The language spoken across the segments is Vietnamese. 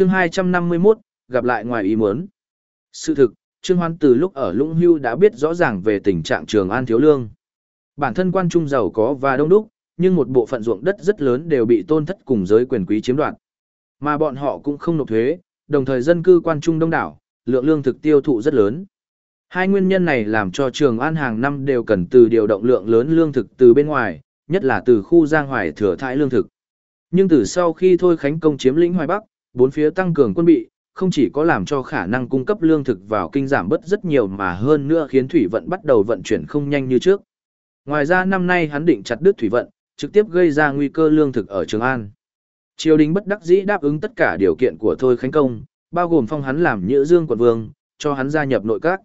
chương 251, gặp lại ngoài ý muốn. Sự thực, Trương Hoan từ lúc ở Lũng Hưu đã biết rõ ràng về tình trạng Trường An thiếu lương. Bản thân quan trung giàu có và đông đúc, nhưng một bộ phận ruộng đất rất lớn đều bị tôn thất cùng giới quyền quý chiếm đoạt. Mà bọn họ cũng không nộp thuế, đồng thời dân cư quan trung đông đảo, lượng lương thực tiêu thụ rất lớn. Hai nguyên nhân này làm cho Trường An hàng năm đều cần từ điều động lượng lớn lương thực từ bên ngoài, nhất là từ khu Giang Hoài thừa thải lương thực. Nhưng từ sau khi Thôi Khánh Công chiếm lĩnh Hoài Bắc, bốn phía tăng cường quân bị, không chỉ có làm cho khả năng cung cấp lương thực vào kinh giảm bớt rất nhiều mà hơn nữa khiến thủy vận bắt đầu vận chuyển không nhanh như trước. Ngoài ra năm nay hắn định chặt đứt thủy vận, trực tiếp gây ra nguy cơ lương thực ở Trường An. Triều đình bất đắc dĩ đáp ứng tất cả điều kiện của Thôi Khánh Công, bao gồm phong hắn làm nhữ dương quận vương, cho hắn gia nhập nội các.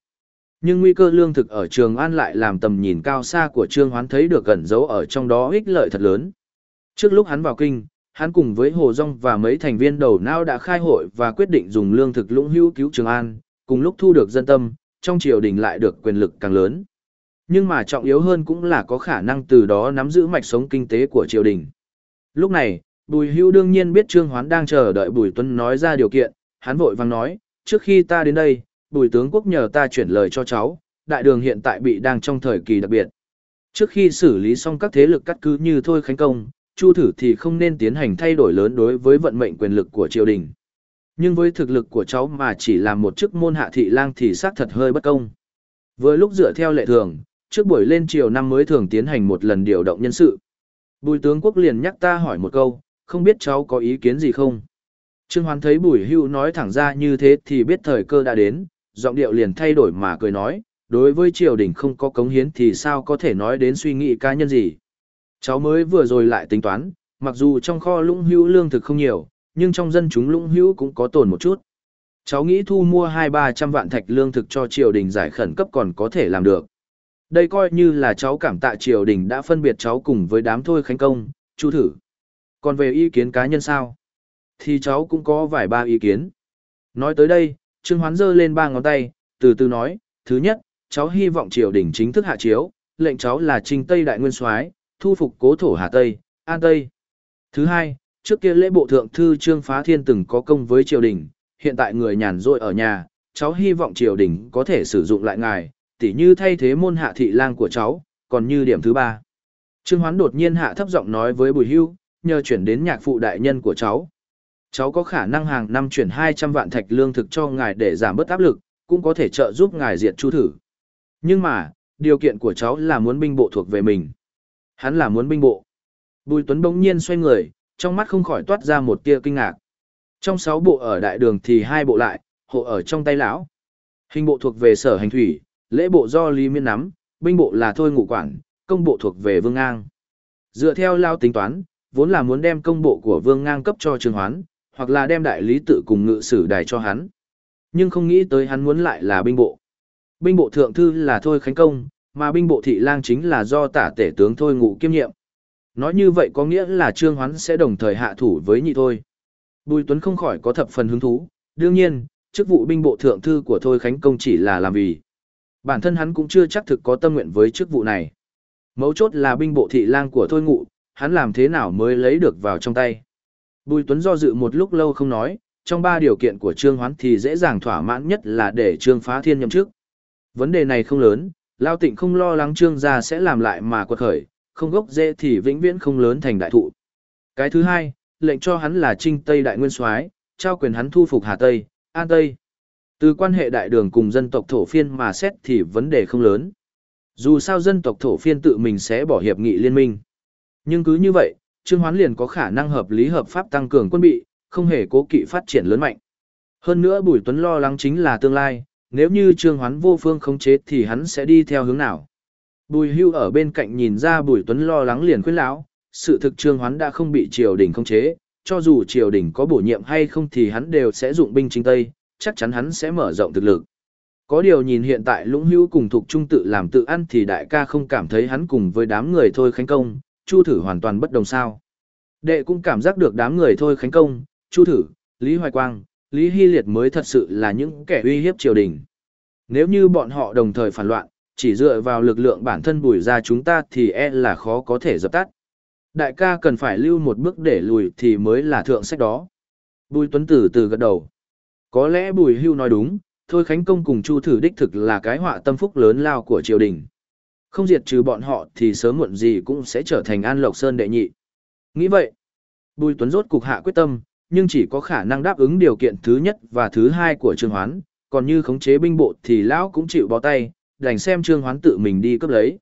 Nhưng nguy cơ lương thực ở Trường An lại làm tầm nhìn cao xa của Trương Hoán thấy được gần dấu ở trong đó ích lợi thật lớn. Trước lúc hắn vào kinh, hắn cùng với Hồ Dung và mấy thành viên đầu não đã khai hội và quyết định dùng lương thực lũng hữu cứu Trường An, cùng lúc thu được dân tâm, trong triều đình lại được quyền lực càng lớn. Nhưng mà trọng yếu hơn cũng là có khả năng từ đó nắm giữ mạch sống kinh tế của triều đình. Lúc này, Bùi Hữu đương nhiên biết Trương Hoán đang chờ đợi Bùi Tuấn nói ra điều kiện, hắn vội vàng nói, trước khi ta đến đây, Bùi tướng quốc nhờ ta chuyển lời cho cháu, đại đường hiện tại bị đang trong thời kỳ đặc biệt. Trước khi xử lý xong các thế lực cắt cứ như thôi khánh công, Chu thử thì không nên tiến hành thay đổi lớn đối với vận mệnh quyền lực của triều đình. Nhưng với thực lực của cháu mà chỉ làm một chức môn hạ thị lang thì xác thật hơi bất công. Với lúc dựa theo lệ thường, trước buổi lên triều năm mới thường tiến hành một lần điều động nhân sự. Bùi tướng quốc liền nhắc ta hỏi một câu, không biết cháu có ý kiến gì không? Trương Hoán thấy bùi hưu nói thẳng ra như thế thì biết thời cơ đã đến, giọng điệu liền thay đổi mà cười nói, đối với triều đình không có cống hiến thì sao có thể nói đến suy nghĩ cá nhân gì. Cháu mới vừa rồi lại tính toán, mặc dù trong kho lũng hữu lương thực không nhiều, nhưng trong dân chúng lũng hữu cũng có tồn một chút. Cháu nghĩ thu mua hai ba trăm vạn thạch lương thực cho triều đình giải khẩn cấp còn có thể làm được. Đây coi như là cháu cảm tạ triều đình đã phân biệt cháu cùng với đám thôi khánh công, chu thử. Còn về ý kiến cá nhân sao? Thì cháu cũng có vài ba ý kiến. Nói tới đây, Trương Hoán giơ lên ba ngón tay, từ từ nói, thứ nhất, cháu hy vọng triều đình chính thức hạ chiếu, lệnh cháu là Trinh Tây Đại Nguyên Soái, thu phục cố thổ Hà Tây, An Tây. Thứ hai, trước kia lễ bộ thượng thư Trương Phá Thiên từng có công với triều đình, hiện tại người nhàn rỗi ở nhà, cháu hy vọng triều đình có thể sử dụng lại ngài, tỉ như thay thế môn hạ thị lang của cháu, còn như điểm thứ ba. Trương Hoán đột nhiên hạ thấp giọng nói với Bùi Hưu, nhờ chuyển đến nhạc phụ đại nhân của cháu. Cháu có khả năng hàng năm chuyển 200 vạn thạch lương thực cho ngài để giảm bớt áp lực, cũng có thể trợ giúp ngài diệt chu thử. Nhưng mà, điều kiện của cháu là muốn binh bộ thuộc về mình. Hắn là muốn binh bộ. Bùi Tuấn bỗng nhiên xoay người, trong mắt không khỏi toát ra một tia kinh ngạc. Trong sáu bộ ở đại đường thì hai bộ lại, hộ ở trong tay lão. Hình bộ thuộc về sở hành thủy, lễ bộ do Lý Miên nắm, binh bộ là thôi ngụ quản, công bộ thuộc về Vương Ngang. Dựa theo lao tính toán, vốn là muốn đem công bộ của Vương Ngang cấp cho Trương Hoán, hoặc là đem đại lý tự cùng ngự sử đài cho hắn. Nhưng không nghĩ tới hắn muốn lại là binh bộ. Binh bộ thượng thư là Thôi Khánh Công, mà binh bộ thị lang chính là do tả tể tướng Thôi Ngụ kiêm nhiệm. Nói như vậy có nghĩa là Trương Hoán sẽ đồng thời hạ thủ với nhị thôi. Bùi Tuấn không khỏi có thập phần hứng thú, đương nhiên, chức vụ binh bộ thượng thư của Thôi Khánh Công chỉ là làm vì. Bản thân hắn cũng chưa chắc thực có tâm nguyện với chức vụ này. Mấu chốt là binh bộ thị lang của Thôi Ngụ, hắn làm thế nào mới lấy được vào trong tay. Bùi Tuấn do dự một lúc lâu không nói, trong ba điều kiện của Trương Hoán thì dễ dàng thỏa mãn nhất là để Trương Phá Thiên nhậm chức. Vấn đề này không lớn, Lao Tịnh không lo lắng Trương gia sẽ làm lại mà quật khởi, không gốc dễ thì vĩnh viễn không lớn thành đại thụ. Cái thứ hai, lệnh cho hắn là Trinh Tây Đại Nguyên Soái, trao quyền hắn thu phục Hà Tây, An Tây. Từ quan hệ đại đường cùng dân tộc thổ phiên mà xét thì vấn đề không lớn. Dù sao dân tộc thổ phiên tự mình sẽ bỏ hiệp nghị liên minh. Nhưng cứ như vậy, Trương Hoán liền có khả năng hợp lý hợp pháp tăng cường quân bị, không hề cố kỵ phát triển lớn mạnh. Hơn nữa Bùi Tuấn lo lắng chính là tương lai, nếu như Trương Hoán vô phương khống chế thì hắn sẽ đi theo hướng nào. Bùi Hưu ở bên cạnh nhìn ra Bùi Tuấn lo lắng liền khuyên lão, sự thực Trương Hoán đã không bị triều đình khống chế, cho dù triều đình có bổ nhiệm hay không thì hắn đều sẽ dụng binh chính Tây, chắc chắn hắn sẽ mở rộng thực lực. Có điều nhìn hiện tại Lũng Hưu cùng thuộc trung tự làm tự ăn thì đại ca không cảm thấy hắn cùng với đám người thôi khánh công, Chu thử hoàn toàn bất đồng sao. Đệ cũng cảm giác được đám người thôi khánh công, Chu thử, Lý Hoài Quang, Lý Hy Liệt mới thật sự là những kẻ uy hiếp triều đình. Nếu như bọn họ đồng thời phản loạn, chỉ dựa vào lực lượng bản thân bùi ra chúng ta thì e là khó có thể dập tắt. Đại ca cần phải lưu một bước để lùi thì mới là thượng sách đó. Bùi Tuấn Tử từ gật đầu. Có lẽ Bùi Hưu nói đúng, Thôi Khánh Công cùng Chu Thử đích thực là cái họa tâm phúc lớn lao của triều đình. Không diệt trừ bọn họ thì sớm muộn gì cũng sẽ trở thành An Lộc Sơn đệ nhị. Nghĩ vậy, Bùi Tuấn rốt cục hạ quyết tâm, nhưng chỉ có khả năng đáp ứng điều kiện thứ nhất và thứ hai của Trương Hoán, còn như khống chế binh bộ thì lão cũng chịu bó tay, đành xem Trương Hoán tự mình đi cấp lấy.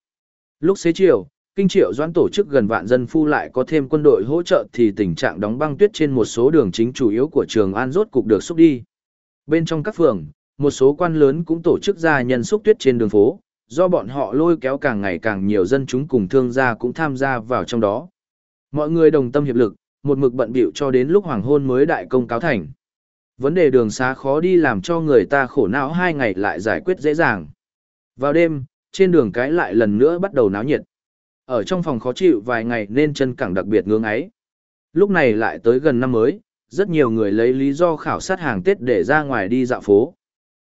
Lúc xế chiều, kinh triệu doãn tổ chức gần vạn dân phu lại có thêm quân đội hỗ trợ thì tình trạng đóng băng tuyết trên một số đường chính chủ yếu của Trường An rốt cục được xúc đi. Bên trong các phường, một số quan lớn cũng tổ chức ra nhân xúc tuyết trên đường phố, do bọn họ lôi kéo càng ngày càng nhiều dân chúng cùng thương gia cũng tham gia vào trong đó. Mọi người đồng tâm hiệp lực, một mực bận bịu cho đến lúc hoàng hôn mới đại công cáo thành. Vấn đề đường xá khó đi làm cho người ta khổ não hai ngày lại giải quyết dễ dàng. Vào đêm, trên đường cái lại lần nữa bắt đầu náo nhiệt. Ở trong phòng khó chịu vài ngày nên chân cẳng đặc biệt ngưỡng ấy. Lúc này lại tới gần năm mới, rất nhiều người lấy lý do khảo sát hàng Tết để ra ngoài đi dạo phố.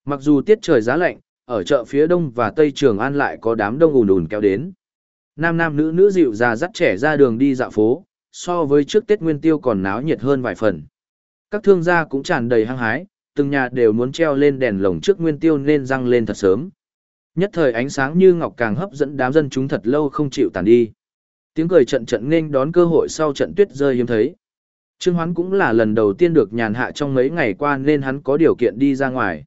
Mặc dù tiết trời giá lạnh, ở chợ phía đông và tây trường an lại có đám đông ùn ùn kéo đến. Nam nam nữ nữ dịu già dắt trẻ ra đường đi dạo phố, so với trước Tết Nguyên Tiêu còn náo nhiệt hơn vài phần. Các thương gia cũng tràn đầy hăng hái, từng nhà đều muốn treo lên đèn lồng trước Nguyên Tiêu nên răng lên thật sớm. Nhất thời ánh sáng như ngọc càng hấp dẫn đám dân chúng thật lâu không chịu tàn đi. Tiếng cười trận trận nên đón cơ hội sau trận tuyết rơi hiếm thấy. Trương Hoán cũng là lần đầu tiên được nhàn hạ trong mấy ngày qua nên hắn có điều kiện đi ra ngoài.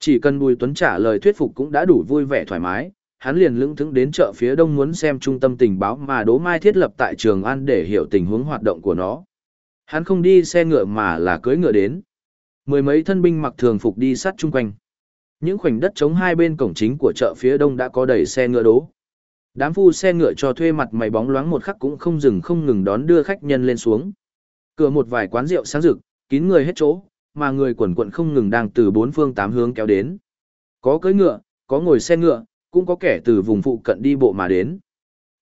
Chỉ cần Bùi Tuấn trả lời thuyết phục cũng đã đủ vui vẻ thoải mái, hắn liền lững thững đến chợ phía đông muốn xem trung tâm tình báo mà Đỗ Mai thiết lập tại Trường An để hiểu tình huống hoạt động của nó. Hắn không đi xe ngựa mà là cưỡi ngựa đến. Mười mấy thân binh mặc thường phục đi sát chung quanh. Những khoảnh đất chống hai bên cổng chính của chợ phía đông đã có đầy xe ngựa đỗ. Đám phu xe ngựa cho thuê mặt mày bóng loáng một khắc cũng không dừng không ngừng đón đưa khách nhân lên xuống. Cửa một vài quán rượu sáng rực, kín người hết chỗ, mà người quần quận không ngừng đang từ bốn phương tám hướng kéo đến. Có cưỡi ngựa, có ngồi xe ngựa, cũng có kẻ từ vùng phụ cận đi bộ mà đến.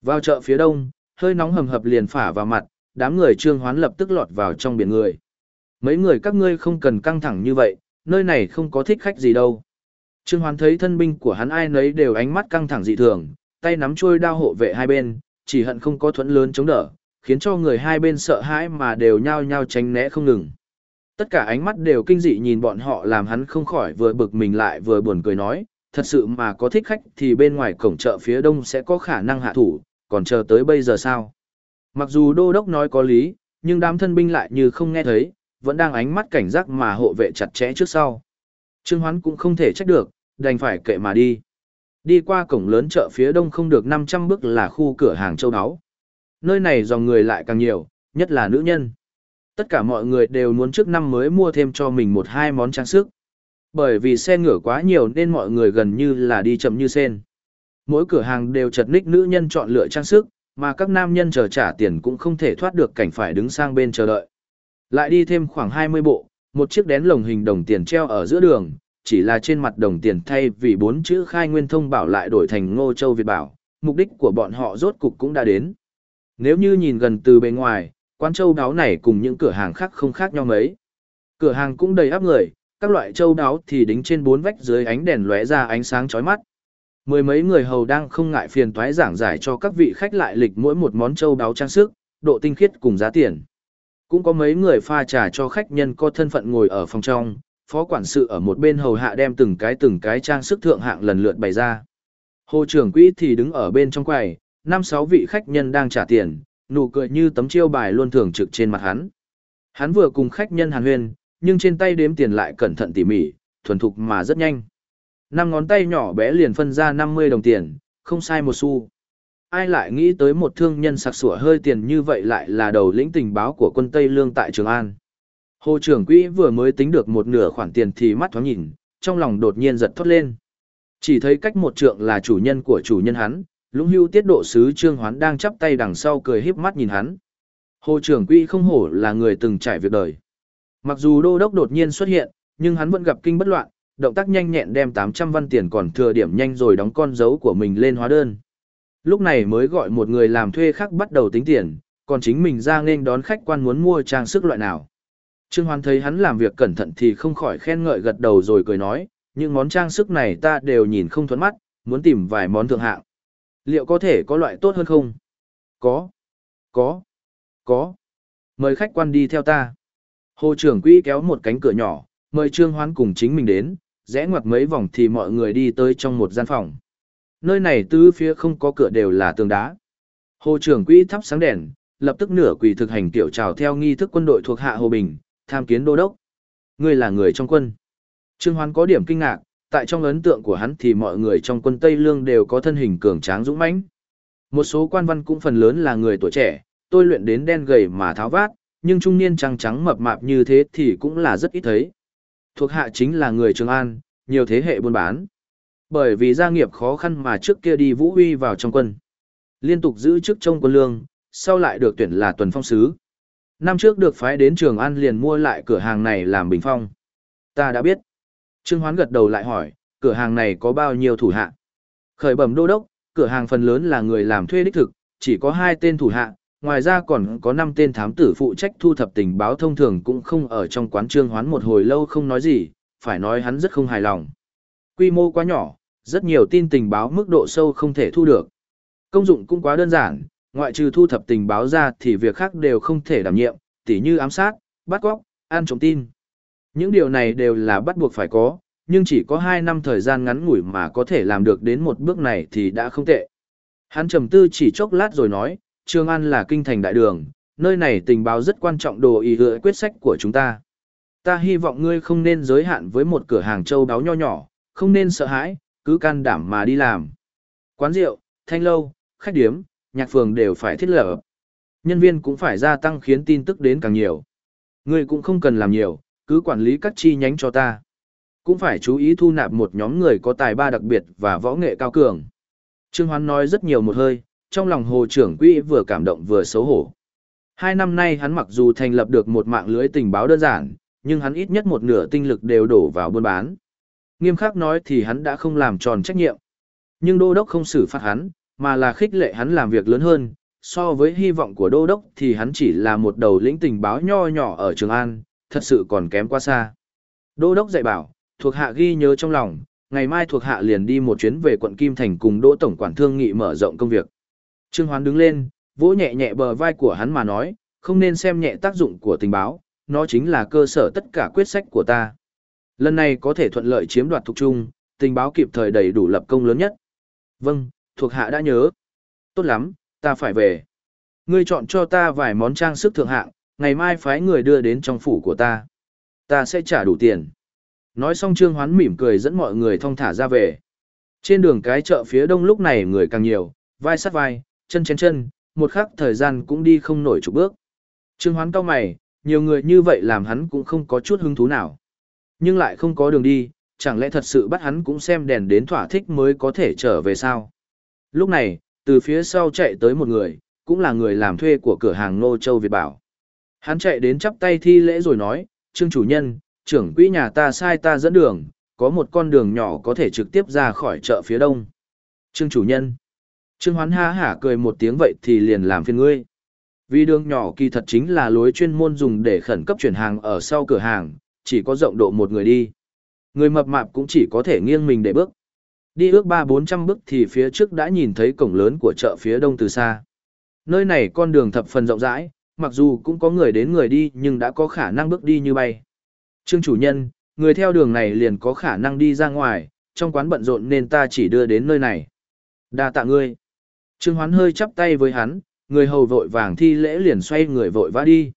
Vào chợ phía đông, hơi nóng hầm hập liền phả vào mặt, đám người trương hoán lập tức lọt vào trong biển người. Mấy người các ngươi không cần căng thẳng như vậy, nơi này không có thích khách gì đâu. Trương Hoán thấy thân binh của hắn ai nấy đều ánh mắt căng thẳng dị thường, tay nắm chuôi đao hộ vệ hai bên, chỉ hận không có thuẫn lớn chống đỡ, khiến cho người hai bên sợ hãi mà đều nhao nhao tránh né không ngừng. Tất cả ánh mắt đều kinh dị nhìn bọn họ làm hắn không khỏi vừa bực mình lại vừa buồn cười nói, thật sự mà có thích khách thì bên ngoài cổng chợ phía đông sẽ có khả năng hạ thủ, còn chờ tới bây giờ sao? Mặc dù đô đốc nói có lý, nhưng đám thân binh lại như không nghe thấy, vẫn đang ánh mắt cảnh giác mà hộ vệ chặt chẽ trước sau. Trương Hoán cũng không thể trách được, đành phải kệ mà đi. Đi qua cổng lớn chợ phía đông không được 500 bước là khu cửa hàng châu áo. Nơi này dòng người lại càng nhiều, nhất là nữ nhân. Tất cả mọi người đều muốn trước năm mới mua thêm cho mình một hai món trang sức. Bởi vì xe ngựa quá nhiều nên mọi người gần như là đi chậm như sen. Mỗi cửa hàng đều chật ních nữ nhân chọn lựa trang sức, mà các nam nhân chờ trả tiền cũng không thể thoát được cảnh phải đứng sang bên chờ đợi. Lại đi thêm khoảng 20 bộ, một chiếc đén lồng hình đồng tiền treo ở giữa đường, chỉ là trên mặt đồng tiền thay vì bốn chữ khai nguyên thông bảo lại đổi thành ngô châu Việt bảo, mục đích của bọn họ rốt cục cũng đã đến. Nếu như nhìn gần từ bên ngoài, quán châu đáo này cùng những cửa hàng khác không khác nhau mấy. Cửa hàng cũng đầy áp người, các loại châu đáo thì đính trên bốn vách dưới ánh đèn lóe ra ánh sáng chói mắt. Mười mấy người hầu đang không ngại phiền toái giảng giải cho các vị khách lại lịch mỗi một món châu đáo trang sức, độ tinh khiết cùng giá tiền. Cũng có mấy người pha trà cho khách nhân có thân phận ngồi ở phòng trong, phó quản sự ở một bên hầu hạ đem từng cái từng cái trang sức thượng hạng lần lượt bày ra. Hồ trưởng quỹ thì đứng ở bên trong quầy, năm sáu vị khách nhân đang trả tiền, nụ cười như tấm chiêu bài luôn thường trực trên mặt hắn. Hắn vừa cùng khách nhân hàn huyên, nhưng trên tay đếm tiền lại cẩn thận tỉ mỉ, thuần thục mà rất nhanh. Năm ngón tay nhỏ bé liền phân ra 50 đồng tiền, không sai một xu. Ai lại nghĩ tới một thương nhân sặc sủa hơi tiền như vậy lại là đầu lĩnh tình báo của quân Tây Lương tại Trường An. Hồ trưởng quỹ vừa mới tính được một nửa khoản tiền thì mắt thoáng nhìn, trong lòng đột nhiên giật thoát lên. Chỉ thấy cách một trượng là chủ nhân của chủ nhân hắn, lũng hưu tiết độ sứ trương hoán đang chắp tay đằng sau cười híp mắt nhìn hắn. Hồ trưởng quỹ không hổ là người từng trải việc đời. Mặc dù đô đốc đột nhiên xuất hiện, nhưng hắn vẫn gặp kinh bất loạn, động tác nhanh nhẹn đem 800 văn tiền còn thừa điểm nhanh rồi đóng con dấu của mình lên hóa đơn. Lúc này mới gọi một người làm thuê khác bắt đầu tính tiền, còn chính mình ra nên đón khách quan muốn mua trang sức loại nào. Trương Hoan thấy hắn làm việc cẩn thận thì không khỏi khen ngợi gật đầu rồi cười nói, những món trang sức này ta đều nhìn không thuẫn mắt, muốn tìm vài món thượng hạng. Liệu có thể có loại tốt hơn không? Có. Có. Có. Mời khách quan đi theo ta. Hồ trưởng quỹ kéo một cánh cửa nhỏ, mời Trương Hoán cùng chính mình đến, rẽ ngoặt mấy vòng thì mọi người đi tới trong một gian phòng. Nơi này tứ phía không có cửa đều là tường đá. Hồ trưởng quỹ thắp sáng đèn, lập tức nửa quỳ thực hành tiểu trào theo nghi thức quân đội thuộc hạ Hồ Bình, tham kiến đô đốc. Ngươi là người trong quân. Trương Hoán có điểm kinh ngạc, tại trong ấn tượng của hắn thì mọi người trong quân Tây Lương đều có thân hình cường tráng dũng mãnh. Một số quan văn cũng phần lớn là người tuổi trẻ, tôi luyện đến đen gầy mà tháo vát, nhưng trung niên trăng trắng mập mạp như thế thì cũng là rất ít thấy. Thuộc hạ chính là người Trường An, nhiều thế hệ buôn bán. Bởi vì gia nghiệp khó khăn mà trước kia đi vũ huy vào trong quân. Liên tục giữ chức trong quân lương, sau lại được tuyển là tuần phong sứ. Năm trước được phái đến Trường An liền mua lại cửa hàng này làm bình phong. Ta đã biết. Trương Hoán gật đầu lại hỏi, cửa hàng này có bao nhiêu thủ hạ? Khởi bẩm đô đốc, cửa hàng phần lớn là người làm thuê đích thực, chỉ có hai tên thủ hạ, ngoài ra còn có 5 tên thám tử phụ trách thu thập tình báo thông thường cũng không ở trong quán trương hoán một hồi lâu không nói gì, phải nói hắn rất không hài lòng. Quy mô quá nhỏ, rất nhiều tin tình báo mức độ sâu không thể thu được. Công dụng cũng quá đơn giản, ngoại trừ thu thập tình báo ra thì việc khác đều không thể đảm nhiệm, tỉ như ám sát, bắt cóc, an trộm tin. Những điều này đều là bắt buộc phải có, nhưng chỉ có 2 năm thời gian ngắn ngủi mà có thể làm được đến một bước này thì đã không tệ. Hắn trầm tư chỉ chốc lát rồi nói, Trường An là kinh thành đại đường, nơi này tình báo rất quan trọng đồ ý hứa quyết sách của chúng ta. Ta hy vọng ngươi không nên giới hạn với một cửa hàng châu đáo nho nhỏ, không nên sợ hãi, cứ can đảm mà đi làm. Quán rượu, thanh lâu, khách điếm, nhạc phường đều phải thiết lập. Nhân viên cũng phải gia tăng khiến tin tức đến càng nhiều. Ngươi cũng không cần làm nhiều, cứ quản lý các chi nhánh cho ta. Cũng phải chú ý thu nạp một nhóm người có tài ba đặc biệt và võ nghệ cao cường. Trương Hoán nói rất nhiều một hơi, trong lòng hồ trưởng quỹ vừa cảm động vừa xấu hổ. Hai năm nay hắn mặc dù thành lập được một mạng lưới tình báo đơn giản, nhưng hắn ít nhất một nửa tinh lực đều đổ vào buôn bán. Nghiêm khắc nói thì hắn đã không làm tròn trách nhiệm. Nhưng đô đốc không xử phạt hắn, mà là khích lệ hắn làm việc lớn hơn. So với hy vọng của đô đốc thì hắn chỉ là một đầu lĩnh tình báo nho nhỏ ở Trường An, thật sự còn kém quá xa. Đô đốc dạy bảo, thuộc hạ ghi nhớ trong lòng, ngày mai thuộc hạ liền đi một chuyến về quận Kim Thành cùng đỗ tổng quản thương nghị mở rộng công việc. Trương Hoán đứng lên, vỗ nhẹ nhẹ bờ vai của hắn mà nói, không nên xem nhẹ tác dụng của tình báo, nó chính là cơ sở tất cả quyết sách của ta. Lần này có thể thuận lợi chiếm đoạt thuộc trung, tình báo kịp thời đầy đủ lập công lớn nhất. Vâng, thuộc hạ đã nhớ. Tốt lắm, ta phải về. Ngươi chọn cho ta vài món trang sức thượng hạng, ngày mai phái người đưa đến trong phủ của ta. Ta sẽ trả đủ tiền. Nói xong Trương Hoán mỉm cười dẫn mọi người thong thả ra về. Trên đường cái chợ phía đông lúc này người càng nhiều, vai sát vai, chân chén chân, một khắc thời gian cũng đi không nổi chục bước. Trương Hoán cao mày, nhiều người như vậy làm hắn cũng không có chút hứng thú nào. Nhưng lại không có đường đi, chẳng lẽ thật sự bắt hắn cũng xem đèn đến thỏa thích mới có thể trở về sao? Lúc này, từ phía sau chạy tới một người, cũng là người làm thuê của cửa hàng Nô Châu Việt Bảo. Hắn chạy đến chắp tay thi lễ rồi nói, Trương chủ nhân, trưởng quỹ nhà ta sai ta dẫn đường, có một con đường nhỏ có thể trực tiếp ra khỏi chợ phía đông. Trương chủ nhân. Trương Hoán ha hả cười một tiếng vậy thì liền làm phiền ngươi. Vì đường nhỏ kỳ thật chính là lối chuyên môn dùng để khẩn cấp chuyển hàng ở sau cửa hàng, chỉ có rộng độ một người đi. Người mập mạp cũng chỉ có thể nghiêng mình để bước. Đi ước ba bốn trăm bước thì phía trước đã nhìn thấy cổng lớn của chợ phía đông từ xa. Nơi này con đường thập phần rộng rãi, mặc dù cũng có người đến người đi nhưng đã có khả năng bước đi như bay. Trương chủ nhân, người theo đường này liền có khả năng đi ra ngoài, trong quán bận rộn nên ta chỉ đưa đến nơi này. Đa tạ ngươi. Trương Hoán hơi chắp tay với hắn, người hầu vội vàng thi lễ liền xoay người vội vã đi.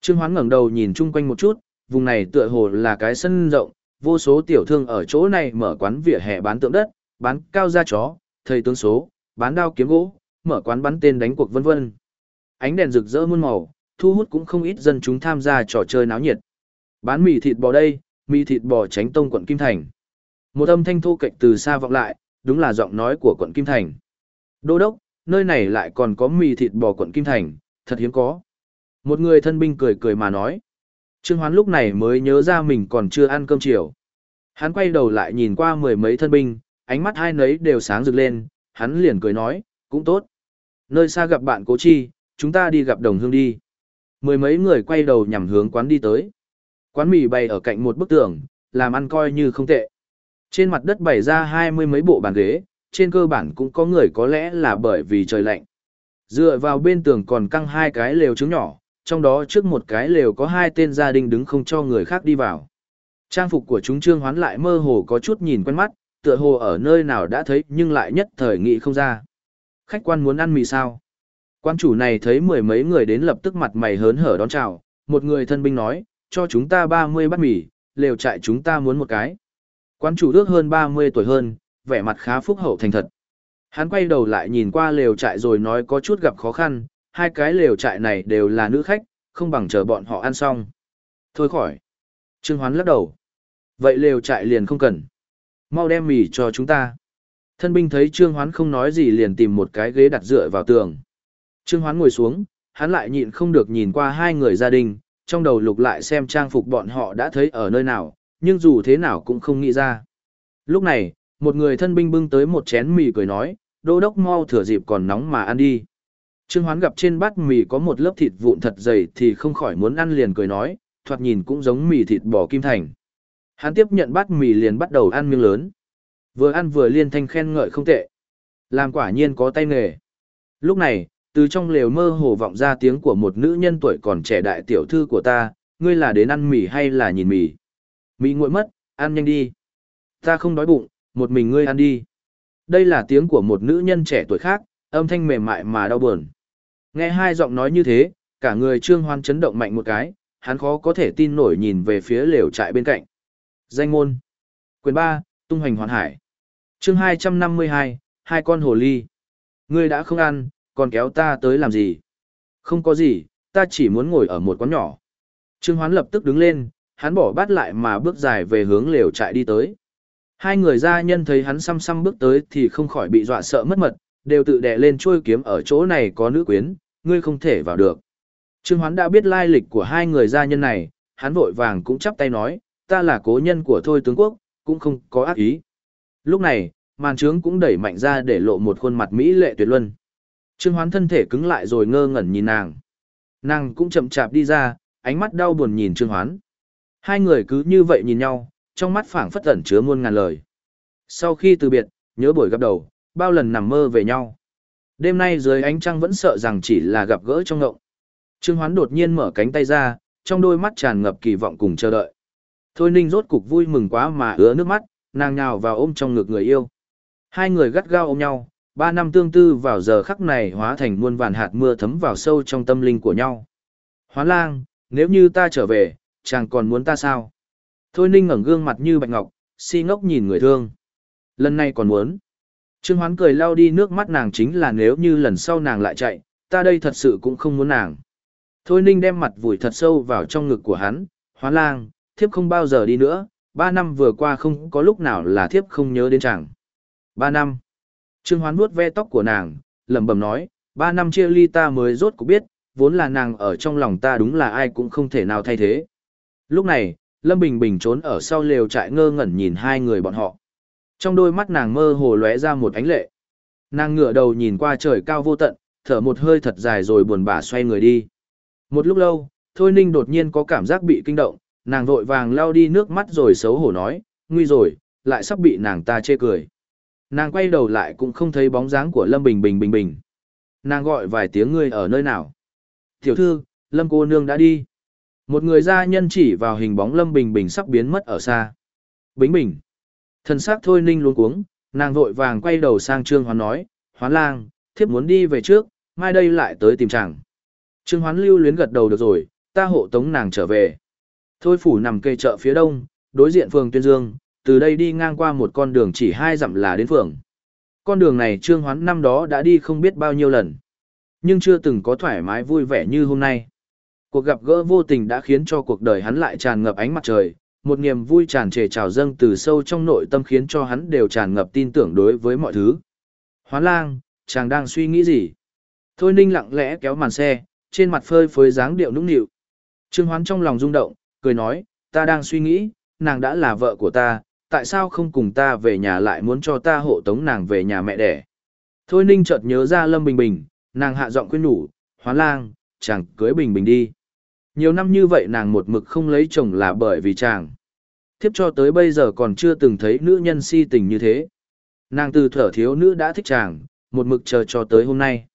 Trương Hoán ngẩng đầu nhìn chung quanh một chút, vùng này tựa hồ là cái sân rộng, vô số tiểu thương ở chỗ này mở quán vỉa hè bán tượng đất, bán cao da chó, thầy tướng số, bán đao kiếm gỗ, mở quán bắn tên đánh cuộc vân vân. Ánh đèn rực rỡ muôn màu, thu hút cũng không ít dân chúng tham gia trò chơi náo nhiệt. Bán mì thịt bò đây, mì thịt bò tránh tông quận Kim Thành. Một âm thanh thô kệch từ xa vọng lại, đúng là giọng nói của quận Kim Thành. Đô đốc, nơi này lại còn có mì thịt bò quận Kim Thành, thật hiếm có. Một người thân binh cười cười mà nói. Trương Hoán lúc này mới nhớ ra mình còn chưa ăn cơm chiều. Hắn quay đầu lại nhìn qua mười mấy thân binh, ánh mắt hai nấy đều sáng rực lên, hắn liền cười nói, cũng tốt. Nơi xa gặp bạn cố chi, chúng ta đi gặp đồng hương đi. Mười mấy người quay đầu nhằm hướng quán đi tới. Quán mì bày ở cạnh một bức tường, làm ăn coi như không tệ. Trên mặt đất bày ra hai mươi mấy bộ bàn ghế, trên cơ bản cũng có người có lẽ là bởi vì trời lạnh. Dựa vào bên tường còn căng hai cái lều trứng nhỏ, trong đó trước một cái lều có hai tên gia đình đứng không cho người khác đi vào. Trang phục của chúng trương hoán lại mơ hồ có chút nhìn quen mắt, tựa hồ ở nơi nào đã thấy nhưng lại nhất thời nghĩ không ra. Khách quan muốn ăn mì sao? Quan chủ này thấy mười mấy người đến lập tức mặt mày hớn hở đón chào, một người thân binh nói, cho chúng ta 30 bát mì, lều trại chúng ta muốn một cái. Quan chủ ước hơn 30 tuổi hơn, vẻ mặt khá phúc hậu thành thật. Hắn quay đầu lại nhìn qua lều trại rồi nói có chút gặp khó khăn, hai cái lều trại này đều là nữ khách, không bằng chờ bọn họ ăn xong. Thôi khỏi. Trương Hoán lắc đầu. Vậy lều trại liền không cần. Mau đem mì cho chúng ta. Thân binh thấy Trương Hoán không nói gì liền tìm một cái ghế đặt dựa vào tường. Trương Hoán ngồi xuống, hắn lại nhịn không được nhìn qua hai người gia đình, trong đầu lục lại xem trang phục bọn họ đã thấy ở nơi nào, nhưng dù thế nào cũng không nghĩ ra. Lúc này, một người thân binh bưng tới một chén mì cười nói, đô đốc mau thừa dịp còn nóng mà ăn đi. Trương Hoán gặp trên bát mì có một lớp thịt vụn thật dày thì không khỏi muốn ăn liền cười nói, thoạt nhìn cũng giống mì thịt bò kim thành. Hắn tiếp nhận bát mì liền bắt đầu ăn miếng lớn. Vừa ăn vừa liên thanh khen ngợi không tệ. Làm quả nhiên có tay nghề. Lúc này, từ trong lều mơ hồ vọng ra tiếng của một nữ nhân tuổi còn trẻ đại tiểu thư của ta, ngươi là đến ăn mì hay là nhìn mì? Mì nguội mất, ăn nhanh đi. Ta không đói bụng, một mình ngươi ăn đi. Đây là tiếng của một nữ nhân trẻ tuổi khác, âm thanh mềm mại mà đau buồn. Nghe hai giọng nói như thế, cả người trương hoan chấn động mạnh một cái, hắn khó có thể tin nổi nhìn về phía lều trại bên cạnh. Danh môn. Quyền 3, tung hoành hoàn hải. chương 252, hai con hồ ly. Ngươi đã không ăn, còn kéo ta tới làm gì? Không có gì, ta chỉ muốn ngồi ở một quán nhỏ. Trương Hoán lập tức đứng lên, hắn bỏ bát lại mà bước dài về hướng lều trại đi tới. Hai người gia nhân thấy hắn xăm xăm bước tới thì không khỏi bị dọa sợ mất mật, đều tự đè lên chuôi kiếm ở chỗ này có nữ quyến, ngươi không thể vào được. Trương Hoán đã biết lai lịch của hai người gia nhân này, hắn vội vàng cũng chắp tay nói, ta là cố nhân của Thôi tướng quốc, cũng không có ác ý. Lúc này, màn trướng cũng đẩy mạnh ra để lộ một khuôn mặt mỹ lệ tuyệt luân. Trương Hoán thân thể cứng lại rồi ngơ ngẩn nhìn nàng. Nàng cũng chậm chạp đi ra, ánh mắt đau buồn nhìn Trương Hoán. Hai người cứ như vậy nhìn nhau, trong mắt phảng phất ẩn chứa muôn ngàn lời. Sau khi từ biệt, nhớ buổi gặp đầu, bao lần nằm mơ về nhau. Đêm nay dưới ánh trăng vẫn sợ rằng chỉ là gặp gỡ trong ngộng. Trương Hoán đột nhiên mở cánh tay ra, trong đôi mắt tràn ngập kỳ vọng cùng chờ đợi. Thôi Ninh rốt cục vui mừng quá mà ứa nước mắt, nàng nhào vào ôm trong ngực người yêu. Hai người gắt gao ôm nhau, ba năm tương tư vào giờ khắc này hóa thành muôn vàn hạt mưa thấm vào sâu trong tâm linh của nhau. Hoán lang, nếu như ta trở về, chàng còn muốn ta sao? Thôi Ninh ngẩng gương mặt như bạch ngọc, si ngốc nhìn người thương. Lần này còn muốn. Trương Hoán cười lau đi nước mắt nàng chính là nếu như lần sau nàng lại chạy, ta đây thật sự cũng không muốn nàng. Thôi Ninh đem mặt vùi thật sâu vào trong ngực của hắn, Hoán lang, thiếp không bao giờ đi nữa, ba năm vừa qua không có lúc nào là thiếp không nhớ đến chàng. Ba năm. Trương Hoán vuốt ve tóc của nàng, lẩm bẩm nói, ba năm chia ly ta mới rốt cuộc biết, vốn là nàng ở trong lòng ta đúng là ai cũng không thể nào thay thế. Lúc này, Lâm Bình Bình trốn ở sau lều trại ngơ ngẩn nhìn hai người bọn họ. Trong đôi mắt nàng mơ hồ lóe ra một ánh lệ. Nàng ngửa đầu nhìn qua trời cao vô tận, thở một hơi thật dài rồi buồn bã xoay người đi. Một lúc lâu, Thôi Ninh đột nhiên có cảm giác bị kinh động, nàng vội vàng lao đi nước mắt rồi xấu hổ nói, nguy rồi, lại sắp bị nàng ta chê cười. Nàng quay đầu lại cũng không thấy bóng dáng của Lâm Bình Bình Bình Bình. Nàng gọi vài tiếng ngươi ở nơi nào. Tiểu thư, Lâm cô nương đã đi. Một người gia nhân chỉ vào hình bóng Lâm Bình Bình sắp biến mất ở xa. Bình Bình. Thần sắc thôi ninh luôn cuống, nàng vội vàng quay đầu sang Trương Hoán nói, Hoán lang, thiếp muốn đi về trước, mai đây lại tới tìm chàng. Trương Hoán lưu luyến gật đầu được rồi, ta hộ tống nàng trở về. Thôi phủ nằm cây chợ phía đông, đối diện phường Tuyên Dương, từ đây đi ngang qua một con đường chỉ hai dặm là đến phường. Con đường này Trương Hoán năm đó đã đi không biết bao nhiêu lần, nhưng chưa từng có thoải mái vui vẻ như hôm nay. Cuộc gặp gỡ vô tình đã khiến cho cuộc đời hắn lại tràn ngập ánh mặt trời, một niềm vui tràn trề trào dâng từ sâu trong nội tâm khiến cho hắn đều tràn ngập tin tưởng đối với mọi thứ. Hoán lang, chàng đang suy nghĩ gì? Thôi ninh lặng lẽ kéo màn xe, trên mặt phơi phới dáng điệu nũng nịu. Trương Hoán trong lòng rung động, cười nói, ta đang suy nghĩ, nàng đã là vợ của ta, tại sao không cùng ta về nhà lại muốn cho ta hộ tống nàng về nhà mẹ đẻ. Thôi ninh chợt nhớ ra Lâm Bình Bình, nàng hạ giọng khuyên nhủ, hoán lang, chàng cưới Bình Bình đi. Nhiều năm như vậy nàng một mực không lấy chồng là bởi vì chàng. Thiếp cho tới bây giờ còn chưa từng thấy nữ nhân si tình như thế. Nàng từ thở thiếu nữ đã thích chàng, một mực chờ cho tới hôm nay.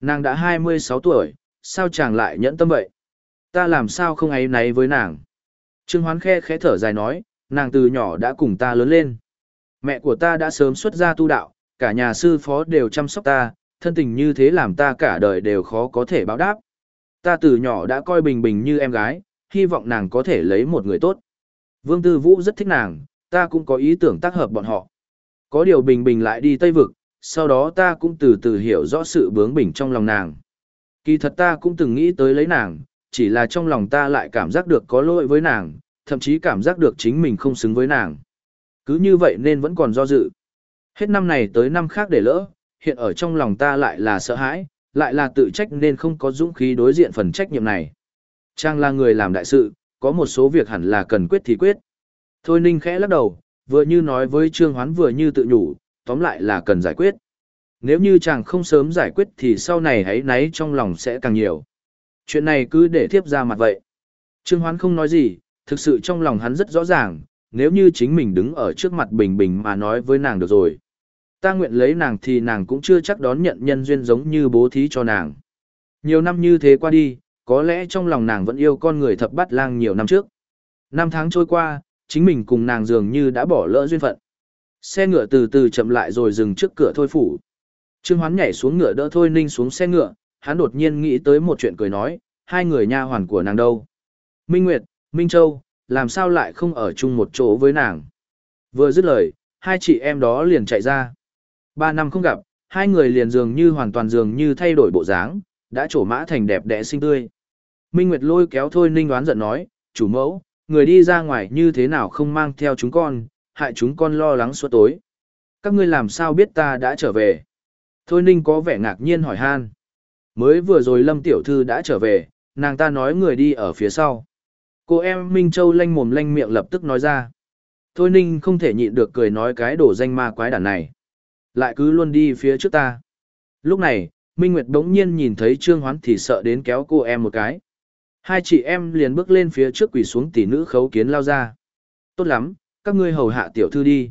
Nàng đã 26 tuổi, sao chàng lại nhẫn tâm vậy? Ta làm sao không ấy náy với nàng? Trương Hoán khe khẽ thở dài nói, nàng từ nhỏ đã cùng ta lớn lên. Mẹ của ta đã sớm xuất gia tu đạo, cả nhà sư phó đều chăm sóc ta, thân tình như thế làm ta cả đời đều khó có thể báo đáp. Ta từ nhỏ đã coi Bình Bình như em gái, hy vọng nàng có thể lấy một người tốt. Vương Tư Vũ rất thích nàng, ta cũng có ý tưởng tác hợp bọn họ. Có điều Bình Bình lại đi Tây Vực, sau đó ta cũng từ từ hiểu rõ sự bướng bỉnh trong lòng nàng. Kỳ thật ta cũng từng nghĩ tới lấy nàng, chỉ là trong lòng ta lại cảm giác được có lỗi với nàng, thậm chí cảm giác được chính mình không xứng với nàng. Cứ như vậy nên vẫn còn do dự. Hết năm này tới năm khác để lỡ, hiện ở trong lòng ta lại là sợ hãi, lại là tự trách nên không có dũng khí đối diện phần trách nhiệm này. Trang là người làm đại sự, có một số việc hẳn là cần quyết thì quyết. Thôi Ninh khẽ lắc đầu, vừa như nói với Trương Hoán vừa như tự nhủ, tóm lại là cần giải quyết. Nếu như chàng không sớm giải quyết thì sau này hãy náy trong lòng sẽ càng nhiều. Chuyện này cứ để tiếp ra mặt vậy. Trương Hoán không nói gì, thực sự trong lòng hắn rất rõ ràng, nếu như chính mình đứng ở trước mặt Bình Bình mà nói với nàng được rồi. Ta nguyện lấy nàng thì nàng cũng chưa chắc đón nhận nhân duyên giống như bố thí cho nàng. Nhiều năm như thế qua đi, có lẽ trong lòng nàng vẫn yêu con người thập bát lang nhiều năm trước. Năm tháng trôi qua, chính mình cùng nàng dường như đã bỏ lỡ duyên phận. Xe ngựa từ từ chậm lại rồi dừng trước cửa thôi phủ. Trương Hoán nhảy xuống ngựa đỡ Thôi Ninh xuống xe ngựa, hắn đột nhiên nghĩ tới một chuyện cười nói, hai người nha hoàn của nàng đâu? Minh Nguyệt, Minh Châu, làm sao lại không ở chung một chỗ với nàng? Vừa dứt lời, hai chị em đó liền chạy ra. Ba năm không gặp, hai người liền dường như hoàn toàn dường như thay đổi bộ dáng, đã trổ mã thành đẹp đẽ xinh tươi. Minh Nguyệt lôi kéo Thôi Ninh đoán giận nói, chủ mẫu, người đi ra ngoài như thế nào không mang theo chúng con, hại chúng con lo lắng suốt tối. Các ngươi làm sao biết ta đã trở về? Thôi Ninh có vẻ ngạc nhiên hỏi han. Mới vừa rồi Lâm Tiểu Thư đã trở về, nàng ta nói người đi ở phía sau. Cô em Minh Châu lanh mồm lanh miệng lập tức nói ra. Thôi Ninh không thể nhịn được cười nói cái đổ danh ma quái đản này. Lại cứ luôn đi phía trước ta. Lúc này, Minh Nguyệt đống nhiên nhìn thấy Trương Hoán thì sợ đến kéo cô em một cái. Hai chị em liền bước lên phía trước quỳ xuống tỷ nữ khấu kiến lao ra. Tốt lắm, các ngươi hầu hạ tiểu thư đi.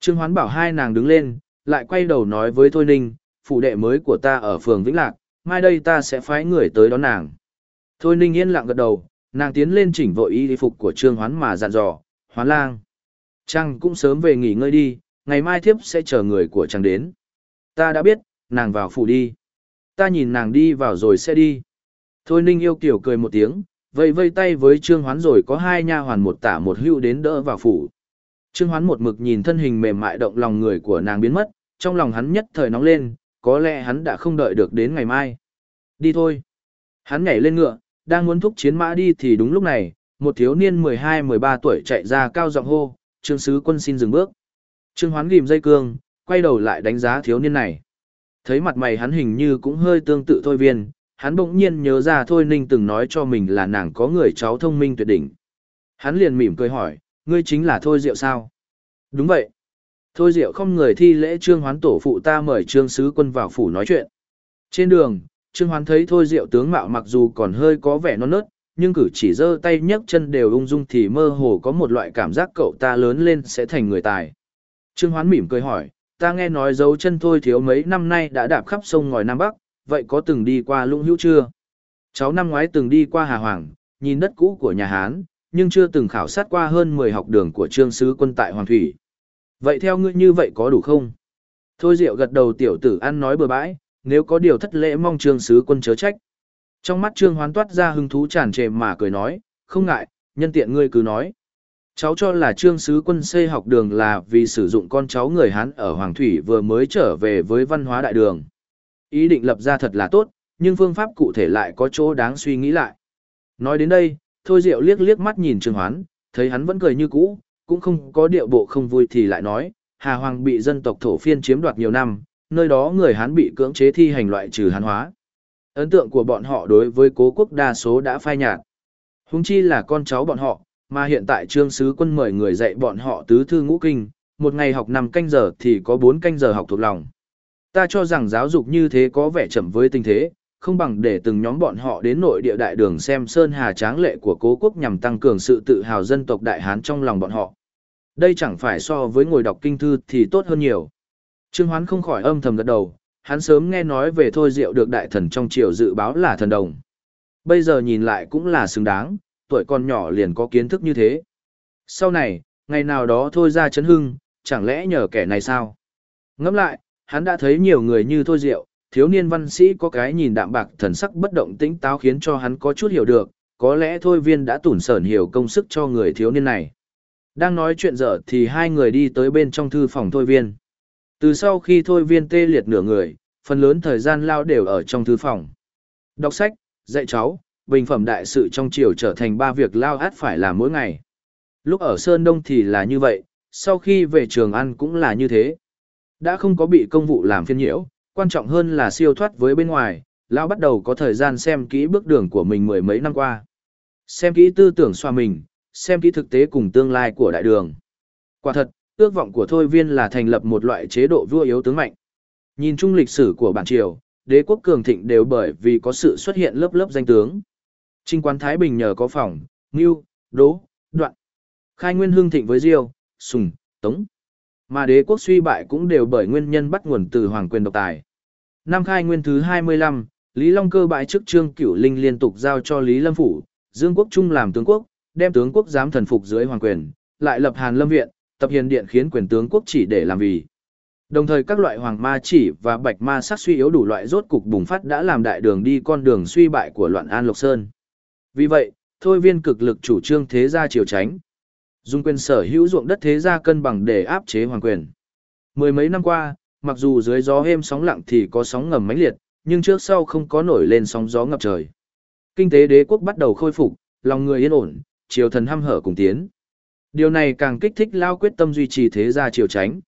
Trương Hoán bảo hai nàng đứng lên, lại quay đầu nói với Thôi Ninh, phụ đệ mới của ta ở phường Vĩnh Lạc, mai đây ta sẽ phái người tới đón nàng. Thôi Ninh yên lặng gật đầu, nàng tiến lên chỉnh vội y phục của Trương Hoán mà dặn dò, Hoán lang. Trang cũng sớm về nghỉ ngơi đi, ngày mai thiếp sẽ chờ người của chàng đến. Ta đã biết, nàng vào phủ đi. Ta nhìn nàng đi vào rồi sẽ đi. Thôi Ninh yêu kiểu cười một tiếng, vây vây tay với Trương Hoán rồi có hai nha hoàn một tả một hưu đến đỡ vào phủ. Trương Hoán một mực nhìn thân hình mềm mại động lòng người của nàng biến mất, trong lòng hắn nhất thời nóng lên, có lẽ hắn đã không đợi được đến ngày mai. Đi thôi. Hắn nhảy lên ngựa, đang muốn thúc chiến mã đi thì đúng lúc này, một thiếu niên 12-13 tuổi chạy ra cao giọng hô, Trương Sứ quân xin dừng bước. Trương Hoán ghim dây cương, quay đầu lại đánh giá thiếu niên này. Thấy mặt mày hắn hình như cũng hơi tương tự thôi viên, hắn bỗng nhiên nhớ ra Thôi Ninh từng nói cho mình là nàng có người cháu thông minh tuyệt đỉnh. Hắn liền mỉm cười hỏi, ngươi chính là Thôi Diệu sao? Đúng vậy. Thôi Diệu không người thi lễ Trương Hoán tổ phụ ta mời Trương Sứ quân vào phủ nói chuyện. Trên đường, Trương Hoán thấy Thôi Diệu tướng mạo mặc dù còn hơi có vẻ non nớt, nhưng cử chỉ giơ tay nhấc chân đều ung dung thì mơ hồ có một loại cảm giác cậu ta lớn lên sẽ thành người tài. Trương Hoán mỉm cười hỏi, ta nghe nói dấu chân thôi thiếu mấy năm nay đã đạp khắp sông ngòi Nam Bắc, vậy có từng đi qua lũng hữu chưa? Cháu năm ngoái từng đi qua Hà Hoàng, nhìn đất cũ của nhà Hán, nhưng chưa từng khảo sát qua hơn 10 học đường của trương sứ quân tại Hoàng Thủy. Vậy theo ngươi như vậy có đủ không? Thôi Diệu gật đầu tiểu tử ăn nói bừa bãi, nếu có điều thất lễ mong trương sứ quân chớ trách. Trong mắt trương hoán toát ra hứng thú tràn trề mà cười nói, không ngại, nhân tiện ngươi cứ nói. Cháu cho là trương sứ quân xây học đường là vì sử dụng con cháu người Hán ở Hoàng Thủy vừa mới trở về với văn hóa đại đường. Ý định lập ra thật là tốt, nhưng phương pháp cụ thể lại có chỗ đáng suy nghĩ lại. Nói đến đây, Thôi Diệu liếc liếc mắt nhìn Trương Hoán, thấy hắn vẫn cười như cũ, cũng không có điệu bộ không vui thì lại nói, Hà Hoàng bị dân tộc thổ phiên chiếm đoạt nhiều năm, nơi đó người Hán bị cưỡng chế thi hành loại trừ Hán hóa. Ấn tượng của bọn họ đối với cố quốc đa số đã phai nhạt. Húng chi là con cháu bọn họ, mà hiện tại trương sứ quân mời người dạy bọn họ tứ thư ngũ kinh, một ngày học 5 canh giờ thì có 4 canh giờ học thuộc lòng. Ta cho rằng giáo dục như thế có vẻ chậm với tình thế, không bằng để từng nhóm bọn họ đến nội địa đại đường xem sơn hà tráng lệ của cố quốc nhằm tăng cường sự tự hào dân tộc đại hán trong lòng bọn họ. Đây chẳng phải so với ngồi đọc kinh thư thì tốt hơn nhiều. Trương Hoán không khỏi âm thầm gật đầu, hắn sớm nghe nói về thôi diệu được đại thần trong triều dự báo là thần đồng. Bây giờ nhìn lại cũng là xứng đáng, tuổi còn nhỏ liền có kiến thức như thế. Sau này, ngày nào đó thôi ra chấn hưng, chẳng lẽ nhờ kẻ này sao? Ngẫm lại, hắn đã thấy nhiều người như thôi diệu, thiếu niên văn sĩ có cái nhìn đạm bạc thần sắc bất động tĩnh táo khiến cho hắn có chút hiểu được, có lẽ thôi viên đã tủn sởn hiểu công sức cho người thiếu niên này. Đang nói chuyện dở thì hai người đi tới bên trong thư phòng thôi viên. Từ sau khi thôi viên tê liệt nửa người, phần lớn thời gian lao đều ở trong thư phòng. Đọc sách, dạy cháu, bình phẩm đại sự trong triều trở thành ba việc lao át phải làm mỗi ngày. Lúc ở Sơn Đông thì là như vậy, sau khi về trường ăn cũng là như thế. Đã không có bị công vụ làm phiên nhiễu, quan trọng hơn là siêu thoát với bên ngoài, Lão bắt đầu có thời gian xem kỹ bước đường của mình mười mấy năm qua. Xem kỹ tư tưởng xoa mình, xem kỹ thực tế cùng tương lai của đại đường. Quả thật, ước vọng của Thôi Viên là thành lập một loại chế độ vua yếu tướng mạnh. Nhìn chung lịch sử của bản triều, đế quốc cường thịnh đều bởi vì có sự xuất hiện lớp lớp danh tướng. Trinh quán Thái Bình nhờ có phòng, Ngưu, Đỗ, Đoạn. Khai nguyên hương thịnh với Diêu, Sùng, Tống. Mà đế quốc suy bại cũng đều bởi nguyên nhân bắt nguồn từ hoàng quyền độc tài. Năm khai nguyên thứ 25, Lý Long cơ bại chức trương cửu linh liên tục giao cho Lý Lâm Phủ, Dương Quốc Trung làm tướng quốc, đem tướng quốc giám thần phục dưới hoàng quyền, lại lập Hàn Lâm Viện, tập hiền điện khiến quyền tướng quốc chỉ để làm vì. Đồng thời các loại hoàng ma chỉ và bạch ma sắc suy yếu đủ loại rốt cục bùng phát đã làm đại đường đi con đường suy bại của loạn An Lộc Sơn. Vì vậy, thôi viên cực lực chủ trương thế gia triều tránh. Dùng quyền sở hữu ruộng đất thế gia cân bằng để áp chế hoàng quyền. Mười mấy năm qua, mặc dù dưới gió êm sóng lặng thì có sóng ngầm mãnh liệt, nhưng trước sau không có nổi lên sóng gió ngập trời. Kinh tế đế quốc bắt đầu khôi phục, lòng người yên ổn, triều thần hăm hở cùng tiến. Điều này càng kích thích lao quyết tâm duy trì thế gia triều tránh.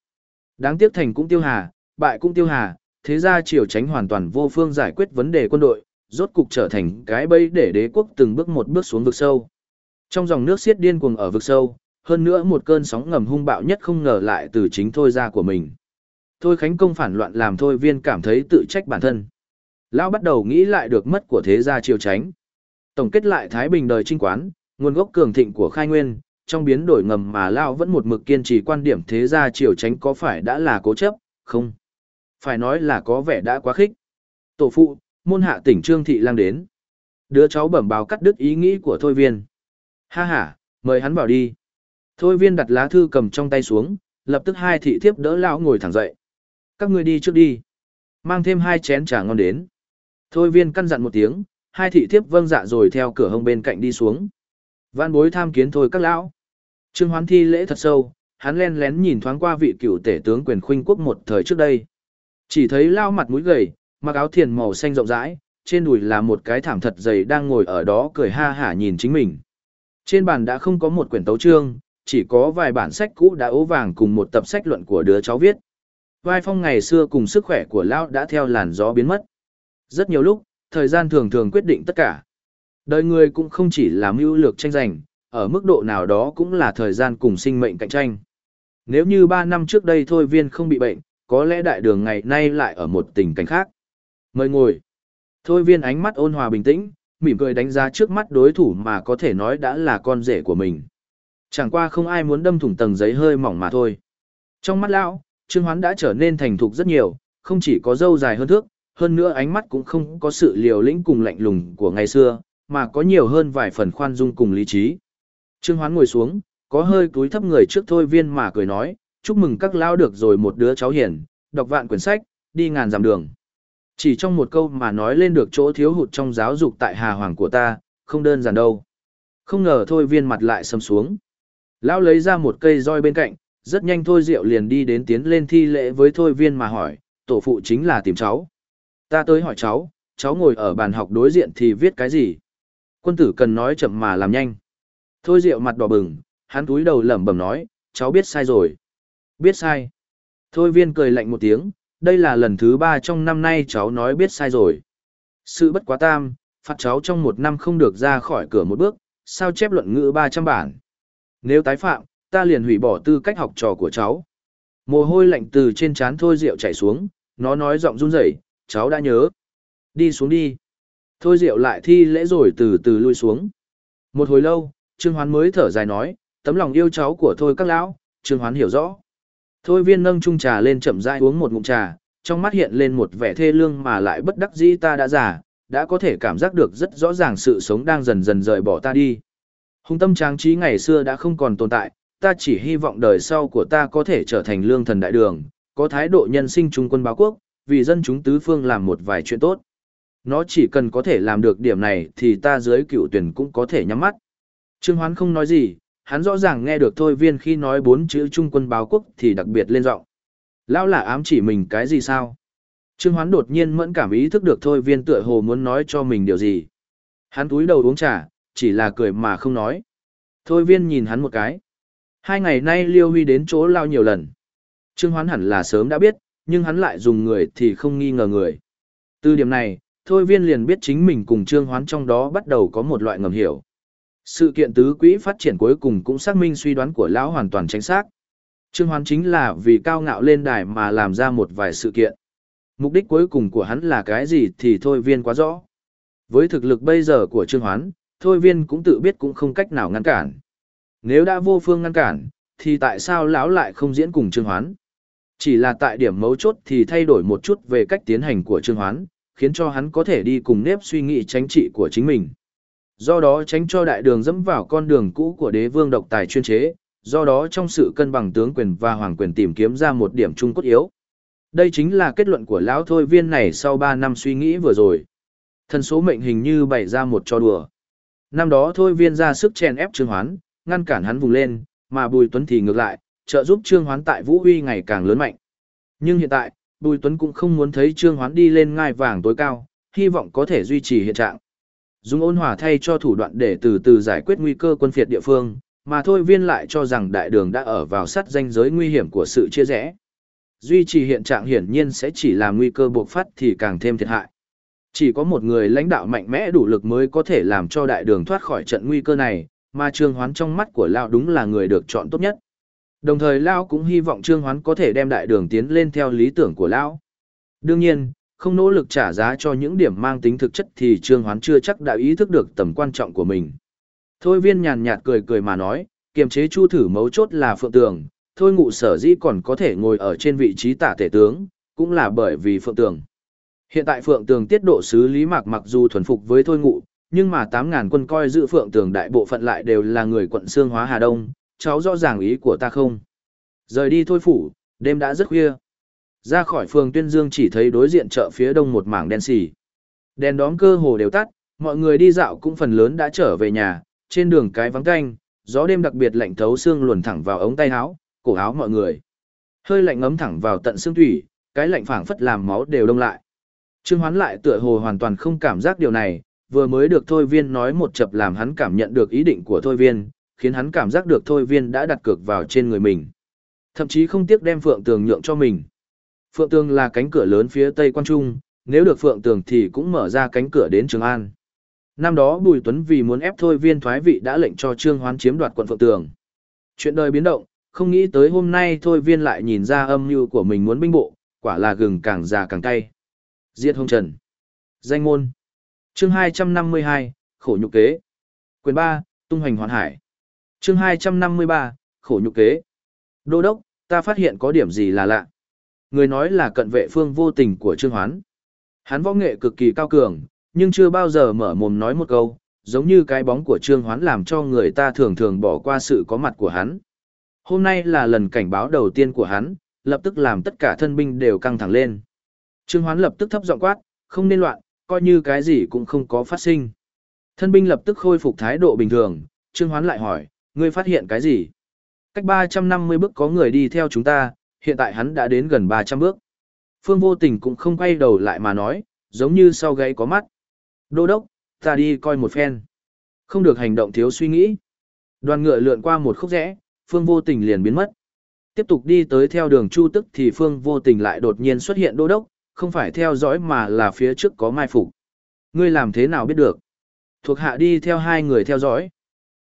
Đáng tiếc thành cũng tiêu hà, bại cũng tiêu hà, thế gia triều tránh hoàn toàn vô phương giải quyết vấn đề quân đội, rốt cục trở thành cái bẫy để đế quốc từng bước một bước xuống vực sâu. Trong dòng nước xiết điên cuồng ở vực sâu, hơn nữa một cơn sóng ngầm hung bạo nhất không ngờ lại từ chính thôi ra của mình. Thôi Khánh Công phản loạn làm thôi viên cảm thấy tự trách bản thân. Lão bắt đầu nghĩ lại được mất của thế gia triều tránh. Tổng kết lại Thái Bình đời trinh quán, nguồn gốc cường thịnh của khai nguyên, trong biến đổi ngầm mà Lão vẫn một mực kiên trì quan điểm thế gia triều tránh có phải đã là cố chấp, không? Phải nói là có vẻ đã quá khích. Tổ phụ, môn hạ tỉnh Trương Thị Lang đến. Đứa cháu bẩm báo cắt đứt ý nghĩ của Thôi Viên. Ha ha, mời hắn vào đi. Thôi Viên đặt lá thư cầm trong tay xuống, lập tức hai thị thiếp đỡ lão ngồi thẳng dậy. Các ngươi đi trước đi. Mang thêm hai chén trà ngon đến. Thôi viên căn dặn một tiếng, hai thị thiếp vâng dạ rồi theo cửa hông bên cạnh đi xuống. Văn bối tham kiến thôi các lão. Trương Hoán thi lễ thật sâu, hắn len lén nhìn thoáng qua vị cựu tể tướng quyền khuynh quốc một thời trước đây. Chỉ thấy lao mặt mũi gầy, mặc áo thiền màu xanh rộng rãi, trên đùi là một cái thảm thật dày đang ngồi ở đó cười ha hả nhìn chính mình. Trên bàn đã không có một quyển tấu chương, chỉ có vài bản sách cũ đã ố vàng cùng một tập sách luận của đứa cháu viết. Vai phong ngày xưa cùng sức khỏe của lão đã theo làn gió biến mất. Rất nhiều lúc, thời gian thường thường quyết định tất cả. Đời người cũng không chỉ là mưu lược tranh giành, ở mức độ nào đó cũng là thời gian cùng sinh mệnh cạnh tranh. Nếu như 3 năm trước đây thôi viên không bị bệnh, có lẽ đại đường ngày nay lại ở một tình cảnh khác. Mời ngồi. Thôi viên ánh mắt ôn hòa bình tĩnh, mỉm cười đánh giá trước mắt đối thủ mà có thể nói đã là con rể của mình. Chẳng qua không ai muốn đâm thủng tầng giấy hơi mỏng mà thôi. Trong mắt lão, Trương Hoán đã trở nên thành thục rất nhiều, không chỉ có râu dài hơn thước, hơn nữa ánh mắt cũng không có sự liều lĩnh cùng lạnh lùng của ngày xưa, mà có nhiều hơn vài phần khoan dung cùng lý trí. Trương Hoán ngồi xuống, có hơi cúi thấp người trước thôi viên mà cười nói, chúc mừng các Lão được rồi một đứa cháu hiền, đọc vạn quyển sách, đi ngàn dặm đường. Chỉ trong một câu mà nói lên được chỗ thiếu hụt trong giáo dục tại Hà Hoàng của ta, không đơn giản đâu. Không ngờ thôi viên mặt lại sầm xuống. Lão lấy ra một cây roi bên cạnh, rất nhanh thôi diệu liền đi đến tiến lên thi lễ với thôi viên mà hỏi, tổ phụ chính là tìm cháu. Ta tới hỏi cháu, cháu ngồi ở bàn học đối diện thì viết cái gì? Quân tử cần nói chậm mà làm nhanh. Thôi diệu mặt đỏ bừng, hắn túi đầu lẩm bẩm nói, cháu biết sai rồi. Biết sai. Thôi viên cười lạnh một tiếng, đây là lần thứ ba trong năm nay cháu nói biết sai rồi. Sự bất quá tam, phạt cháu trong một năm không được ra khỏi cửa một bước, sao chép luận ngữ 300 bản. Nếu tái phạm, ta liền hủy bỏ tư cách học trò của cháu. Mồ hôi lạnh từ trên trán thôi rượu chảy xuống, nó nói giọng run rẩy, cháu đã nhớ. Đi xuống đi. Thôi rượu lại thi lễ rồi từ từ lui xuống. Một hồi lâu, Trương Hoán mới thở dài nói, tấm lòng yêu cháu của thôi các lão, Trương Hoán hiểu rõ. Thôi viên nâng chung trà lên chậm rãi uống một ngụm trà, trong mắt hiện lên một vẻ thê lương mà lại bất đắc dĩ ta đã già, đã có thể cảm giác được rất rõ ràng sự sống đang dần dần rời bỏ ta đi. Hùng tâm tráng trí ngày xưa đã không còn tồn tại, ta chỉ hy vọng đời sau của ta có thể trở thành lương thần đại đường, có thái độ nhân sinh trung quân báo quốc, vì dân chúng tứ phương làm một vài chuyện tốt. Nó chỉ cần có thể làm được điểm này thì ta dưới cựu tuyển cũng có thể nhắm mắt. Trương Hoán không nói gì, hắn rõ ràng nghe được thôi viên khi nói bốn chữ trung quân báo quốc thì đặc biệt lên giọng. Lão là ám chỉ mình cái gì sao? Trương Hoán đột nhiên mẫn cảm ý thức được thôi viên tựa hồ muốn nói cho mình điều gì. Hắn túi đầu uống trà, chỉ là cười mà không nói. Thôi viên nhìn hắn một cái. Hai ngày nay Liêu Huy đến chỗ lao nhiều lần. Trương Hoán hẳn là sớm đã biết, nhưng hắn lại dùng người thì không nghi ngờ người. Từ điểm này, Thôi viên liền biết chính mình cùng Trương Hoán trong đó bắt đầu có một loại ngầm hiểu. Sự kiện tứ quỹ phát triển cuối cùng cũng xác minh suy đoán của lão hoàn toàn chính xác. Trương Hoán chính là vì cao ngạo lên đài mà làm ra một vài sự kiện. Mục đích cuối cùng của hắn là cái gì thì thôi viên quá rõ. Với thực lực bây giờ của Trương Hoán, thôi viên cũng tự biết cũng không cách nào ngăn cản. Nếu đã vô phương ngăn cản, thì tại sao lão lại không diễn cùng Trương Hoán? Chỉ là tại điểm mấu chốt thì thay đổi một chút về cách tiến hành của Trương Hoán, khiến cho hắn có thể đi cùng nếp suy nghĩ tránh trị của chính mình. Do đó tránh cho đại đường dẫm vào con đường cũ của đế vương độc tài chuyên chế, do đó trong sự cân bằng tướng quyền và hoàng quyền tìm kiếm ra một điểm chung cốt yếu. Đây chính là kết luận của lão thôi viên này sau 3 năm suy nghĩ vừa rồi. Thần số mệnh hình như bày ra một trò đùa. Năm đó thôi viên ra sức chèn ép Trương Hoán, ngăn cản hắn vùng lên, mà Bùi Tuấn thì ngược lại, trợ giúp Trương Hoán tại Vũ Huy ngày càng lớn mạnh. Nhưng hiện tại, Bùi Tuấn cũng không muốn thấy Trương Hoán đi lên ngai vàng tối cao, hy vọng có thể duy trì hiện trạng. Dùng ôn hòa thay cho thủ đoạn để từ từ giải quyết nguy cơ quân phiệt địa phương, mà thôi viên lại cho rằng đại đường đã ở vào sát danh giới nguy hiểm của sự chia rẽ. Duy trì hiện trạng hiển nhiên sẽ chỉ làm nguy cơ bộc phát thì càng thêm thiệt hại. Chỉ có một người lãnh đạo mạnh mẽ đủ lực mới có thể làm cho đại đường thoát khỏi trận nguy cơ này, mà Trương Hoán trong mắt của Lao đúng là người được chọn tốt nhất. Đồng thời Lao cũng hy vọng Trương Hoán có thể đem đại đường tiến lên theo lý tưởng của Lao. Đương nhiên, không nỗ lực trả giá cho những điểm mang tính thực chất thì Trương Hoán chưa chắc đã ý thức được tầm quan trọng của mình. Thôi viên nhàn nhạt cười cười mà nói, kiềm chế chu thử mấu chốt là phượng tường, thôi ngụ sở dĩ còn có thể ngồi ở trên vị trí tả tể tướng, cũng là bởi vì phượng tường. Hiện tại phượng tường tiết độ sứ Lý Mạc mặc dù thuần phục với thôi ngụ, nhưng mà 8.000 quân coi giữ phượng tường đại bộ phận lại đều là người quận Sương Hóa Hà Đông, cháu rõ ràng ý của ta không. Rời đi thôi phủ, đêm đã rất khuya. Ra khỏi phường Tuyên Dương chỉ thấy đối diện chợ phía đông một mảng đen xì. Đèn đóm cơ hồ đều tắt, mọi người đi dạo cũng phần lớn đã trở về nhà, trên đường cái vắng canh, gió đêm đặc biệt lạnh thấu xương luồn thẳng vào ống tay áo, cổ áo mọi người. Hơi lạnh ngấm thẳng vào tận xương thủy, cái lạnh phảng phất làm máu đều đông lại. Trương Hoán lại tựa hồ hoàn toàn không cảm giác điều này, vừa mới được Thôi Viên nói một chập làm hắn cảm nhận được ý định của Thôi Viên, khiến hắn cảm giác được Thôi Viên đã đặt cược vào trên người mình. Thậm chí không tiếc đem Phượng Tường nhượng cho mình. Phượng Tường là cánh cửa lớn phía Tây Quan Trung, nếu được Phượng Tường thì cũng mở ra cánh cửa đến Trường An. Năm đó Bùi Tuấn vì muốn ép Thôi Viên thoái vị đã lệnh cho Trương Hoán chiếm đoạt quận Phượng Tường. Chuyện đời biến động, không nghĩ tới hôm nay Thôi Viên lại nhìn ra âm mưu của mình muốn binh bộ, quả là gừng càng già càng cay. Diệt Hồng Trần. Danh môn. Chương 252, khổ nhục kế. Quyền 3, tung hoành hoàn hải. Chương 253, khổ nhục kế. Đô đốc, ta phát hiện có điểm gì là lạ. Người nói là cận vệ phương vô tình của Trương Hoán. Hắn võ nghệ cực kỳ cao cường, nhưng chưa bao giờ mở mồm nói một câu, giống như cái bóng của Trương Hoán làm cho người ta thường thường bỏ qua sự có mặt của hắn. Hôm nay là lần cảnh báo đầu tiên của hắn, lập tức làm tất cả thân binh đều căng thẳng lên. Trương Hoán lập tức thấp giọng quát, không nên loạn, coi như cái gì cũng không có phát sinh. Thân binh lập tức khôi phục thái độ bình thường, Trương Hoán lại hỏi, ngươi phát hiện cái gì? Cách 350 bước có người đi theo chúng ta, hiện tại hắn đã đến gần 300 bước. Phương vô tình cũng không quay đầu lại mà nói, giống như sau gáy có mắt. Đô đốc, ta đi coi một phen. Không được hành động thiếu suy nghĩ. Đoàn ngựa lượn qua một khúc rẽ, Phương vô tình liền biến mất. Tiếp tục đi tới theo đường Chu Tức thì Phương vô tình lại đột nhiên xuất hiện đô đốc, không phải theo dõi mà là phía trước có mai phục. Ngươi làm thế nào biết được? Thuộc hạ đi theo hai người theo dõi.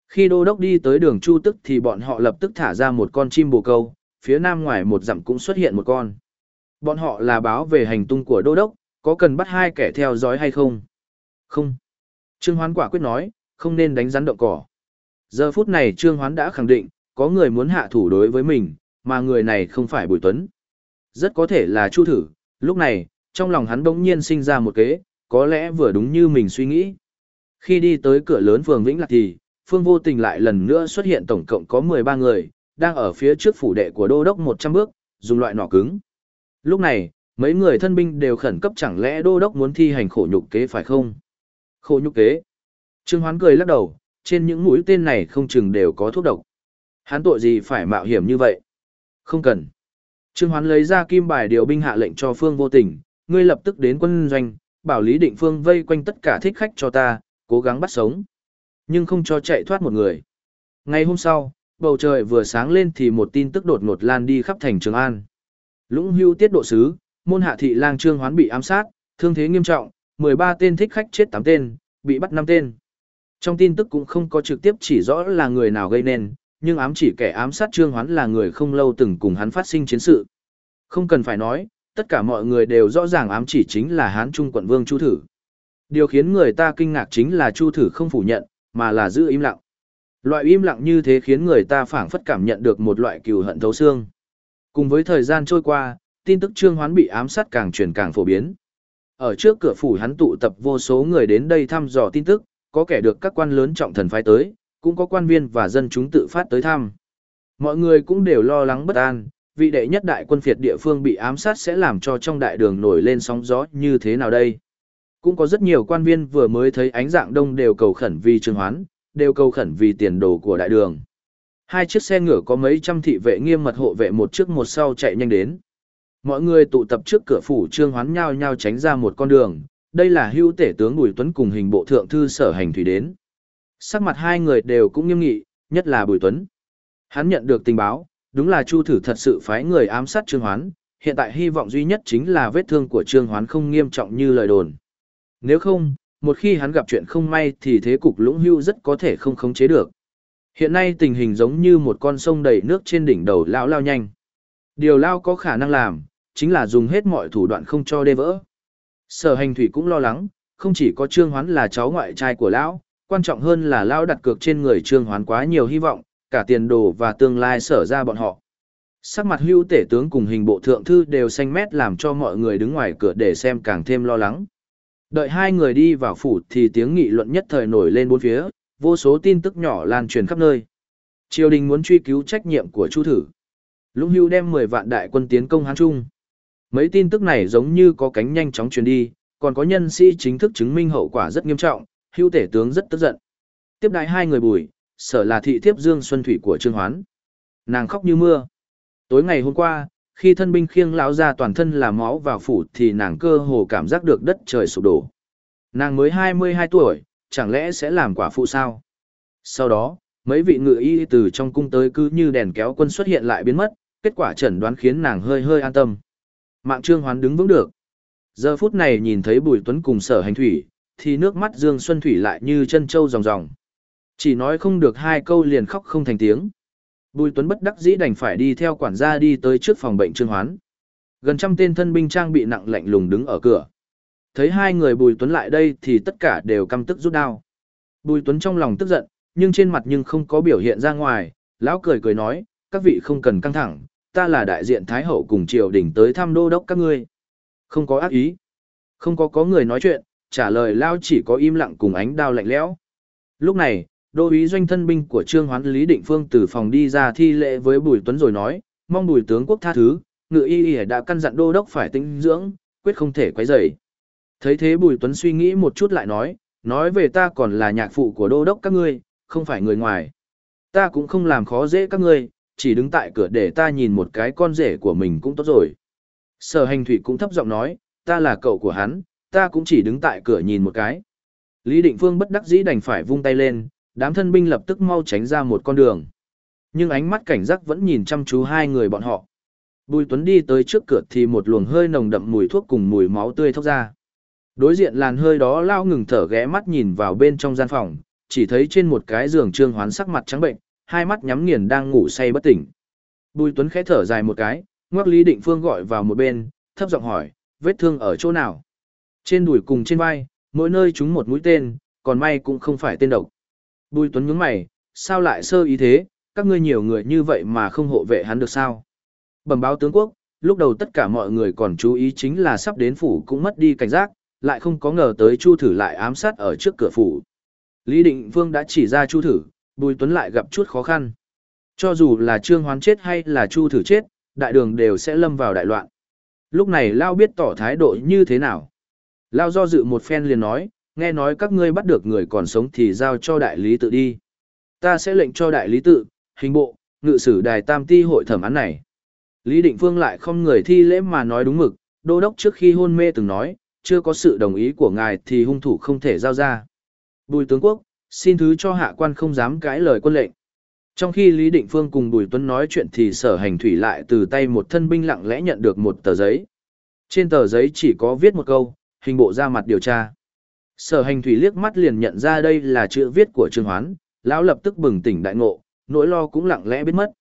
Khi đô đốc đi tới đường Chu Tức thì bọn họ lập tức thả ra một con chim bồ câu, phía nam ngoài một dặm cũng xuất hiện một con. Bọn họ là báo về hành tung của đô đốc, có cần bắt hai kẻ theo dõi hay không? Không. Trương Hoán quả quyết nói, không nên đánh rắn động cỏ. Giờ phút này Trương Hoán đã khẳng định, có người muốn hạ thủ đối với mình, mà người này không phải Bùi Tuấn. Rất có thể là Chu Thử, lúc này, trong lòng hắn bỗng nhiên sinh ra một kế, có lẽ vừa đúng như mình suy nghĩ. Khi đi tới cửa lớn phường Vĩnh Lạc thì, Phương Vô Tình lại lần nữa xuất hiện tổng cộng có 13 người, đang ở phía trước phủ đệ của đô đốc 100 bước, dùng loại nỏ cứng. Lúc này, mấy người thân binh đều khẩn cấp chẳng lẽ đô đốc muốn thi hành khổ nhục kế phải không? Khổ nhục kế. Trương Hoán cười lắc đầu, trên những mũi tên này không chừng đều có thuốc độc. Hắn tội gì phải mạo hiểm như vậy? Không cần. Trương Hoán lấy ra kim bài điều binh hạ lệnh cho Phương Vô Tình, ngươi lập tức đến quân doanh, bảo Lý Định Phương vây quanh tất cả thích khách cho ta, cố gắng bắt sống. Nhưng không cho chạy thoát một người. Ngày hôm sau, bầu trời vừa sáng lên thì một tin tức đột ngột lan đi khắp thành Trường An. Lũng hưu tiết độ sứ, môn hạ thị lang Trương Hoán bị ám sát, thương thế nghiêm trọng, 13 tên thích khách chết 8 tên, bị bắt 5 tên. Trong tin tức cũng không có trực tiếp chỉ rõ là người nào gây nên, nhưng ám chỉ kẻ ám sát Trương Hoán là người không lâu từng cùng hắn phát sinh chiến sự. Không cần phải nói, tất cả mọi người đều rõ ràng ám chỉ chính là Hán Trung quận vương Chu Thử. Điều khiến người ta kinh ngạc chính là Chu Thử không phủ nhận, mà là giữ im lặng. Loại im lặng như thế khiến người ta phảng phất cảm nhận được một loại cừu hận thấu xương. Cùng với thời gian trôi qua, tin tức Trương Hoán bị ám sát càng truyền càng phổ biến. Ở trước cửa phủ hắn tụ tập vô số người đến đây thăm dò tin tức, có kẻ được các quan lớn trọng thần phái tới, cũng có quan viên và dân chúng tự phát tới thăm. Mọi người cũng đều lo lắng bất an, vị đệ nhất đại quân phiệt địa phương bị ám sát sẽ làm cho trong đại đường nổi lên sóng gió như thế nào đây. Cũng có rất nhiều quan viên vừa mới thấy ánh dạng đông đều cầu khẩn vì trương hoán, đều cầu khẩn vì tiền đồ của đại đường. Hai chiếc xe ngựa có mấy trăm thị vệ nghiêm mật hộ vệ một trước một sau chạy nhanh đến. Mọi người tụ tập trước cửa phủ trương hoán nhau nhau tránh ra một con đường, đây là hưu tể tướng Bùi Tuấn cùng hình bộ thượng thư sở hành thủy đến. Sắc mặt hai người đều cũng nghiêm nghị, nhất là Bùi Tuấn. Hắn nhận được tình báo, đúng là Chu Thử thật sự phái người ám sát Trương Hoán, hiện tại hy vọng duy nhất chính là vết thương của Trương Hoán không nghiêm trọng như lời đồn. Nếu không, một khi hắn gặp chuyện không may thì thế cục lũng hưu rất có thể không khống chế được. Hiện nay tình hình giống như một con sông đầy nước trên đỉnh đầu lão lao nhanh. Điều lao có khả năng làm, chính là dùng hết mọi thủ đoạn không cho đê vỡ. Sở hành thủy cũng lo lắng, không chỉ có Trương Hoán là cháu ngoại trai của lão, quan trọng hơn là lão đặt cược trên người Trương Hoán quá nhiều hy vọng, cả tiền đồ và tương lai sở ra bọn họ. Sắc mặt hưu tể tướng cùng hình bộ thượng thư đều xanh mét làm cho mọi người đứng ngoài cửa để xem càng thêm lo lắng. Đợi hai người đi vào phủ thì tiếng nghị luận nhất thời nổi lên bốn phía, vô số tin tức nhỏ lan truyền khắp nơi. Triều đình muốn truy cứu trách nhiệm của Chu Thử. Lũng Hưu đem 10 vạn đại quân tiến công Hán Trung. Mấy tin tức này giống như có cánh nhanh chóng truyền đi, còn có nhân sĩ chính thức chứng minh hậu quả rất nghiêm trọng, hưu tể tướng rất tức giận. Tiếp đại hai người bùi, sở là thị thiếp Dương Xuân Thủy của Trương Hoán. Nàng khóc như mưa. Tối ngày hôm qua, khi thân binh khiêng lão ra toàn thân là máu vào phủ thì nàng cơ hồ cảm giác được đất trời sụp đổ. Nàng mới 22 tuổi, chẳng lẽ sẽ làm quả phụ sao? Sau đó, mấy vị ngự y từ trong cung tới cứ như đèn kéo quân xuất hiện lại biến mất, kết quả chẩn đoán khiến nàng hơi hơi an tâm. Mạng Trương Hoán đứng vững được. Giờ phút này nhìn thấy Bùi Tuấn cùng sở hành thủy, thì nước mắt Dương Xuân Thủy lại như chân trâu ròng ròng. Chỉ nói không được hai câu liền khóc không thành tiếng. Bùi Tuấn bất đắc dĩ đành phải đi theo quản gia đi tới trước phòng bệnh Trương Hoán. Gần trăm tên thân binh trang bị nặng lạnh lùng đứng ở cửa. Thấy hai người Bùi Tuấn lại đây thì tất cả đều căm tức rút đao. Bùi Tuấn trong lòng tức giận, nhưng trên mặt nhưng không có biểu hiện ra ngoài, lão cười cười nói, các vị không cần căng thẳng, ta là đại diện Thái Hậu cùng triều đình tới thăm đô đốc các ngươi. Không có ác ý. Không có có người nói chuyện, trả lời lao chỉ có im lặng cùng ánh đao lạnh lẽo. Lúc này, đô úy doanh thân binh của Trương Hoán Lý Định Phương từ phòng đi ra thi lễ với Bùi Tuấn rồi nói, mong Bùi tướng quốc tha thứ, ngự y ỉa đã căn dặn đô đốc phải tinh dưỡng, quyết không thể quấy rầy. Thấy thế Bùi Tuấn suy nghĩ một chút lại nói, nói về ta còn là nhạc phụ của đô đốc các ngươi, không phải người ngoài. Ta cũng không làm khó dễ các ngươi, chỉ đứng tại cửa để ta nhìn một cái con rể của mình cũng tốt rồi. Sở hành thủy cũng thấp giọng nói, ta là cậu của hắn, ta cũng chỉ đứng tại cửa nhìn một cái. Lý Định Phương bất đắc dĩ đành phải vung tay lên, đám thân binh lập tức mau tránh ra một con đường. Nhưng ánh mắt cảnh giác vẫn nhìn chăm chú hai người bọn họ. Bùi Tuấn đi tới trước cửa thì một luồng hơi nồng đậm mùi thuốc cùng mùi máu tươi thốc ra. Đối diện làn hơi đó lao ngừng thở ghé mắt nhìn vào bên trong gian phòng, chỉ thấy trên một cái giường trương hoán sắc mặt trắng bệnh, hai mắt nhắm nghiền đang ngủ say bất tỉnh. Bùi Tuấn khẽ thở dài một cái, ngoắc Lý Định Phương gọi vào một bên, thấp giọng hỏi, vết thương ở chỗ nào? Trên đùi cùng trên vai, mỗi nơi chúng một mũi tên, còn may cũng không phải tên độc. Bùi Tuấn nhướng mày, sao lại sơ ý thế, các ngươi nhiều người như vậy mà không hộ vệ hắn được sao? Bẩm báo tướng quốc, lúc đầu tất cả mọi người còn chú ý chính là sắp đến phủ cũng mất đi cảnh giác, lại không có ngờ tới Chu Thử lại ám sát ở trước cửa phủ. Lý Định Vương đã chỉ ra Chu Thử, Bùi Tuấn lại gặp chút khó khăn. Cho dù là Trương Hoán chết hay là Chu Thử chết, đại đường đều sẽ lâm vào đại loạn. Lúc này Lao biết tỏ thái độ như thế nào. Lao do dự một phen liền nói, nghe nói các ngươi bắt được người còn sống thì giao cho đại lý tự đi. Ta sẽ lệnh cho đại lý tự, hình bộ, ngự sử đài tam ti hội thẩm án này. Lý Định Phương lại không người thi lễ mà nói đúng mực, đô đốc trước khi hôn mê từng nói, chưa có sự đồng ý của ngài thì hung thủ không thể giao ra. Bùi tướng quốc, xin thứ cho hạ quan không dám cãi lời quân lệnh. Trong khi Lý Định Phương cùng Bùi Tuấn nói chuyện thì sở hành thủy lại từ tay một thân binh lặng lẽ nhận được một tờ giấy. Trên tờ giấy chỉ có viết một câu, hình bộ ra mặt điều tra. Sở hành thủy liếc mắt liền nhận ra đây là chữ viết của Trương Hoán, lão lập tức bừng tỉnh đại ngộ, nỗi lo cũng lặng lẽ biết mất.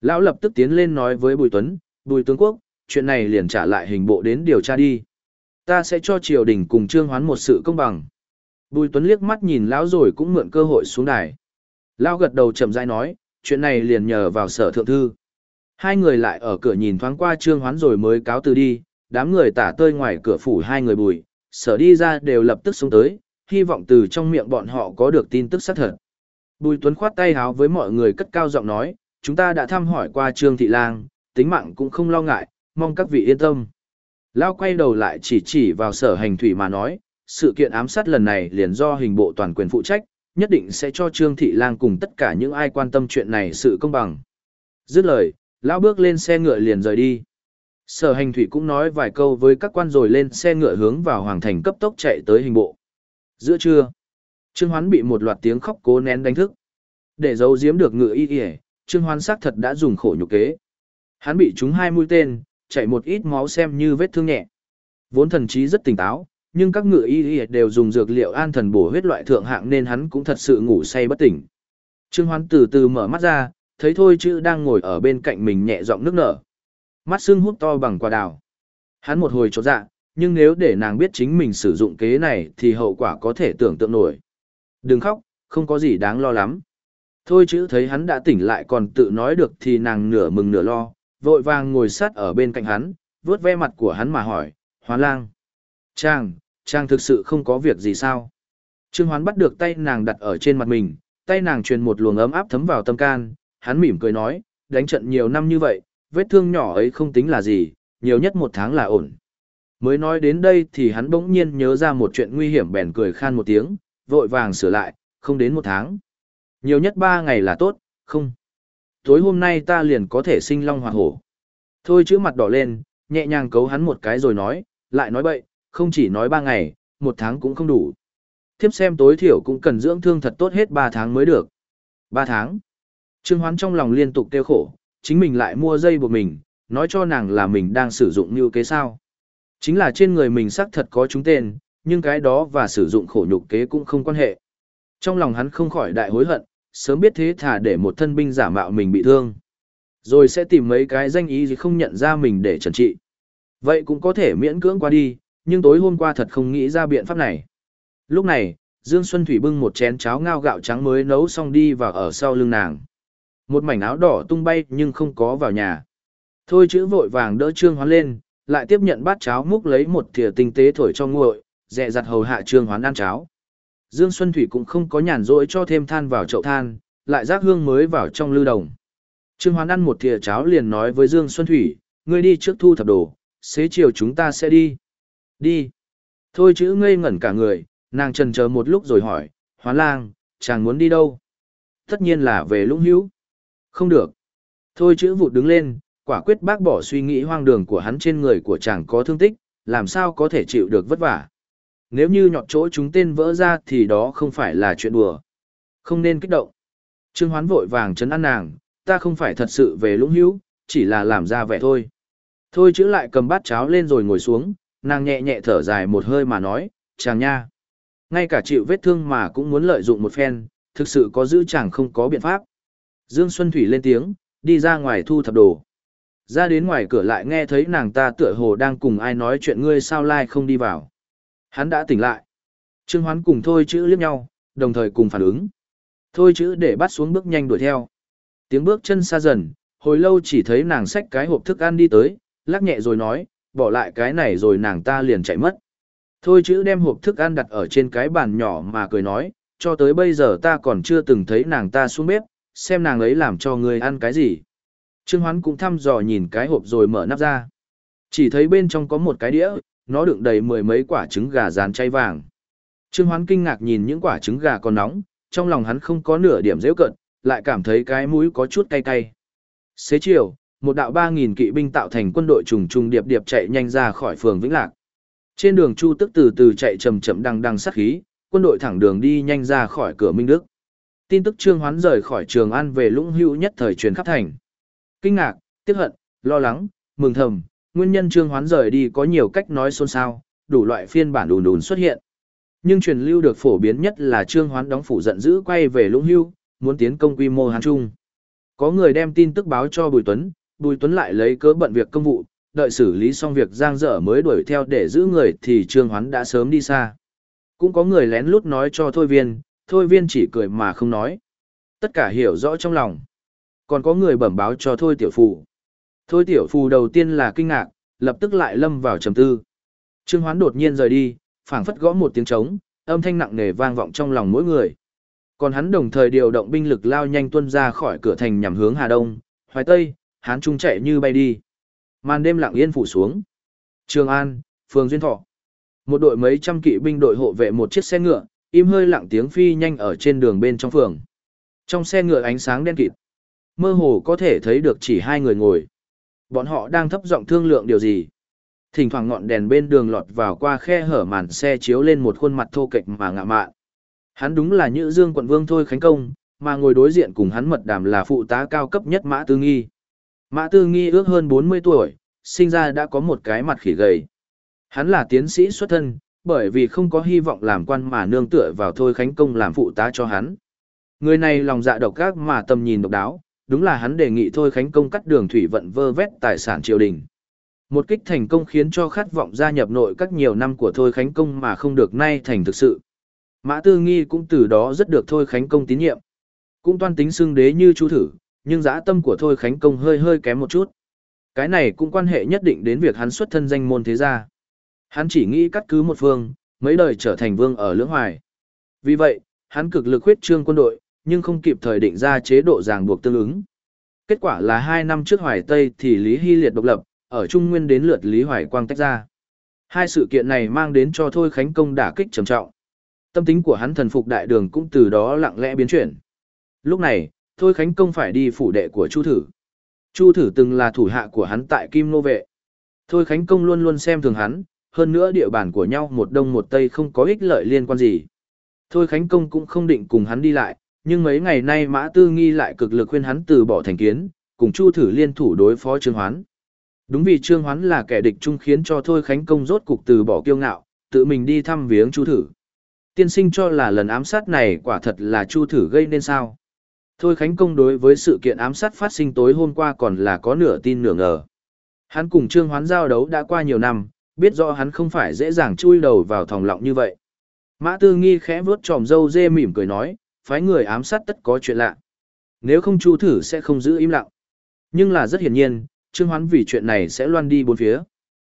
Lão lập tức tiến lên nói với Bùi Tuấn, Bùi Tướng Quốc, chuyện này liền trả lại hình bộ đến điều tra đi. Ta sẽ cho triều đình cùng Trương Hoán một sự công bằng. Bùi Tuấn liếc mắt nhìn lão rồi cũng mượn cơ hội xuống đài. Lão gật đầu chậm rãi nói, chuyện này liền nhờ vào sở thượng thư. Hai người lại ở cửa nhìn thoáng qua Trương Hoán rồi mới cáo từ đi, đám người tả tơi ngoài cửa phủ hai người bùi, sở đi ra đều lập tức xuống tới, hy vọng từ trong miệng bọn họ có được tin tức xác thật. Bùi Tuấn khoát tay háo với mọi người cất cao giọng nói, chúng ta đã thăm hỏi qua Trương Thị Lang, tính mạng cũng không lo ngại, mong các vị yên tâm. Lao quay đầu lại chỉ chỉ vào sở hành thủy mà nói, sự kiện ám sát lần này liền do hình bộ toàn quyền phụ trách, nhất định sẽ cho Trương Thị Lang cùng tất cả những ai quan tâm chuyện này sự công bằng. Dứt lời, Lão bước lên xe ngựa liền rời đi. Sở hành thủy cũng nói vài câu với các quan rồi lên xe ngựa hướng vào hoàng thành cấp tốc chạy tới hình bộ. Giữa trưa, Trương Hoán bị một loạt tiếng khóc cố nén đánh thức. Để giấu giếm được ngựa y y, Trương Hoán xác thật đã dùng khổ nhục kế. Hắn bị trúng hai mũi tên, chạy một ít máu xem như vết thương nhẹ. Vốn thần trí rất tỉnh táo, nhưng các ngựa y y đều dùng dược liệu an thần bổ huyết loại thượng hạng nên hắn cũng thật sự ngủ say bất tỉnh. Trương Hoán từ từ mở mắt ra, thấy thôi chữ đang ngồi ở bên cạnh mình nhẹ giọng nước nở. Mắt sưng hút to bằng quả đào. Hắn một hồi chột dạ, nhưng nếu để nàng biết chính mình sử dụng kế này thì hậu quả có thể tưởng tượng nổi. Đừng khóc, không có gì đáng lo lắm. Thôi chữ thấy hắn đã tỉnh lại còn tự nói được thì nàng nửa mừng nửa lo, vội vàng ngồi sát ở bên cạnh hắn, vuốt ve mặt của hắn mà hỏi, hoán lang. Chàng, chàng thực sự không có việc gì sao? Trương hoán bắt được tay nàng đặt ở trên mặt mình, tay nàng truyền một luồng ấm áp thấm vào tâm can, hắn mỉm cười nói, đánh trận nhiều năm như vậy, vết thương nhỏ ấy không tính là gì, nhiều nhất một tháng là ổn. Mới nói đến đây thì hắn bỗng nhiên nhớ ra một chuyện nguy hiểm bèn cười khan một tiếng, vội vàng sửa lại, không đến một tháng. Nhiều nhất ba ngày là tốt, không. Tối hôm nay ta liền có thể sinh long hoạt hổ. Thôi chữ mặt đỏ lên, nhẹ nhàng cấu hắn một cái rồi nói, lại nói bậy, không chỉ nói ba ngày, một tháng cũng không đủ. Thiếp xem tối thiểu cũng cần dưỡng thương thật tốt hết ba tháng mới được. Ba tháng. Trương Hoán trong lòng liên tục kêu khổ, chính mình lại mua dây buộc mình, nói cho nàng là mình đang sử dụng như kế sao. Chính là trên người mình xác thật có chúng tên, nhưng cái đó và sử dụng khổ nhục kế cũng không quan hệ. Trong lòng hắn không khỏi đại hối hận, sớm biết thế thả để một thân binh giả mạo mình bị thương. Rồi sẽ tìm mấy cái danh ý gì không nhận ra mình để trần trị. Vậy cũng có thể miễn cưỡng qua đi, nhưng tối hôm qua thật không nghĩ ra biện pháp này. Lúc này, Dương Xuân Thủy bưng một chén cháo ngao gạo trắng mới nấu xong đi và ở sau lưng nàng. Một mảnh áo đỏ tung bay nhưng không có vào nhà. Thôi chữ vội vàng đỡ Trương Hoán lên, lại tiếp nhận bát cháo múc lấy một thìa tinh tế thổi cho nguội, dẹ dặt hầu hạ Trương Hoán ăn cháo. Dương Xuân Thủy cũng không có nhàn rỗi cho thêm than vào chậu than, lại rác hương mới vào trong lưu đồng. Trương Hoán ăn một thìa cháo liền nói với Dương Xuân Thủy, ngươi đi trước thu thập đồ, xế chiều chúng ta sẽ đi. Đi. Thôi chữ ngây ngẩn cả người, nàng trần chờ một lúc rồi hỏi, Hoán lang, chàng muốn đi đâu? Tất nhiên là về lũng hữu. Không được. Thôi chữ vụt đứng lên, quả quyết bác bỏ suy nghĩ hoang đường của hắn trên người của chàng có thương tích, làm sao có thể chịu được vất vả. Nếu như nhọt chỗ chúng tên vỡ ra thì đó không phải là chuyện đùa. Không nên kích động. Trương Hoán vội vàng chấn an nàng, ta không phải thật sự về lũng hữu, chỉ là làm ra vẻ thôi. Thôi chữ lại cầm bát cháo lên rồi ngồi xuống, nàng nhẹ nhẹ thở dài một hơi mà nói, chàng nha. Ngay cả chịu vết thương mà cũng muốn lợi dụng một phen, thực sự có giữ chàng không có biện pháp. Dương Xuân Thủy lên tiếng, đi ra ngoài thu thập đồ. Ra đến ngoài cửa lại nghe thấy nàng ta tựa hồ đang cùng ai nói chuyện ngươi sao lai không đi vào. Hắn đã tỉnh lại. Trương Hoán cùng Thôi chữ liếc nhau, đồng thời cùng phản ứng. Thôi chữ để bắt xuống bước nhanh đuổi theo. Tiếng bước chân xa dần, hồi lâu chỉ thấy nàng xách cái hộp thức ăn đi tới, lắc nhẹ rồi nói, bỏ lại cái này rồi nàng ta liền chạy mất. Thôi chữ đem hộp thức ăn đặt ở trên cái bàn nhỏ mà cười nói, cho tới bây giờ ta còn chưa từng thấy nàng ta xuống bếp, xem nàng ấy làm cho người ăn cái gì. Trương Hoán cũng thăm dò nhìn cái hộp rồi mở nắp ra. Chỉ thấy bên trong có một cái đĩa, nó đựng đầy mười mấy quả trứng gà rán chay vàng. Trương Hoán kinh ngạc nhìn những quả trứng gà còn nóng, trong lòng hắn không có nửa điểm dễ cận, lại cảm thấy cái mũi có chút cay cay. Xế chiều, một đạo 3.000 kỵ binh tạo thành quân đội trùng trùng điệp điệp chạy nhanh ra khỏi phường Vĩnh Lạc. Trên đường Chu Tức từ từ chạy chậm chậm đằng đằng sát khí, quân đội thẳng đường đi nhanh ra khỏi cửa Minh Đức. Tin tức Trương Hoán rời khỏi Trường An về Lũng Hữu nhất thời truyền khắp thành. Kinh ngạc, tiếc hận, lo lắng, mừng thầm, nguyên nhân Trương Hoán rời đi có nhiều cách nói xôn xao, đủ loại phiên bản đùn đùn xuất hiện. Nhưng truyền lưu được phổ biến nhất là Trương Hoán đóng phủ giận dữ quay về Lũng Hưu, muốn tiến công quy mô Hán Trung. Có người đem tin tức báo cho Bùi Tuấn, Bùi Tuấn lại lấy cớ bận việc công vụ, đợi xử lý xong việc giang dở mới đuổi theo để giữ người thì Trương Hoán đã sớm đi xa. Cũng có người lén lút nói cho Thôi Viên, Thôi Viên chỉ cười mà không nói. Tất cả hiểu rõ trong lòng. Còn có người bẩm báo cho Thôi Tiểu Phù. Thôi Tiểu Phù đầu tiên là kinh ngạc, lập tức lại lâm vào trầm tư. Trương Hoán đột nhiên rời đi, phảng phất gõ một tiếng trống, âm thanh nặng nề vang vọng trong lòng mỗi người. Còn hắn đồng thời điều động binh lực lao nhanh tuân ra khỏi cửa thành nhằm hướng Hà Đông, Hoài Tây, Hán Trung chạy như bay đi. Màn đêm lặng yên phủ xuống. Trường An, phường Duyên Thọ. Một đội mấy trăm kỵ binh đội hộ vệ một chiếc xe ngựa, im hơi lặng tiếng phi nhanh ở trên đường bên trong phường. Trong xe ngựa ánh sáng đen kịt. Mơ hồ có thể thấy được chỉ hai người ngồi. Bọn họ đang thấp giọng thương lượng điều gì. Thỉnh thoảng ngọn đèn bên đường lọt vào qua khe hở màn xe chiếu lên một khuôn mặt thô kệch mà ngạ mạn. Hắn đúng là Nhữ Dương quận vương thôi khánh công, mà ngồi đối diện cùng hắn mật đàm là phụ tá cao cấp nhất Mã Tư Nghi. Mã Tư Nghi ước hơn 40 tuổi, sinh ra đã có một cái mặt khỉ gầy. Hắn là tiến sĩ xuất thân, bởi vì không có hy vọng làm quan mà nương tựa vào thôi khánh công làm phụ tá cho hắn. Người này lòng dạ độc ác mà tầm nhìn độc đáo, đúng là hắn đề nghị thôi khánh công cắt đường thủy vận vơ vét tài sản triều đình. Một kích thành công khiến cho khát vọng gia nhập nội các nhiều năm của Thôi Khánh Công mà không được nay thành thực sự. Mã Tư Nghi cũng từ đó rất được Thôi Khánh Công tín nhiệm. Cũng toan tính xưng đế như chu thử, nhưng dã tâm của Thôi Khánh Công hơi hơi kém một chút. Cái này cũng quan hệ nhất định đến việc hắn xuất thân danh môn thế gia. Hắn chỉ nghĩ cắt cứ một phương, mấy đời trở thành vương ở lưỡng hoài. Vì vậy, hắn cực lực huyết trương quân đội, nhưng không kịp thời định ra chế độ ràng buộc tương ứng. Kết quả là hai năm trước Hoài Tây thì Lý Hy Liệt độc lập, ở Trung Nguyên đến lượt Lý Hoài Quang tách ra. Hai sự kiện này mang đến cho Thôi Khánh Công đả kích trầm trọng. Tâm tính của hắn thần phục đại đường cũng từ đó lặng lẽ biến chuyển. Lúc này, Thôi Khánh Công phải đi phủ đệ của Chu Thử. Chu Thử từng là thủ hạ của hắn tại Kim Nô Vệ. Thôi Khánh Công luôn luôn xem thường hắn, hơn nữa địa bàn của nhau một đông một tây không có ích lợi liên quan gì. Thôi Khánh Công cũng không định cùng hắn đi lại, nhưng mấy ngày nay Mã Tư Nghi lại cực lực khuyên hắn từ bỏ thành kiến, cùng Chu Thử liên thủ đối phó Trương Hoán. Đúng vì Trương Hoán là kẻ địch chung khiến cho Thôi Khánh Công rốt cục từ bỏ kiêu ngạo, tự mình đi thăm viếng Chu Thử. Tiên sinh cho là lần ám sát này quả thật là Chu Thử gây nên sao. Thôi Khánh Công đối với sự kiện ám sát phát sinh tối hôm qua còn là có nửa tin nửa ngờ. Hắn cùng Trương Hoán giao đấu đã qua nhiều năm, biết rõ hắn không phải dễ dàng chui đầu vào thòng lọng như vậy. Mã Tư Nghi khẽ vuốt tròm dâu dê mỉm cười nói, phái người ám sát tất có chuyện lạ. Nếu không Chu Thử sẽ không giữ im lặng. Nhưng là rất hiển nhiên, Trương Hoán vì chuyện này sẽ loan đi bốn phía.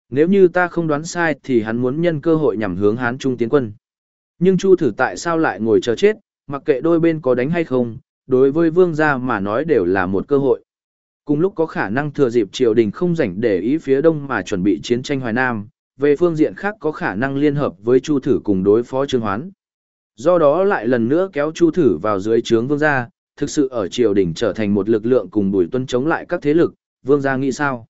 Nếu như ta không đoán sai thì hắn muốn nhân cơ hội nhằm hướng Hán Trung tiến quân. Nhưng Chu thử tại sao lại ngồi chờ chết, mặc kệ đôi bên có đánh hay không, đối với vương gia mà nói đều là một cơ hội. Cùng lúc có khả năng thừa dịp triều đình không rảnh để ý phía đông mà chuẩn bị chiến tranh Hoài Nam, về phương diện khác có khả năng liên hợp với Chu thử cùng đối phó Trương Hoán. Do đó lại lần nữa kéo Chu thử vào dưới trướng vương gia, thực sự ở triều đình trở thành một lực lượng cùng Bùi Tuân chống lại các thế lực, vương gia nghĩ sao?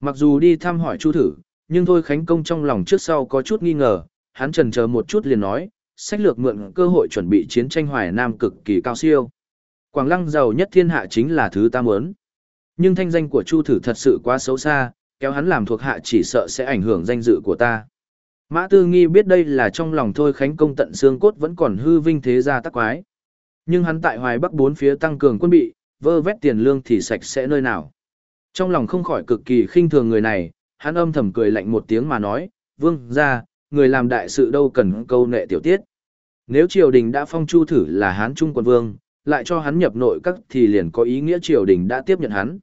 Mặc dù đi thăm hỏi Chu thử, nhưng thôi Khánh Công trong lòng trước sau có chút nghi ngờ, hắn trần chờ một chút liền nói, sách lược mượn cơ hội chuẩn bị chiến tranh Hoài Nam cực kỳ cao siêu. Quảng Lăng giàu nhất thiên hạ chính là thứ ta muốn. Nhưng thanh danh của Chu thử thật sự quá xấu xa, kéo hắn làm thuộc hạ chỉ sợ sẽ ảnh hưởng danh dự của ta. Mã Tư Nghi biết đây là trong lòng thôi Khánh Công tận xương cốt vẫn còn hư vinh thế gia tắc quái. Nhưng hắn tại Hoài Bắc bốn phía tăng cường quân bị, vơ vét tiền lương thì sạch sẽ nơi nào. Trong lòng không khỏi cực kỳ khinh thường người này, hắn âm thầm cười lạnh một tiếng mà nói, vương ra, người làm đại sự đâu cần câu nệ tiểu tiết. Nếu triều đình đã phong chu thử là hán trung quân vương, lại cho hắn nhập nội các thì liền có ý nghĩa triều đình đã tiếp nhận hắn.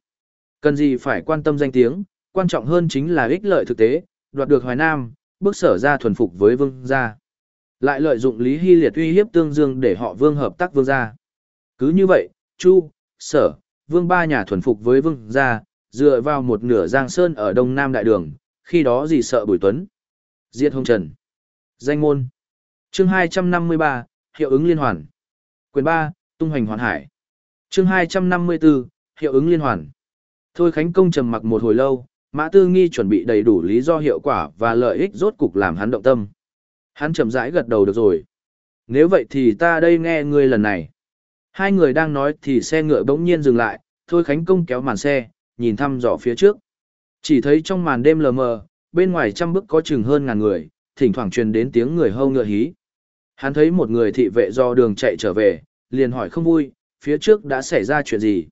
Cần gì phải quan tâm danh tiếng, quan trọng hơn chính là ích lợi thực tế, đoạt được Hoài Nam, bước sở ra thuần phục với vương gia. Lại lợi dụng Lý Hy Liệt uy hiếp tương dương để họ vương hợp tác vương gia. Cứ như vậy, Chu, Sở, Vương ba nhà thuần phục với Vương gia, dựa vào một nửa Giang Sơn ở Đông Nam Đại Đường, khi đó gì sợ Bùi Tuấn. Diệt Hồng Trần. Danh môn. Chương 253, Hiệu ứng liên hoàn. Quyền 3, Tung hoành hoàn hải. Chương 254, Hiệu ứng liên hoàn. Thôi Khánh Công trầm mặc một hồi lâu, Mã Tư Nghi chuẩn bị đầy đủ lý do hiệu quả và lợi ích rốt cục làm hắn động tâm. Hắn chậm rãi gật đầu được rồi. Nếu vậy thì ta đây nghe ngươi lần này. Hai người đang nói thì xe ngựa bỗng nhiên dừng lại, Thôi Khánh Công kéo màn xe, nhìn thăm dò phía trước. Chỉ thấy trong màn đêm lờ mờ, bên ngoài trăm bước có chừng hơn ngàn người, thỉnh thoảng truyền đến tiếng người hâu ngựa hí. Hắn thấy một người thị vệ do đường chạy trở về, liền hỏi không vui, phía trước đã xảy ra chuyện gì.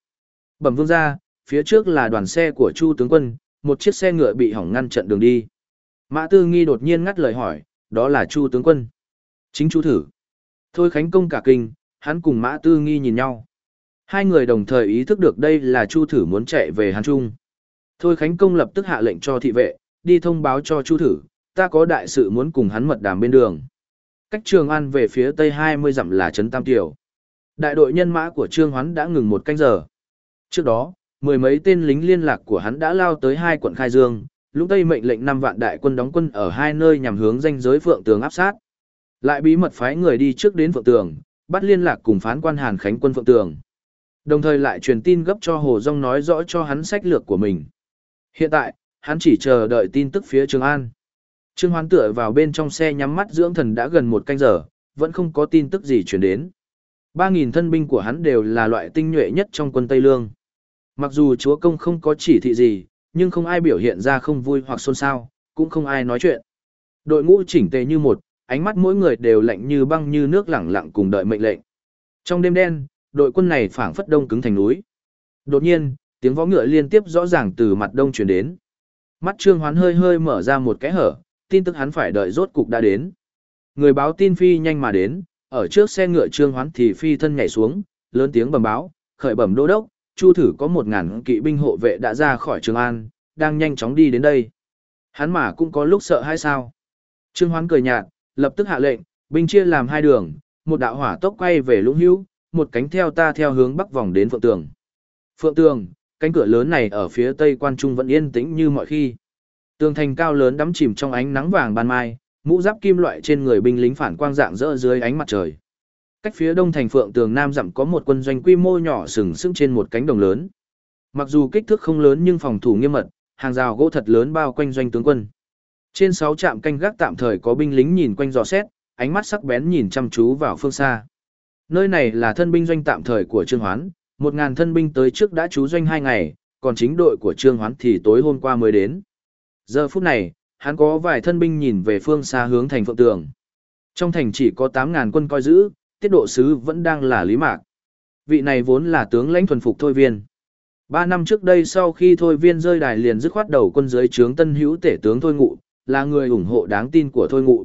Bẩm vương ra, phía trước là đoàn xe của Chu tướng quân, một chiếc xe ngựa bị hỏng ngăn chặn đường đi. Mã Tư Nghi đột nhiên ngắt lời hỏi, đó là Chu tướng quân. Chính Chu thử. Thôi Khánh Công cả kinh, hắn cùng Mã Tư Nghi nhìn nhau. Hai người đồng thời ý thức được đây là Chu Thử muốn chạy về Hán Trung. Thôi Khánh Công lập tức hạ lệnh cho thị vệ, đi thông báo cho Chu Thử, ta có đại sự muốn cùng hắn mật đàm bên đường. Cách Trường An về phía tây 20 dặm là Trấn Tam Tiểu. Đại đội nhân mã của Trương Hoán đã ngừng một canh giờ. Trước đó, mười mấy tên lính liên lạc của hắn đã lao tới hai quận Khai Dương, lúc Tây mệnh lệnh năm vạn đại quân đóng quân ở hai nơi nhằm hướng danh giới Phượng Tường áp sát. Lại bí mật phái người đi trước đến Phượng Tường, bắt liên lạc cùng phán quan Hàn Khánh quân Phượng Tường. Đồng thời lại truyền tin gấp cho Hồ Dung nói rõ cho hắn sách lược của mình. Hiện tại, hắn chỉ chờ đợi tin tức phía Trường An. Trương Hoán tựa vào bên trong xe nhắm mắt dưỡng thần đã gần một canh giờ, vẫn không có tin tức gì truyền đến. 3.000 thân binh của hắn đều là loại tinh nhuệ nhất trong quân Tây Lương. Mặc dù chúa công không có chỉ thị gì, nhưng không ai biểu hiện ra không vui hoặc xôn xao, cũng không ai nói chuyện. Đội ngũ chỉnh tề như một, ánh mắt mỗi người đều lạnh như băng như nước lẳng lặng cùng đợi mệnh lệnh. Trong đêm đen, đội quân này phảng phất đông cứng thành núi. Đột nhiên, tiếng vó ngựa liên tiếp rõ ràng từ mặt đông truyền đến. Mắt Trương Hoán hơi hơi mở ra một cái hở, tin tức hắn phải đợi rốt cục đã đến. Người báo tin phi nhanh mà đến, ở trước xe ngựa Trương Hoán thì phi thân nhảy xuống, lớn tiếng bẩm báo, khởi bẩm đô đốc, Chu thử có một ngàn kỵ binh hộ vệ đã ra khỏi Trường An, đang nhanh chóng đi đến đây. Hắn mà cũng có lúc sợ hay sao? Trương Hoán cười nhạt, lập tức hạ lệnh, binh chia làm hai đường, một đạo hỏa tốc quay về Lũng Hữu, một cánh theo ta theo hướng bắc vòng đến Phượng Tường. Phượng Tường, cánh cửa lớn này ở phía tây quan trung vẫn yên tĩnh như mọi khi. Tường thành cao lớn đắm chìm trong ánh nắng vàng ban mai, mũ giáp kim loại trên người binh lính phản quang dạng rỡ dưới ánh mặt trời. Cách phía đông thành Phượng Tường Nam dặm có một quân doanh quy mô nhỏ sừng sững trên một cánh đồng lớn. Mặc dù kích thước không lớn nhưng phòng thủ nghiêm mật, hàng rào gỗ thật lớn bao quanh doanh tướng quân. Trên sáu trạm canh gác tạm thời có binh lính nhìn quanh dò xét, ánh mắt sắc bén nhìn chăm chú vào phương xa. Nơi này là thân binh doanh tạm thời của Trương Hoán, một ngàn thân binh tới trước đã trú doanh hai ngày, còn chính đội của Trương Hoán thì tối hôm qua mới đến. Giờ phút này, hắn có vài thân binh nhìn về phương xa hướng thành Phượng Tường. Trong thành chỉ có 8000 quân coi giữ, tiết độ sứ vẫn đang là Lý Mạc. Vị này vốn là tướng lãnh thuần phục Thôi Viên. Ba năm trước đây sau khi Thôi Viên rơi đài liền dứt khoát đầu quân dưới trướng tân hữu tể tướng Thôi Ngụ, là người ủng hộ đáng tin của Thôi Ngụ.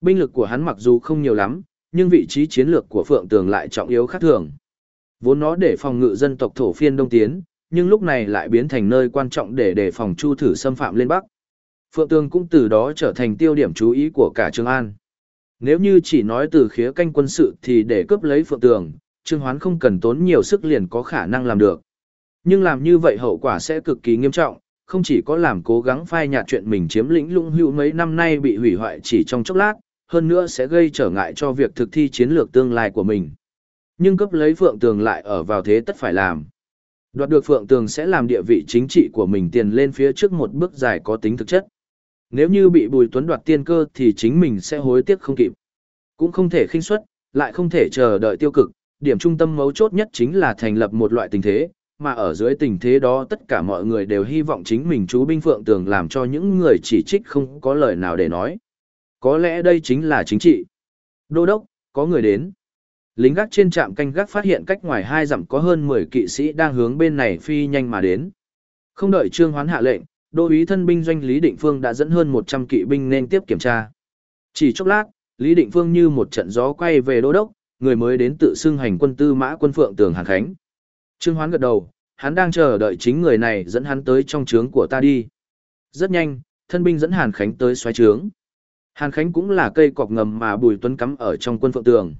Binh lực của hắn mặc dù không nhiều lắm, nhưng vị trí chiến lược của Phượng Tường lại trọng yếu khác thường. Vốn nó để phòng ngự dân tộc thổ phiên đông tiến, nhưng lúc này lại biến thành nơi quan trọng để đề phòng Chu thử xâm phạm lên Bắc. Phượng Tường cũng từ đó trở thành tiêu điểm chú ý của cả Trường An. Nếu như chỉ nói từ khía canh quân sự thì để cướp lấy Phượng Tường, Trương Hoán không cần tốn nhiều sức liền có khả năng làm được. Nhưng làm như vậy hậu quả sẽ cực kỳ nghiêm trọng, không chỉ có làm cố gắng phai nhạt chuyện mình chiếm lĩnh lũng hữu mấy năm nay bị hủy hoại chỉ trong chốc lát, hơn nữa sẽ gây trở ngại cho việc thực thi chiến lược tương lai của mình. Nhưng cấp lấy Phượng Tường lại ở vào thế tất phải làm. Đoạt được Phượng Tường sẽ làm địa vị chính trị của mình tiền lên phía trước một bước dài có tính thực chất. Nếu như bị Bùi Tuấn đoạt tiên cơ thì chính mình sẽ hối tiếc không kịp. Cũng không thể khinh suất, lại không thể chờ đợi tiêu cực, điểm trung tâm mấu chốt nhất chính là thành lập một loại tình thế, mà ở dưới tình thế đó tất cả mọi người đều hy vọng chính mình chú binh Phượng Tường làm cho những người chỉ trích không có lời nào để nói. Có lẽ đây chính là chính trị. Đô đốc, có người đến. Lính gác trên trạm canh gác phát hiện cách ngoài hai dặm có hơn 10 kỵ sĩ đang hướng bên này phi nhanh mà đến. Không đợi Trương Hoán hạ lệnh, đô úy thân binh doanh Lý Định Phương đã dẫn hơn 100 kỵ binh nên tiếp kiểm tra. Chỉ chốc lát, Lý Định Phương như một trận gió quay về đô đốc, người mới đến tự xưng hành quân tư mã quân phượng tường Hàn Khánh. Trương Hoán gật đầu, hắn đang chờ đợi chính người này dẫn hắn tới trong trướng của ta đi. Rất nhanh, thân binh dẫn Hàn Khánh tới xoáy trướng. Hàn Khánh cũng là cây cọc ngầm mà Bùi Tuấn cắm ở trong quân phượng tường.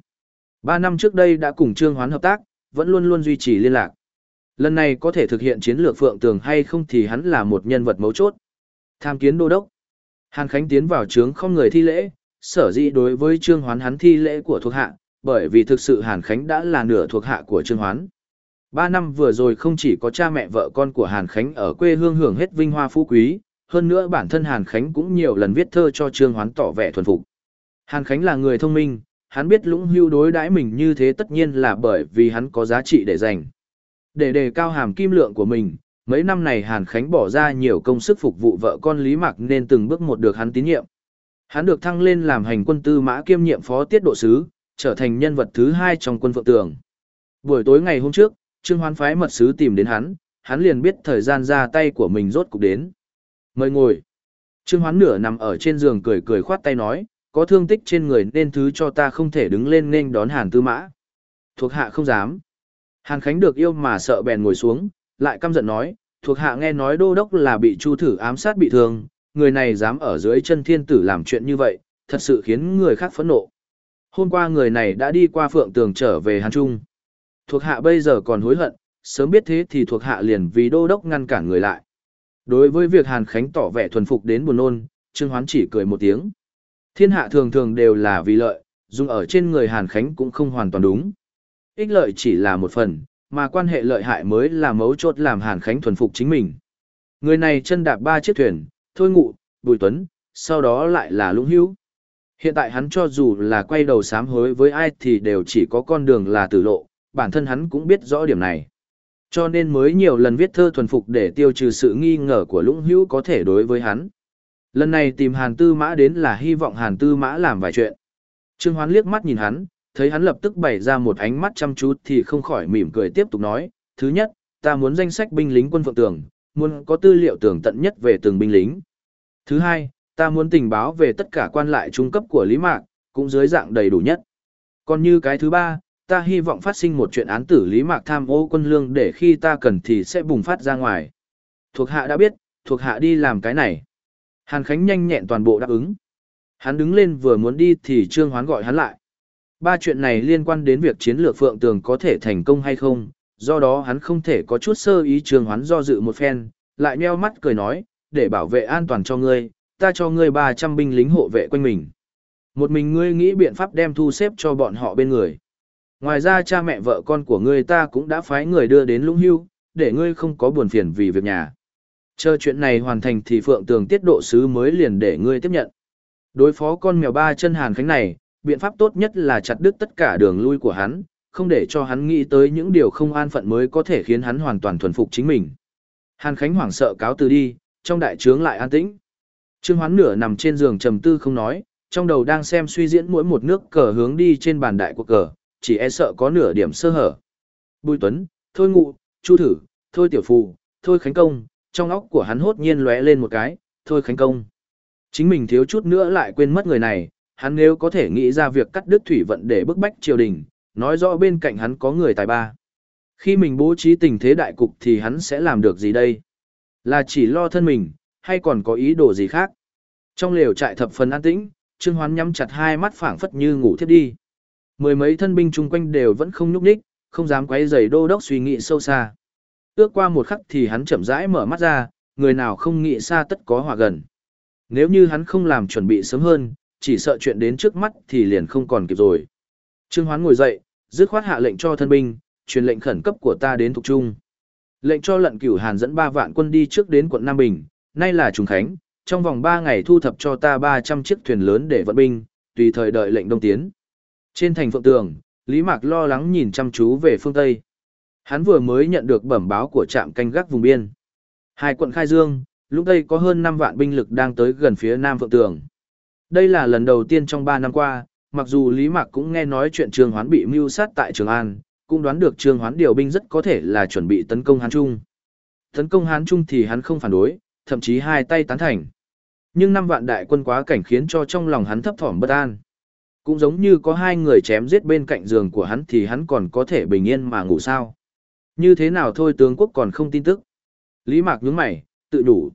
Ba năm trước đây đã cùng Trương Hoán hợp tác, vẫn luôn luôn duy trì liên lạc. Lần này có thể thực hiện chiến lược phượng tường hay không thì hắn là một nhân vật mấu chốt. Tham kiến đô đốc. Hàn Khánh tiến vào trướng không người thi lễ, sở dĩ đối với Trương Hoán hắn thi lễ của thuộc hạ, bởi vì thực sự Hàn Khánh đã là nửa thuộc hạ của Trương Hoán. Ba năm vừa rồi không chỉ có cha mẹ vợ con của Hàn Khánh ở quê hương hưởng hết vinh hoa phú quý, hơn nữa bản thân Hàn Khánh cũng nhiều lần viết thơ cho Trương Hoán tỏ vẻ thuần phục. Hàn Khánh là người thông minh, hắn biết lũng hưu đối đãi mình như thế tất nhiên là bởi vì hắn có giá trị để dành. Để đề cao hàm kim lượng của mình, mấy năm này Hàn Khánh bỏ ra nhiều công sức phục vụ vợ con Lý Mạc nên từng bước một được hắn tín nhiệm. Hắn được thăng lên làm hành quân tư mã kiêm nhiệm phó tiết độ sứ, trở thành nhân vật thứ hai trong quân phượng tường. Buổi tối ngày hôm trước, Trương Hoán phái mật sứ tìm đến hắn, hắn liền biết thời gian ra tay của mình rốt cục đến. Mời ngồi. Trương Hoán nửa nằm ở trên giường cười cười khoát tay nói, có thương tích trên người nên thứ cho ta không thể đứng lên nên đón Hàn Tư Mã. Thuộc hạ không dám. Hàn Khánh được yêu mà sợ bèn ngồi xuống, lại căm giận nói, thuộc hạ nghe nói đô đốc là bị chu thử ám sát bị thương, người này dám ở dưới chân thiên tử làm chuyện như vậy, thật sự khiến người khác phẫn nộ. Hôm qua người này đã đi qua phượng tường trở về Hàn Trung. Thuộc hạ bây giờ còn hối hận, sớm biết thế thì thuộc hạ liền vì đô đốc ngăn cản người lại. Đối với việc Hàn Khánh tỏ vẻ thuần phục đến buồn nôn, Trương Hoán chỉ cười một tiếng. Thiên hạ thường thường đều là vì lợi, dùng ở trên người Hàn Khánh cũng không hoàn toàn đúng. Ích lợi chỉ là một phần, mà quan hệ lợi hại mới là mấu chốt làm Hàn Khánh thuần phục chính mình. Người này chân đạp ba chiếc thuyền, thôi ngụ, bùi tuấn, sau đó lại là lũng hữu. Hiện tại hắn cho dù là quay đầu sám hối với ai thì đều chỉ có con đường là tử lộ, bản thân hắn cũng biết rõ điểm này. Cho nên mới nhiều lần viết thơ thuần phục để tiêu trừ sự nghi ngờ của lũng hữu có thể đối với hắn. Lần này tìm Hàn Tư Mã đến là hy vọng Hàn Tư Mã làm vài chuyện. Trương Hoán liếc mắt nhìn hắn, thấy hắn lập tức bày ra một ánh mắt chăm chú thì không khỏi mỉm cười tiếp tục nói. Thứ nhất, ta muốn danh sách binh lính quân phượng tường, muốn có tư liệu tường tận nhất về từng binh lính. Thứ hai, ta muốn tình báo về tất cả quan lại trung cấp của Lý Mạc, cũng dưới dạng đầy đủ nhất. Còn như cái thứ ba, ta hy vọng phát sinh một chuyện án tử Lý Mạc tham ô quân lương để khi ta cần thì sẽ bùng phát ra ngoài. Thuộc hạ đã biết, thuộc hạ đi làm cái này. Hàn Khánh nhanh nhẹn toàn bộ đáp ứng. Hắn đứng lên vừa muốn đi thì Trương Hoán gọi hắn lại. Ba chuyện này liên quan đến việc chiến lược Phượng Tường có thể thành công hay không, do đó hắn không thể có chút sơ ý Trường Hoán do dự một phen, lại nheo mắt cười nói, để bảo vệ an toàn cho ngươi, ta cho ngươi 300 binh lính hộ vệ quanh mình. Một mình ngươi nghĩ biện pháp đem thu xếp cho bọn họ bên người. Ngoài ra cha mẹ vợ con của ngươi ta cũng đã phái người đưa đến lũng hưu, để ngươi không có buồn phiền vì việc nhà. Chờ chuyện này hoàn thành thì Phượng Tường tiết độ sứ mới liền để ngươi tiếp nhận. Đối phó con mèo ba chân Hàn Khánh này, biện pháp tốt nhất là chặt đứt tất cả đường lui của hắn, không để cho hắn nghĩ tới những điều không an phận mới có thể khiến hắn hoàn toàn thuần phục chính mình. Hàn Khánh hoảng sợ cáo từ đi, trong đại trướng lại an tĩnh. Trương Hoán nửa nằm trên giường trầm tư không nói, trong đầu đang xem suy diễn mỗi một nước cờ hướng đi trên bàn đại của cờ, chỉ e sợ có nửa điểm sơ hở. Bùi Tuấn, Thôi Ngụ, Chu Thử, Thôi Tiểu Phù, Thôi Khánh Công, trong óc của hắn hốt nhiên lóe lên một cái, Thôi Khánh Công. Chính mình thiếu chút nữa lại quên mất người này, hắn nếu có thể nghĩ ra việc cắt đứt thủy vận để bức bách triều đình, nói rõ bên cạnh hắn có người tài ba. Khi mình bố trí tình thế đại cục thì hắn sẽ làm được gì đây? Là chỉ lo thân mình, hay còn có ý đồ gì khác? Trong lều trại thập phần an tĩnh, Trương Hoán nhắm chặt hai mắt phảng phất như ngủ thiếp đi. Mười mấy thân binh chung quanh đều vẫn không nhúc nhích, không dám quấy rầy đô đốc suy nghĩ sâu xa. Ước qua một khắc thì hắn chậm rãi mở mắt ra, người nào không nghĩ xa tất có hòa gần. Nếu như hắn không làm chuẩn bị sớm hơn, chỉ sợ chuyện đến trước mắt thì liền không còn kịp rồi. Trương Hoán ngồi dậy, dứt khoát hạ lệnh cho thân binh, truyền lệnh khẩn cấp của ta đến thuộc trung. Lệnh cho lận cửu Hàn dẫn 3 vạn quân đi trước đến quận Nam Bình, nay là trùng khánh, trong vòng 3 ngày thu thập cho ta 300 chiếc thuyền lớn để vận binh, tùy thời đợi lệnh đông tiến. Trên thành phượng tường, Lý Mạc lo lắng nhìn chăm chú về phương Tây. Hắn vừa mới nhận được bẩm báo của trạm canh gác vùng biên. Hai quận Khai Dương, lúc đây có hơn 5 vạn binh lực đang tới gần phía Nam Phượng Tường. Đây là lần đầu tiên trong 3 năm qua, mặc dù Lý Mạc cũng nghe nói chuyện Trương Hoán bị mưu sát tại Trường An, cũng đoán được Trương Hoán điều binh rất có thể là chuẩn bị tấn công Hán Trung. Tấn công Hán Trung thì hắn không phản đối, thậm chí hai tay tán thành. Nhưng năm vạn đại quân quá cảnh khiến cho trong lòng hắn thấp thỏm bất an. Cũng giống như có hai người chém giết bên cạnh giường của hắn thì hắn còn có thể bình yên mà ngủ sao. Như thế nào thôi tướng quốc còn không tin tức. Lý Mạc nhướng mày, tự đủ.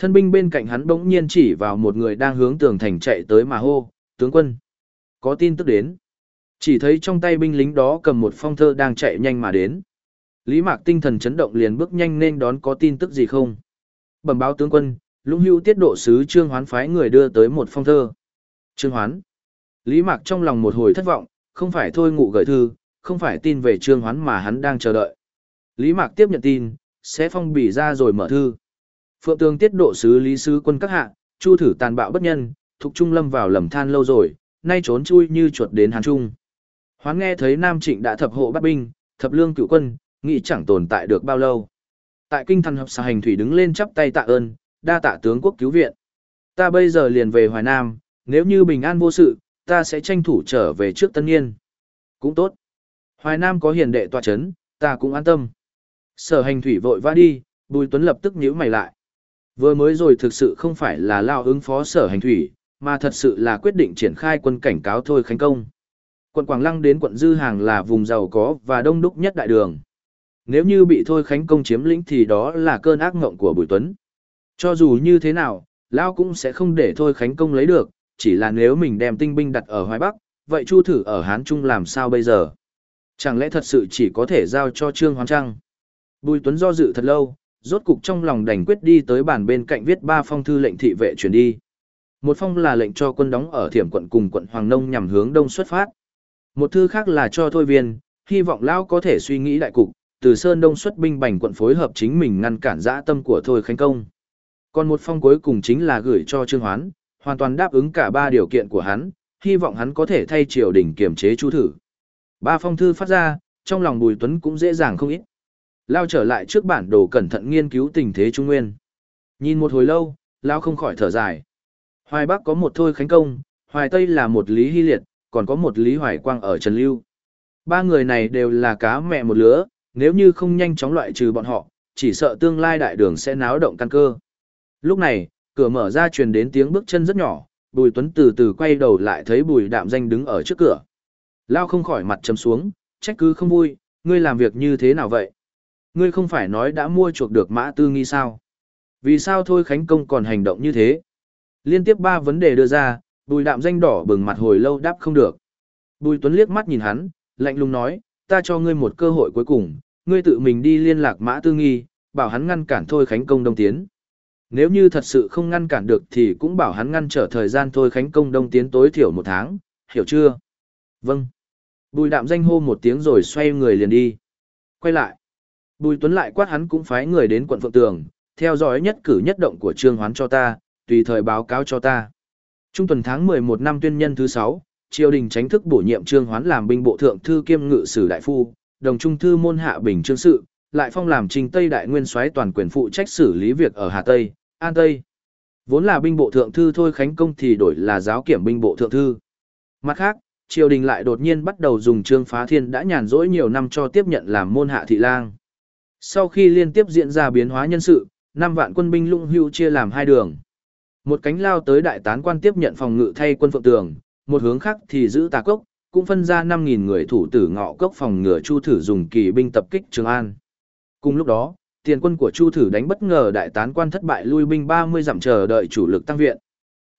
Thân binh bên cạnh hắn bỗng nhiên chỉ vào một người đang hướng tường thành chạy tới mà hô, tướng quân. Có tin tức đến. Chỉ thấy trong tay binh lính đó cầm một phong thơ đang chạy nhanh mà đến. Lý Mạc tinh thần chấn động liền bước nhanh nên đón có tin tức gì không. Bẩm báo tướng quân, lũng hữu tiết độ sứ Trương Hoán phái người đưa tới một phong thơ. Trương Hoán. Lý Mạc trong lòng một hồi thất vọng, không phải thôi ngụ gửi thư, không phải tin về Trương Hoán mà hắn đang chờ đợi. Lý Mạc tiếp nhận tin, sẽ phong bì ra rồi mở thư. Phượng Tường tiết độ sứ Lý sứ quân các hạ, Chu thử tàn bạo bất nhân, thuộc trung lâm vào lầm than lâu rồi, nay trốn chui như chuột đến Hán Trung. Hoán nghe thấy Nam Trịnh đã thập hộ bắt binh, thập lương cựu quân, nghĩ chẳng tồn tại được bao lâu. Tại kinh thần hợp xã hành thủy đứng lên chắp tay tạ ơn, đa tạ tướng quốc cứu viện. Ta bây giờ liền về Hoài Nam, nếu như bình an vô sự, ta sẽ tranh thủ trở về trước tân niên. Cũng tốt. Hoài Nam có hiền đệ tòa chấn, ta cũng an tâm. Sở hành thủy vội vã đi, Bùi Tuấn lập tức nhíu mày lại. Vừa mới rồi thực sự không phải là lao ứng phó sở hành thủy, mà thật sự là quyết định triển khai quân cảnh cáo thôi khánh công. Quận Quảng Lăng đến quận Dư Hàng là vùng giàu có và đông đúc nhất đại đường. Nếu như bị thôi khánh công chiếm lĩnh thì đó là cơn ác ngộng của Bùi Tuấn. Cho dù như thế nào, Lao cũng sẽ không để thôi khánh công lấy được, chỉ là nếu mình đem tinh binh đặt ở Hoài Bắc, vậy Chu thử ở Hán Trung làm sao bây giờ? Chẳng lẽ thật sự chỉ có thể giao cho Trương Hoán Trăng? Bùi Tuấn do dự thật lâu, rốt cục trong lòng đành quyết đi tới bàn bên cạnh viết ba phong thư lệnh thị vệ chuyển đi. Một phong là lệnh cho quân đóng ở Thiểm quận cùng quận Hoàng Nông nhằm hướng đông xuất phát. Một thư khác là cho Thôi Viên, hy vọng Lão có thể suy nghĩ đại cục, từ Sơn Đông xuất binh bành quận phối hợp chính mình ngăn cản dã tâm của Thôi Khánh Công. Còn một phong cuối cùng chính là gửi cho Trương Hoán, hoàn toàn đáp ứng cả ba điều kiện của hắn, hy vọng hắn có thể thay triều đình kiểm chế chu thử. Ba phong thư phát ra, trong lòng Bùi Tuấn cũng dễ dàng không ít. Lao trở lại trước bản đồ cẩn thận nghiên cứu tình thế Trung Nguyên. Nhìn một hồi lâu, Lao không khỏi thở dài. Hoài Bắc có một Thôi Khánh Công, Hoài Tây là một Lý Hy Liệt, còn có một Lý Hoài Quang ở Trần Lưu. Ba người này đều là cá mẹ một lứa, nếu như không nhanh chóng loại trừ bọn họ, chỉ sợ tương lai đại đường sẽ náo động căn cơ. Lúc này, cửa mở ra truyền đến tiếng bước chân rất nhỏ, Bùi Tuấn từ từ quay đầu lại thấy Bùi Đạm Danh đứng ở trước cửa. Lao không khỏi mặt chấm xuống, trách cứ không vui, ngươi làm việc như thế nào vậy? Ngươi không phải nói đã mua chuộc được mã tư nghi sao? Vì sao thôi Khánh Công còn hành động như thế? Liên tiếp ba vấn đề đưa ra, Bùi Đạm Danh đỏ bừng mặt hồi lâu đáp không được. Bùi Tuấn liếc mắt nhìn hắn, lạnh lùng nói, ta cho ngươi một cơ hội cuối cùng, ngươi tự mình đi liên lạc mã tư nghi, bảo hắn ngăn cản thôi Khánh Công đông tiến. Nếu như thật sự không ngăn cản được thì cũng bảo hắn ngăn trở thời gian thôi Khánh Công đông tiến tối thiểu một tháng, hiểu chưa? Vâng. Bùi đạm danh hô một tiếng rồi xoay người liền đi. Quay lại. Bùi Tuấn lại quát hắn cũng phái người đến quận Phượng Tường, theo dõi nhất cử nhất động của Trương Hoán cho ta, tùy thời báo cáo cho ta. Trung tuần tháng 11 năm tuyên nhân thứ 6, triều đình chính thức bổ nhiệm Trương Hoán làm binh bộ thượng thư kiêm ngự sử đại phu, đồng trung thư môn hạ bình trương sự, lại phong làm trình Tây đại nguyên soái toàn quyền phụ trách xử lý việc ở Hà Tây, An Tây. Vốn là binh bộ thượng thư thôi khánh công thì đổi là giáo kiểm binh bộ thượng thư. Mặt khác, triều đình lại đột nhiên bắt đầu dùng trương phá thiên đã nhàn rỗi nhiều năm cho tiếp nhận làm môn hạ thị lang. Sau khi liên tiếp diễn ra biến hóa nhân sự, năm vạn quân binh lũng hưu chia làm hai đường. Một cánh lao tới đại tán quan tiếp nhận phòng ngự thay quân phượng tường, một hướng khác thì giữ tà cốc, cũng phân ra 5.000 người thủ tử ngọ cốc phòng ngừa Chu Thử dùng kỳ binh tập kích Trường An. Cùng lúc đó, tiền quân của Chu Thử đánh bất ngờ đại tán quan thất bại lui binh 30 dặm chờ đợi chủ lực tăng viện.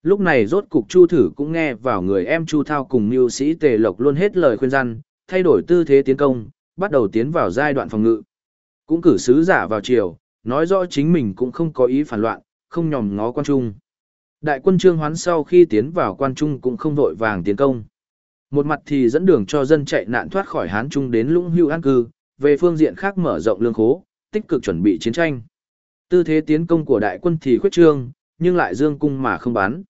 Lúc này rốt cục Chu Thử cũng nghe vào người em Chu Thao cùng mưu sĩ Tề Lộc luôn hết lời khuyên răn, thay đổi tư thế tiến công, bắt đầu tiến vào giai đoạn phòng ngự. Cũng cử sứ giả vào triều, nói rõ chính mình cũng không có ý phản loạn, không nhòm ngó quan trung. Đại quân Trương Hoán sau khi tiến vào quan trung cũng không vội vàng tiến công. Một mặt thì dẫn đường cho dân chạy nạn thoát khỏi Hán Trung đến Lũng Hưu an cư, về phương diện khác mở rộng lương khố, tích cực chuẩn bị chiến tranh. Tư thế tiến công của đại quân thì khuyết trương, nhưng lại dương cung mà không bắn.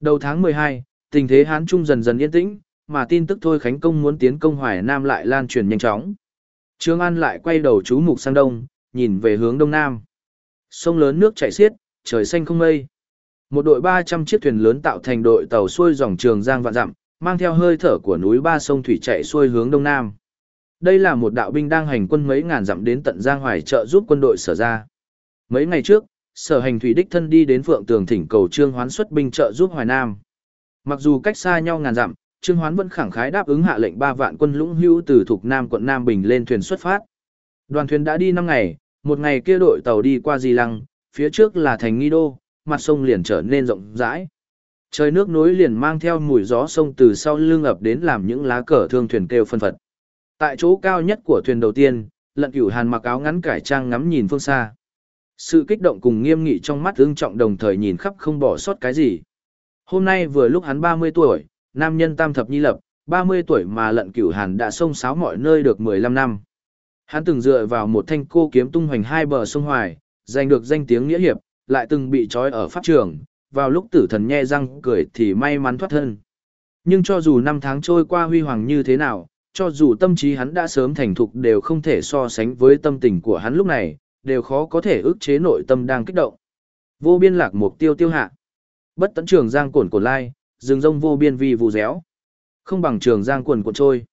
Đầu tháng 12, tình thế Hán Trung dần dần yên tĩnh, mà tin tức thôi Khánh Công muốn tiến công Hoài Nam lại lan truyền nhanh chóng. Trương An lại quay đầu chú mục sang đông, nhìn về hướng đông nam. Sông lớn nước chảy xiết, trời xanh không mây. Một đội 300 chiếc thuyền lớn tạo thành đội tàu xuôi dòng trường Giang vạn dặm, mang theo hơi thở của núi ba sông thủy chạy xuôi hướng đông nam. Đây là một đạo binh đang hành quân mấy ngàn dặm đến tận Giang Hoài trợ giúp quân đội sở ra. Mấy ngày trước, sở hành thủy đích thân đi đến Phượng Tường thỉnh cầu Trương Hoán xuất binh trợ giúp Hoài Nam. Mặc dù cách xa nhau ngàn dặm, Trương Hoán vẫn khẳng khái đáp ứng hạ lệnh ba vạn quân lũng hữu từ thuộc Nam quận Nam Bình lên thuyền xuất phát. Đoàn thuyền đã đi 5 ngày, một ngày kia đội tàu đi qua Di Lăng, phía trước là thành Nghi Đô, mặt sông liền trở nên rộng rãi. Trời nước nối liền mang theo mùi gió sông từ sau lưng ập đến làm những lá cờ thương thuyền kêu phân phật. Tại chỗ cao nhất của thuyền đầu tiên, lận cửu hàn mặc áo ngắn cải trang ngắm nhìn phương xa. Sự kích động cùng nghiêm nghị trong mắt ương trọng đồng thời nhìn khắp không bỏ sót cái gì. Hôm nay vừa lúc hắn 30 tuổi, nam nhân tam thập nhi lập, 30 tuổi mà lận cửu hàn đã sông sáo mọi nơi được 15 năm. Hắn từng dựa vào một thanh cô kiếm tung hoành hai bờ sông Hoài, giành được danh tiếng nghĩa hiệp, lại từng bị trói ở pháp trường, vào lúc tử thần nhe răng cười thì may mắn thoát thân. Nhưng cho dù năm tháng trôi qua huy hoàng như thế nào, cho dù tâm trí hắn đã sớm thành thục đều không thể so sánh với tâm tình của hắn lúc này, đều khó có thể ức chế nội tâm đang kích động. Vô biên lạc mục tiêu tiêu hạ. Bất tận trường giang cổn cổn lai, rừng rông vô biên vi vụ réo. Không bằng trường giang quần cuộn trôi.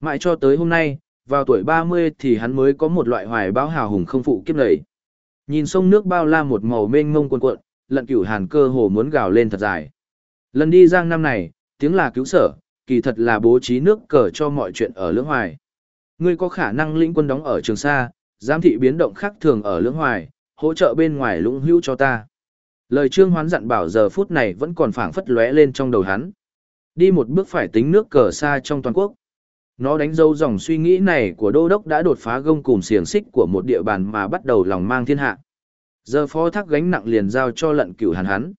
Mãi cho tới hôm nay, vào tuổi 30 thì hắn mới có một loại hoài báo hào hùng không phụ kiếp nảy. Nhìn sông nước bao la một màu mênh mông cuộn cuộn, lận cửu hàn cơ hồ muốn gào lên thật dài. Lần đi giang năm này, tiếng là cứu sở, kỳ thật là bố trí nước cờ cho mọi chuyện ở lưỡng hoài. Ngươi có khả năng lĩnh quân đóng ở trường sa, giám thị biến động khác thường ở lưỡng hoài, hỗ trợ bên ngoài lũng hữu cho ta. Lời trương hoán dặn bảo giờ phút này vẫn còn phảng phất lóe lên trong đầu hắn. Đi một bước phải tính nước cờ xa trong toàn quốc. Nó đánh dấu dòng suy nghĩ này của đô đốc đã đột phá gông cùng xiềng xích của một địa bàn mà bắt đầu lòng mang thiên hạ. Giờ phó thác gánh nặng liền giao cho lận cửu hàn hắn.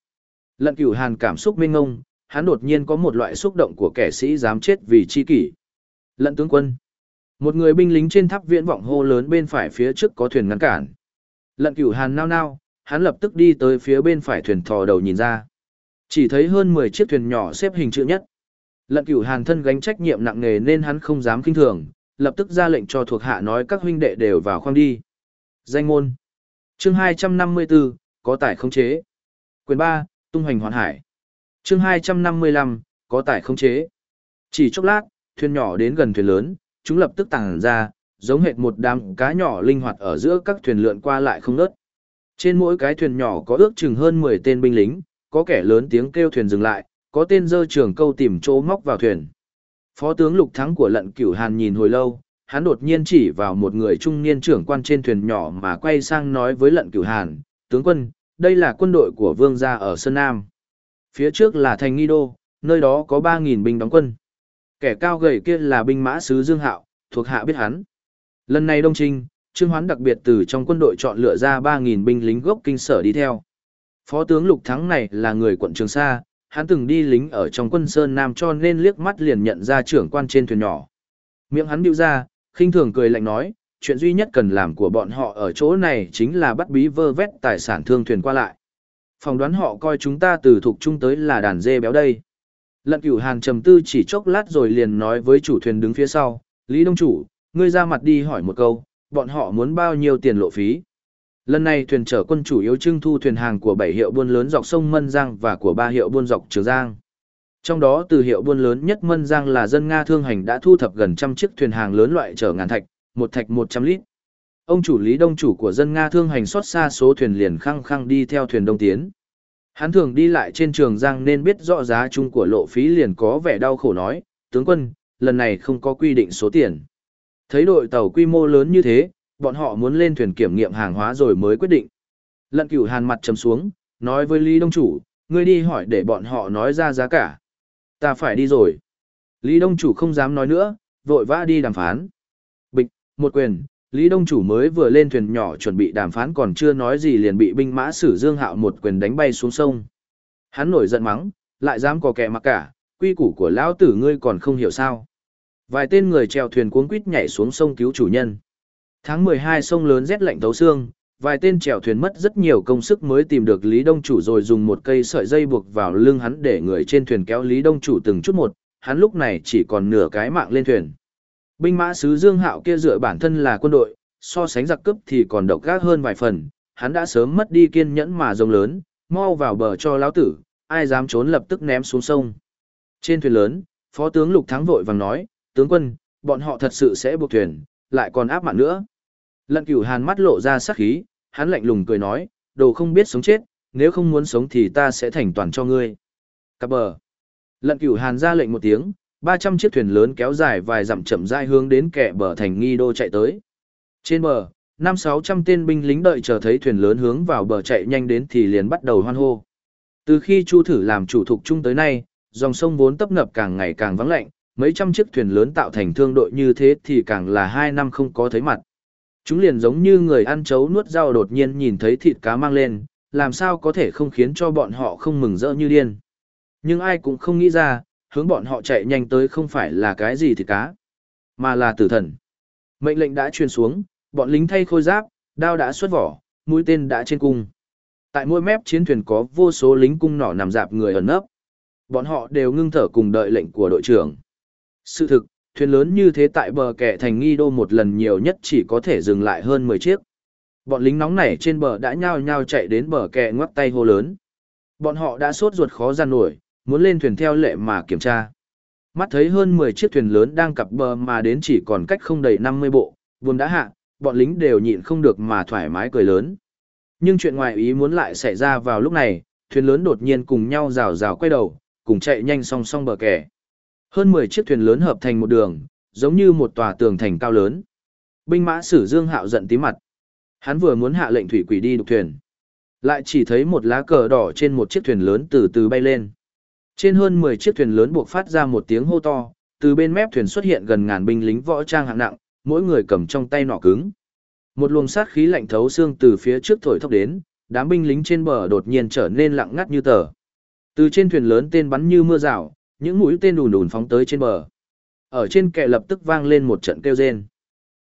Lận cửu hàn cảm xúc minh ngông, hắn đột nhiên có một loại xúc động của kẻ sĩ dám chết vì chi kỷ. Lận tướng quân. Một người binh lính trên tháp viễn vọng hô lớn bên phải phía trước có thuyền ngăn cản. Lận cửu hàn nao nao, hắn lập tức đi tới phía bên phải thuyền thò đầu nhìn ra. Chỉ thấy hơn 10 chiếc thuyền nhỏ xếp hình chữ nhất. Lận cửu hàn thân gánh trách nhiệm nặng nề nên hắn không dám kinh thường, lập tức ra lệnh cho thuộc hạ nói các huynh đệ đều vào khoang đi. Danh môn. Chương 254, có tải không chế. Quyền 3, tung hoành hoàn hải. Chương 255, có tải không chế. Chỉ chốc lát, thuyền nhỏ đến gần thuyền lớn, chúng lập tức tàng ra, giống hệt một đám cá nhỏ linh hoạt ở giữa các thuyền lượn qua lại không ngớt. Trên mỗi cái thuyền nhỏ có ước chừng hơn 10 tên binh lính, có kẻ lớn tiếng kêu thuyền dừng lại, có tên dơ trường câu tìm chỗ móc vào thuyền. Phó tướng Lục Thắng của lận cửu Hàn nhìn hồi lâu, hắn đột nhiên chỉ vào một người trung niên trưởng quan trên thuyền nhỏ mà quay sang nói với lận cửu Hàn, tướng quân, đây là quân đội của vương gia ở Sơn Nam. Phía trước là thành Nghi Đô, nơi đó có 3.000 binh đóng quân. Kẻ cao gầy kia là binh mã sứ Dương Hạo, thuộc hạ biết hắn. Lần này Đông Trinh, Trương Hoán đặc biệt từ trong quân đội chọn lựa ra 3.000 binh lính gốc kinh sở đi theo. Phó tướng Lục Thắng này là người quận Trường Sa, hắn từng đi lính ở trong quân Sơn Nam cho nên liếc mắt liền nhận ra trưởng quan trên thuyền nhỏ. Miệng hắn bĩu ra, khinh thường cười lạnh nói, chuyện duy nhất cần làm của bọn họ ở chỗ này chính là bắt bí vơ vét tài sản thương thuyền qua lại. Phòng đoán họ coi chúng ta từ thuộc trung tới là đàn dê béo đây. Lận cửu hàn trầm tư chỉ chốc lát rồi liền nói với chủ thuyền đứng phía sau, Lý Đông Chủ, ngươi ra mặt đi hỏi một câu, bọn họ muốn bao nhiêu tiền lộ phí. Lần này thuyền chở quân chủ yếu trưng thu thuyền hàng của bảy hiệu buôn lớn dọc sông Mân Giang và của ba hiệu buôn dọc Trường Giang. Trong đó từ hiệu buôn lớn nhất Mân Giang là dân Nga thương hành đã thu thập gần trăm chiếc thuyền hàng lớn loại chở ngàn thạch, một thạch 100 lít. Ông chủ lý đông chủ của dân Nga thương hành xót xa số thuyền liền khăng khăng đi theo thuyền đông tiến. Hắn thường đi lại trên trường Giang nên biết rõ giá chung của lộ phí liền có vẻ đau khổ nói, tướng quân, lần này không có quy định số tiền. Thấy đội tàu quy mô lớn như thế, bọn họ muốn lên thuyền kiểm nghiệm hàng hóa rồi mới quyết định. Lận cửu hàn mặt trầm xuống, nói với Lý Đông Chủ, ngươi đi hỏi để bọn họ nói ra giá cả. Ta phải đi rồi. Lý Đông Chủ không dám nói nữa, vội vã đi đàm phán. Bịch, một quyền, Lý Đông Chủ mới vừa lên thuyền nhỏ chuẩn bị đàm phán còn chưa nói gì liền bị binh mã sử Dương Hạo một quyền đánh bay xuống sông. Hắn nổi giận mắng, lại dám có kẻ mặc cả, quy củ của lão tử ngươi còn không hiểu sao. Vài tên người chèo thuyền cuống quýt nhảy xuống sông cứu chủ nhân. Tháng 12 sông lớn rét lạnh thấu xương, vài tên chèo thuyền mất rất nhiều công sức mới tìm được Lý Đông Chủ rồi dùng một cây sợi dây buộc vào lưng hắn để người trên thuyền kéo Lý Đông Chủ từng chút một, hắn lúc này chỉ còn nửa cái mạng lên thuyền. Binh mã sứ Dương Hạo kia dựa bản thân là quân đội, so sánh giặc cướp thì còn độc gác hơn vài phần, hắn đã sớm mất đi kiên nhẫn mà rồng lớn, mau vào bờ cho lão tử, ai dám trốn lập tức ném xuống sông. Trên thuyền lớn, Phó tướng Lục Thắng vội vàng nói, tướng quân, bọn họ thật sự sẽ buộc thuyền, lại còn áp mạng nữa. Lận cửu hàn mắt lộ ra sắc khí, hắn lạnh lùng cười nói, đồ không biết sống chết, nếu không muốn sống thì ta sẽ thành toàn cho ngươi. Cặp bờ. Lận cửu hàn ra lệnh một tiếng, 300 chiếc thuyền lớn kéo dài vài dặm chậm rãi hướng đến kẻ bờ thành nghi đô chạy tới. Trên bờ, năm sáu trăm tên binh lính đợi chờ thấy thuyền lớn hướng vào bờ chạy nhanh đến thì liền bắt đầu hoan hô. Từ khi Chu thử làm chủ thục chung tới nay, dòng sông vốn tấp nập càng ngày càng vắng lạnh, mấy trăm chiếc thuyền lớn tạo thành thương đội như thế thì càng là hai năm không có thấy mặt. Chúng liền giống như người ăn chấu nuốt rau đột nhiên nhìn thấy thịt cá mang lên, làm sao có thể không khiến cho bọn họ không mừng rỡ như điên. Nhưng ai cũng không nghĩ ra, hướng bọn họ chạy nhanh tới không phải là cái gì thịt cá, mà là tử thần. Mệnh lệnh đã truyền xuống, bọn lính thay khôi giáp, đao đã xuất vỏ, mũi tên đã trên cung. Tại mỗi mép chiến thuyền có vô số lính cung nỏ nằm dạp người ẩn nấp. Bọn họ đều ngưng thở cùng đợi lệnh của đội trưởng. Sự thực, thuyền lớn như thế tại bờ kẻ thành nghi đô một lần nhiều nhất chỉ có thể dừng lại hơn 10 chiếc. Bọn lính nóng nảy trên bờ đã nhao nhao chạy đến bờ kè ngoắc tay hô lớn. Bọn họ đã sốt ruột khó gian nổi, muốn lên thuyền theo lệ mà kiểm tra. Mắt thấy hơn 10 chiếc thuyền lớn đang cặp bờ mà đến chỉ còn cách không đầy 50 bộ, buồn đã hạ, bọn lính đều nhịn không được mà thoải mái cười lớn. Nhưng chuyện ngoài ý muốn lại xảy ra vào lúc này, thuyền lớn đột nhiên cùng nhau rào rào quay đầu, cùng chạy nhanh song song bờ kè. Hơn 10 chiếc thuyền lớn hợp thành một đường, giống như một tòa tường thành cao lớn. Binh mã Sử Dương Hạo giận tím mặt. Hắn vừa muốn hạ lệnh thủy quỷ đi đục thuyền, lại chỉ thấy một lá cờ đỏ trên một chiếc thuyền lớn từ từ bay lên. Trên hơn 10 chiếc thuyền lớn buộc phát ra một tiếng hô to, từ bên mép thuyền xuất hiện gần ngàn binh lính võ trang hạng nặng, mỗi người cầm trong tay nỏ cứng. Một luồng sát khí lạnh thấu xương từ phía trước thổi thốc đến, đám binh lính trên bờ đột nhiên trở nên lặng ngắt như tờ. Từ trên thuyền lớn tên bắn như mưa rào, những mũi tên đùn đùn phóng tới trên bờ. Ở trên kệ lập tức vang lên một trận kêu rên.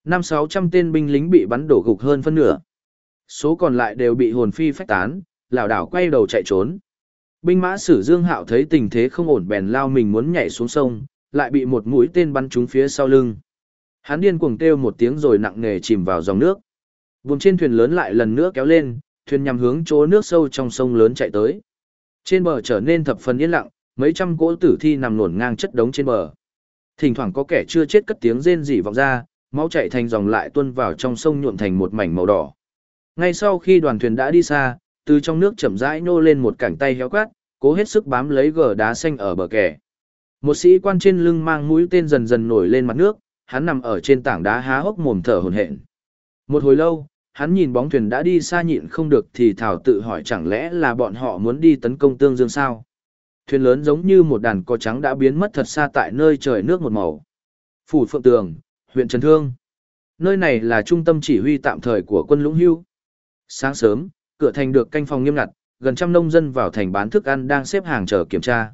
Năm sáu trăm tên binh lính bị bắn đổ gục hơn phân nửa. Số còn lại đều bị hồn phi phách tán, lảo đảo quay đầu chạy trốn. Binh mã Sử Dương Hạo thấy tình thế không ổn bèn lao mình muốn nhảy xuống sông, lại bị một mũi tên bắn trúng phía sau lưng. Hắn điên cuồng kêu một tiếng rồi nặng nề chìm vào dòng nước. Vùng trên thuyền lớn lại lần nữa kéo lên, thuyền nhằm hướng chỗ nước sâu trong sông lớn chạy tới. Trên bờ trở nên thập phần yên lặng, mấy trăm cỗ tử thi nằm nổn ngang chất đống trên bờ. Thỉnh thoảng có kẻ chưa chết cất tiếng rên rỉ vọng ra, máu chảy thành dòng lại tuôn vào trong sông nhuộm thành một mảnh màu đỏ. Ngay sau khi đoàn thuyền đã đi xa, từ trong nước chậm rãi nô lên một cảnh tay héo quát, cố hết sức bám lấy gờ đá xanh ở bờ kè. Một sĩ quan trên lưng mang mũi tên dần dần nổi lên mặt nước, hắn nằm ở trên tảng đá há hốc mồm thở hổn hển. Một hồi lâu, hắn nhìn bóng thuyền đã đi xa nhịn không được thì thảo tự hỏi chẳng lẽ là bọn họ muốn đi tấn công tương dương sao. Thuyền lớn giống như một đàn cò trắng đã biến mất thật xa tại nơi trời nước một màu. Phủ Phượng Tường, huyện Trần Thương. Nơi này là trung tâm chỉ huy tạm thời của quân Lũng Hưu. Sáng sớm, cửa thành được canh phòng nghiêm ngặt, gần trăm nông dân vào thành bán thức ăn đang xếp hàng chờ kiểm tra.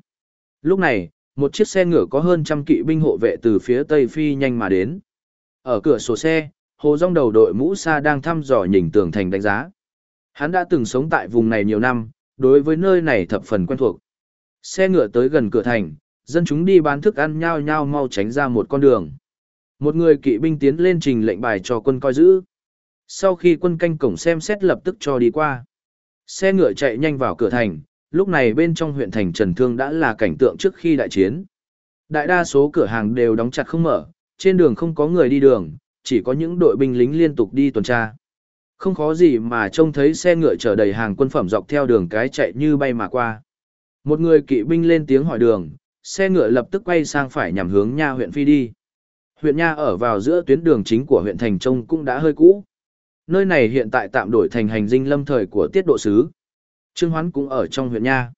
Lúc này, một chiếc xe ngựa có hơn trăm kỵ binh hộ vệ từ phía tây phi nhanh mà đến. Ở cửa sổ xe, Hồ Dung đầu đội mũ sa đang thăm dò nhìn tường thành đánh giá. Hắn đã từng sống tại vùng này nhiều năm, đối với nơi này thập phần quen thuộc. Xe ngựa tới gần cửa thành, dân chúng đi bán thức ăn nhao nhao mau tránh ra một con đường. Một người kỵ binh tiến lên trình lệnh bài cho quân coi giữ. Sau khi quân canh cổng xem xét lập tức cho đi qua. Xe ngựa chạy nhanh vào cửa thành, lúc này bên trong huyện thành Trần Thương đã là cảnh tượng trước khi đại chiến. Đại đa số cửa hàng đều đóng chặt không mở, trên đường không có người đi đường, chỉ có những đội binh lính liên tục đi tuần tra. Không khó gì mà trông thấy xe ngựa chở đầy hàng quân phẩm dọc theo đường cái chạy như bay mà qua. Một người kỵ binh lên tiếng hỏi đường, xe ngựa lập tức quay sang phải nhằm hướng nha huyện phi đi. Huyện nha ở vào giữa tuyến đường chính của huyện thành trông cũng đã hơi cũ. Nơi này hiện tại tạm đổi thành hành dinh lâm thời của tiết độ sứ. Trương Hoán cũng ở trong huyện nha.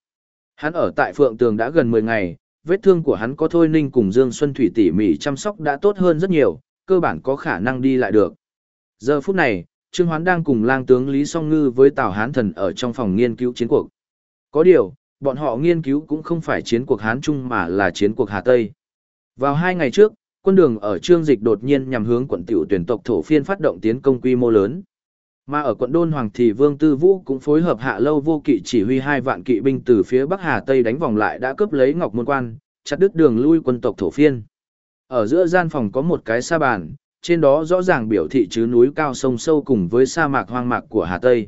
Hắn ở tại Phượng Tường đã gần 10 ngày, vết thương của hắn có Thôi Ninh cùng Dương Xuân Thủy tỉ mỉ chăm sóc đã tốt hơn rất nhiều, cơ bản có khả năng đi lại được. Giờ phút này, Trương Hoán đang cùng lang tướng Lý Song Ngư với Tào Hán Thần ở trong phòng nghiên cứu chiến cuộc. Có điều, bọn họ nghiên cứu cũng không phải chiến cuộc Hán Trung mà là chiến cuộc Hà Tây. Vào hai ngày trước, quân đường ở Trương Dịch đột nhiên nhằm hướng quận tiểu tuyển tộc thổ phiên phát động tiến công quy mô lớn. Mà ở quận Đôn Hoàng thì Vương Tư Vũ cũng phối hợp hạ lâu vô kỵ chỉ huy hai vạn kỵ binh từ phía Bắc Hà Tây đánh vòng lại đã cướp lấy Ngọc Môn Quan, chặt đứt đường lui quân tộc thổ phiên. Ở giữa gian phòng có một cái sa bàn, trên đó rõ ràng biểu thị chứ núi cao sông sâu cùng với sa mạc hoang mạc của Hà Tây.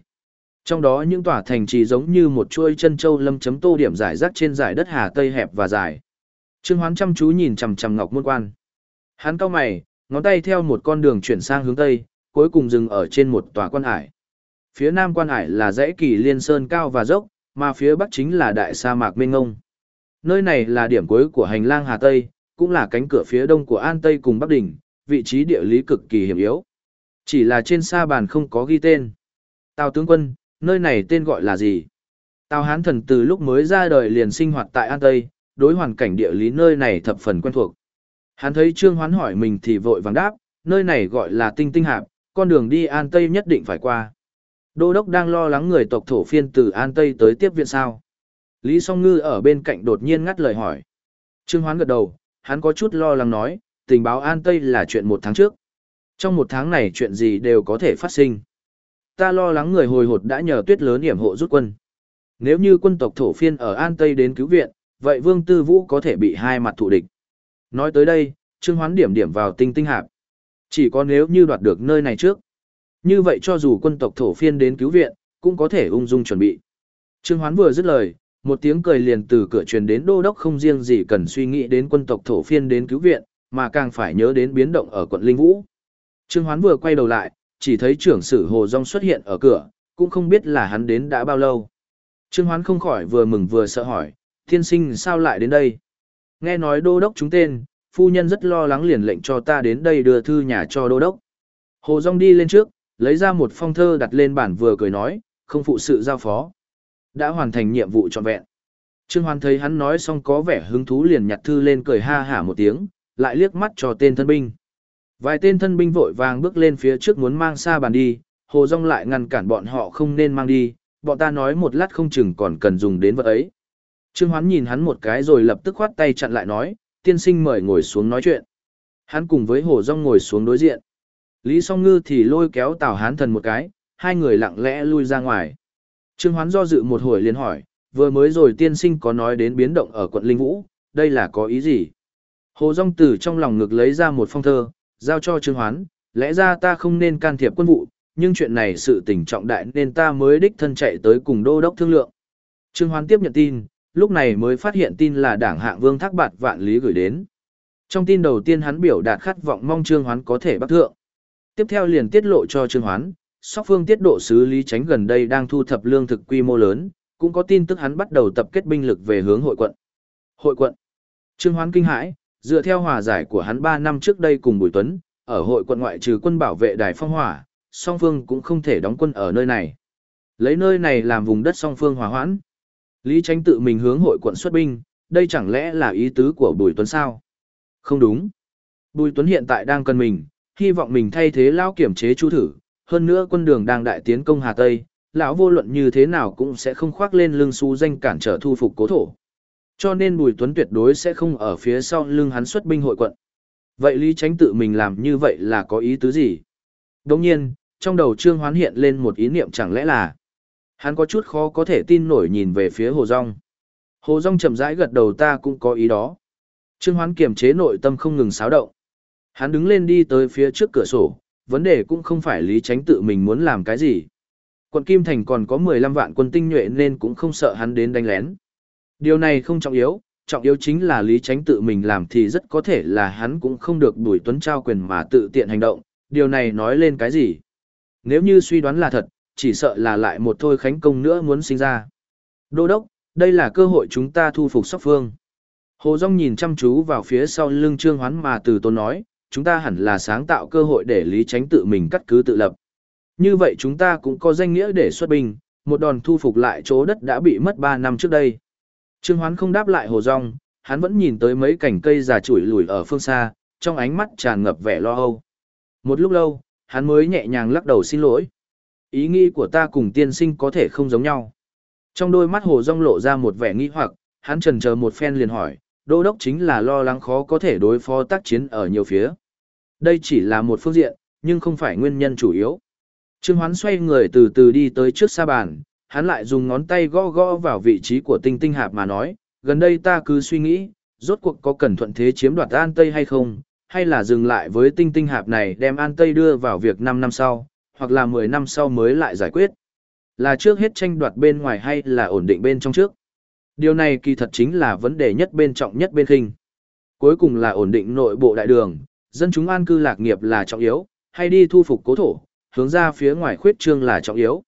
Trong đó những tòa thành trì giống như một chuôi chân châu lâm chấm tô điểm giải rác trên giải đất Hà Tây hẹp và dài. Trương Hoán chăm chú nhìn chằm chằm Ngọc Môn Quan. Hắn cau mày, ngón tay theo một con đường chuyển sang hướng tây, cuối cùng dừng ở trên một tòa quan hải. Phía nam quan hải là dãy kỳ liên sơn cao và dốc, mà phía bắc chính là đại sa mạc mênh ngông. Nơi này là điểm cuối của hành lang Hà Tây, cũng là cánh cửa phía đông của An Tây cùng Bắc Đỉnh, vị trí địa lý cực kỳ hiểm yếu. Chỉ là trên sa bàn không có ghi tên. Tào tướng quân, nơi này tên gọi là gì? Tào Hán Thần từ lúc mới ra đời liền sinh hoạt tại An Tây, đối hoàn cảnh địa lý nơi này thập phần quen thuộc. Hắn thấy Trương Hoán hỏi mình thì vội vàng đáp, nơi này gọi là Tinh Tinh Hạp, con đường đi An Tây nhất định phải qua. Đô đốc đang lo lắng người tộc thổ phiên từ An Tây tới tiếp viện sao. Lý Song Ngư ở bên cạnh đột nhiên ngắt lời hỏi. Trương Hoán gật đầu, hắn có chút lo lắng nói, tình báo An Tây là chuyện một tháng trước. Trong một tháng này chuyện gì đều có thể phát sinh. Ta lo lắng người hồi hột đã nhờ tuyết lớn hiểm hộ rút quân. Nếu như quân tộc thổ phiên ở An Tây đến cứu viện, vậy Vương Tư Vũ có thể bị hai mặt thù địch. Nói tới đây, Trương Hoán điểm điểm vào tinh tinh hạp. Chỉ có nếu như đoạt được nơi này trước. Như vậy cho dù quân tộc thổ phiên đến cứu viện, cũng có thể ung dung chuẩn bị. Trương Hoán vừa dứt lời, một tiếng cười liền từ cửa truyền đến đô đốc không riêng gì cần suy nghĩ đến quân tộc thổ phiên đến cứu viện, mà càng phải nhớ đến biến động ở quận Linh Vũ. Trương Hoán vừa quay đầu lại, chỉ thấy trưởng sử Hồ Dung xuất hiện ở cửa, cũng không biết là hắn đến đã bao lâu. Trương Hoán không khỏi vừa mừng vừa sợ hỏi, thiên sinh sao lại đến đây? Nghe nói đô đốc chúng tên, phu nhân rất lo lắng liền lệnh cho ta đến đây đưa thư nhà cho đô đốc. Hồ Dung đi lên trước, lấy ra một phong thơ đặt lên bản vừa cười nói, không phụ sự giao phó. Đã hoàn thành nhiệm vụ trọn vẹn. Trương Hoán thấy hắn nói xong có vẻ hứng thú liền nhặt thư lên cười ha hả một tiếng, lại liếc mắt cho tên thân binh. Vài tên thân binh vội vàng bước lên phía trước muốn mang xa bàn đi, Hồ Dung lại ngăn cản bọn họ không nên mang đi, bọn ta nói một lát không chừng còn cần dùng đến vật ấy. Trương Hoán nhìn hắn một cái rồi lập tức khoát tay chặn lại nói, tiên sinh mời ngồi xuống nói chuyện. Hắn cùng với Hồ Dung ngồi xuống đối diện. Lý Song Ngư thì lôi kéo Tào Hán Thần một cái, hai người lặng lẽ lui ra ngoài. Trương Hoán do dự một hồi liền hỏi, vừa mới rồi tiên sinh có nói đến biến động ở quận Linh Vũ, đây là có ý gì? Hồ Dung từ trong lòng ngực lấy ra một phong thơ, giao cho Trương Hoán, lẽ ra ta không nên can thiệp quân vụ, nhưng chuyện này sự tình trọng đại nên ta mới đích thân chạy tới cùng đô đốc thương lượng. Trương Hoán tiếp nhận tin, lúc này mới phát hiện tin là đảng hạng vương thác bạt vạn lý gửi đến. Trong tin đầu tiên hắn biểu đạt khát vọng mong Trương Hoán có thể bắt thượng. Tiếp theo liền tiết lộ cho Trương Hoán, sóc phương tiết độ sứ lý tránh gần đây đang thu thập lương thực quy mô lớn, cũng có tin tức hắn bắt đầu tập kết binh lực về hướng hội quận. Hội quận. Trương Hoán kinh hãi, dựa theo hòa giải của hắn 3 năm trước đây cùng Bùi Tuấn, ở hội quận ngoại trừ quân bảo vệ đài phong hỏa, song phương cũng không thể đóng quân ở nơi này. Lấy nơi này làm vùng đất song phương hòa hoãn. Lý Tránh tự mình hướng hội quận xuất binh, đây chẳng lẽ là ý tứ của Bùi Tuấn sao? Không đúng. Bùi Tuấn hiện tại đang cần mình, hy vọng mình thay thế lao kiểm chế chu thử, hơn nữa quân đường đang đại tiến công Hà Tây, lão vô luận như thế nào cũng sẽ không khoác lên lưng xu danh cản trở thu phục cố thổ. Cho nên Bùi Tuấn tuyệt đối sẽ không ở phía sau lưng hắn xuất binh hội quận. Vậy Lý Tránh tự mình làm như vậy là có ý tứ gì? Đồng nhiên, trong đầu Trương Hoán hiện lên một ý niệm chẳng lẽ là Hắn có chút khó có thể tin nổi nhìn về phía Hồ Dung. Hồ Dung chậm rãi gật đầu ta cũng có ý đó. Trương Hoán kiềm chế nội tâm không ngừng xáo động. Hắn đứng lên đi tới phía trước cửa sổ, vấn đề cũng không phải Lý Tránh tự mình muốn làm cái gì. Quận Kim Thành còn có 15 vạn quân tinh nhuệ nên cũng không sợ hắn đến đánh lén. Điều này không trọng yếu, trọng yếu chính là Lý Tránh tự mình làm thì rất có thể là hắn cũng không được đuổi tuấn trao quyền mà tự tiện hành động, điều này nói lên cái gì? Nếu như suy đoán là thật, chỉ sợ là lại một thôi khánh công nữa muốn sinh ra. Đô đốc, đây là cơ hội chúng ta thu phục sóc phương. Hồ Dung nhìn chăm chú vào phía sau lưng Trương Hoán mà từ tôn nói, chúng ta hẳn là sáng tạo cơ hội để Lý Tránh tự mình cắt cứ tự lập. Như vậy chúng ta cũng có danh nghĩa để xuất binh, một đòn thu phục lại chỗ đất đã bị mất 3 năm trước đây. Trương Hoán không đáp lại Hồ Dung, hắn vẫn nhìn tới mấy cành cây già chủi lùi ở phương xa, trong ánh mắt tràn ngập vẻ lo âu. Một lúc lâu, hắn mới nhẹ nhàng lắc đầu xin lỗi. Ý nghĩ của ta cùng tiên sinh có thể không giống nhau. Trong đôi mắt Hồ Dung lộ ra một vẻ nghi hoặc, hắn trần chờ một phen liền hỏi, đô đốc chính là lo lắng khó có thể đối phó tác chiến ở nhiều phía. Đây chỉ là một phương diện, nhưng không phải nguyên nhân chủ yếu. Trương Hoán xoay người từ từ đi tới trước sa bàn, hắn lại dùng ngón tay gõ gõ vào vị trí của tinh tinh hạp mà nói, gần đây ta cứ suy nghĩ, rốt cuộc có cần thuận thế chiếm đoạt An Tây hay không, hay là dừng lại với tinh tinh hạp này đem An Tây đưa vào việc 5 năm sau, hoặc là 10 năm sau mới lại giải quyết. Là trước hết tranh đoạt bên ngoài hay là ổn định bên trong trước. Điều này kỳ thật chính là vấn đề nhất bên trọng nhất bên khinh. Cuối cùng là ổn định nội bộ đại đường, dân chúng an cư lạc nghiệp là trọng yếu, hay đi thu phục cố thổ, hướng ra phía ngoài khuyết trương là trọng yếu.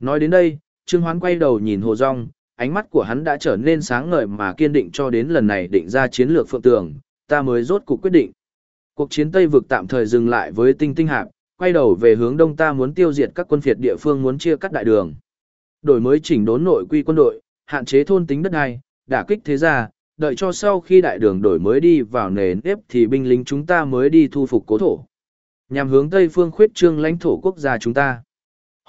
Nói đến đây, Trương Hoán quay đầu nhìn Hồ Dung, ánh mắt của hắn đã trở nên sáng ngời mà kiên định cho đến lần này định ra chiến lược phượng tường, ta mới rốt cuộc quyết định. Cuộc chiến Tây vực tạm thời dừng lại với tinh tinh hạp, quay đầu về hướng đông ta muốn tiêu diệt các quân phiệt địa phương muốn chia cắt đại đường. Đổi mới chỉnh đốn nội quy quân đội, hạn chế thôn tính đất đai, đả kích thế gia, đợi cho sau khi đại đường đổi mới đi vào nền nếp thì binh lính chúng ta mới đi thu phục cố thổ. Nhằm hướng Tây phương khuyết trương lãnh thổ quốc gia chúng ta.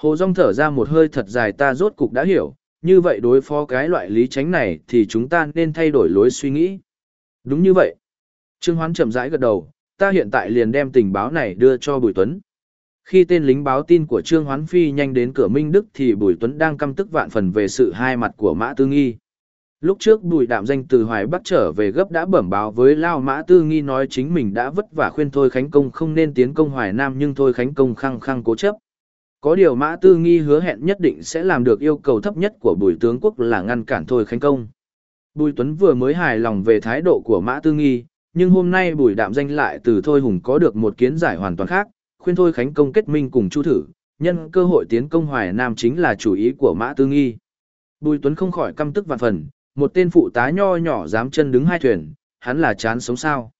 Hồ Dung thở ra một hơi thật dài ta rốt cục đã hiểu, như vậy đối phó cái loại lý tránh này thì chúng ta nên thay đổi lối suy nghĩ. Đúng như vậy. Trương Hoán chậm rãi gật đầu, ta hiện tại liền đem tình báo này đưa cho Bùi Tuấn. Khi tên lính báo tin của Trương Hoán Phi nhanh đến cửa Minh Đức thì Bùi Tuấn đang căm tức vạn phần về sự hai mặt của Mã Tư Nghi. Lúc trước Bùi Đạm Danh từ Hoài Bắc trở về gấp đã bẩm báo với Lao Mã Tư Nghi nói chính mình đã vất vả khuyên Thôi Khánh Công không nên tiến công Hoài Nam nhưng Thôi Khánh Công khăng khăng cố chấp. Có điều Mã Tư Nghi hứa hẹn nhất định sẽ làm được yêu cầu thấp nhất của Bùi Tướng Quốc là ngăn cản Thôi Khánh Công. Bùi Tuấn vừa mới hài lòng về thái độ của Mã Tư Nghi, nhưng hôm nay Bùi Đạm Danh lại từ Thôi Hùng có được một kiến giải hoàn toàn khác, khuyên Thôi Khánh Công kết minh cùng Chu Thử, nhân cơ hội tiến công Hoài Nam chính là chủ ý của Mã Tư Nghi. Bùi Tuấn không khỏi căm tức vạn phần, một tên phụ tá nho nhỏ dám chân đứng hai thuyền, hắn là chán sống sao.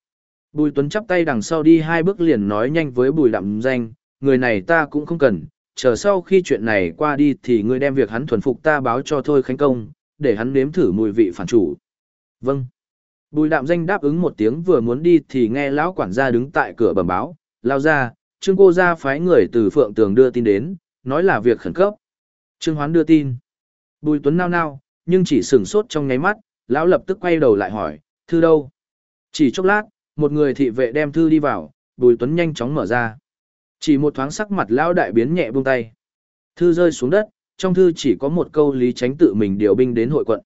Bùi Tuấn chắp tay đằng sau đi hai bước liền nói nhanh với Bùi Đạm Danh, người này ta cũng không cần, chờ sau khi chuyện này qua đi thì ngươi đem việc hắn thuần phục ta báo cho Thôi Khánh Công, để hắn nếm thử mùi vị phản chủ. Vâng. Bùi đạm danh đáp ứng một tiếng vừa muốn đi thì nghe lão quản gia đứng tại cửa bẩm báo, lao ra, trương cô ra phái người từ phượng tường đưa tin đến, nói là việc khẩn cấp. Trương hoán đưa tin. Bùi tuấn nao nao, nhưng chỉ sửng sốt trong nháy mắt, lão lập tức quay đầu lại hỏi, thư đâu? Chỉ chốc lát, một người thị vệ đem thư đi vào, bùi tuấn nhanh chóng mở ra. Chỉ một thoáng sắc mặt lão đại biến nhẹ buông tay. Thư rơi xuống đất, trong thư chỉ có một câu lý tránh tự mình điều binh đến hội quận.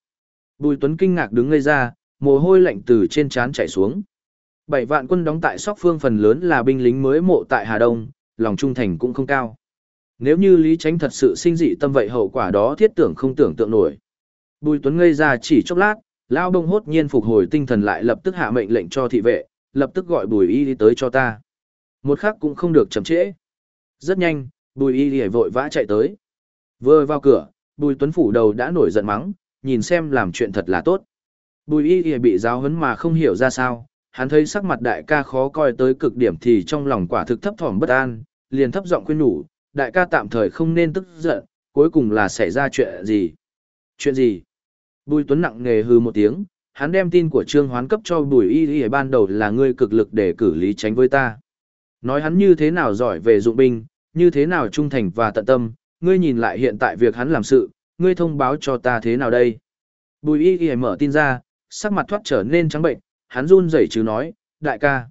Bùi Tuấn kinh ngạc đứng ngây ra, mồ hôi lạnh từ trên trán chảy xuống. Bảy vạn quân đóng tại Sóc Phương phần lớn là binh lính mới mộ tại Hà Đông, lòng trung thành cũng không cao. Nếu như Lý Tránh thật sự sinh dị tâm vậy hậu quả đó thiết tưởng không tưởng tượng nổi. Bùi Tuấn ngây ra chỉ chốc lát, Lao Đông hốt nhiên phục hồi tinh thần lại lập tức hạ mệnh lệnh cho thị vệ, lập tức gọi Bùi Y đi tới cho ta. Một khắc cũng không được chậm trễ. Rất nhanh, Bùi Y Lệ vội vã chạy tới. Vừa vào cửa, Bùi Tuấn phủ đầu đã nổi giận mắng, nhìn xem làm chuyện thật là tốt. Bùi y Lệ bị giáo huấn mà không hiểu ra sao, hắn thấy sắc mặt đại ca khó coi tới cực điểm thì trong lòng quả thực thấp thỏm bất an, liền thấp giọng khuyên nhủ, đại ca tạm thời không nên tức giận, cuối cùng là xảy ra chuyện gì? Chuyện gì? Bùi Tuấn nặng nề hừ một tiếng, hắn đem tin của Trương Hoán cấp cho Bùi Y Y ban đầu là ngươi cực lực để cử lý tránh với ta. Nói hắn như thế nào giỏi về dụng binh, như thế nào trung thành và tận tâm, ngươi nhìn lại hiện tại việc hắn làm sự, ngươi thông báo cho ta thế nào đây? Bùi Y Y mở tin ra, sắc mặt thoát trở nên trắng bệnh, hắn run rẩy chứ nói, đại ca.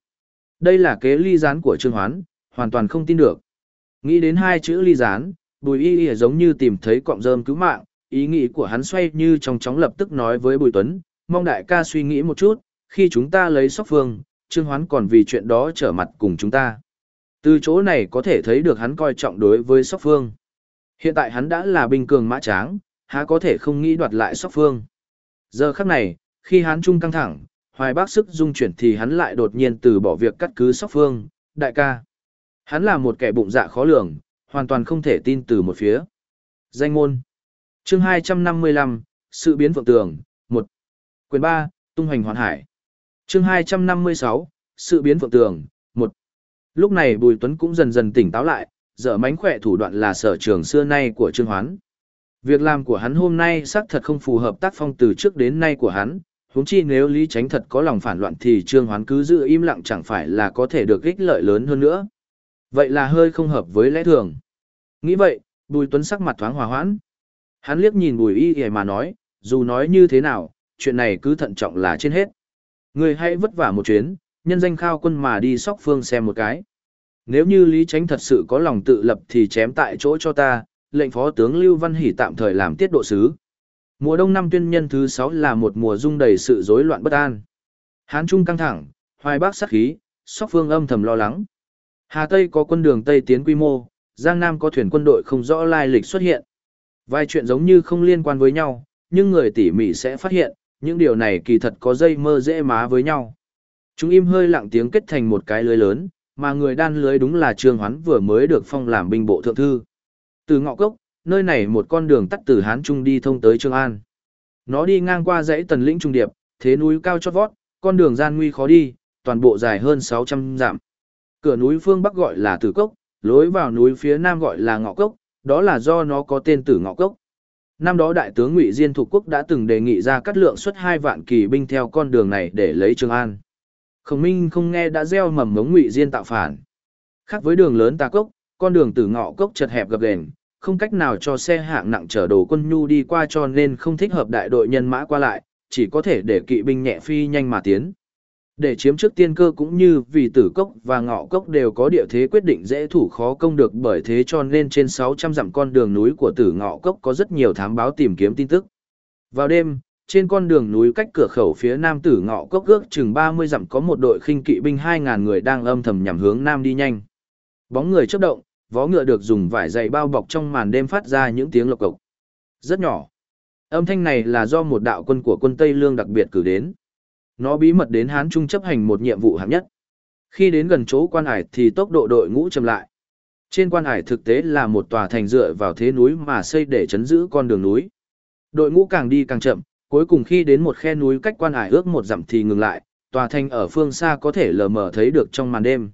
Đây là kế ly gián của Trương Hoán, hoàn toàn không tin được. Nghĩ đến hai chữ ly gián, bùi y y giống như tìm thấy cọng rơm cứu mạng, ý nghĩ của hắn xoay như trong chóng lập tức nói với bùi tuấn, mong đại ca suy nghĩ một chút, khi chúng ta lấy sóc phương, Trương Hoán còn vì chuyện đó trở mặt cùng chúng ta. Từ chỗ này có thể thấy được hắn coi trọng đối với sóc phương. Hiện tại hắn đã là binh cường mã tráng, há có thể không nghĩ đoạt lại sóc phương. Giờ khắc này, khi hắn Trung căng thẳng, hoài bác sức dung chuyển thì hắn lại đột nhiên từ bỏ việc cắt cứ sóc phương, đại ca. Hắn là một kẻ bụng dạ khó lường, hoàn toàn không thể tin từ một phía. Danh môn chương 255, Sự biến phượng tường, 1. Quyền 3, Tung hành hoàn hải chương 256, Sự biến phượng tường, 1. Lúc này Bùi Tuấn cũng dần dần tỉnh táo lại, dở mánh khỏe thủ đoạn là sở trường xưa nay của Trương Hoán. Việc làm của hắn hôm nay xác thật không phù hợp tác phong từ trước đến nay của hắn, huống chi nếu Lý Tránh thật có lòng phản loạn thì Trương Hoán cứ giữ im lặng chẳng phải là có thể được ích lợi lớn hơn nữa. Vậy là hơi không hợp với lẽ thường. Nghĩ vậy, Bùi Tuấn sắc mặt thoáng hòa hoãn. Hắn liếc nhìn Bùi Y Y mà nói, dù nói như thế nào, chuyện này cứ thận trọng là trên hết. Người hãy vất vả một chuyến, nhân danh khao quân mà đi sóc phương xem một cái. Nếu như Lý Tránh thật sự có lòng tự lập thì chém tại chỗ cho ta, lệnh phó tướng Lưu Văn Hỷ tạm thời làm tiết độ sứ. Mùa đông năm tuyên nhân thứ 6 là một mùa dung đầy sự rối loạn bất an. Hán Trung căng thẳng, hoài bác sát khí, sóc phương âm thầm lo lắng. Hà Tây có quân đường Tây tiến quy mô, Giang Nam có thuyền quân đội không rõ lai lịch xuất hiện. Vài chuyện giống như không liên quan với nhau, nhưng người tỉ mỉ sẽ phát hiện, những điều này kỳ thật có dây mơ dễ má với nhau. Chúng im hơi lặng tiếng kết thành một cái lưới lớn, mà người đan lưới đúng là Trương Hoán vừa mới được phong làm binh bộ thượng thư. Từ ngọ cốc, nơi này một con đường tắt từ Hán Trung đi thông tới Trương An. Nó đi ngang qua dãy tần lĩnh trung điệp, thế núi cao chót vót, con đường gian nguy khó đi, toàn bộ dài hơn 600 dặm. Cửa núi phương bắc gọi là Tử Cốc, lối vào núi phía nam gọi là ngọ cốc, đó là do nó có tên tử ngọ cốc. Năm đó đại tướng Ngụy Diên thuộc quốc đã từng đề nghị ra cắt lượng xuất hai vạn kỳ binh theo con đường này để lấy Trường An. Khổng Minh không nghe đã gieo mầm mống Ngụy Diên tạo phản. Khác với đường lớn Tà Cốc, con đường từ ngọ cốc chật hẹp gập ghềnh, không cách nào cho xe hạng nặng chở đồ quân nhu đi qua cho nên không thích hợp đại đội nhân mã qua lại, chỉ có thể để kỵ binh nhẹ phi nhanh mà tiến. Để chiếm trước tiên cơ cũng như vì tử cốc và ngọ cốc đều có địa thế quyết định dễ thủ khó công được bởi thế cho nên trên 600 dặm con đường núi của tử ngọ cốc có rất nhiều thám báo tìm kiếm tin tức. Vào đêm, trên con đường núi cách cửa khẩu phía nam tử ngọ cốc ước chừng 30 dặm có một đội khinh kỵ binh 2.000 người đang âm thầm nhằm hướng nam đi nhanh. Bóng người chấp động, vó ngựa được dùng vải dày bao bọc trong màn đêm phát ra những tiếng lộc cộc. Rất nhỏ. Âm thanh này là do một đạo quân của quân Tây Lương đặc biệt cử đến. Nó bí mật đến Hán Trung chấp hành một nhiệm vụ hạng nhất. Khi đến gần chỗ quan hải thì tốc độ đội ngũ chậm lại. Trên quan hải thực tế là một tòa thành dựa vào thế núi mà xây để chấn giữ con đường núi. Đội ngũ càng đi càng chậm, cuối cùng khi đến một khe núi cách quan hải ước một dặm thì ngừng lại, tòa thành ở phương xa có thể lờ mờ thấy được trong màn đêm.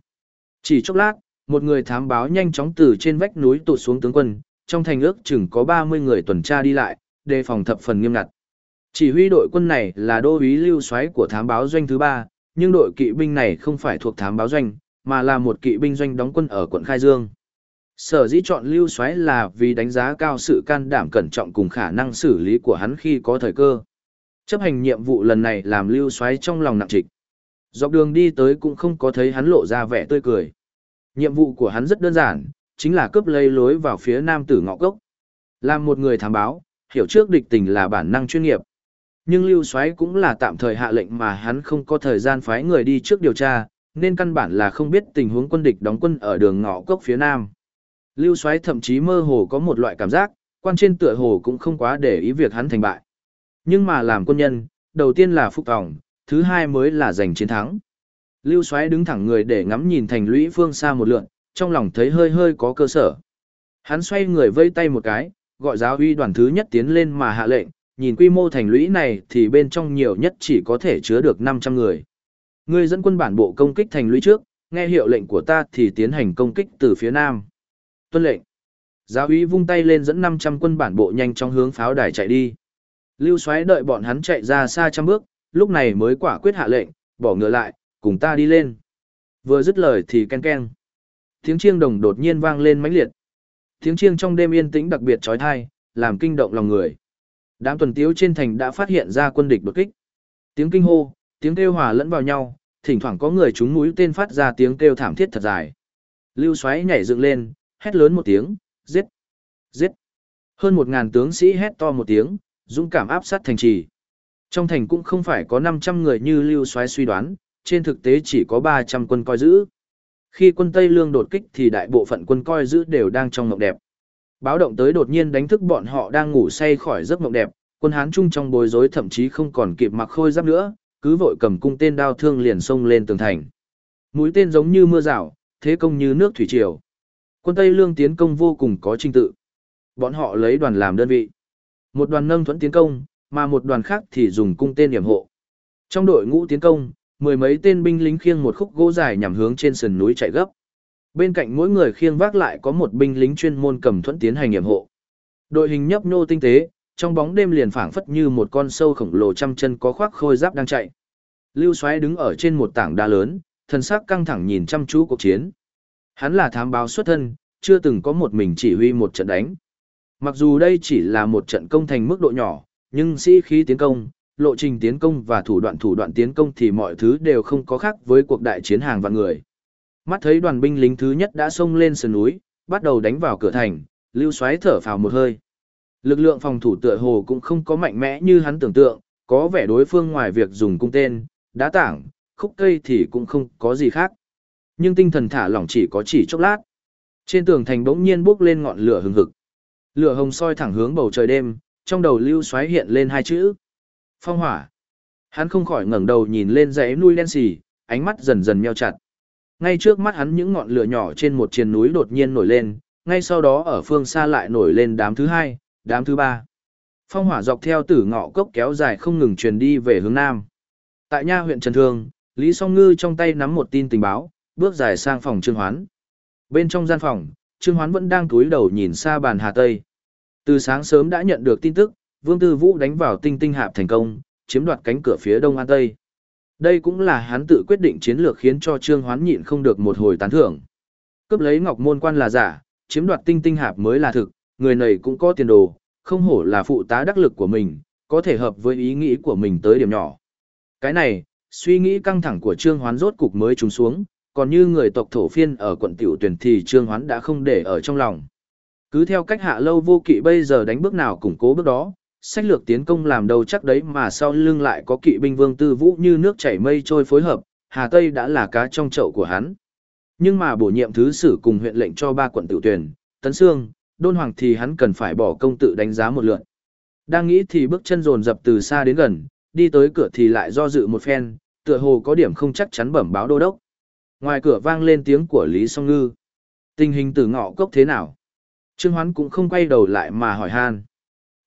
Chỉ chốc lát, một người thám báo nhanh chóng từ trên vách núi tụt xuống tướng quân, trong thành ước chừng có 30 người tuần tra đi lại, đề phòng thập phần nghiêm ngặt. Chỉ huy đội quân này là đô úy lưu soái của thám báo doanh thứ ba, nhưng đội kỵ binh này không phải thuộc thám báo doanh, mà là một kỵ binh doanh đóng quân ở quận Khai Dương. Sở dĩ chọn lưu soái là vì đánh giá cao sự can đảm cẩn trọng cùng khả năng xử lý của hắn khi có thời cơ. Chấp hành nhiệm vụ lần này làm lưu soái trong lòng nặng trịch. Dọc đường đi tới cũng không có thấy hắn lộ ra vẻ tươi cười. Nhiệm vụ của hắn rất đơn giản, chính là cướp lấy lối vào phía nam tử ngọ cốc. Làm một người thám báo, hiểu trước địch tình là bản năng chuyên nghiệp. Nhưng Lưu Soái cũng là tạm thời hạ lệnh mà hắn không có thời gian phái người đi trước điều tra, nên căn bản là không biết tình huống quân địch đóng quân ở đường ngõ cốc phía nam. Lưu Soái thậm chí mơ hồ có một loại cảm giác, quan trên tựa hồ cũng không quá để ý việc hắn thành bại. Nhưng mà làm quân nhân, đầu tiên là phục tòng, thứ hai mới là giành chiến thắng. Lưu Soái đứng thẳng người để ngắm nhìn thành lũy phương xa một lượn, trong lòng thấy hơi hơi có cơ sở. Hắn xoay người vây tay một cái, gọi giáo uy đoàn thứ nhất tiến lên mà hạ lệnh, nhìn quy mô thành lũy này thì bên trong nhiều nhất chỉ có thể chứa được 500 người. Ngươi dẫn quân bản bộ công kích thành lũy trước, nghe hiệu lệnh của ta thì tiến hành công kích từ phía nam. Tuân lệnh. Giáo úy vung tay lên dẫn 500 quân bản bộ nhanh chóng hướng pháo đài chạy đi. Lưu Soái đợi bọn hắn chạy ra xa trăm bước, lúc này mới quả quyết hạ lệnh, bỏ ngựa lại, cùng ta đi lên. Vừa dứt lời thì ken ken. Tiếng chiêng đồng đột nhiên vang lên mãnh liệt. Tiếng chiêng trong đêm yên tĩnh đặc biệt trói thai, làm kinh động lòng người. Đám tuần tiếu trên thành đã phát hiện ra quân địch đột kích. Tiếng kinh hô, tiếng kêu hòa lẫn vào nhau, thỉnh thoảng có người trúng mũi tên phát ra tiếng kêu thảm thiết thật dài. Lưu Soái nhảy dựng lên, hét lớn một tiếng, giết, giết. Hơn một ngàn tướng sĩ hét to một tiếng, dũng cảm áp sát thành trì. Trong thành cũng không phải có 500 người như Lưu Soái suy đoán, trên thực tế chỉ có 300 quân coi giữ. Khi quân Tây Lương đột kích thì đại bộ phận quân coi giữ đều đang trong mộng đẹp. Báo động tới đột nhiên đánh thức bọn họ đang ngủ say khỏi giấc mộng đẹp, quân Hán Trung trong bối rối thậm chí không còn kịp mặc khôi giáp nữa, cứ vội cầm cung tên đao thương liền xông lên tường thành. Mũi tên giống như mưa rào, thế công như nước thủy triều. Quân Tây Lương tiến công vô cùng có trình tự. Bọn họ lấy đoàn làm đơn vị. Một đoàn nâng thuẫn tiến công, mà một đoàn khác thì dùng cung tên điểm hộ. Trong đội ngũ tiến công, mười mấy tên binh lính khiêng một khúc gỗ dài nhằm hướng trên sườn núi chạy gấp. Bên cạnh mỗi người khiêng vác lại có một binh lính chuyên môn cầm thuẫn tiến hành nghiệm hộ. Đội hình nhấp nhô tinh tế, trong bóng đêm liền phảng phất như một con sâu khổng lồ trăm chân có khoác khôi giáp đang chạy. Lưu Soái đứng ở trên một tảng đá lớn, thân sắc căng thẳng nhìn chăm chú cuộc chiến. Hắn là thám báo xuất thân, chưa từng có một mình chỉ huy một trận đánh. Mặc dù đây chỉ là một trận công thành mức độ nhỏ, nhưng sĩ khí tiến công, lộ trình tiến công và thủ đoạn thủ đoạn tiến công thì mọi thứ đều không có khác với cuộc đại chiến hàng vạn người. Mắt thấy đoàn binh lính thứ nhất đã xông lên sườn núi, bắt đầu đánh vào cửa thành, Lưu Soái thở phào một hơi. Lực lượng phòng thủ tựa hồ cũng không có mạnh mẽ như hắn tưởng tượng, có vẻ đối phương ngoài việc dùng cung tên, đá tảng, khúc cây thì cũng không có gì khác. Nhưng tinh thần thả lỏng chỉ có chỉ chốc lát. Trên tường thành bỗng nhiên bốc lên ngọn lửa hừng hực. Lửa hồng soi thẳng hướng bầu trời đêm, trong đầu Lưu Soái hiện lên hai chữ: Phong hỏa. Hắn không khỏi ngẩng đầu nhìn lên dãy núi đen xì, ánh mắt dần dần meo chặt. Ngay trước mắt hắn những ngọn lửa nhỏ trên một triền núi đột nhiên nổi lên, ngay sau đó ở phương xa lại nổi lên đám thứ hai, đám thứ ba. Phong hỏa dọc theo tử ngọ cốc kéo dài không ngừng truyền đi về hướng nam. Tại nha huyện Trần Thương, Lý Song Ngư trong tay nắm một tin tình báo, bước dài sang phòng Trương Hoán. Bên trong gian phòng, Trương Hoán vẫn đang cúi đầu nhìn xa bàn Hà Tây. Từ sáng sớm đã nhận được tin tức, Vương Tư Vũ đánh vào tinh tinh hạp thành công, chiếm đoạt cánh cửa phía đông an tây. Đây cũng là hắn tự quyết định chiến lược khiến cho Trương Hoán nhịn không được một hồi tán thưởng. Cướp lấy Ngọc Môn Quan là giả, chiếm đoạt tinh tinh hạp mới là thực, người này cũng có tiền đồ, không hổ là phụ tá đắc lực của mình, có thể hợp với ý nghĩ của mình tới điểm nhỏ. Cái này, suy nghĩ căng thẳng của Trương Hoán rốt cục mới trùng xuống, còn như người tộc thổ phiên ở quận tiểu tuyển thì Trương Hoán đã không để ở trong lòng. Cứ theo cách hạ lâu vô kỵ bây giờ đánh bước nào củng cố bước đó, sách lược tiến công làm đầu chắc đấy mà sau lưng lại có kỵ binh vương tư vũ như nước chảy mây trôi phối hợp, Hà Tây đã là cá trong chậu của hắn. Nhưng mà bổ nhiệm thứ sử cùng huyện lệnh cho ba quận tiểu tuyển, Tấn Sương, Đôn Hoàng thì hắn cần phải bỏ công tự đánh giá một lượt. Đang nghĩ thì bước chân dồn dập từ xa đến gần, đi tới cửa thì lại do dự một phen, tựa hồ có điểm không chắc chắn bẩm báo đô đốc. Ngoài cửa vang lên tiếng của Lý Song Ngư. Tình hình từ ngọ cốc thế nào? Trương Hoán cũng không quay đầu lại mà hỏi han.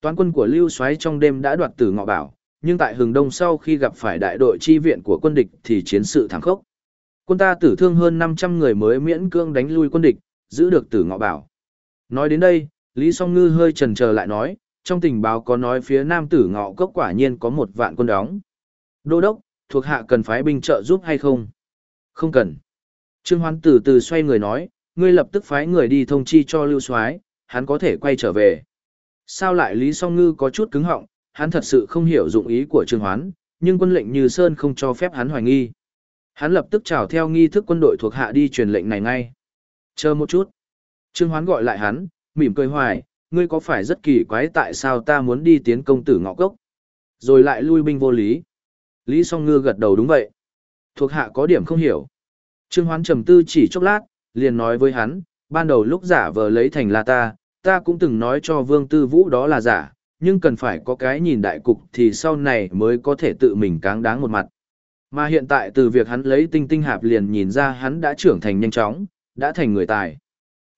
Toán quân của Lưu Soái trong đêm đã đoạt tử ngọ bảo, nhưng tại hừng đông sau khi gặp phải đại đội chi viện của quân địch thì chiến sự thảm khốc. Quân ta tử thương hơn 500 người mới miễn cưỡng đánh lui quân địch, giữ được tử ngọ bảo. Nói đến đây, Lý Song Ngư hơi chần chờ lại nói, trong tình báo có nói phía nam tử ngọ cốc quả nhiên có một vạn quân đóng. Đô đốc, thuộc hạ cần phái binh trợ giúp hay không? Không cần. Trương Hoán từ từ xoay người nói, ngươi lập tức phái người đi thông chi cho Lưu Soái, hắn có thể quay trở về. Sao lại Lý Song Ngư có chút cứng họng, hắn thật sự không hiểu dụng ý của Trương Hoán, nhưng quân lệnh Như Sơn không cho phép hắn hoài nghi. Hắn lập tức chào theo nghi thức quân đội thuộc hạ đi truyền lệnh này ngay. Chờ một chút. Trương Hoán gọi lại hắn, mỉm cười hoài, ngươi có phải rất kỳ quái tại sao ta muốn đi tiến công tử ngọ cốc? Rồi lại lui binh vô lý. Lý Song Ngư gật đầu đúng vậy. Thuộc hạ có điểm không hiểu. Trương Hoán trầm tư chỉ chốc lát, liền nói với hắn, ban đầu lúc giả vờ lấy thành là ta, ta cũng từng nói cho Vương Tư Vũ đó là giả, nhưng cần phải có cái nhìn đại cục thì sau này mới có thể tự mình cáng đáng một mặt. Mà hiện tại từ việc hắn lấy tinh tinh hạp liền nhìn ra hắn đã trưởng thành nhanh chóng, đã thành người tài.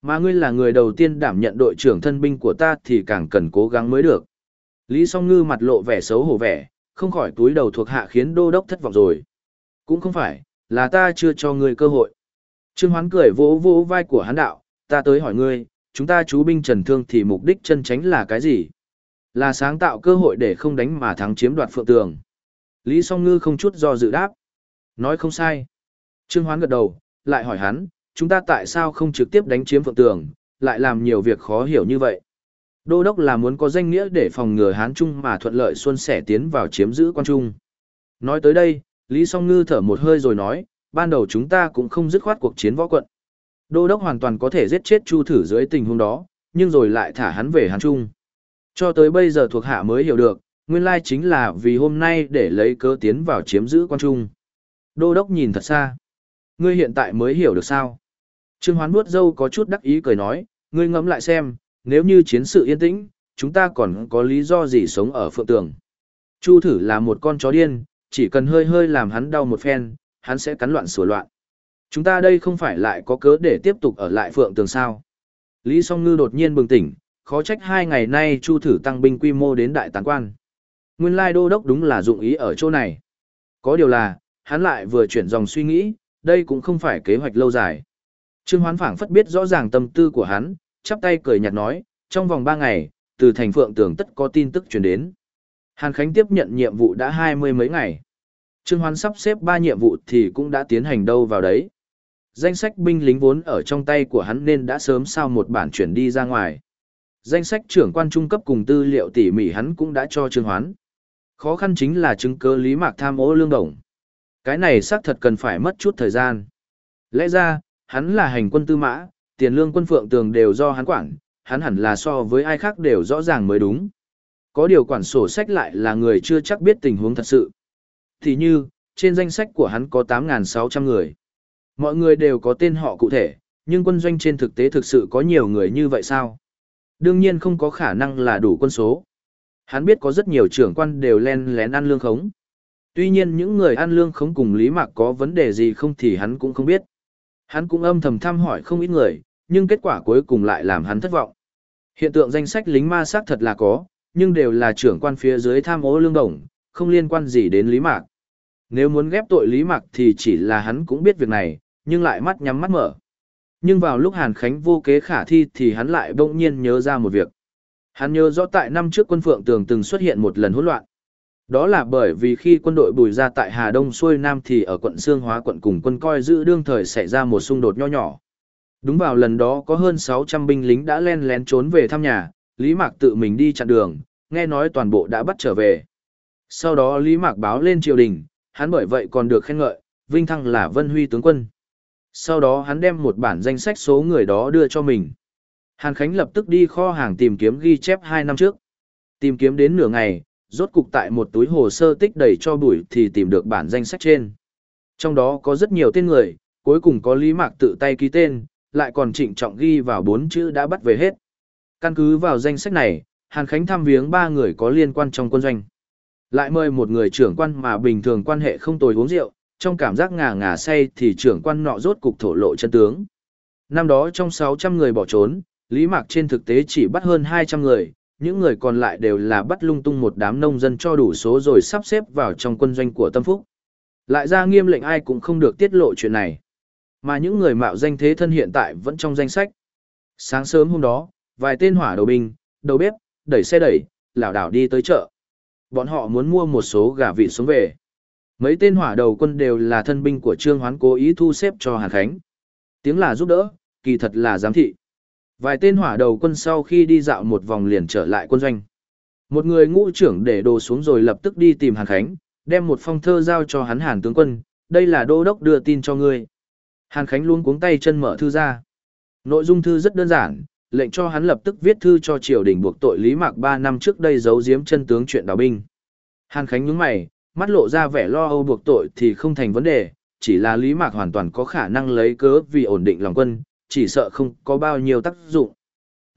Mà ngươi là người đầu tiên đảm nhận đội trưởng thân binh của ta thì càng cần cố gắng mới được. Lý song ngư mặt lộ vẻ xấu hổ vẻ, không khỏi túi đầu thuộc hạ khiến đô đốc thất vọng rồi. Cũng không phải, là ta chưa cho ngươi cơ hội. Trương Hoán cười vỗ vỗ vai của hắn đạo, ta tới hỏi ngươi, chúng ta chú binh trần thương thì mục đích chân tránh là cái gì? Là sáng tạo cơ hội để không đánh mà thắng chiếm đoạt phượng tường. Lý song ngư không chút do dự đáp. Nói không sai. Trương Hoán gật đầu, lại hỏi hắn, chúng ta tại sao không trực tiếp đánh chiếm phượng tường, lại làm nhiều việc khó hiểu như vậy. Đô đốc là muốn có danh nghĩa để phòng ngừa Hán Trung mà thuận lợi xuân sẻ tiến vào chiếm giữ quan trung. Nói tới đây, Lý Song Ngư thở một hơi rồi nói, ban đầu chúng ta cũng không dứt khoát cuộc chiến võ quận. Đô đốc hoàn toàn có thể giết chết Chu thử dưới tình huống đó, nhưng rồi lại thả hắn về Hán Trung. Cho tới bây giờ thuộc hạ mới hiểu được, nguyên lai chính là vì hôm nay để lấy cớ tiến vào chiếm giữ quan trung. Đô đốc nhìn thật xa. Ngươi hiện tại mới hiểu được sao? Trương Hoán nuốt dâu có chút đắc ý cười nói, ngươi ngẫm lại xem, nếu như chiến sự yên tĩnh, chúng ta còn có lý do gì sống ở phượng tường. Chu thử là một con chó điên, chỉ cần hơi hơi làm hắn đau một phen, hắn sẽ cắn loạn sủa loạn. Chúng ta đây không phải lại có cớ để tiếp tục ở lại phượng tường sao. Lý song ngư đột nhiên bừng tỉnh, khó trách hai ngày nay chu thử tăng binh quy mô đến đại tán quan. Nguyên lai đô đốc đúng là dụng ý ở chỗ này. Có điều là, hắn lại vừa chuyển dòng suy nghĩ, đây cũng không phải kế hoạch lâu dài. Trương Hoán phảng phất biết rõ ràng tâm tư của hắn, chắp tay cười nhạt nói, trong vòng 3 ngày, từ thành phượng tường tất có tin tức truyền đến. Hàn Khánh tiếp nhận nhiệm vụ đã hai mươi mấy ngày. Trương Hoán sắp xếp 3 nhiệm vụ thì cũng đã tiến hành đâu vào đấy. Danh sách binh lính vốn ở trong tay của hắn nên đã sớm sao một bản chuyển đi ra ngoài. Danh sách trưởng quan trung cấp cùng tư liệu tỉ mỉ hắn cũng đã cho Trương Hoán. Khó khăn chính là chứng cứ lý mạc tham ô lương đồng. Cái này xác thật cần phải mất chút thời gian. Lẽ ra, hắn là hành quân tư mã, tiền lương quân phượng tường đều do hắn quản, hắn hẳn là so với ai khác đều rõ ràng mới đúng. Có điều quản sổ sách lại là người chưa chắc biết tình huống thật sự. Thì như, trên danh sách của hắn có 8.600 người. Mọi người đều có tên họ cụ thể, nhưng quân doanh trên thực tế thực sự có nhiều người như vậy sao? Đương nhiên không có khả năng là đủ quân số. Hắn biết có rất nhiều trưởng quan đều len lén ăn lương khống. Tuy nhiên những người ăn lương khống cùng Lý Mạc có vấn đề gì không thì hắn cũng không biết. Hắn cũng âm thầm thăm hỏi không ít người, nhưng kết quả cuối cùng lại làm hắn thất vọng. Hiện tượng danh sách lính ma sát thật là có, nhưng đều là trưởng quan phía dưới tham ô lương đồng, không liên quan gì đến Lý Mạc. Nếu muốn ghép tội Lý Mạc thì chỉ là hắn cũng biết việc này, nhưng lại mắt nhắm mắt mở. Nhưng vào lúc Hàn Khánh vô kế khả thi thì hắn lại bỗng nhiên nhớ ra một việc. Hắn nhớ rõ tại năm trước quân Phượng Tường từng xuất hiện một lần hỗn loạn. Đó là bởi vì khi quân đội bùi ra tại Hà Đông xuôi Nam thì ở quận Sương Hóa quận cùng quân coi giữ đương thời xảy ra một xung đột nho nhỏ. Đúng vào lần đó có hơn 600 binh lính đã len lén trốn về thăm nhà, Lý Mạc tự mình đi chặn đường, nghe nói toàn bộ đã bắt trở về. Sau đó Lý Mạc báo lên triều đình, hắn bởi vậy còn được khen ngợi, vinh thăng là Vân Huy tướng quân. Sau đó hắn đem một bản danh sách số người đó đưa cho mình. Hàn Khánh lập tức đi kho hàng tìm kiếm ghi chép 2 năm trước. Tìm kiếm đến nửa ngày, rốt cục tại một túi hồ sơ tích đầy cho bụi thì tìm được bản danh sách trên. Trong đó có rất nhiều tên người, cuối cùng có Lý Mạc tự tay ký tên, lại còn trịnh trọng ghi vào bốn chữ đã bắt về hết. Căn cứ vào danh sách này, Hàn Khánh thăm viếng ba người có liên quan trong quân doanh. Lại mời một người trưởng quan mà bình thường quan hệ không tồi uống rượu, trong cảm giác ngà ngà say thì trưởng quan nọ rốt cục thổ lộ chân tướng. Năm đó trong 600 người bỏ trốn, Lý Mạc trên thực tế chỉ bắt hơn 200 người, những người còn lại đều là bắt lung tung một đám nông dân cho đủ số rồi sắp xếp vào trong quân doanh của Tâm Phúc. Lại ra nghiêm lệnh ai cũng không được tiết lộ chuyện này. Mà những người mạo danh thế thân hiện tại vẫn trong danh sách. Sáng sớm hôm đó, vài tên hỏa đầu binh, đầu bếp, đẩy xe đẩy, lảo đảo đi tới chợ. Bọn họ muốn mua một số gà vịt xuống về. Mấy tên hỏa đầu quân đều là thân binh của Trương Hoán cố ý thu xếp cho Hàn Khánh. Tiếng là giúp đỡ, kỳ thật là giám thị. Vài tên hỏa đầu quân sau khi đi dạo một vòng liền trở lại quân doanh. Một người ngũ trưởng để đồ xuống rồi lập tức đi tìm Hàn Khánh, đem một phong thơ giao cho hắn Hàn tướng quân, đây là đô đốc đưa tin cho ngươi. Hàn Khánh luôn cuống tay chân mở thư ra. Nội dung thư rất đơn giản, lệnh cho hắn lập tức viết thư cho triều đình buộc tội Lý Mạc 3 năm trước đây giấu giếm chân tướng chuyện đào binh. Hàn Khánh nhướng mày, mắt lộ ra vẻ lo âu buộc tội thì không thành vấn đề, chỉ là Lý Mạc hoàn toàn có khả năng lấy cớ vì ổn định lòng quân, chỉ sợ không có bao nhiêu tác dụng.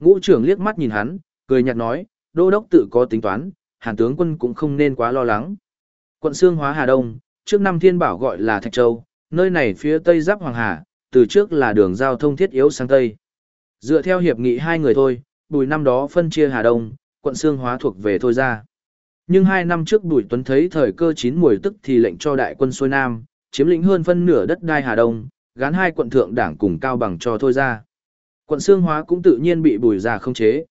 Ngũ trưởng liếc mắt nhìn hắn, cười nhạt nói, đô đốc tự có tính toán, hàn tướng quân cũng không nên quá lo lắng. Quận Sương Hóa Hà Đông, trước năm thiên bảo gọi là Thạch Châu, nơi này phía tây giáp Hoàng Hà, từ trước là đường giao thông thiết yếu sang tây. Dựa theo hiệp nghị hai người thôi, bùi năm đó phân chia Hà Đông, quận Sương Hóa thuộc về thôi ra. Nhưng hai năm trước Bùi Tuấn thấy thời cơ chín mùi tức thì lệnh cho đại quân xuôi Nam, chiếm lĩnh hơn phân nửa đất đai Hà Đông, gán hai quận thượng đảng cùng cao bằng cho thôi ra. Quận Sương Hóa cũng tự nhiên bị Bùi già không chế.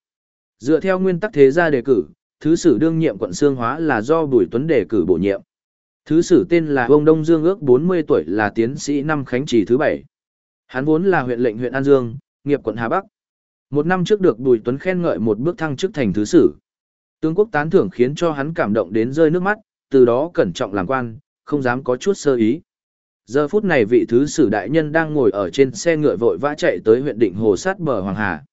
Dựa theo nguyên tắc thế gia đề cử, thứ sử đương nhiệm quận Sương Hóa là do Bùi Tuấn đề cử bổ nhiệm. Thứ sử tên là Ông Đông Dương ước 40 tuổi là tiến sĩ năm Khánh Trì thứ bảy. Hắn vốn là huyện lệnh huyện An Dương, nghiệp quận Hà Bắc. Một năm trước được Bùi Tuấn khen ngợi một bước thăng chức thành thứ sử. Tướng quốc tán thưởng khiến cho hắn cảm động đến rơi nước mắt, từ đó cẩn trọng làm quan, không dám có chút sơ ý. Giờ phút này vị thứ sử đại nhân đang ngồi ở trên xe ngựa vội vã chạy tới huyện định hồ sát bờ Hoàng Hà.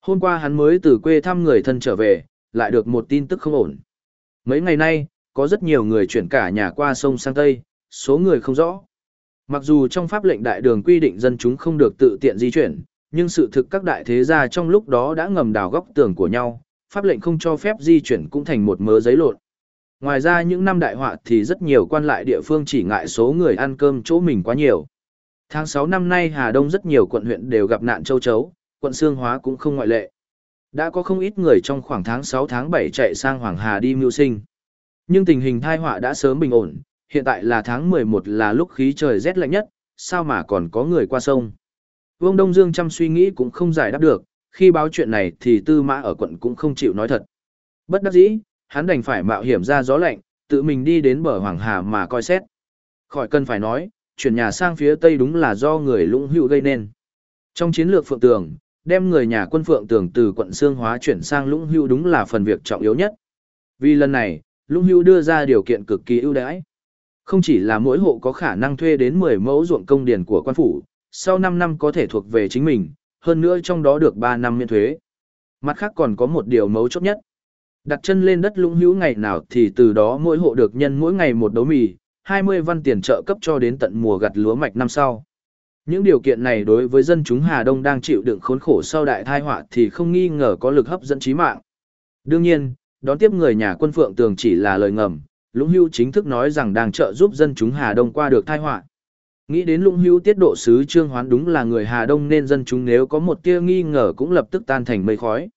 Hôm qua hắn mới từ quê thăm người thân trở về, lại được một tin tức không ổn. Mấy ngày nay, có rất nhiều người chuyển cả nhà qua sông sang Tây, số người không rõ. Mặc dù trong pháp lệnh đại đường quy định dân chúng không được tự tiện di chuyển, nhưng sự thực các đại thế gia trong lúc đó đã ngầm đào góc tường của nhau, pháp lệnh không cho phép di chuyển cũng thành một mớ giấy lộn. Ngoài ra những năm đại họa thì rất nhiều quan lại địa phương chỉ ngại số người ăn cơm chỗ mình quá nhiều. Tháng 6 năm nay Hà Đông rất nhiều quận huyện đều gặp nạn châu chấu, quận Sương Hóa cũng không ngoại lệ. Đã có không ít người trong khoảng tháng 6 tháng 7 chạy sang Hoàng Hà đi mưu sinh. Nhưng tình hình thai họa đã sớm bình ổn, hiện tại là tháng 11 là lúc khí trời rét lạnh nhất, sao mà còn có người qua sông. Vương Đông Dương chăm suy nghĩ cũng không giải đáp được, khi báo chuyện này thì tư mã ở quận cũng không chịu nói thật. Bất đắc dĩ, hắn đành phải mạo hiểm ra gió lạnh, tự mình đi đến bờ Hoàng Hà mà coi xét. Khỏi cần phải nói, chuyển nhà sang phía Tây đúng là do người lũng hữu gây nên. Trong chiến lược Phượng Tường, đem người nhà quân Phượng Tường từ quận Sương Hóa chuyển sang lũng hữu đúng là phần việc trọng yếu nhất. Vì lần này, lũng hữu đưa ra điều kiện cực kỳ ưu đãi. Không chỉ là mỗi hộ có khả năng thuê đến 10 mẫu ruộng công điền của quan phủ, sau 5 năm có thể thuộc về chính mình, hơn nữa trong đó được 3 năm miễn thuế. Mặt khác còn có một điều mấu chốt nhất. Đặt chân lên đất lũng hữu ngày nào thì từ đó mỗi hộ được nhân mỗi ngày một đấu mì, 20 văn tiền trợ cấp cho đến tận mùa gặt lúa mạch năm sau. Những điều kiện này đối với dân chúng Hà Đông đang chịu đựng khốn khổ sau đại thai họa thì không nghi ngờ có lực hấp dẫn trí mạng. Đương nhiên, đón tiếp người nhà quân phượng tường chỉ là lời ngầm, Lũng Hưu chính thức nói rằng đang trợ giúp dân chúng Hà Đông qua được thai họa. Nghĩ đến lũng hữu tiết độ sứ Trương Hoán đúng là người Hà Đông nên dân chúng nếu có một tia nghi ngờ cũng lập tức tan thành mây khói.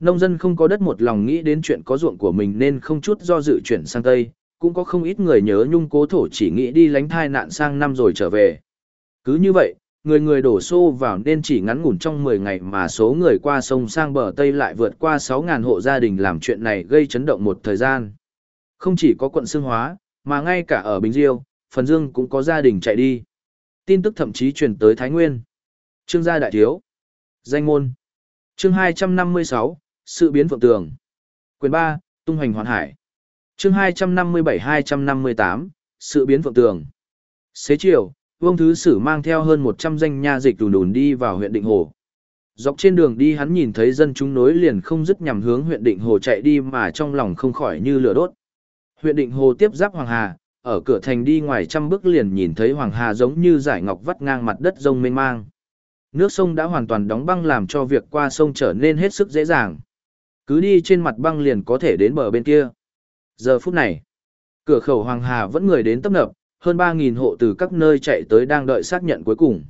Nông dân không có đất một lòng nghĩ đến chuyện có ruộng của mình nên không chút do dự chuyển sang Tây, cũng có không ít người nhớ nhung cố thổ chỉ nghĩ đi lánh thai nạn sang năm rồi trở về. Cứ như vậy, người người đổ xô vào nên chỉ ngắn ngủn trong 10 ngày mà số người qua sông sang bờ Tây lại vượt qua 6.000 hộ gia đình làm chuyện này gây chấn động một thời gian. Không chỉ có quận Sương Hóa, mà ngay cả ở Bình Diêu, Phần Dương cũng có gia đình chạy đi. Tin tức thậm chí truyền tới Thái Nguyên. Trương gia đại thiếu. Danh môn. Chương 256, sự biến phượng tường. Quyền 3, tung hoành hoàn hải. Chương 257-258, sự biến phượng tường. Xế chiều, Vương Thứ Sử mang theo hơn 100 danh nha dịch đùn đùn đi vào huyện Định Hồ. Dọc trên đường đi hắn nhìn thấy dân chúng nối liền không dứt nhằm hướng huyện Định Hồ chạy đi mà trong lòng không khỏi như lửa đốt. Huyện Định Hồ tiếp giáp Hoàng Hà, ở cửa thành đi ngoài trăm bước liền nhìn thấy Hoàng Hà giống như giải ngọc vắt ngang mặt đất rông mênh mang. Nước sông đã hoàn toàn đóng băng làm cho việc qua sông trở nên hết sức dễ dàng. Cứ đi trên mặt băng liền có thể đến bờ bên kia. Giờ phút này, cửa khẩu Hoàng Hà vẫn người đến tấp nập, hơn 3.000 hộ từ các nơi chạy tới đang đợi xác nhận cuối cùng.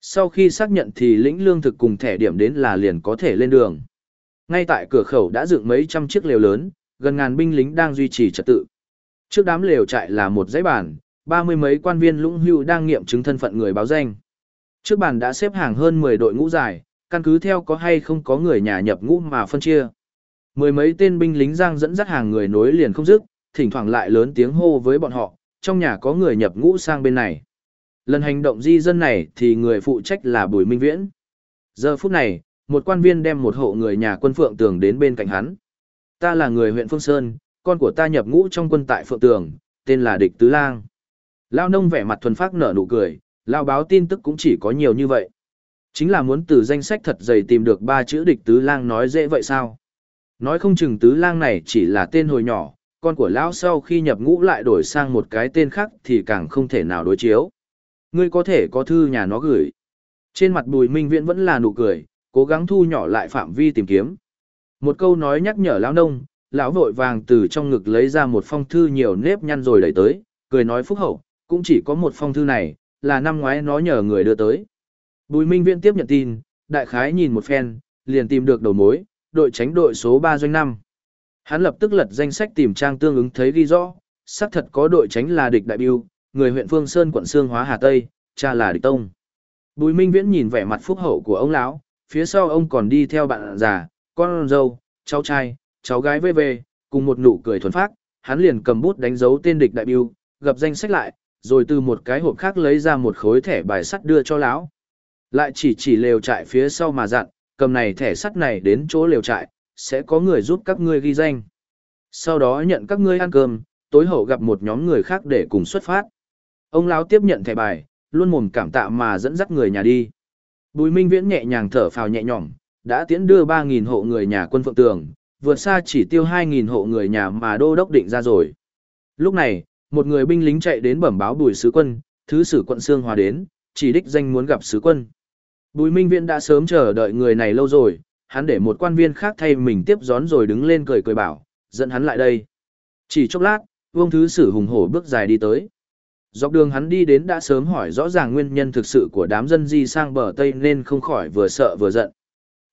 Sau khi xác nhận thì lĩnh lương thực cùng thẻ điểm đến là liền có thể lên đường. Ngay tại cửa khẩu đã dựng mấy trăm chiếc lều lớn, gần ngàn binh lính đang duy trì trật tự. Trước đám lều trại là một dãy bàn, ba mươi mấy quan viên lũng hưu đang nghiệm chứng thân phận người báo danh. Trước bàn đã xếp hàng hơn 10 đội ngũ dài, căn cứ theo có hay không có người nhà nhập ngũ mà phân chia. Mười mấy tên binh lính giang dẫn dắt hàng người nối liền không dứt, thỉnh thoảng lại lớn tiếng hô với bọn họ, trong nhà có người nhập ngũ sang bên này. Lần hành động di dân này thì người phụ trách là Bùi Minh Viễn. Giờ phút này, một quan viên đem một hộ người nhà quân Phượng Tường đến bên cạnh hắn. Ta là người huyện Phương Sơn, con của ta nhập ngũ trong quân tại Phượng Tường, tên là Địch Tứ Lang. Lao nông vẻ mặt thuần phát nở nụ cười, Lao báo tin tức cũng chỉ có nhiều như vậy. Chính là muốn từ danh sách thật dày tìm được ba chữ Địch Tứ Lang nói dễ vậy sao? Nói không chừng Tứ Lang này chỉ là tên hồi nhỏ, con của lão sau khi nhập ngũ lại đổi sang một cái tên khác thì càng không thể nào đối chiếu. Ngươi có thể có thư nhà nó gửi. Trên mặt bùi minh viễn vẫn là nụ cười, cố gắng thu nhỏ lại phạm vi tìm kiếm. Một câu nói nhắc nhở lão nông, lão vội vàng từ trong ngực lấy ra một phong thư nhiều nếp nhăn rồi đẩy tới, cười nói phúc hậu, cũng chỉ có một phong thư này, là năm ngoái nó nhờ người đưa tới. Bùi minh viễn tiếp nhận tin, đại khái nhìn một phen, liền tìm được đầu mối, đội tránh đội số 3 doanh 5. Hắn lập tức lật danh sách tìm trang tương ứng thấy ghi rõ, xác thật có đội tránh là địch đại biêu, người huyện Phương Sơn quận Sương Hóa Hà Tây, cha là địch tông. Bùi Minh Viễn nhìn vẻ mặt phúc hậu của ông lão, phía sau ông còn đi theo bạn già, con dâu, cháu trai, cháu gái vê vê, cùng một nụ cười thuần phác, hắn liền cầm bút đánh dấu tên địch đại biêu, gập danh sách lại, rồi từ một cái hộp khác lấy ra một khối thẻ bài sắt đưa cho lão. Lại chỉ chỉ lều trại phía sau mà dặn, cầm này thẻ sắt này đến chỗ lều trại, sẽ có người giúp các ngươi ghi danh. Sau đó nhận các ngươi ăn cơm, tối hậu gặp một nhóm người khác để cùng xuất phát. Ông lão tiếp nhận thẻ bài, luôn mồm cảm tạ mà dẫn dắt người nhà đi. Bùi Minh Viễn nhẹ nhàng thở phào nhẹ nhõm, đã tiễn đưa 3000 hộ người nhà quân phượng tường, vượt xa chỉ tiêu 2.000 hộ người nhà mà đô đốc định ra rồi. Lúc này, một người binh lính chạy đến bẩm báo bùi sứ quân, thứ sử quận Sương Hòa đến, chỉ đích danh muốn gặp sứ quân. Bùi Minh Viễn đã sớm chờ đợi người này lâu rồi, hắn để một quan viên khác thay mình tiếp gión rồi đứng lên cười cười bảo, dẫn hắn lại đây. Chỉ chốc lát, vương thứ sử hùng hổ bước dài đi tới. Dọc đường hắn đi đến đã sớm hỏi rõ ràng nguyên nhân thực sự của đám dân di sang bờ Tây nên không khỏi vừa sợ vừa giận.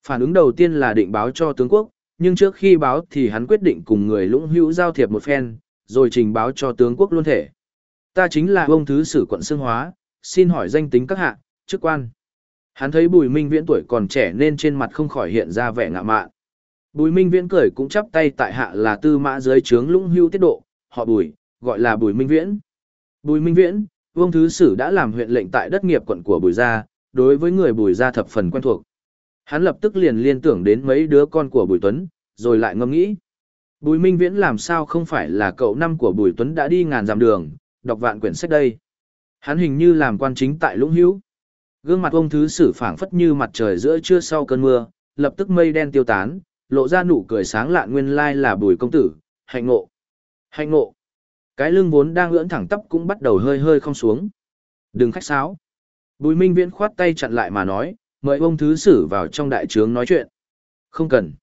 Phản ứng đầu tiên là định báo cho tướng quốc, nhưng trước khi báo thì hắn quyết định cùng người lũng hữu giao thiệp một phen, rồi trình báo cho tướng quốc luôn thể. Ta chính là ông thứ sử quận Sương Hóa, xin hỏi danh tính các hạ, chức quan. Hắn thấy Bùi Minh Viễn tuổi còn trẻ nên trên mặt không khỏi hiện ra vẻ ngạ mạn. Bùi Minh Viễn cười cũng chắp tay tại hạ là tư mã dưới trướng lũng hưu tiết độ, họ Bùi, gọi là Bùi Minh Viễn. Bùi Minh Viễn, Vương Thứ Sử đã làm huyện lệnh tại đất nghiệp quận của Bùi Gia, đối với người Bùi Gia thập phần quen thuộc. Hắn lập tức liền liên tưởng đến mấy đứa con của Bùi Tuấn, rồi lại ngâm nghĩ. Bùi Minh Viễn làm sao không phải là cậu năm của Bùi Tuấn đã đi ngàn dặm đường, đọc vạn quyển sách đây. Hắn hình như làm quan chính tại Lũng Hữu. Gương mặt ông thứ sử phảng phất như mặt trời giữa trưa sau cơn mưa, lập tức mây đen tiêu tán, lộ ra nụ cười sáng lạ nguyên lai là bùi công tử, hạnh ngộ. Hạnh ngộ. Cái lưng vốn đang ưỡn thẳng tắp cũng bắt đầu hơi hơi không xuống. Đừng khách sáo. Bùi minh viễn khoát tay chặn lại mà nói, mời ông thứ sử vào trong đại trướng nói chuyện. Không cần.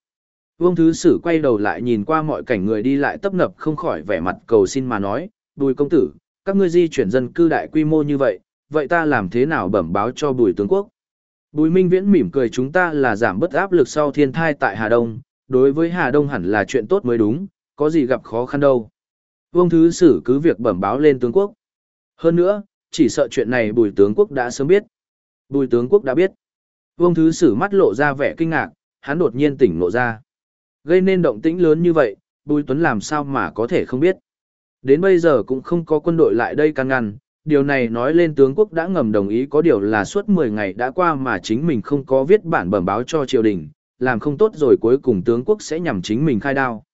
Vương Thứ Sử quay đầu lại nhìn qua mọi cảnh người đi lại tấp nập không khỏi vẻ mặt cầu xin mà nói, Bùi công tử, các ngươi di chuyển dân cư đại quy mô như vậy, vậy ta làm thế nào bẩm báo cho bùi tướng quốc? Bùi Minh Viễn mỉm cười chúng ta là giảm bớt áp lực sau thiên thai tại Hà Đông, đối với Hà Đông hẳn là chuyện tốt mới đúng, có gì gặp khó khăn đâu. Vương Thứ Sử cứ việc bẩm báo lên tướng quốc. Hơn nữa, chỉ sợ chuyện này bùi tướng quốc đã sớm biết. Bùi tướng quốc đã biết. Vương Thứ Sử mắt lộ ra vẻ kinh ngạc, hắn đột nhiên tỉnh ngộ ra. Gây nên động tĩnh lớn như vậy, Bùi Tuấn làm sao mà có thể không biết. Đến bây giờ cũng không có quân đội lại đây can ngăn, điều này nói lên tướng quốc đã ngầm đồng ý có điều là suốt 10 ngày đã qua mà chính mình không có viết bản bẩm báo cho triều đình, làm không tốt rồi cuối cùng tướng quốc sẽ nhằm chính mình khai đao.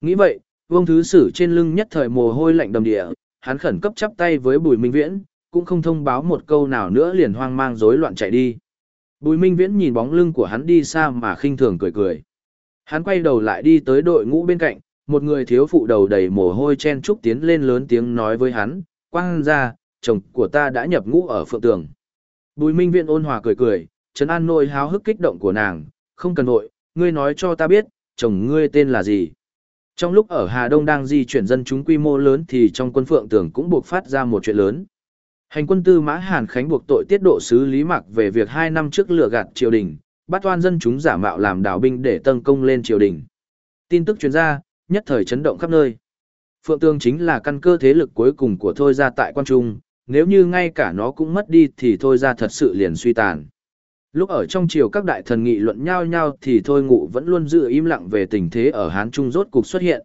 Nghĩ vậy, Vương Thứ Sử trên lưng nhất thời mồ hôi lạnh đầm địa, hắn khẩn cấp chắp tay với Bùi Minh Viễn, cũng không thông báo một câu nào nữa liền hoang mang rối loạn chạy đi. Bùi Minh Viễn nhìn bóng lưng của hắn đi xa mà khinh thường cười cười. Hắn quay đầu lại đi tới đội ngũ bên cạnh, một người thiếu phụ đầu đầy mồ hôi chen trúc tiến lên lớn tiếng nói với hắn, quang ra, chồng của ta đã nhập ngũ ở phượng tường. Bùi Minh Viễn ôn hòa cười cười, trấn an nỗi háo hức kích động của nàng, không cần nội, ngươi nói cho ta biết, chồng ngươi tên là gì. Trong lúc ở Hà Đông đang di chuyển dân chúng quy mô lớn thì trong quân phượng tường cũng buộc phát ra một chuyện lớn. Hành quân tư mã Hàn Khánh buộc tội tiết độ sứ Lý Mạc về việc hai năm trước lừa gạt triều đình, bắt toan dân chúng giả mạo làm đảo binh để tấn công lên triều đình. Tin tức truyền ra, nhất thời chấn động khắp nơi. Phượng Tường chính là căn cơ thế lực cuối cùng của Thôi gia tại quan trung, nếu như ngay cả nó cũng mất đi thì Thôi gia thật sự liền suy tàn. Lúc ở trong triều các đại thần nghị luận nhau nhau thì Thôi Ngụ vẫn luôn giữ im lặng về tình thế ở Hán Trung rốt cục xuất hiện.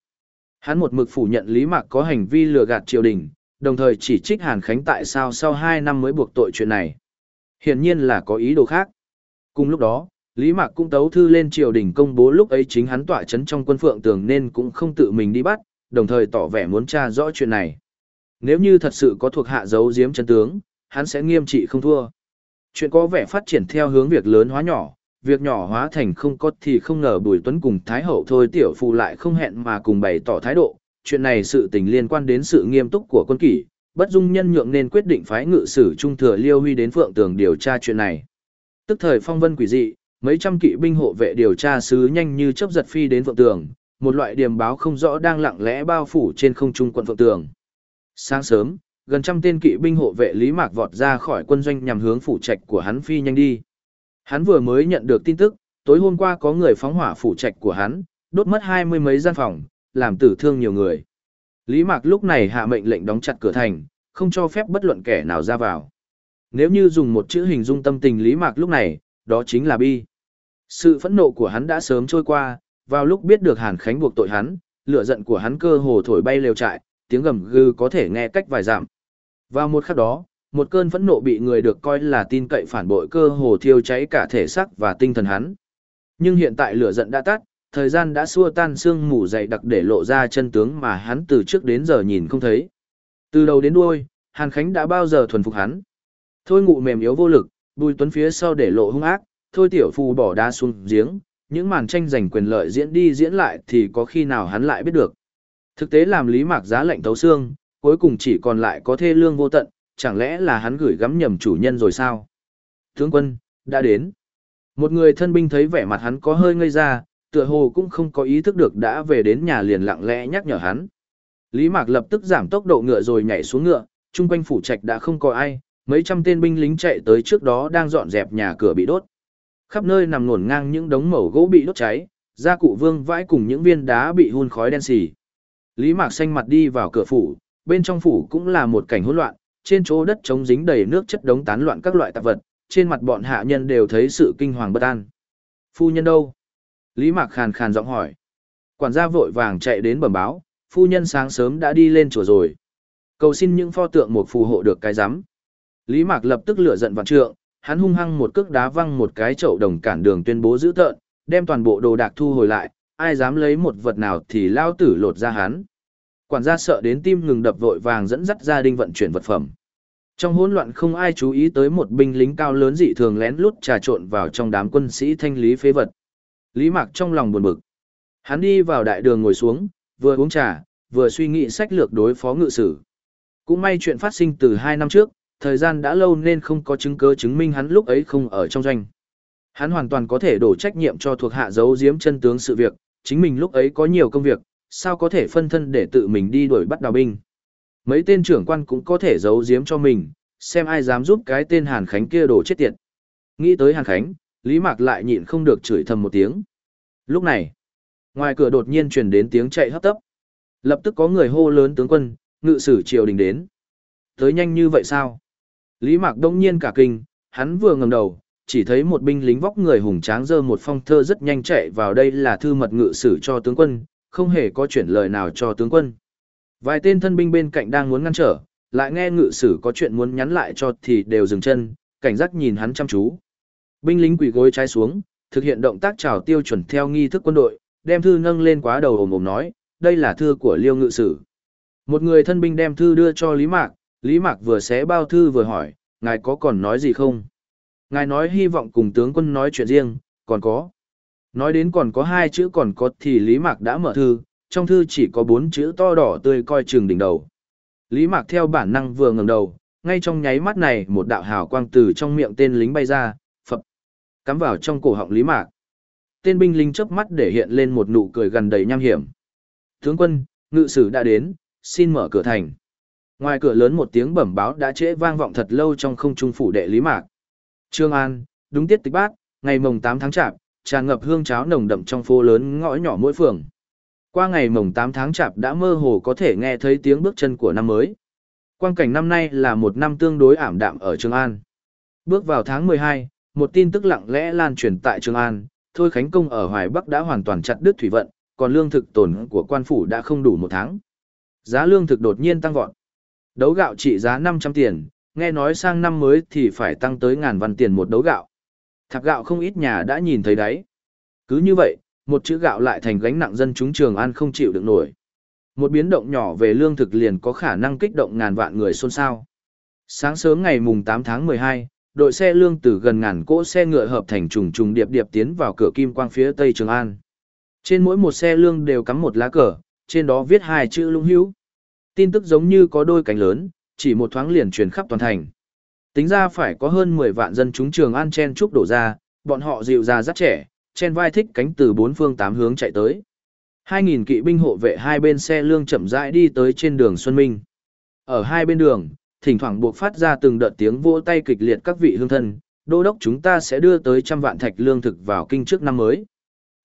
Hắn một mực phủ nhận Lý Mạc có hành vi lừa gạt triều đình, đồng thời chỉ trích Hàn Khánh tại sao sau 2 năm mới buộc tội chuyện này. Hiển nhiên là có ý đồ khác. Cùng lúc đó, Lý Mạc cũng tấu thư lên triều đình công bố lúc ấy chính hắn tỏa chấn trong quân phượng tường nên cũng không tự mình đi bắt, đồng thời tỏ vẻ muốn tra rõ chuyện này. Nếu như thật sự có thuộc hạ giấu giếm chân tướng, hắn sẽ nghiêm trị không thua. Chuyện có vẻ phát triển theo hướng việc lớn hóa nhỏ, việc nhỏ hóa thành không có thì không ngờ Bùi Tuấn cùng Thái Hậu thôi tiểu phù lại không hẹn mà cùng bày tỏ thái độ, chuyện này sự tình liên quan đến sự nghiêm túc của quân kỷ, bất dung nhân nhượng nên quyết định phái ngự sử trung thừa Liêu Huy đến Phượng Tường điều tra chuyện này. Tức thời phong vân quỷ dị, mấy trăm kỵ binh hộ vệ điều tra sứ nhanh như chớp giật phi đến Phượng Tường, một loại điềm báo không rõ đang lặng lẽ bao phủ trên không trung quận Phượng Tường. Sáng sớm, gần trăm tên kỵ binh hộ vệ Lý Mạc vọt ra khỏi quân doanh nhằm hướng phủ trạch của hắn phi nhanh đi. Hắn vừa mới nhận được tin tức, tối hôm qua có người phóng hỏa phủ trạch của hắn, đốt mất hai mươi mấy gian phòng, làm tử thương nhiều người. Lý Mạc lúc này hạ mệnh lệnh đóng chặt cửa thành, không cho phép bất luận kẻ nào ra vào. Nếu như dùng một chữ hình dung tâm tình Lý Mạc lúc này, đó chính là bi. Sự phẫn nộ của hắn đã sớm trôi qua, vào lúc biết được Hàn Khánh buộc tội hắn, lửa giận của hắn cơ hồ thổi bay lều trại, tiếng gầm gừ có thể nghe cách vài giảm. Vào một khắc đó, một cơn phẫn nộ bị người được coi là tin cậy phản bội cơ hồ thiêu cháy cả thể xác và tinh thần hắn. Nhưng hiện tại lửa giận đã tắt, thời gian đã xua tan sương mù dày đặc để lộ ra chân tướng mà hắn từ trước đến giờ nhìn không thấy. Từ đầu đến đuôi, Hàn Khánh đã bao giờ thuần phục hắn. Thôi ngụ mềm yếu vô lực, bùi tuấn phía sau để lộ hung ác, thôi tiểu phù bỏ đá xuống giếng, những màn tranh giành quyền lợi diễn đi diễn lại thì có khi nào hắn lại biết được. Thực tế làm lý mạc giá lệnh tấu xương, cuối cùng chỉ còn lại có thê lương vô tận, chẳng lẽ là hắn gửi gắm nhầm chủ nhân rồi sao? Tướng quân, đã đến. Một người thân binh thấy vẻ mặt hắn có hơi ngây ra, tựa hồ cũng không có ý thức được đã về đến nhà liền lặng lẽ nhắc nhở hắn. Lý Mạc lập tức giảm tốc độ ngựa rồi nhảy xuống ngựa, chung quanh phủ trạch đã không có ai, mấy trăm tên binh lính chạy tới trước đó đang dọn dẹp nhà cửa bị đốt. Khắp nơi nằm ngổn ngang những đống mẩu gỗ bị đốt cháy, gia cụ vương vãi cùng những viên đá bị hun khói đen xì. Lý Mạc xanh mặt đi vào cửa phủ, bên trong phủ cũng là một cảnh hỗn loạn, trên chỗ đất trống dính đầy nước chất đống tán loạn các loại tạp vật, trên mặt bọn hạ nhân đều thấy sự kinh hoàng bất an. Phu nhân đâu? Lý Mạc khàn khàn giọng hỏi. Quản gia vội vàng chạy đến bẩm báo, phu nhân sáng sớm đã đi lên chùa rồi. Cầu xin những pho tượng một phù hộ được cái giám. Lý Mạc lập tức lửa giận vạn trượng, hắn hung hăng một cước đá văng một cái chậu đồng cản đường tuyên bố giữ tợn, đem toàn bộ đồ đạc thu hồi lại, ai dám lấy một vật nào thì lao tử lột ra hắn. Quản gia sợ đến tim ngừng đập vội vàng dẫn dắt gia đình vận chuyển vật phẩm. Trong hỗn loạn không ai chú ý tới một binh lính cao lớn dị thường lén lút trà trộn vào trong đám quân sĩ thanh lý phế vật. Lý Mạc trong lòng buồn bực. Hắn đi vào đại đường ngồi xuống, vừa uống trà, vừa suy nghĩ sách lược đối phó ngự sử. Cũng may chuyện phát sinh từ hai năm trước, thời gian đã lâu nên không có chứng cứ chứng minh hắn lúc ấy không ở trong doanh. Hắn hoàn toàn có thể đổ trách nhiệm cho thuộc hạ giấu giếm chân tướng sự việc, chính mình lúc ấy có nhiều công việc, sao có thể phân thân để tự mình đi đuổi bắt đào binh. Mấy tên trưởng quan cũng có thể giấu giếm cho mình, xem ai dám giúp cái tên Hàn Khánh kia đổ chết tiệt. Nghĩ tới Hàn Khánh, Lý Mạc lại nhịn không được chửi thầm một tiếng. Lúc này, ngoài cửa đột nhiên truyền đến tiếng chạy hấp tấp. Lập tức có người hô lớn tướng quân, ngự sử triều đình đến. Tới nhanh như vậy sao? Lý Mạc đông nhiên cả kinh, hắn vừa ngẩng đầu, chỉ thấy một binh lính vóc người hùng tráng dơ một phong thơ rất nhanh chạy vào đây là thư mật ngự sử cho tướng quân, không hề có chuyển lời nào cho tướng quân. Vài tên thân binh bên cạnh đang muốn ngăn trở, lại nghe ngự sử có chuyện muốn nhắn lại cho thì đều dừng chân, cảnh giác nhìn hắn chăm chú. Binh lính quỳ gối trái xuống, thực hiện động tác chào tiêu chuẩn theo nghi thức quân đội, đem thư nâng lên quá đầu ồm ồm nói, đây là thư của Liêu ngự sử. Một người thân binh đem thư đưa cho Lý Mạc, Lý Mạc vừa xé bao thư vừa hỏi, ngài có còn nói gì không? Ngài nói hy vọng cùng tướng quân nói chuyện riêng, còn có. Nói đến còn có hai chữ còn có thì Lý Mạc đã mở thư, trong thư chỉ có bốn chữ to đỏ tươi coi chừng đỉnh đầu. Lý Mạc theo bản năng vừa ngẩng đầu, ngay trong nháy mắt này một đạo hào quang từ trong miệng tên lính bay ra, phập, cắm vào trong cổ họng Lý Mạc. Tên binh lính chớp mắt để hiện lên một nụ cười gần đầy nham hiểm. Tướng quân, ngự sử đã đến, xin mở cửa thành. Ngoài cửa lớn một tiếng bẩm báo đã trễ vang vọng thật lâu trong không trung phủ đệ Lý Mạc. Trương An, đúng tiết tịch bát, ngày mồng 8 tháng chạp, tràn ngập hương cháo nồng đậm trong phố lớn ngõ nhỏ mỗi phường. Qua ngày mồng 8 tháng chạp đã mơ hồ có thể nghe thấy tiếng bước chân của năm mới. Quang cảnh năm nay là một năm tương đối ảm đạm ở Trường An. Bước vào tháng 12, một tin tức lặng lẽ lan truyền tại Trường An, Thôi Khánh Công ở Hoài Bắc đã hoàn toàn chặt đứt thủy vận, còn lương thực tồn của quan phủ đã không đủ một tháng. Giá lương thực đột nhiên tăng vọt. Đấu gạo trị giá 500 tiền, nghe nói sang năm mới thì phải tăng tới ngàn văn tiền một đấu gạo. Thạp gạo không ít nhà đã nhìn thấy đấy. Cứ như vậy, một chữ gạo lại thành gánh nặng dân chúng Trường An không chịu được nổi. Một biến động nhỏ về lương thực liền có khả năng kích động ngàn vạn người xôn xao. Sáng sớm ngày mùng 8 tháng 12, đội xe lương từ gần ngàn cỗ xe ngựa hợp thành trùng trùng điệp điệp tiến vào cửa kim quang phía tây Trường An. Trên mỗi một xe lương đều cắm một lá cờ, trên đó viết hai chữ lũng hữu. Tin tức giống như có đôi cánh lớn, chỉ một thoáng liền truyền khắp toàn thành. Tính ra phải có hơn 10 vạn dân chúng Trường An chen chúc đổ ra, bọn họ dịu ra rất trẻ, chen vai thích cánh từ bốn phương tám hướng chạy tới. 2.000 kỵ binh hộ vệ hai bên xe lương chậm rãi đi tới trên đường Xuân Minh. Ở hai bên đường, thỉnh thoảng buộc phát ra từng đợt tiếng vỗ tay kịch liệt các vị hương thân, đô đốc chúng ta sẽ đưa tới trăm vạn thạch lương thực vào kinh trước năm mới.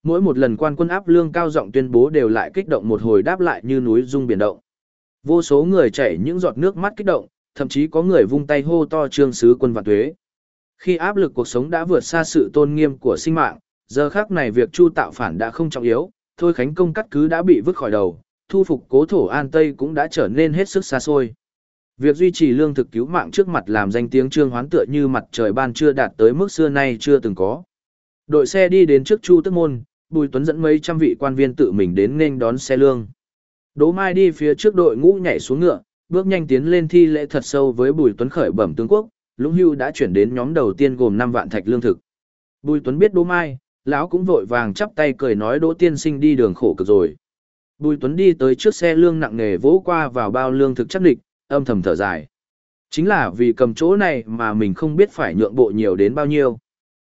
Mỗi một lần quan quân áp lương cao giọng tuyên bố đều lại kích động một hồi đáp lại như núi rung biển động. Vô số người chảy những giọt nước mắt kích động, thậm chí có người vung tay hô to trương sứ quân vạn tuế. Khi áp lực cuộc sống đã vượt xa sự tôn nghiêm của sinh mạng, giờ khác này việc chu tạo phản đã không trọng yếu, thôi khánh công cắt cứ đã bị vứt khỏi đầu, thu phục cố thổ an tây cũng đã trở nên hết sức xa xôi. Việc duy trì lương thực cứu mạng trước mặt làm danh tiếng trương hoán tựa như mặt trời ban chưa đạt tới mức xưa nay chưa từng có. Đội xe đi đến trước chu tức môn, Bùi Tuấn dẫn mấy trăm vị quan viên tự mình đến nên đón xe lương. Đỗ Mai đi phía trước đội ngũ nhảy xuống ngựa, bước nhanh tiến lên thi lễ thật sâu với Bùi Tuấn khởi bẩm tướng quốc, Lũng Hưu đã chuyển đến nhóm đầu tiên gồm 5 vạn thạch lương thực. Bùi Tuấn biết Đỗ Mai, lão cũng vội vàng chắp tay cười nói Đỗ tiên sinh đi đường khổ cực rồi. Bùi Tuấn đi tới trước xe lương nặng nề vỗ qua vào bao lương thực chắc địch, âm thầm thở dài. Chính là vì cầm chỗ này mà mình không biết phải nhượng bộ nhiều đến bao nhiêu.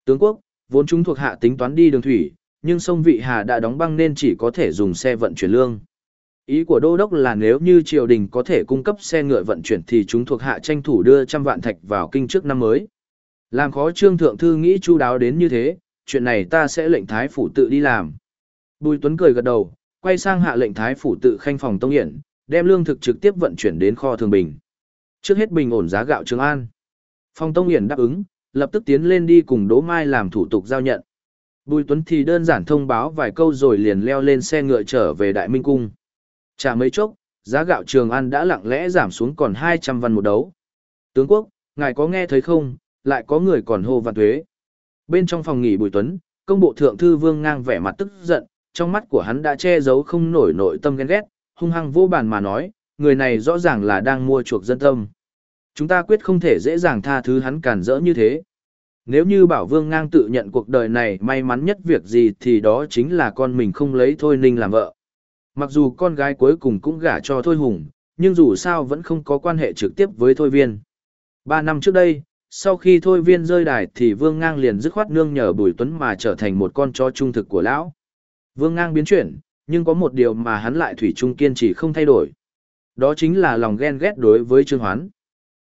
Tướng quốc, vốn chúng thuộc hạ tính toán đi đường thủy, nhưng sông Vị Hà đã đóng băng nên chỉ có thể dùng xe vận chuyển lương. Ý của đô đốc là nếu như triều đình có thể cung cấp xe ngựa vận chuyển thì chúng thuộc hạ tranh thủ đưa trăm vạn thạch vào kinh trước năm mới. Làm khó trương thượng thư nghĩ chu đáo đến như thế, chuyện này ta sẽ lệnh thái phủ tự đi làm. Bùi Tuấn cười gật đầu, quay sang hạ lệnh thái phủ tự khanh phòng tông hiển, đem lương thực trực tiếp vận chuyển đến kho thường bình. Trước hết bình ổn giá gạo Trường An. Phòng tông hiển đáp ứng, lập tức tiến lên đi cùng Đỗ Mai làm thủ tục giao nhận. Bùi Tuấn thì đơn giản thông báo vài câu rồi liền leo lên xe ngựa trở về Đại Minh Cung. Chả mấy chốc, giá gạo Trường An đã lặng lẽ giảm xuống còn 200 văn một đấu. Tướng quốc, ngài có nghe thấy không, lại có người còn hô vạn thuế. Bên trong phòng nghỉ Bùi Tuấn, công bộ thượng thư Vương ngang vẻ mặt tức giận, trong mắt của hắn đã che giấu không nổi nội tâm ghen ghét, hung hăng vô bàn mà nói, người này rõ ràng là đang mua chuộc dân tâm. Chúng ta quyết không thể dễ dàng tha thứ hắn cản rỡ như thế. Nếu như bảo vương ngang tự nhận cuộc đời này may mắn nhất việc gì thì đó chính là con mình không lấy Thôi Ninh làm vợ. Mặc dù con gái cuối cùng cũng gả cho Thôi Hùng, nhưng dù sao vẫn không có quan hệ trực tiếp với Thôi Viên. Ba năm trước đây, sau khi Thôi Viên rơi đài thì Vương Ngang liền dứt khoát nương nhờ Bùi Tuấn mà trở thành một con chó trung thực của lão. Vương Ngang biến chuyển, nhưng có một điều mà hắn lại thủy chung kiên trì không thay đổi. Đó chính là lòng ghen ghét đối với Trương Hoán.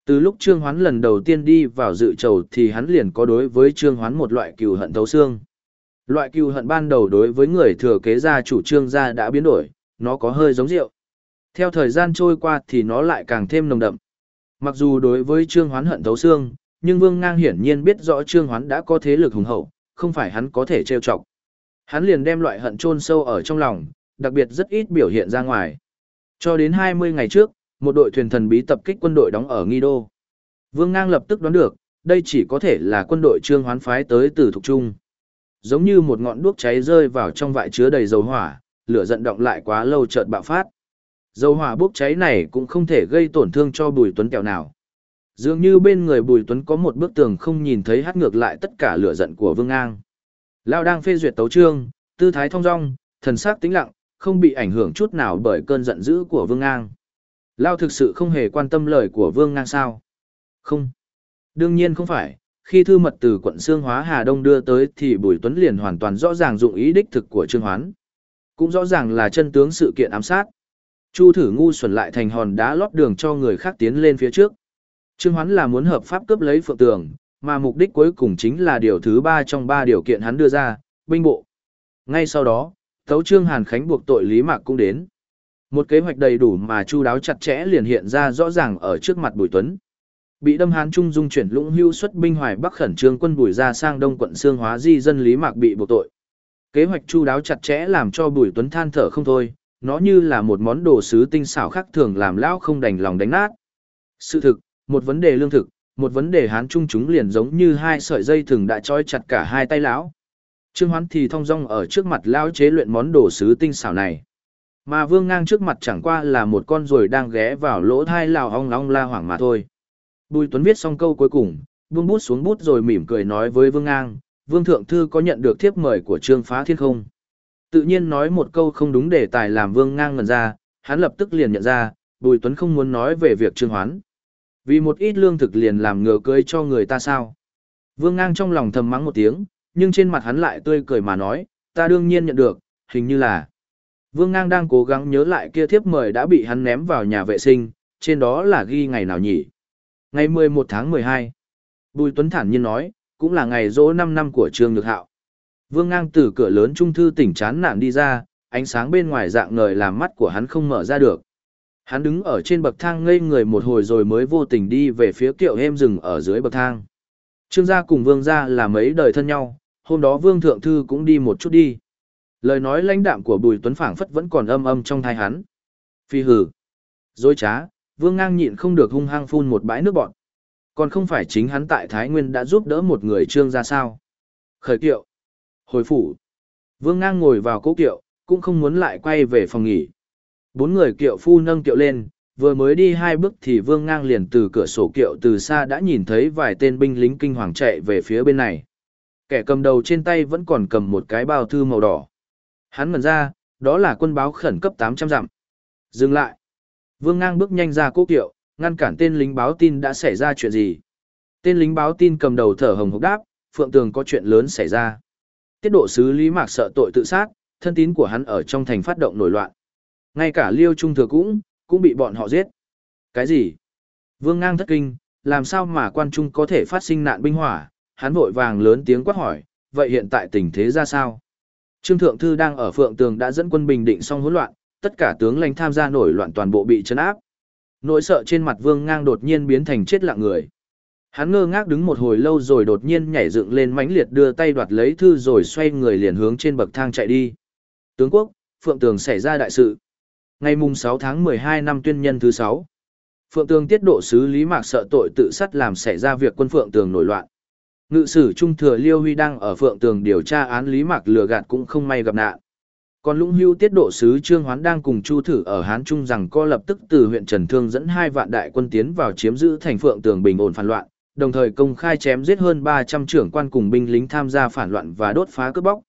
Từ lúc Trương Hoán lần đầu tiên đi vào dự trầu thì hắn liền có đối với Trương Hoán một loại cừu hận thấu xương. Loại cừu hận ban đầu đối với người thừa kế gia chủ Trương gia đã biến đổi, nó có hơi giống rượu. Theo thời gian trôi qua thì nó lại càng thêm nồng đậm. Mặc dù đối với Trương Hoán hận thấu xương, nhưng Vương Ngang hiển nhiên biết rõ Trương Hoán đã có thế lực hùng hậu, không phải hắn có thể trêu chọc. Hắn liền đem loại hận chôn sâu ở trong lòng, đặc biệt rất ít biểu hiện ra ngoài. Cho đến 20 ngày trước, một đội thuyền thần bí tập kích quân đội đóng ở Nghi Đô. Vương Ngang lập tức đoán được, đây chỉ có thể là quân đội Trương Hoán phái tới từ Thục Trung. Giống như một ngọn đuốc cháy rơi vào trong vại chứa đầy dầu hỏa, lửa giận động lại quá lâu chợt bạo phát. Dầu hỏa bốc cháy này cũng không thể gây tổn thương cho Bùi Tuấn kẹo nào. Dường như bên người Bùi Tuấn có một bức tường không nhìn thấy hát ngược lại tất cả lửa giận của Vương Ngang. Lao đang phê duyệt tấu trương, tư thái thong dong, thần sắc tĩnh lặng, không bị ảnh hưởng chút nào bởi cơn giận dữ của Vương Ngang. Lao thực sự không hề quan tâm lời của Vương Ngang sao? Không. Đương nhiên không phải, khi thư mật từ quận Sương Hóa Hà Đông đưa tới thì Bùi Tuấn liền hoàn toàn rõ ràng dụng ý đích thực của Trương Hoán. Cũng rõ ràng là chân tướng sự kiện ám sát. Chu thử ngu xuẩn lại thành hòn đá lót đường cho người khác tiến lên phía trước. Trương Hoán là muốn hợp pháp cướp lấy phượng tường, mà mục đích cuối cùng chính là điều thứ ba trong ba điều kiện hắn đưa ra, binh bộ. Ngay sau đó, Tấu Trương Hàn Khánh buộc tội Lý Mạc cũng đến. Một kế hoạch đầy đủ mà chu đáo chặt chẽ liền hiện ra rõ ràng ở trước mặt Bùi Tuấn. Bị đâm hán trung dung chuyển lũng hưu xuất binh hoài bắc khẩn trương quân Bùi ra sang đông quận xương hóa di dân Lý Mạc bị buộc tội. Kế hoạch chu đáo chặt chẽ làm cho Bùi Tuấn than thở không thôi, nó như là một món đồ sứ tinh xảo khác thường làm lão không đành lòng đánh nát. Sự thực, một vấn đề lương thực, một vấn đề hán trung chúng liền giống như hai sợi dây thừng đã trói chặt cả hai tay lão. Trương Hoán thì thong dong ở trước mặt lão chế luyện món đồ sứ tinh xảo này. Mà Vương Ngang trước mặt chẳng qua là một con ruồi đang ghé vào lỗ thai lào ong long la hoảng mà thôi. Bùi Tuấn viết xong câu cuối cùng, buông bút xuống bút rồi mỉm cười nói với Vương Ngang, Vương Thượng Thư có nhận được thiếp mời của Trương Phá Thiên không? Tự nhiên nói một câu không đúng để tài làm Vương Ngang ngần ra, hắn lập tức liền nhận ra, Bùi Tuấn không muốn nói về việc Trương Hoán. Vì một ít lương thực liền làm ngừa cưới cho người ta sao. Vương Ngang trong lòng thầm mắng một tiếng, nhưng trên mặt hắn lại tươi cười mà nói, ta đương nhiên nhận được, hình như là. Vương Ngang đang cố gắng nhớ lại kia thiếp mời đã bị hắn ném vào nhà vệ sinh, trên đó là ghi ngày nào nhỉ? Ngày 11 tháng 12. Bùi Tuấn thản nhiên nói, cũng là ngày rỗ 5 năm của Trương Nhược Hạo. Vương Ngang từ cửa lớn trung thư tỉnh chán nản đi ra, ánh sáng bên ngoài dạng ngời làm mắt của hắn không mở ra được. Hắn đứng ở trên bậc thang ngây người một hồi rồi mới vô tình đi về phía kiệu êm rừng ở dưới bậc thang. Trương gia cùng vương gia là mấy đời thân nhau, hôm đó vương thượng thư cũng đi một chút đi. Lời nói lãnh đạm của bùi tuấn phảng phất vẫn còn âm âm trong thai hắn. Phi hử. Dối trá, vương ngang nhịn không được hung hăng phun một bãi nước bọn. Còn không phải chính hắn tại Thái Nguyên đã giúp đỡ một người trương ra sao. Khởi kiệu. Hồi phủ. Vương ngang ngồi vào cố kiệu, cũng không muốn lại quay về phòng nghỉ. Bốn người kiệu phu nâng kiệu lên, vừa mới đi hai bước thì vương ngang liền từ cửa sổ kiệu từ xa đã nhìn thấy vài tên binh lính kinh hoàng chạy về phía bên này. Kẻ cầm đầu trên tay vẫn còn cầm một cái bao thư màu đỏ. Hắn ngần ra, đó là quân báo khẩn cấp 800 dặm. Dừng lại. Vương ngang bước nhanh ra cố kiệu, ngăn cản tên lính báo tin đã xảy ra chuyện gì. Tên lính báo tin cầm đầu thở hồng hộc đáp, Phượng Tường có chuyện lớn xảy ra. Tiết độ sứ Lý Mạc sợ tội tự sát, thân tín của hắn ở trong thành phát động nổi loạn. Ngay cả Liêu Trung Thừa cũng, cũng bị bọn họ giết. Cái gì? Vương ngang thất kinh, làm sao mà quan trung có thể phát sinh nạn binh hỏa, hắn vội vàng lớn tiếng quát hỏi, vậy hiện tại tình thế ra sao? Trương Thượng Thư đang ở Phượng Tường đã dẫn quân bình định xong hỗn loạn, tất cả tướng lãnh tham gia nổi loạn toàn bộ bị chấn áp. Nỗi sợ trên mặt Vương Ngang đột nhiên biến thành chết lặng người. Hắn ngơ ngác đứng một hồi lâu rồi đột nhiên nhảy dựng lên mãnh liệt đưa tay đoạt lấy thư rồi xoay người liền hướng trên bậc thang chạy đi. Tướng quốc, Phượng Tường xảy ra đại sự. Ngày mùng 6 tháng 12 năm tuyên nhân thứ 6. Phượng Tường tiết độ sứ Lý Mạc sợ tội tự sát làm xảy ra việc quân Phượng Tường nổi loạn. Ngự sử Trung Thừa Liêu Huy đang ở Phượng Tường điều tra án Lý Mạc lừa gạt cũng không may gặp nạn. Còn Lũng Hưu tiết độ sứ Trương Hoán đang cùng Chu Thử ở Hán Trung rằng co lập tức từ huyện Trần Thương dẫn hai vạn đại quân tiến vào chiếm giữ thành Phượng Tường bình ổn phản loạn, đồng thời công khai chém giết hơn 300 trưởng quan cùng binh lính tham gia phản loạn và đốt phá cướp bóc.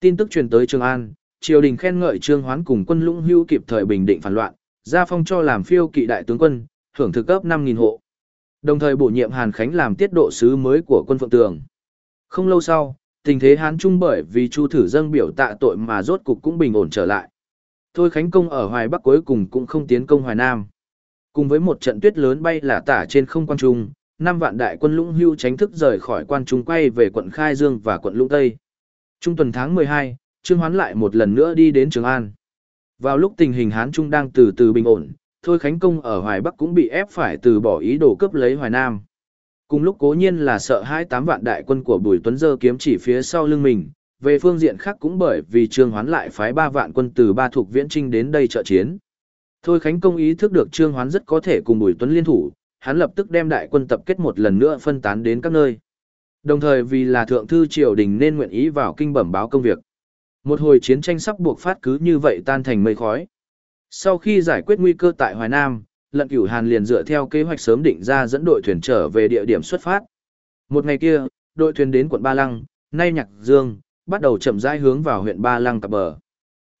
Tin tức truyền tới Trường An, triều đình khen ngợi Trương Hoán cùng quân Lũng Hưu kịp thời bình định phản loạn, ra phong cho làm phiêu kỵ đại tướng quân, thưởng thực cấp 5000 hộ. Đồng thời bổ nhiệm Hàn Khánh làm tiết độ sứ mới của quân Phượng Tường. Không lâu sau, tình thế Hán Trung bởi vì Chu Thử dâng biểu tạ tội mà rốt cục cũng bình ổn trở lại. Thôi Khánh Công ở Hoài Bắc cuối cùng cũng không tiến công Hoài Nam. Cùng với một trận tuyết lớn bay là tả trên không quan trung, năm vạn đại quân Lũng Hưu tránh thức rời khỏi quan trung quay về quận Khai Dương và quận Lũng Tây. Trung tuần tháng 12, Trương Hoán lại một lần nữa đi đến Trường An. Vào lúc tình hình Hán Trung đang từ từ bình ổn, Thôi Khánh Công ở Hoài Bắc cũng bị ép phải từ bỏ ý đồ cướp lấy Hoài Nam. Cùng lúc cố nhiên là sợ hai tám vạn đại quân của Bùi Tuấn dơ kiếm chỉ phía sau lưng mình, về phương diện khác cũng bởi vì Trương Hoán lại phái ba vạn quân từ ba thuộc viễn trinh đến đây trợ chiến. Thôi Khánh Công ý thức được Trương Hoán rất có thể cùng Bùi Tuấn liên thủ, hắn lập tức đem đại quân tập kết một lần nữa phân tán đến các nơi. Đồng thời vì là thượng thư triều đình nên nguyện ý vào kinh bẩm báo công việc. Một hồi chiến tranh sắp buộc phát cứ như vậy tan thành mây khói. Sau khi giải quyết nguy cơ tại Hoài Nam, Lận Cửu Hàn liền dựa theo kế hoạch sớm định ra dẫn đội thuyền trở về địa điểm xuất phát. Một ngày kia, đội thuyền đến quận Ba Lăng, nay Nhạc Dương, bắt đầu chậm rãi hướng vào huyện Ba Lăng tập bờ.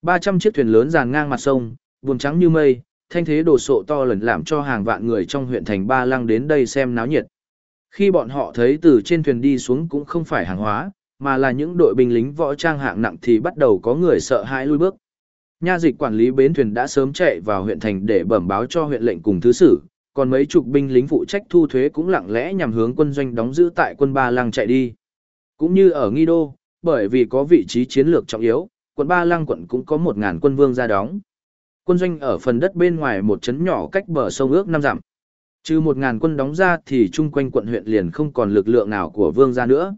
300 chiếc thuyền lớn dàn ngang mặt sông, buồn trắng như mây, thanh thế đồ sộ to lớn làm cho hàng vạn người trong huyện thành Ba Lăng đến đây xem náo nhiệt. Khi bọn họ thấy từ trên thuyền đi xuống cũng không phải hàng hóa, mà là những đội binh lính võ trang hạng nặng thì bắt đầu có người sợ hãi lui bước. Nha dịch quản lý bến thuyền đã sớm chạy vào huyện thành để bẩm báo cho huyện lệnh cùng thứ sử, còn mấy chục binh lính phụ trách thu thuế cũng lặng lẽ nhằm hướng quân doanh đóng giữ tại quân Ba Lăng chạy đi. Cũng như ở Nghi Đô, bởi vì có vị trí chiến lược trọng yếu, quận Ba Lăng quận cũng có 1.000 quân vương ra đóng. Quân doanh ở phần đất bên ngoài một trấn nhỏ cách bờ sông ước năm dặm. Trừ 1.000 quân đóng ra thì chung quanh quận huyện liền không còn lực lượng nào của vương gia nữa.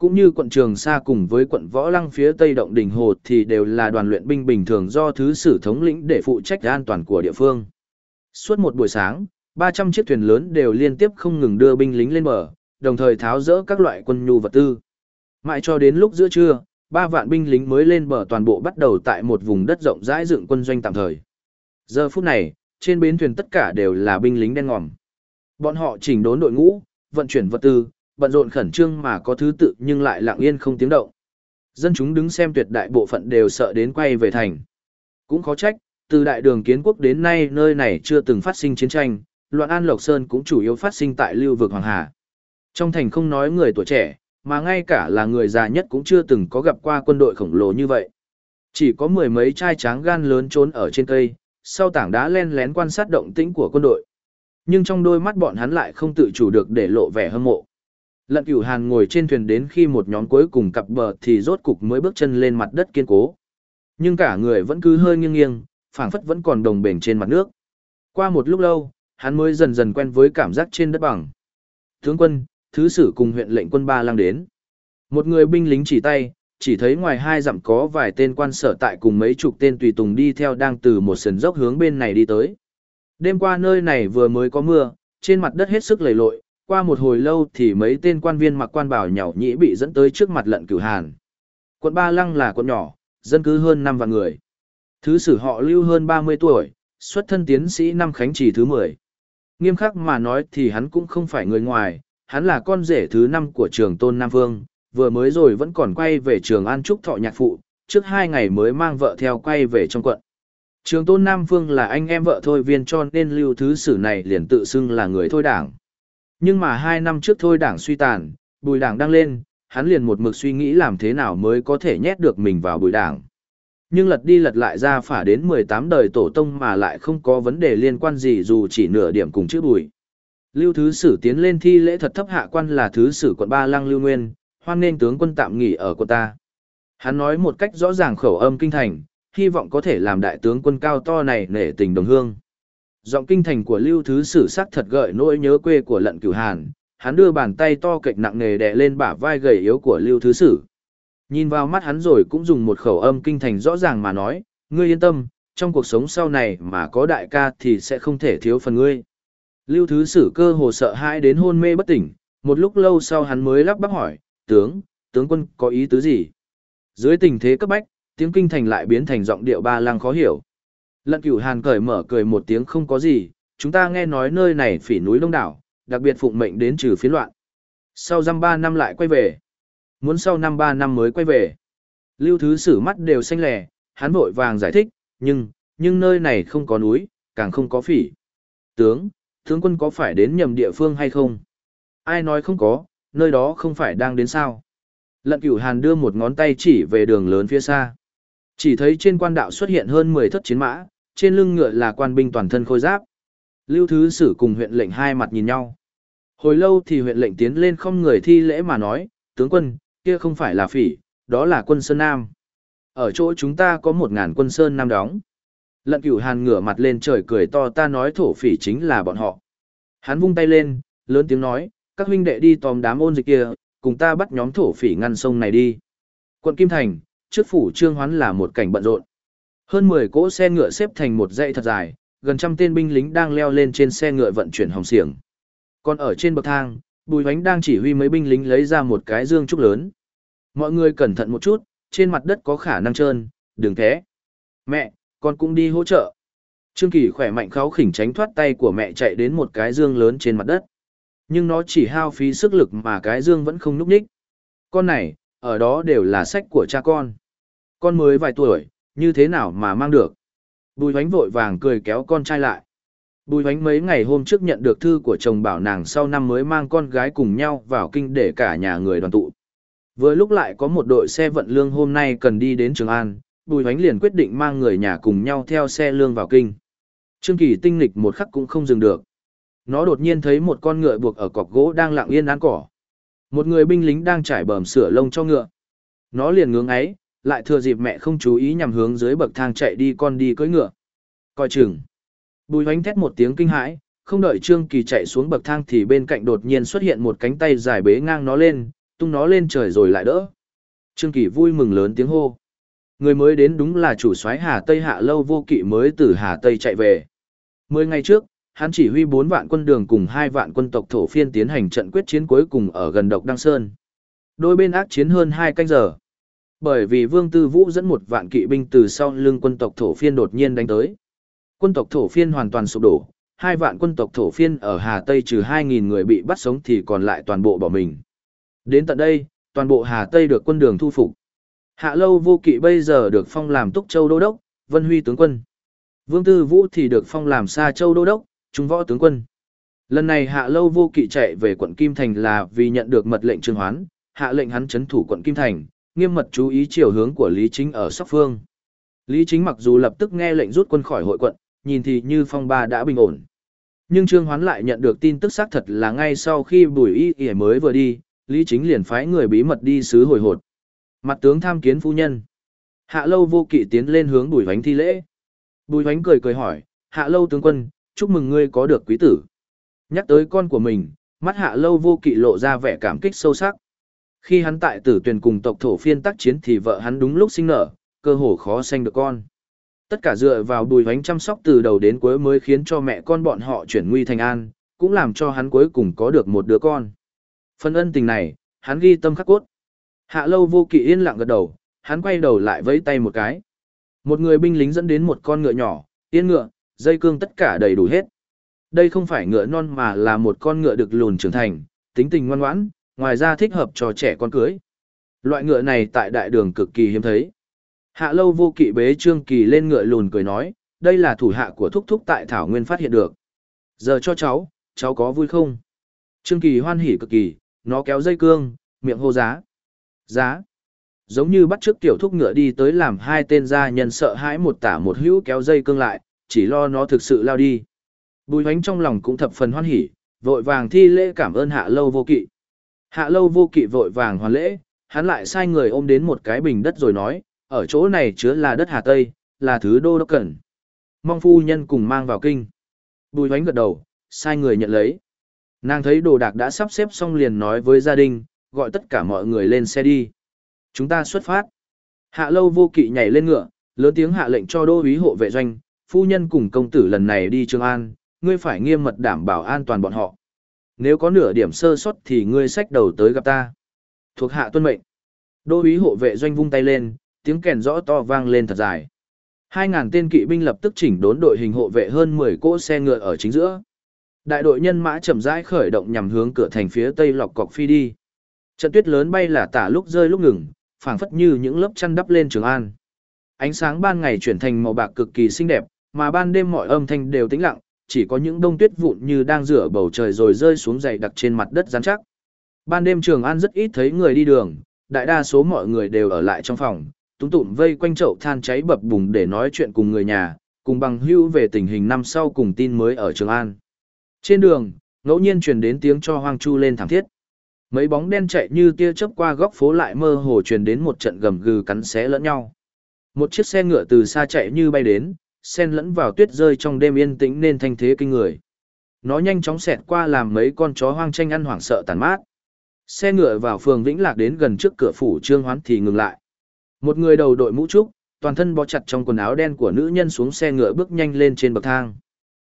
Cũng như quận Trường Sa cùng với quận Võ Lăng phía tây động đình Hồ thì đều là đoàn luyện binh bình thường do thứ sử thống lĩnh để phụ trách an toàn của địa phương. Suốt một buổi sáng, 300 chiếc thuyền lớn đều liên tiếp không ngừng đưa binh lính lên bờ, đồng thời tháo rỡ các loại quân nhu vật tư. Mãi cho đến lúc giữa trưa, ba vạn binh lính mới lên bờ toàn bộ bắt đầu tại một vùng đất rộng rãi dựng quân doanh tạm thời. Giờ phút này, trên bến thuyền tất cả đều là binh lính đen ngòm. Bọn họ chỉnh đốn đội ngũ, vận chuyển vật tư, bận rộn khẩn trương mà có thứ tự nhưng lại lặng yên không tiếng động. Dân chúng đứng xem tuyệt đại bộ phận đều sợ đến quay về thành. Cũng khó trách, từ đại đường kiến quốc đến nay nơi này chưa từng phát sinh chiến tranh, loạn an Lộc Sơn cũng chủ yếu phát sinh tại lưu vực Hoàng Hà. Trong thành không nói người tuổi trẻ, mà ngay cả là người già nhất cũng chưa từng có gặp qua quân đội khổng lồ như vậy. Chỉ có mười mấy trai tráng gan lớn trốn ở trên cây, sau tảng đá len lén quan sát động tĩnh của quân đội. Nhưng trong đôi mắt bọn hắn lại không tự chủ được để lộ vẻ hâm mộ. Lận cửu hàn ngồi trên thuyền đến khi một nhóm cuối cùng cặp bờ thì rốt cục mới bước chân lên mặt đất kiên cố. Nhưng cả người vẫn cứ hơi nghiêng nghiêng, phảng phất vẫn còn đồng bền trên mặt nước. Qua một lúc lâu, hắn mới dần dần quen với cảm giác trên đất bằng. Tướng quân, thứ sử cùng huyện lệnh quân ba lang đến. Một người binh lính chỉ tay, chỉ thấy ngoài hai dặm có vài tên quan sở tại cùng mấy chục tên tùy tùng đi theo đang từ một sườn dốc hướng bên này đi tới. Đêm qua nơi này vừa mới có mưa, trên mặt đất hết sức lầy lội, qua một hồi lâu thì mấy tên quan viên mặc quan bảo nhỏ nhĩ bị dẫn tới trước mặt lận cửu hàn. Quận Ba Lăng là quận nhỏ, dân cư hơn 5 vạn người. Thứ sử họ lưu hơn 30 tuổi, xuất thân tiến sĩ năm khánh trì thứ 10. Nghiêm khắc mà nói thì hắn cũng không phải người ngoài, hắn là con rể thứ 5 của trường tôn Nam Vương, vừa mới rồi vẫn còn quay về trường An Trúc Thọ Nhạc Phụ, trước hai ngày mới mang vợ theo quay về trong quận. Trường tôn Nam Vương là anh em vợ thôi viên cho nên lưu thứ sử này liền tự xưng là người thôi đảng. Nhưng mà hai năm trước thôi đảng suy tàn, bùi đảng đang lên, hắn liền một mực suy nghĩ làm thế nào mới có thể nhét được mình vào bùi đảng. Nhưng lật đi lật lại ra phả đến 18 đời tổ tông mà lại không có vấn đề liên quan gì dù chỉ nửa điểm cùng chữ bùi. Lưu Thứ Sử tiến lên thi lễ thật thấp hạ quan là Thứ Sử quận Ba Lăng Lưu Nguyên, hoan nên tướng quân tạm nghỉ ở quận ta. Hắn nói một cách rõ ràng khẩu âm kinh thành, hy vọng có thể làm đại tướng quân cao to này nể tình đồng hương. Giọng kinh thành của Lưu Thứ Sử sắc thật gợi nỗi nhớ quê của lận cửu hàn, hắn đưa bàn tay to kịch nặng nề đè lên bả vai gầy yếu của Lưu Thứ Sử. Nhìn vào mắt hắn rồi cũng dùng một khẩu âm kinh thành rõ ràng mà nói, ngươi yên tâm, trong cuộc sống sau này mà có đại ca thì sẽ không thể thiếu phần ngươi. Lưu Thứ Sử cơ hồ sợ hãi đến hôn mê bất tỉnh, một lúc lâu sau hắn mới lắp bắp hỏi, tướng, tướng quân có ý tứ gì? Dưới tình thế cấp bách, tiếng kinh thành lại biến thành giọng điệu ba lăng khó hiểu. Lận cửu hàn cởi mở cười một tiếng không có gì, chúng ta nghe nói nơi này phỉ núi đông đảo, đặc biệt phụng mệnh đến trừ phiến loạn. Sau dăm ba năm lại quay về. Muốn sau năm ba năm mới quay về. Lưu thứ sử mắt đều xanh lẻ, hắn vội vàng giải thích, nhưng, nhưng nơi này không có núi, càng không có phỉ. Tướng, tướng quân có phải đến nhầm địa phương hay không? Ai nói không có, nơi đó không phải đang đến sao? Lận cửu hàn đưa một ngón tay chỉ về đường lớn phía xa. Chỉ thấy trên quan đạo xuất hiện hơn 10 thất chiến mã, trên lưng ngựa là quan binh toàn thân khôi giáp. Lưu Thứ Sử cùng huyện lệnh hai mặt nhìn nhau. Hồi lâu thì huyện lệnh tiến lên không người thi lễ mà nói, tướng quân, kia không phải là phỉ, đó là quân Sơn Nam. Ở chỗ chúng ta có một ngàn quân Sơn Nam đóng. Lận cửu hàn ngửa mặt lên trời cười to ta nói thổ phỉ chính là bọn họ. Hắn vung tay lên, lớn tiếng nói, Các huynh đệ đi tóm đám ôn dịch kia, cùng ta bắt nhóm thổ phỉ ngăn sông này đi. Quận Kim Thành, trước phủ trương hoán là một cảnh bận rộn. Hơn 10 cỗ xe ngựa xếp thành một dãy thật dài, gần trăm tên binh lính đang leo lên trên xe ngựa vận chuyển hồng xiềng. Còn ở trên bậc thang, Bùi Hoánh đang chỉ huy mấy binh lính lấy ra một cái dương trúc lớn. Mọi người cẩn thận một chút, trên mặt đất có khả năng trơn, đừng thế. Mẹ, con cũng đi hỗ trợ. Trương Kỳ khỏe mạnh kháo khỉnh tránh thoát tay của mẹ chạy đến một cái dương lớn trên mặt đất. Nhưng nó chỉ hao phí sức lực mà cái dương vẫn không núp ních. Con này, ở đó đều là sách của cha con. Con mới vài tuổi, như thế nào mà mang được. Bùi hoánh vội vàng cười kéo con trai lại. Bùi hoánh mấy ngày hôm trước nhận được thư của chồng bảo nàng sau năm mới mang con gái cùng nhau vào kinh để cả nhà người đoàn tụ. Vừa lúc lại có một đội xe vận lương hôm nay cần đi đến Trường An, Bùi Hoánh liền quyết định mang người nhà cùng nhau theo xe lương vào kinh. Trương Kỳ tinh nghịch một khắc cũng không dừng được. Nó đột nhiên thấy một con ngựa buộc ở cọc gỗ đang lặng yên ăn cỏ. Một người binh lính đang trải bờm sửa lông cho ngựa. Nó liền ngưỡng ấy, lại thừa dịp mẹ không chú ý nhằm hướng dưới bậc thang chạy đi con đi cưỡi ngựa. Coi chừng. Bùi hoánh thét một tiếng kinh hãi, không đợi Trương Kỳ chạy xuống bậc thang thì bên cạnh đột nhiên xuất hiện một cánh tay dài bế ngang nó lên, tung nó lên trời rồi lại đỡ. Trương Kỳ vui mừng lớn tiếng hô. Người mới đến đúng là chủ soái Hà Tây Hạ Lâu Vô Kỵ mới từ Hà Tây chạy về. Mười ngày trước, hắn chỉ huy 4 vạn quân đường cùng 2 vạn quân tộc thổ phiên tiến hành trận quyết chiến cuối cùng ở gần Độc Đăng Sơn. Đôi bên ác chiến hơn 2 canh giờ. Bởi vì Vương Tư Vũ dẫn một vạn kỵ binh từ sau lưng quân tộc thổ phiên đột nhiên đánh tới. Quân tộc thổ phiên hoàn toàn sụp đổ, hai vạn quân tộc thổ phiên ở Hà Tây trừ 2.000 người bị bắt sống thì còn lại toàn bộ bỏ mình. Đến tận đây, toàn bộ Hà Tây được quân đường thu phục. Hạ Lâu Vô Kỵ bây giờ được phong làm Túc Châu Đô Đốc, Vân Huy tướng quân. Vương Tư Vũ thì được phong làm Sa Châu Đô Đốc, Trung Võ tướng quân. Lần này Hạ Lâu Vô Kỵ chạy về quận Kim Thành là vì nhận được mật lệnh Trương Hoán, hạ lệnh hắn chấn thủ quận Kim Thành, nghiêm mật chú ý chiều hướng của Lý Chính ở Sóc Phương. Lý Chính mặc dù lập tức nghe lệnh rút quân khỏi hội quận, nhìn thì như phong ba đã bình ổn. Nhưng Trương Hoán lại nhận được tin tức xác thật là ngay sau khi Bùi Y Y mới vừa đi, Lý Chính liền phái người bí mật đi sứ hồi hột. Mặt tướng tham kiến phu nhân. Hạ lâu vô kỵ tiến lên hướng Bùi Hoánh thi lễ. Bùi Hoánh cười cười hỏi, Hạ lâu tướng quân, chúc mừng ngươi có được quý tử. Nhắc tới con của mình, mắt Hạ lâu vô kỵ lộ ra vẻ cảm kích sâu sắc. Khi hắn tại tử tuyển cùng tộc thổ phiên tác chiến thì vợ hắn đúng lúc sinh nở, cơ hồ khó sanh được con. Tất cả dựa vào Bùi Vánh chăm sóc từ đầu đến cuối mới khiến cho mẹ con bọn họ chuyển nguy thành an, cũng làm cho hắn cuối cùng có được một đứa con. Phần ân tình này, hắn ghi tâm khắc cốt. Hạ lâu vô kỵ yên lặng gật đầu, hắn quay đầu lại vẫy tay một cái. Một người binh lính dẫn đến một con ngựa nhỏ, yên ngựa, dây cương tất cả đầy đủ hết. Đây không phải ngựa non mà là một con ngựa được lùn trưởng thành, tính tình ngoan ngoãn, ngoài ra thích hợp cho trẻ con cưới. Loại ngựa này tại đại đường cực kỳ hiếm thấy. Hạ lâu vô kỵ bế trương kỳ lên ngựa lùn cười nói, đây là thủ hạ của thúc thúc tại Thảo Nguyên phát hiện được. Giờ cho cháu, cháu có vui không? Trương kỳ hoan hỉ cực kỳ, nó kéo dây cương, miệng hô giá. Giá. Giống như bắt trước tiểu thúc ngựa đi tới làm hai tên gia nhân sợ hãi một tả một hữu kéo dây cương lại, chỉ lo nó thực sự lao đi. Bùi hoánh trong lòng cũng thập phần hoan hỉ, vội vàng thi lễ cảm ơn hạ lâu vô kỵ. Hạ lâu vô kỵ vội vàng hoàn lễ, hắn lại sai người ôm đến một cái bình đất rồi nói, ở chỗ này chứa là đất Hà Tây, là thứ đô đốc cần. Mong phu nhân cùng mang vào kinh. Bùi hoánh gật đầu, sai người nhận lấy. Nàng thấy đồ đạc đã sắp xếp xong liền nói với gia đình, gọi tất cả mọi người lên xe đi. Chúng ta xuất phát. Hạ lâu vô kỵ nhảy lên ngựa, lớn tiếng hạ lệnh cho đô úy hộ vệ doanh, phu nhân cùng công tử lần này đi Trường An, ngươi phải nghiêm mật đảm bảo an toàn bọn họ. Nếu có nửa điểm sơ sót thì ngươi sách đầu tới gặp ta. Thuộc hạ tuân mệnh. Đô úy hộ vệ doanh vung tay lên, tiếng kèn rõ to vang lên thật dài. Hai ngàn tên kỵ binh lập tức chỉnh đốn đội hình hộ vệ hơn 10 cỗ xe ngựa ở chính giữa. Đại đội nhân mã chậm rãi khởi động nhằm hướng cửa thành phía tây lọc cọc phi đi. Trận tuyết lớn bay là tả lúc rơi lúc ngừng, phảng phất như những lớp chăn đắp lên Trường An. Ánh sáng ban ngày chuyển thành màu bạc cực kỳ xinh đẹp, mà ban đêm mọi âm thanh đều tĩnh lặng, chỉ có những đông tuyết vụn như đang rửa bầu trời rồi rơi xuống dày đặc trên mặt đất rắn chắc. Ban đêm Trường An rất ít thấy người đi đường, đại đa số mọi người đều ở lại trong phòng, túng tụm vây quanh chậu than cháy bập bùng để nói chuyện cùng người nhà, cùng bằng hữu về tình hình năm sau cùng tin mới ở Trường An. Trên đường, ngẫu nhiên truyền đến tiếng cho hoang chu lên thảm thiết. Mấy bóng đen chạy như tia chớp qua góc phố lại mơ hồ truyền đến một trận gầm gừ cắn xé lẫn nhau. Một chiếc xe ngựa từ xa chạy như bay đến, Sen lẫn vào tuyết rơi trong đêm yên tĩnh nên thanh thế kinh người. Nó nhanh chóng xẹt qua làm mấy con chó hoang tranh ăn hoảng sợ tàn mát. Xe ngựa vào phường Vĩnh Lạc đến gần trước cửa phủ Trương Hoán thì ngừng lại. Một người đầu đội mũ trúc, toàn thân bó chặt trong quần áo đen của nữ nhân xuống xe ngựa bước nhanh lên trên bậc thang.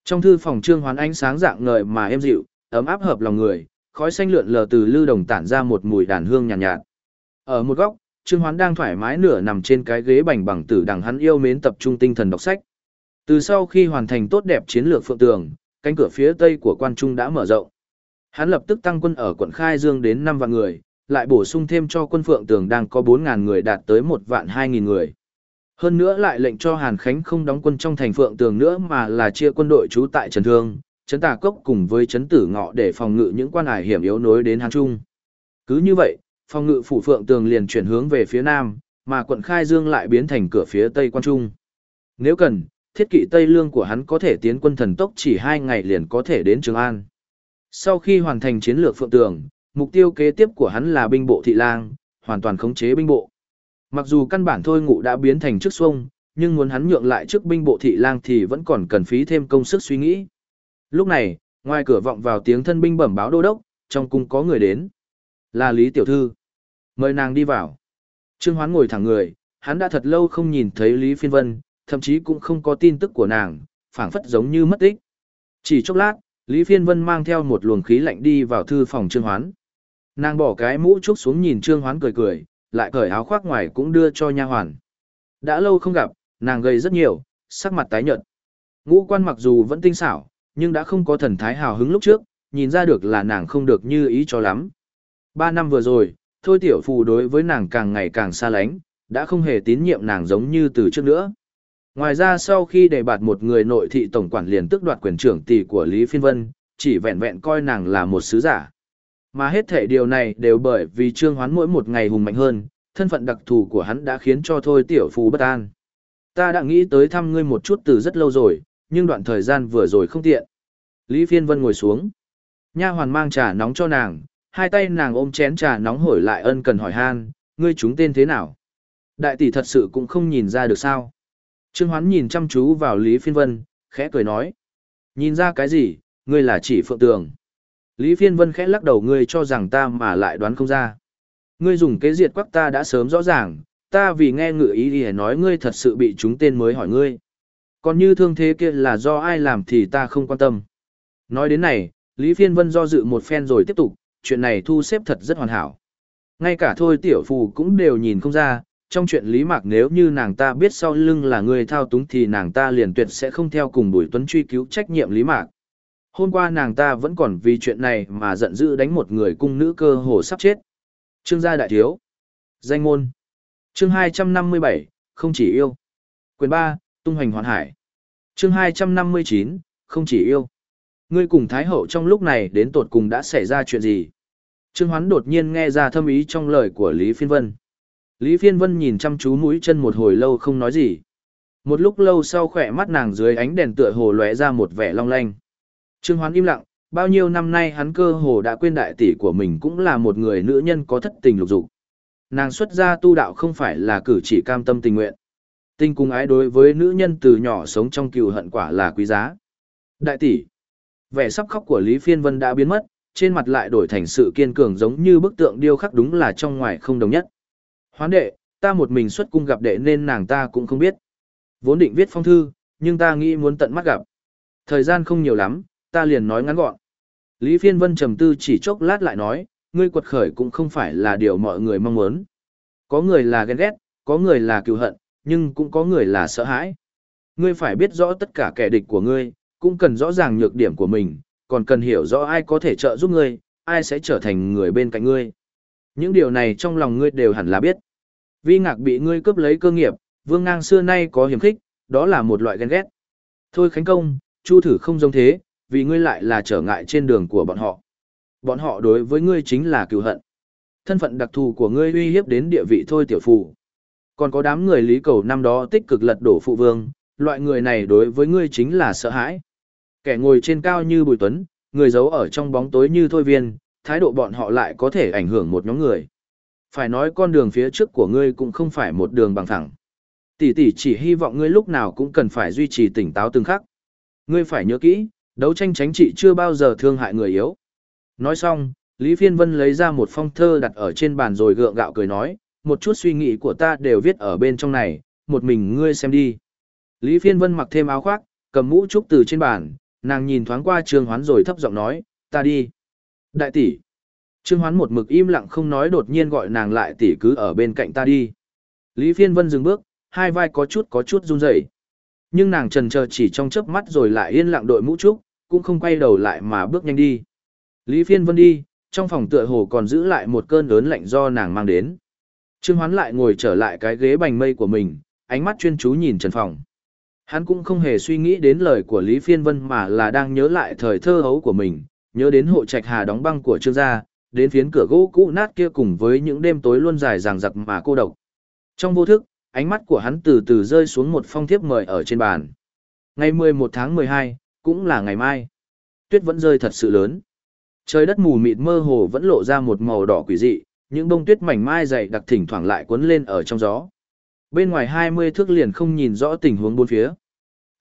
Trong thư phòng Trương Hoán ánh sáng dạng ngời mà êm dịu, ấm áp hợp lòng người, khói xanh lượn lờ từ lư đồng tản ra một mùi đàn hương nhàn nhạt, nhạt. Ở một góc, Trương Hoán đang thoải mái nửa nằm trên cái ghế bành bằng tử đằng hắn yêu mến tập trung tinh thần đọc sách. Từ sau khi hoàn thành tốt đẹp chiến lược phượng tường, cánh cửa phía tây của quan trung đã mở rộng. Hắn lập tức tăng quân ở quận Khai Dương đến 5 vạn người, lại bổ sung thêm cho quân phượng tường đang có 4.000 người đạt tới 1 vạn 2.000 người. Hơn nữa lại lệnh cho Hàn Khánh không đóng quân trong thành phượng tường nữa mà là chia quân đội trú tại Trần Thương, Trấn Tà Cốc cùng với Trấn Tử Ngọ để phòng ngự những quan hải hiểm yếu nối đến Hàn Trung. Cứ như vậy, phòng ngự phủ phượng tường liền chuyển hướng về phía nam, mà quận Khai Dương lại biến thành cửa phía tây quan trung. Nếu cần, thiết kỵ Tây Lương của hắn có thể tiến quân thần tốc chỉ hai ngày liền có thể đến Trường An. Sau khi hoàn thành chiến lược phượng tường, mục tiêu kế tiếp của hắn là binh bộ thị lang, hoàn toàn khống chế binh bộ. Mặc dù căn bản thôi ngụ đã biến thành trước xuông, nhưng muốn hắn nhượng lại trước binh bộ thị lang thì vẫn còn cần phí thêm công sức suy nghĩ. Lúc này, ngoài cửa vọng vào tiếng thân binh bẩm báo đô đốc, trong cung có người đến. Là Lý Tiểu Thư. Mời nàng đi vào. Trương Hoán ngồi thẳng người, hắn đã thật lâu không nhìn thấy Lý Phiên Vân, thậm chí cũng không có tin tức của nàng, phảng phất giống như mất tích. Chỉ chốc lát, Lý Phiên Vân mang theo một luồng khí lạnh đi vào thư phòng Trương Hoán. Nàng bỏ cái mũ trúc xuống nhìn Trương Hoán cười cười, lại cởi áo khoác ngoài cũng đưa cho nha hoàn. Đã lâu không gặp, nàng gầy rất nhiều, sắc mặt tái nhợt. Ngũ quan mặc dù vẫn tinh xảo, nhưng đã không có thần thái hào hứng lúc trước, nhìn ra được là nàng không được như ý cho lắm. Ba năm vừa rồi, thôi tiểu phù đối với nàng càng ngày càng xa lánh, đã không hề tín nhiệm nàng giống như từ trước nữa. Ngoài ra sau khi đề bạt một người nội thị tổng quản liền tức đoạt quyền trưởng tỷ của Lý Phiên Vân, chỉ vẹn vẹn coi nàng là một sứ giả. Mà hết thể điều này đều bởi vì Trương Hoán mỗi một ngày hùng mạnh hơn, thân phận đặc thù của hắn đã khiến cho thôi tiểu phú bất an. Ta đã nghĩ tới thăm ngươi một chút từ rất lâu rồi, nhưng đoạn thời gian vừa rồi không tiện. Lý Phiên Vân ngồi xuống. Nha hoàn mang trà nóng cho nàng, hai tay nàng ôm chén trà nóng hổi lại ân cần hỏi han, ngươi chúng tên thế nào? Đại tỷ thật sự cũng không nhìn ra được sao. Trương Hoán nhìn chăm chú vào Lý Phiên Vân, khẽ cười nói. Nhìn ra cái gì, ngươi là chỉ phượng tường. Lý Phiên Vân khẽ lắc đầu ngươi cho rằng ta mà lại đoán không ra. Ngươi dùng kế diệt quắc ta đã sớm rõ ràng, ta vì nghe ngự ý thì nói ngươi thật sự bị chúng tên mới hỏi ngươi. Còn như thương thế kia là do ai làm thì ta không quan tâm. Nói đến này, Lý Phiên Vân do dự một phen rồi tiếp tục, chuyện này thu xếp thật rất hoàn hảo. Ngay cả thôi tiểu phù cũng đều nhìn không ra, trong chuyện Lý Mạc nếu như nàng ta biết sau lưng là người thao túng thì nàng ta liền tuyệt sẽ không theo cùng Bùi Tuấn truy cứu trách nhiệm Lý Mạc. Hôm qua nàng ta vẫn còn vì chuyện này mà giận dữ đánh một người cung nữ cơ hồ sắp chết. Trương gia đại thiếu. Danh môn. Chương 257, không chỉ yêu. Quyền 3, tung hoành hoàn hải. Chương 259, không chỉ yêu. Ngươi cùng Thái Hậu trong lúc này đến tột cùng đã xảy ra chuyện gì? Trương Hoán đột nhiên nghe ra thâm ý trong lời của Lý Phiên Vân. Lý Phiên Vân nhìn chăm chú mũi chân một hồi lâu không nói gì. Một lúc lâu sau khỏe mắt nàng dưới ánh đèn tựa hồ lóe ra một vẻ long lanh. Trương Hoán im lặng, bao nhiêu năm nay hắn cơ hồ đã quên đại tỷ của mình cũng là một người nữ nhân có thất tình lục dục. Nàng xuất gia tu đạo không phải là cử chỉ cam tâm tình nguyện. Tình cùng ái đối với nữ nhân từ nhỏ sống trong cừu hận quả là quý giá. Đại tỷ, vẻ sắp khóc của Lý Phiên Vân đã biến mất, trên mặt lại đổi thành sự kiên cường giống như bức tượng điêu khắc đúng là trong ngoài không đồng nhất. Hoán đệ, ta một mình xuất cung gặp đệ nên nàng ta cũng không biết. Vốn định viết phong thư, nhưng ta nghĩ muốn tận mắt gặp. Thời gian không nhiều lắm, ta liền nói ngắn gọn. Lý Phiên Vân trầm tư chỉ chốc lát lại nói, ngươi quật khởi cũng không phải là điều mọi người mong muốn. Có người là ghen ghét, có người là cựu hận, nhưng cũng có người là sợ hãi. Ngươi phải biết rõ tất cả kẻ địch của ngươi, cũng cần rõ ràng nhược điểm của mình, còn cần hiểu rõ ai có thể trợ giúp ngươi, ai sẽ trở thành người bên cạnh ngươi. Những điều này trong lòng ngươi đều hẳn là biết. Vi ngạc bị ngươi cướp lấy cơ nghiệp, vương ngang xưa nay có hiểm khích, đó là một loại ghen ghét. Thôi Khánh Công, Chu thử không giống thế, vì ngươi lại là trở ngại trên đường của bọn họ. Bọn họ đối với ngươi chính là cựu hận. Thân phận đặc thù của ngươi uy hiếp đến địa vị thôi tiểu phụ. Còn có đám người lý cầu năm đó tích cực lật đổ phụ vương, loại người này đối với ngươi chính là sợ hãi. Kẻ ngồi trên cao như Bùi Tuấn, người giấu ở trong bóng tối như Thôi Viên, thái độ bọn họ lại có thể ảnh hưởng một nhóm người. Phải nói con đường phía trước của ngươi cũng không phải một đường bằng thẳng. Tỷ tỷ chỉ hy vọng ngươi lúc nào cũng cần phải duy trì tỉnh táo từng khắc. Ngươi phải nhớ kỹ, đấu tranh tránh trị chưa bao giờ thương hại người yếu. Nói xong, Lý Phiên Vân lấy ra một phong thơ đặt ở trên bàn rồi gượng gạo cười nói, một chút suy nghĩ của ta đều viết ở bên trong này, một mình ngươi xem đi. Lý Phiên Vân mặc thêm áo khoác, cầm mũ trúc từ trên bàn, nàng nhìn thoáng qua Trương Hoán rồi thấp giọng nói, ta đi. Đại tỷ. Trương Hoán một mực im lặng không nói đột nhiên gọi nàng lại tỷ cứ ở bên cạnh ta đi. Lý Phiên Vân dừng bước, hai vai có chút có chút run rẩy. Nhưng nàng trần chờ chỉ trong chớp mắt rồi lại yên lặng đội mũ trúc, cũng không quay đầu lại mà bước nhanh đi. Lý Phiên Vân đi, trong phòng tựa hồ còn giữ lại một cơn lớn lạnh do nàng mang đến. Trương Hoán lại ngồi trở lại cái ghế bành mây của mình, ánh mắt chuyên chú nhìn Trần Phòng. Hắn cũng không hề suy nghĩ đến lời của Lý Phiên Vân mà là đang nhớ lại thời thơ hấu của mình, nhớ đến hộ trạch hà đóng băng của Trương gia, đến phiến cửa gỗ cũ nát kia cùng với những đêm tối luôn dài dằng dặc mà cô độc. Trong vô thức, ánh mắt của hắn từ từ rơi xuống một phong thiếp mời ở trên bàn. Ngày 11 tháng 12, cũng là ngày mai. Tuyết vẫn rơi thật sự lớn. Trời đất mù mịt mơ hồ vẫn lộ ra một màu đỏ quỷ dị, những bông tuyết mảnh mai dày đặc thỉnh thoảng lại cuốn lên ở trong gió. Bên ngoài 20 thước liền không nhìn rõ tình huống bốn phía.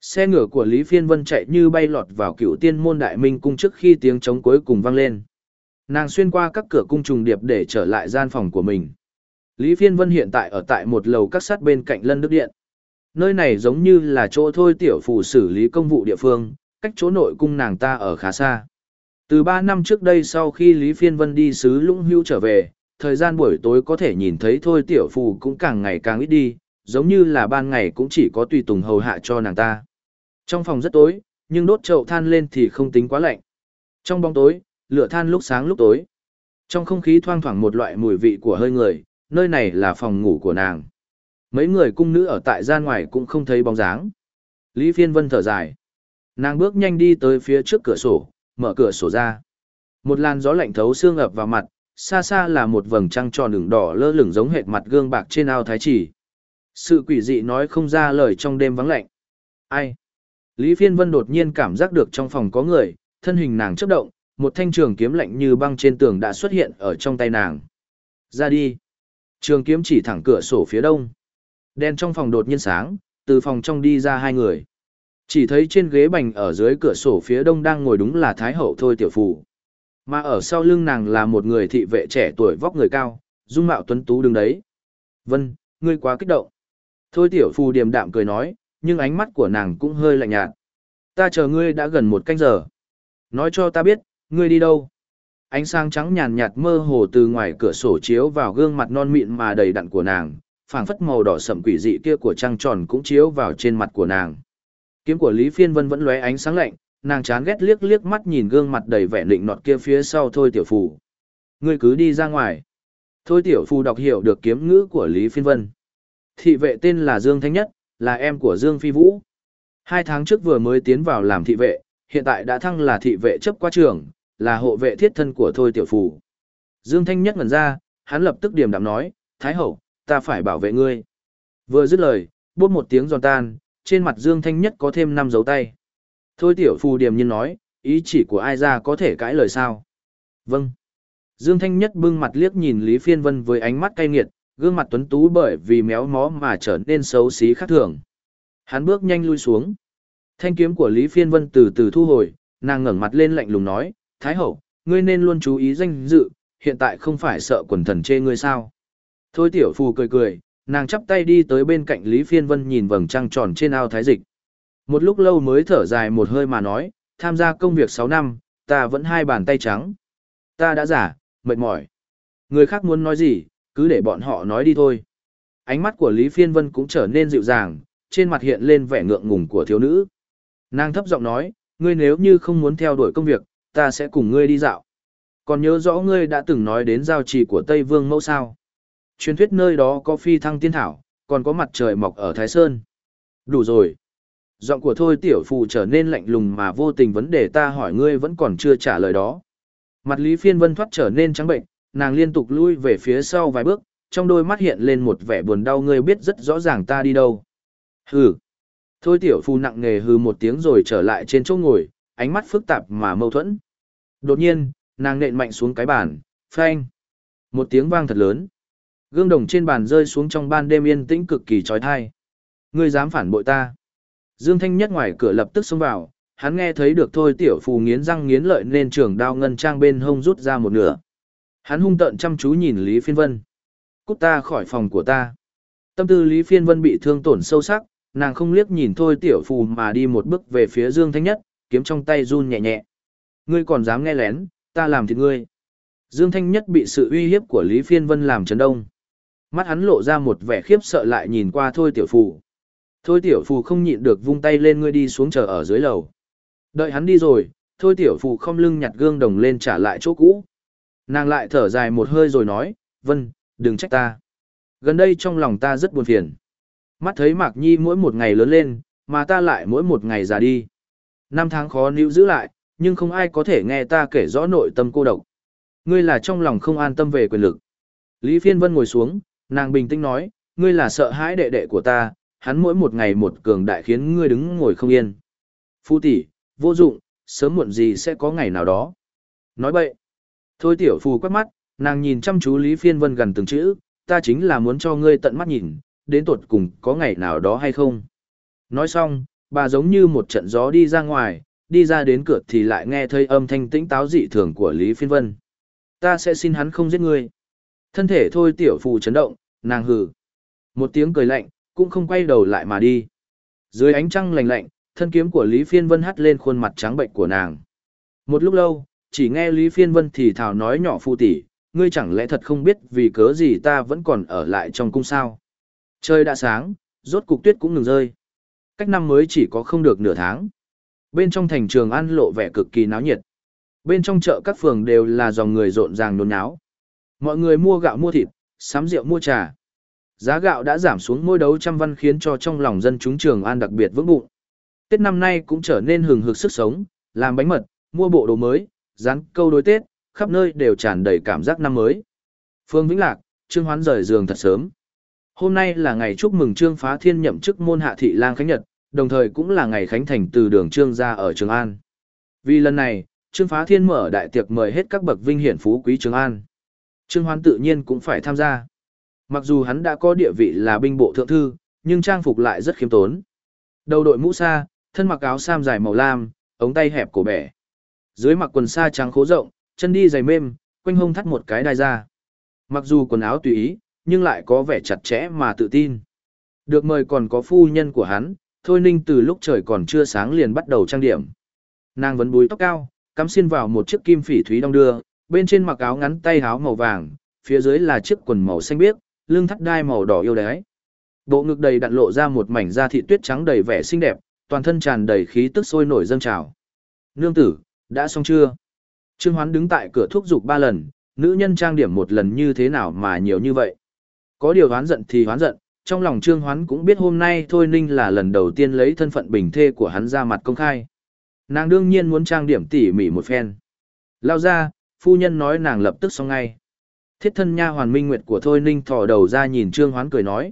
Xe ngựa của Lý Phiên Vân chạy như bay lọt vào cựu tiên môn đại minh cung trước khi tiếng trống cuối cùng vang lên. Nàng xuyên qua các cửa cung trùng điệp để trở lại gian phòng của mình. Lý Phiên Vân hiện tại ở tại một lầu các sát bên cạnh Lân Đức Điện. Nơi này giống như là chỗ thôi tiểu phủ xử lý công vụ địa phương, cách chỗ nội cung nàng ta ở khá xa. Từ 3 năm trước đây sau khi Lý Phiên Vân đi sứ lũng hưu trở về, thời gian buổi tối có thể nhìn thấy thôi tiểu phù cũng càng ngày càng ít đi, giống như là ban ngày cũng chỉ có tùy tùng hầu hạ cho nàng ta. Trong phòng rất tối, nhưng đốt chậu than lên thì không tính quá lạnh. Trong bóng tối, lửa than lúc sáng lúc tối. Trong không khí thoang thoảng một loại mùi vị của hơi người, nơi này là phòng ngủ của nàng. Mấy người cung nữ ở tại gian ngoài cũng không thấy bóng dáng. Lý Phiên Vân thở dài. Nàng bước nhanh đi tới phía trước cửa sổ, mở cửa sổ ra. Một làn gió lạnh thấu xương ập vào mặt, xa xa là một vầng trăng tròn đường đỏ lơ lửng giống hệt mặt gương bạc trên ao thái chỉ. Sự quỷ dị nói không ra lời trong đêm vắng lạnh. Ai? Lý Phiên Vân đột nhiên cảm giác được trong phòng có người, thân hình nàng chớp động, một thanh trường kiếm lạnh như băng trên tường đã xuất hiện ở trong tay nàng. Ra đi. Trường kiếm chỉ thẳng cửa sổ phía đông. Đen trong phòng đột nhiên sáng, từ phòng trong đi ra hai người. Chỉ thấy trên ghế bành ở dưới cửa sổ phía đông đang ngồi đúng là Thái Hậu thôi tiểu phụ. Mà ở sau lưng nàng là một người thị vệ trẻ tuổi vóc người cao, dung mạo tuấn tú đứng đấy. Vân, ngươi quá kích động. Thôi tiểu phù điềm đạm cười nói, nhưng ánh mắt của nàng cũng hơi lạnh nhạt. Ta chờ ngươi đã gần một canh giờ. Nói cho ta biết, ngươi đi đâu? Ánh sáng trắng nhàn nhạt mơ hồ từ ngoài cửa sổ chiếu vào gương mặt non mịn mà đầy đặn của nàng, phảng phất màu đỏ sậm quỷ dị kia của trăng tròn cũng chiếu vào trên mặt của nàng. Kiếm của Lý Phiên Vân vẫn lóe ánh sáng lạnh, nàng chán ghét liếc liếc mắt nhìn gương mặt đầy vẻ lịnh nọt kia phía sau thôi tiểu phù. Ngươi cứ đi ra ngoài. Thôi tiểu phù đọc hiểu được kiếm ngữ của Lý Phiên Vân. Thị vệ tên là Dương Thanh Nhất, là em của Dương Phi Vũ. Hai tháng trước vừa mới tiến vào làm thị vệ, hiện tại đã thăng là thị vệ chấp qua trường, là hộ vệ thiết thân của Thôi Tiểu Phù. Dương Thanh Nhất ngẩn ra, hắn lập tức điểm đạm nói, Thái Hậu, ta phải bảo vệ ngươi. Vừa dứt lời, bút một tiếng giòn tan, trên mặt Dương Thanh Nhất có thêm năm dấu tay. Thôi Tiểu Phù điềm nhiên nói, ý chỉ của ai ra có thể cãi lời sao? Vâng. Dương Thanh Nhất bưng mặt liếc nhìn Lý Phiên Vân với ánh mắt cay nghiệt, gương mặt tuấn tú bởi vì méo mó mà trở nên xấu xí khác thường. Hắn bước nhanh lui xuống. Thanh kiếm của Lý Phiên Vân từ từ thu hồi, nàng ngẩng mặt lên lạnh lùng nói, Thái hậu, ngươi nên luôn chú ý danh dự, hiện tại không phải sợ quần thần chê ngươi sao. Thôi tiểu phù cười cười, nàng chắp tay đi tới bên cạnh Lý Phiên Vân nhìn vầng trăng tròn trên ao thái dịch. Một lúc lâu mới thở dài một hơi mà nói, tham gia công việc 6 năm, ta vẫn hai bàn tay trắng. Ta đã giả, mệt mỏi. Người khác muốn nói gì, cứ để bọn họ nói đi thôi. Ánh mắt của Lý Phiên Vân cũng trở nên dịu dàng, trên mặt hiện lên vẻ ngượng ngùng của thiếu nữ. Nàng thấp giọng nói, ngươi nếu như không muốn theo đuổi công việc, ta sẽ cùng ngươi đi dạo. Còn nhớ rõ ngươi đã từng nói đến giao trì của Tây Vương mẫu sao. Truyền thuyết nơi đó có phi thăng tiên thảo, còn có mặt trời mọc ở Thái Sơn. Đủ rồi. Giọng của thôi tiểu phù trở nên lạnh lùng mà vô tình vấn đề ta hỏi ngươi vẫn còn chưa trả lời đó. Mặt Lý Phiên Vân thoát trở nên trắng bệnh, nàng liên tục lui về phía sau vài bước, trong đôi mắt hiện lên một vẻ buồn đau ngươi biết rất rõ ràng ta đi đâu. Hừ. Thôi tiểu phu nặng nghề hừ một tiếng rồi trở lại trên chỗ ngồi, ánh mắt phức tạp mà mâu thuẫn. Đột nhiên, nàng nện mạnh xuống cái bàn, phanh. Một tiếng vang thật lớn. Gương đồng trên bàn rơi xuống trong ban đêm yên tĩnh cực kỳ trói thai. Ngươi dám phản bội ta. Dương Thanh Nhất ngoài cửa lập tức xông vào, hắn nghe thấy được thôi tiểu phù nghiến răng nghiến lợi nên trường đao ngân trang bên hông rút ra một nửa. Hắn hung tợn chăm chú nhìn Lý Phiên Vân. Cút ta khỏi phòng của ta. Tâm tư Lý Phiên Vân bị thương tổn sâu sắc, nàng không liếc nhìn thôi tiểu phù mà đi một bước về phía Dương Thanh Nhất, kiếm trong tay run nhẹ nhẹ. Ngươi còn dám nghe lén, ta làm thịt ngươi. Dương Thanh Nhất bị sự uy hiếp của Lý Phiên Vân làm chấn đông. Mắt hắn lộ ra một vẻ khiếp sợ lại nhìn qua thôi tiểu phù. Thôi tiểu phù không nhịn được vung tay lên ngươi đi xuống chờ ở dưới lầu. Đợi hắn đi rồi, thôi tiểu phù không lưng nhặt gương đồng lên trả lại chỗ cũ. Nàng lại thở dài một hơi rồi nói, Vân, đừng trách ta. Gần đây trong lòng ta rất buồn phiền. Mắt thấy Mạc Nhi mỗi một ngày lớn lên, mà ta lại mỗi một ngày già đi. Năm tháng khó níu giữ lại, nhưng không ai có thể nghe ta kể rõ nội tâm cô độc. Ngươi là trong lòng không an tâm về quyền lực. Lý Phiên Vân ngồi xuống, nàng bình tĩnh nói, ngươi là sợ hãi đệ đệ của ta, hắn mỗi một ngày một cường đại khiến ngươi đứng ngồi không yên. Phu tỷ, vô dụng, sớm muộn gì sẽ có ngày nào đó. Nói bậy. Thôi tiểu phù quét mắt, nàng nhìn chăm chú Lý Phiên Vân gần từng chữ, ta chính là muốn cho ngươi tận mắt nhìn, đến tuột cùng có ngày nào đó hay không. Nói xong, bà giống như một trận gió đi ra ngoài, đi ra đến cửa thì lại nghe thấy âm thanh tĩnh táo dị thường của Lý Phiên Vân. Ta sẽ xin hắn không giết ngươi. Thân thể thôi tiểu phù chấn động, nàng hừ. Một tiếng cười lạnh, cũng không quay đầu lại mà đi. Dưới ánh trăng lạnh lạnh, thân kiếm của Lý Phiên Vân hắt lên khuôn mặt trắng bệnh của nàng. Một lúc lâu, chỉ nghe Lý Phiên Vân thì thào nói nhỏ phu tỷ, ngươi chẳng lẽ thật không biết vì cớ gì ta vẫn còn ở lại trong cung sao. Trời đã sáng, rốt cục tuyết cũng ngừng rơi. Cách năm mới chỉ có không được nửa tháng. Bên trong thành trường ăn lộ vẻ cực kỳ náo nhiệt. Bên trong chợ các phường đều là dòng người rộn ràng nôn náo. Mọi người mua gạo mua thịt, sắm rượu mua trà. Giá gạo đã giảm xuống môi đấu trăm văn khiến cho trong lòng dân chúng trường an đặc biệt vững bụng. Tết năm nay cũng trở nên hừng hực sức sống, làm bánh mật, mua bộ đồ mới, dán câu đối Tết, khắp nơi đều tràn đầy cảm giác năm mới. Phương Vĩnh Lạc, Trương Hoán rời giường thật sớm. Hôm nay là ngày chúc mừng Trương Phá Thiên nhậm chức môn hạ thị lang khánh nhật, đồng thời cũng là ngày khánh thành từ đường Trương gia ở Trường An. Vì lần này, Trương Phá Thiên mở đại tiệc mời hết các bậc vinh hiển phú quý Trường An. Trương Hoán tự nhiên cũng phải tham gia. Mặc dù hắn đã có địa vị là binh bộ thượng thư, nhưng trang phục lại rất khiêm tốn. Đầu đội mũ sa, thân mặc áo sam dài màu lam, ống tay hẹp cổ bẻ. Dưới mặc quần sa trắng khố rộng, chân đi giày mềm, quanh hông thắt một cái đai da. Mặc dù quần áo tùy ý, nhưng lại có vẻ chặt chẽ mà tự tin. Được mời còn có phu nhân của hắn, Thôi Ninh từ lúc trời còn chưa sáng liền bắt đầu trang điểm. Nàng vẫn búi tóc cao, cắm xiên vào một chiếc kim phỉ thúy đong đưa, bên trên mặc áo ngắn tay áo màu vàng, phía dưới là chiếc quần màu xanh biếc, lưng thắt đai màu đỏ yêu đái. Bộ ngực đầy đặn lộ ra một mảnh da thịt tuyết trắng đầy vẻ xinh đẹp, toàn thân tràn đầy khí tức sôi nổi dâng trào. Nương tử, đã xong chưa? Trương Hoán đứng tại cửa thuốc dục ba lần, nữ nhân trang điểm một lần như thế nào mà nhiều như vậy? Có điều hoán giận thì hoán giận, trong lòng Trương Hoán cũng biết hôm nay Thôi Ninh là lần đầu tiên lấy thân phận bình thê của hắn ra mặt công khai. Nàng đương nhiên muốn trang điểm tỉ mỉ một phen. Lao ra, phu nhân nói nàng lập tức xong ngay. Thiết thân nha hoàn Minh Nguyệt của Thôi Ninh thò đầu ra nhìn Trương Hoán cười nói.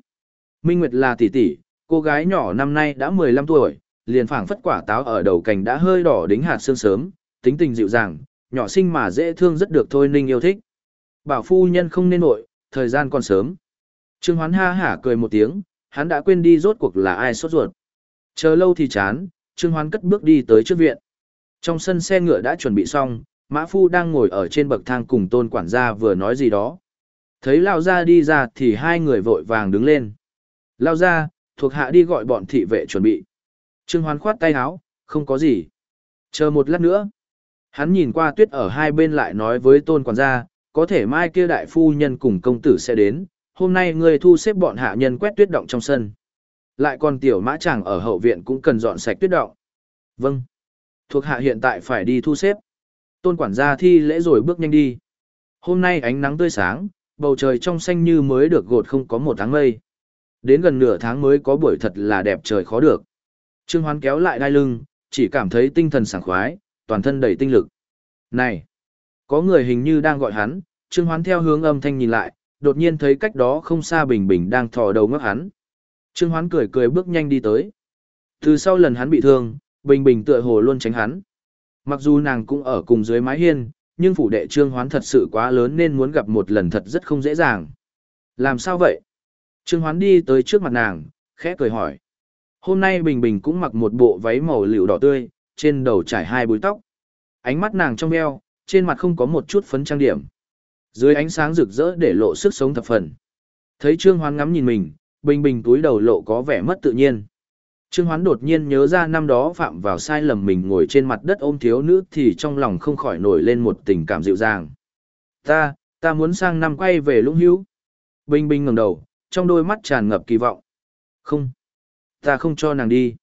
Minh Nguyệt là tỷ tỷ, cô gái nhỏ năm nay đã 15 tuổi, liền phảng phất quả táo ở đầu cành đã hơi đỏ đính hạt sương sớm, tính tình dịu dàng, nhỏ xinh mà dễ thương rất được Thôi Ninh yêu thích. Bảo phu nhân không nên nội, thời gian còn sớm. Trương Hoán ha hả cười một tiếng, hắn đã quên đi rốt cuộc là ai sốt ruột. Chờ lâu thì chán, Trương Hoán cất bước đi tới trước viện. Trong sân xe ngựa đã chuẩn bị xong, Mã Phu đang ngồi ở trên bậc thang cùng tôn quản gia vừa nói gì đó. Thấy Lao Gia đi ra thì hai người vội vàng đứng lên. Lao Gia, thuộc hạ đi gọi bọn thị vệ chuẩn bị. Trương Hoán khoát tay áo, không có gì. Chờ một lát nữa. Hắn nhìn qua tuyết ở hai bên lại nói với tôn quản gia, có thể mai kia đại phu nhân cùng công tử sẽ đến, hôm nay ngươi thu xếp bọn hạ nhân quét tuyết động trong sân. Lại còn tiểu mã chàng ở hậu viện cũng cần dọn sạch tuyết động. Vâng. Thuộc hạ hiện tại phải đi thu xếp. Tôn quản gia thi lễ rồi bước nhanh đi. Hôm nay ánh nắng tươi sáng, bầu trời trong xanh như mới được gột không có một tháng mây. Đến gần nửa tháng mới có buổi thật là đẹp trời khó được. Trương Hoán kéo lại đai lưng, chỉ cảm thấy tinh thần sảng khoái, toàn thân đầy tinh lực. Này! Có người hình như đang gọi hắn, Trương Hoán theo hướng âm thanh nhìn lại, đột nhiên thấy cách đó không xa Bình Bình đang thò đầu ngước hắn. Trương Hoán cười cười bước nhanh đi tới. Từ sau lần hắn bị thương, Bình Bình tựa hồ luôn tránh hắn. Mặc dù nàng cũng ở cùng dưới mái hiên, nhưng phủ đệ Trương Hoán thật sự quá lớn nên muốn gặp một lần thật rất không dễ dàng. Làm sao vậy? Trương Hoán đi tới trước mặt nàng, khẽ cười hỏi. Hôm nay Bình Bình cũng mặc một bộ váy màu liễu đỏ tươi, trên đầu trải hai búi tóc. Ánh mắt nàng trong veo, trên mặt không có một chút phấn trang điểm. Dưới ánh sáng rực rỡ để lộ sức sống thập phần. Thấy Trương Hoán ngắm nhìn mình, bình bình túi đầu lộ có vẻ mất tự nhiên. Trương Hoán đột nhiên nhớ ra năm đó phạm vào sai lầm mình ngồi trên mặt đất ôm thiếu nữ thì trong lòng không khỏi nổi lên một tình cảm dịu dàng. Ta, ta muốn sang năm quay về lũng hữu. Bình bình ngẩng đầu, trong đôi mắt tràn ngập kỳ vọng. Không, ta không cho nàng đi.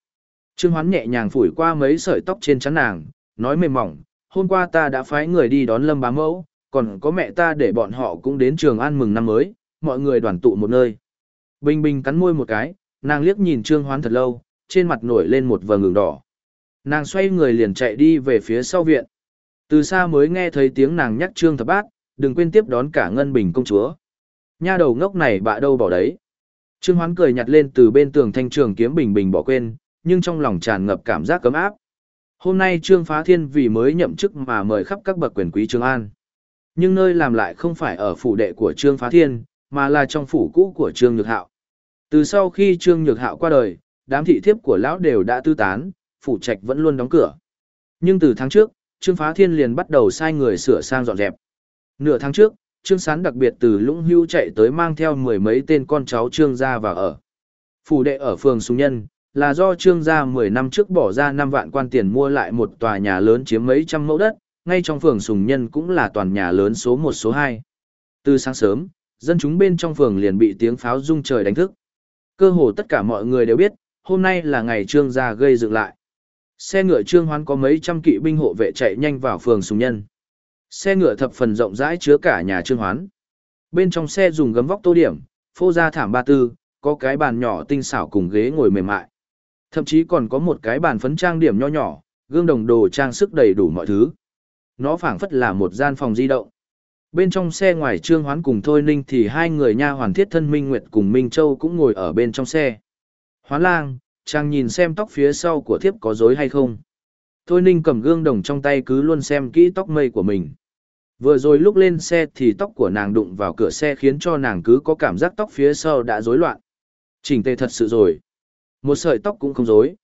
Trương Hoán nhẹ nhàng phủi qua mấy sợi tóc trên trán nàng, nói mềm mỏng, hôm qua ta đã phái người đi đón lâm bá mẫu, còn có mẹ ta để bọn họ cũng đến trường an mừng năm mới, mọi người đoàn tụ một nơi. Bình bình cắn môi một cái, nàng liếc nhìn Trương Hoán thật lâu, trên mặt nổi lên một vầng ngừng đỏ. Nàng xoay người liền chạy đi về phía sau viện. Từ xa mới nghe thấy tiếng nàng nhắc Trương Thập Bát, đừng quên tiếp đón cả Ngân Bình công chúa. Nha đầu ngốc này bạ đâu bỏ đấy. Trương Hoán cười nhặt lên từ bên tường thanh trường kiếm bình bình bỏ quên, nhưng trong lòng tràn ngập cảm giác cấm áp. Hôm nay Trương Phá Thiên vì mới nhậm chức mà mời khắp các bậc quyền quý Trương An. Nhưng nơi làm lại không phải ở phủ đệ của Trương Phá Thiên, mà là trong phủ cũ của Trương Nhược Hạo. Từ sau khi Trương Nhược Hạo qua đời, đám thị thiếp của lão đều đã tư tán, phủ trạch vẫn luôn đóng cửa. Nhưng từ tháng trước, Trương Phá Thiên liền bắt đầu sai người sửa sang dọn dẹp. Nửa tháng trước, Trương Sán đặc biệt từ Lũng Hưu chạy tới mang theo mười mấy tên con cháu Trương gia vào ở. Phủ đệ ở phường Sùng Nhân, là do Trương gia 10 năm trước bỏ ra 5 vạn quan tiền mua lại một tòa nhà lớn chiếm mấy trăm mẫu đất, ngay trong phường Sùng Nhân cũng là toàn nhà lớn số 1 số 2. Từ sáng sớm, dân chúng bên trong phường liền bị tiếng pháo rung trời đánh thức. Cơ hồ tất cả mọi người đều biết, hôm nay là ngày Trương gia gây dựng lại. Xe ngựa Trương Hoán có mấy trăm kỵ binh hộ vệ chạy nhanh vào phường Sùng Nhân. Xe ngựa thập phần rộng rãi chứa cả nhà Trương Hoán. Bên trong xe dùng gấm vóc tô điểm, phô ra thảm ba tư, có cái bàn nhỏ tinh xảo cùng ghế ngồi mềm mại. Thậm chí còn có một cái bàn phấn trang điểm nho nhỏ, gương đồng đồ trang sức đầy đủ mọi thứ. Nó phảng phất là một gian phòng di động. Bên trong xe ngoài Trương Hoán cùng Thôi Ninh thì hai người nha hoàn thiết thân Minh Nguyệt cùng Minh Châu cũng ngồi ở bên trong xe. Hoán lang, chàng nhìn xem tóc phía sau của thiếp có rối hay không. Thôi Ninh cầm gương đồng trong tay cứ luôn xem kỹ tóc mây của mình. Vừa rồi lúc lên xe thì tóc của nàng đụng vào cửa xe khiến cho nàng cứ có cảm giác tóc phía sau đã rối loạn. Chỉnh tề thật sự rồi. Một sợi tóc cũng không rối.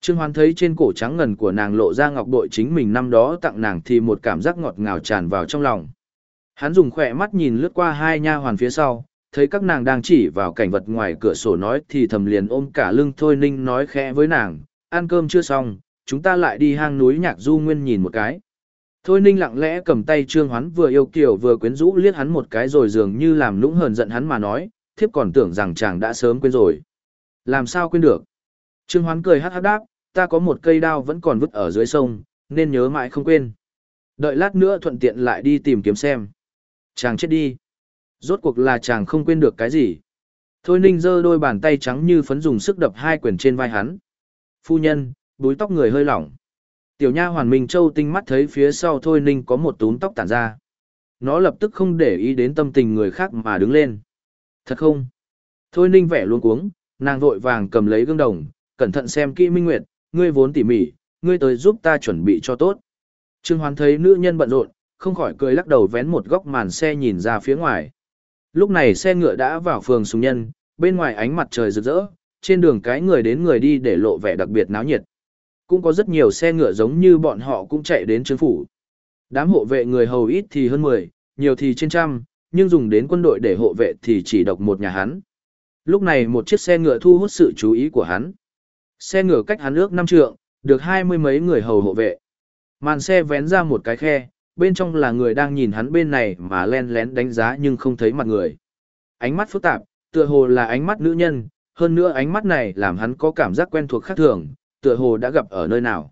Trương Hoán thấy trên cổ trắng ngần của nàng lộ ra ngọc bội chính mình năm đó tặng nàng thì một cảm giác ngọt ngào tràn vào trong lòng. Hắn dùng khỏe mắt nhìn lướt qua hai nha hoàn phía sau, thấy các nàng đang chỉ vào cảnh vật ngoài cửa sổ nói thì thầm liền ôm cả lưng Thôi Ninh nói khẽ với nàng, ăn cơm chưa xong, chúng ta lại đi hang núi nhạc du nguyên nhìn một cái. Thôi Ninh lặng lẽ cầm tay Trương Hoán vừa yêu kiều vừa quyến rũ liếc hắn một cái rồi dường như làm lũng hờn giận hắn mà nói, thiếp còn tưởng rằng chàng đã sớm quên rồi. Làm sao quên được? Trương Hoán cười hát hát đáp, ta có một cây đao vẫn còn vứt ở dưới sông, nên nhớ mãi không quên. Đợi lát nữa thuận tiện lại đi tìm kiếm xem. Chàng chết đi. Rốt cuộc là chàng không quên được cái gì. Thôi ninh giơ đôi bàn tay trắng như phấn dùng sức đập hai quyền trên vai hắn. Phu nhân, búi tóc người hơi lỏng. Tiểu nha hoàn Minh Châu tinh mắt thấy phía sau Thôi ninh có một túm tóc tản ra. Nó lập tức không để ý đến tâm tình người khác mà đứng lên. Thật không? Thôi ninh vẻ luôn cuống, nàng vội vàng cầm lấy gương đồng, cẩn thận xem kỹ minh nguyệt, ngươi vốn tỉ mỉ, ngươi tới giúp ta chuẩn bị cho tốt. Trương Hoán thấy nữ nhân bận rộn, không khỏi cười lắc đầu vén một góc màn xe nhìn ra phía ngoài. Lúc này xe ngựa đã vào phường Sùng Nhân, bên ngoài ánh mặt trời rực rỡ, trên đường cái người đến người đi để lộ vẻ đặc biệt náo nhiệt. Cũng có rất nhiều xe ngựa giống như bọn họ cũng chạy đến trương phủ. Đám hộ vệ người hầu ít thì hơn 10, nhiều thì trên trăm, nhưng dùng đến quân đội để hộ vệ thì chỉ độc một nhà hắn. Lúc này một chiếc xe ngựa thu hút sự chú ý của hắn. Xe ngựa cách hắn ước năm trượng, được hai mươi mấy người hầu hộ vệ. Màn xe vén ra một cái khe, bên trong là người đang nhìn hắn bên này mà len lén đánh giá nhưng không thấy mặt người. Ánh mắt phức tạp, tựa hồ là ánh mắt nữ nhân, hơn nữa ánh mắt này làm hắn có cảm giác quen thuộc khác thường, tựa hồ đã gặp ở nơi nào.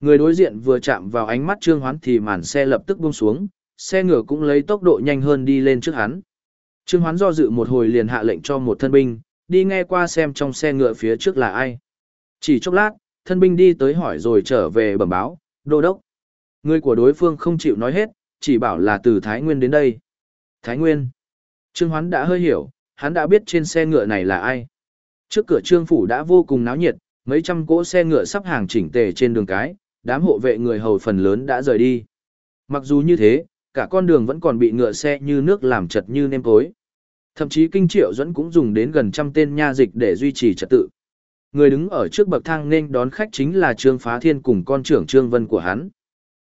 Người đối diện vừa chạm vào ánh mắt Trương Hoán thì màn xe lập tức buông xuống, xe ngựa cũng lấy tốc độ nhanh hơn đi lên trước hắn. Trương Hoán do dự một hồi liền hạ lệnh cho một thân binh, đi nghe qua xem trong xe ngựa phía trước là ai. Chỉ chốc lát, thân binh đi tới hỏi rồi trở về bẩm báo, đô đốc. Người của đối phương không chịu nói hết, chỉ bảo là từ Thái Nguyên đến đây. Thái Nguyên. Trương Hoán đã hơi hiểu, hắn đã biết trên xe ngựa này là ai. Trước cửa trương phủ đã vô cùng náo nhiệt, mấy trăm cỗ xe ngựa sắp hàng chỉnh tề trên đường cái, đám hộ vệ người hầu phần lớn đã rời đi. Mặc dù như thế, cả con đường vẫn còn bị ngựa xe như nước làm chật như nêm cối. Thậm chí kinh triệu dẫn cũng dùng đến gần trăm tên nha dịch để duy trì trật tự. Người đứng ở trước bậc thang nên đón khách chính là Trương Phá Thiên cùng con trưởng Trương Vân của hắn.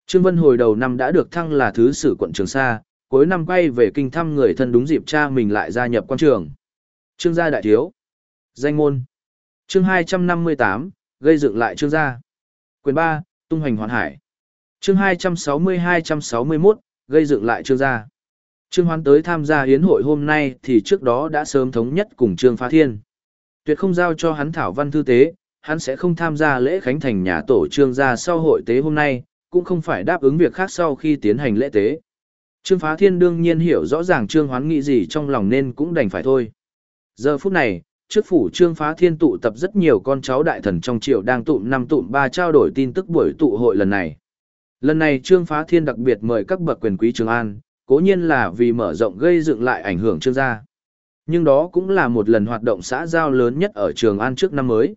Trương Vân hồi đầu năm đã được thăng là thứ sử quận Trường Sa, cuối năm quay về kinh thăm người thân đúng dịp cha mình lại gia nhập quan trường. Trương gia đại thiếu. Danh môn. Chương 258, gây dựng lại trương gia. Quyền 3, tung hoành hoàn hải. Chương 260-261, gây dựng lại trương gia. Trương Hoán tới tham gia hiến hội hôm nay thì trước đó đã sớm thống nhất cùng Trương Phá Thiên. Tuyệt không giao cho hắn thảo văn thư tế, hắn sẽ không tham gia lễ khánh thành nhà tổ trương gia sau hội tế hôm nay, cũng không phải đáp ứng việc khác sau khi tiến hành lễ tế. Trương Phá Thiên đương nhiên hiểu rõ ràng Trương Hoán nghĩ gì trong lòng nên cũng đành phải thôi. Giờ phút này, trước phủ Trương Phá Thiên tụ tập rất nhiều con cháu đại thần trong triều đang tụm năm tụm ba trao đổi tin tức buổi tụ hội lần này. Lần này Trương Phá Thiên đặc biệt mời các bậc quyền quý Trường An, cố nhiên là vì mở rộng gây dựng lại ảnh hưởng Trương gia. Nhưng đó cũng là một lần hoạt động xã giao lớn nhất ở Trường An trước năm mới.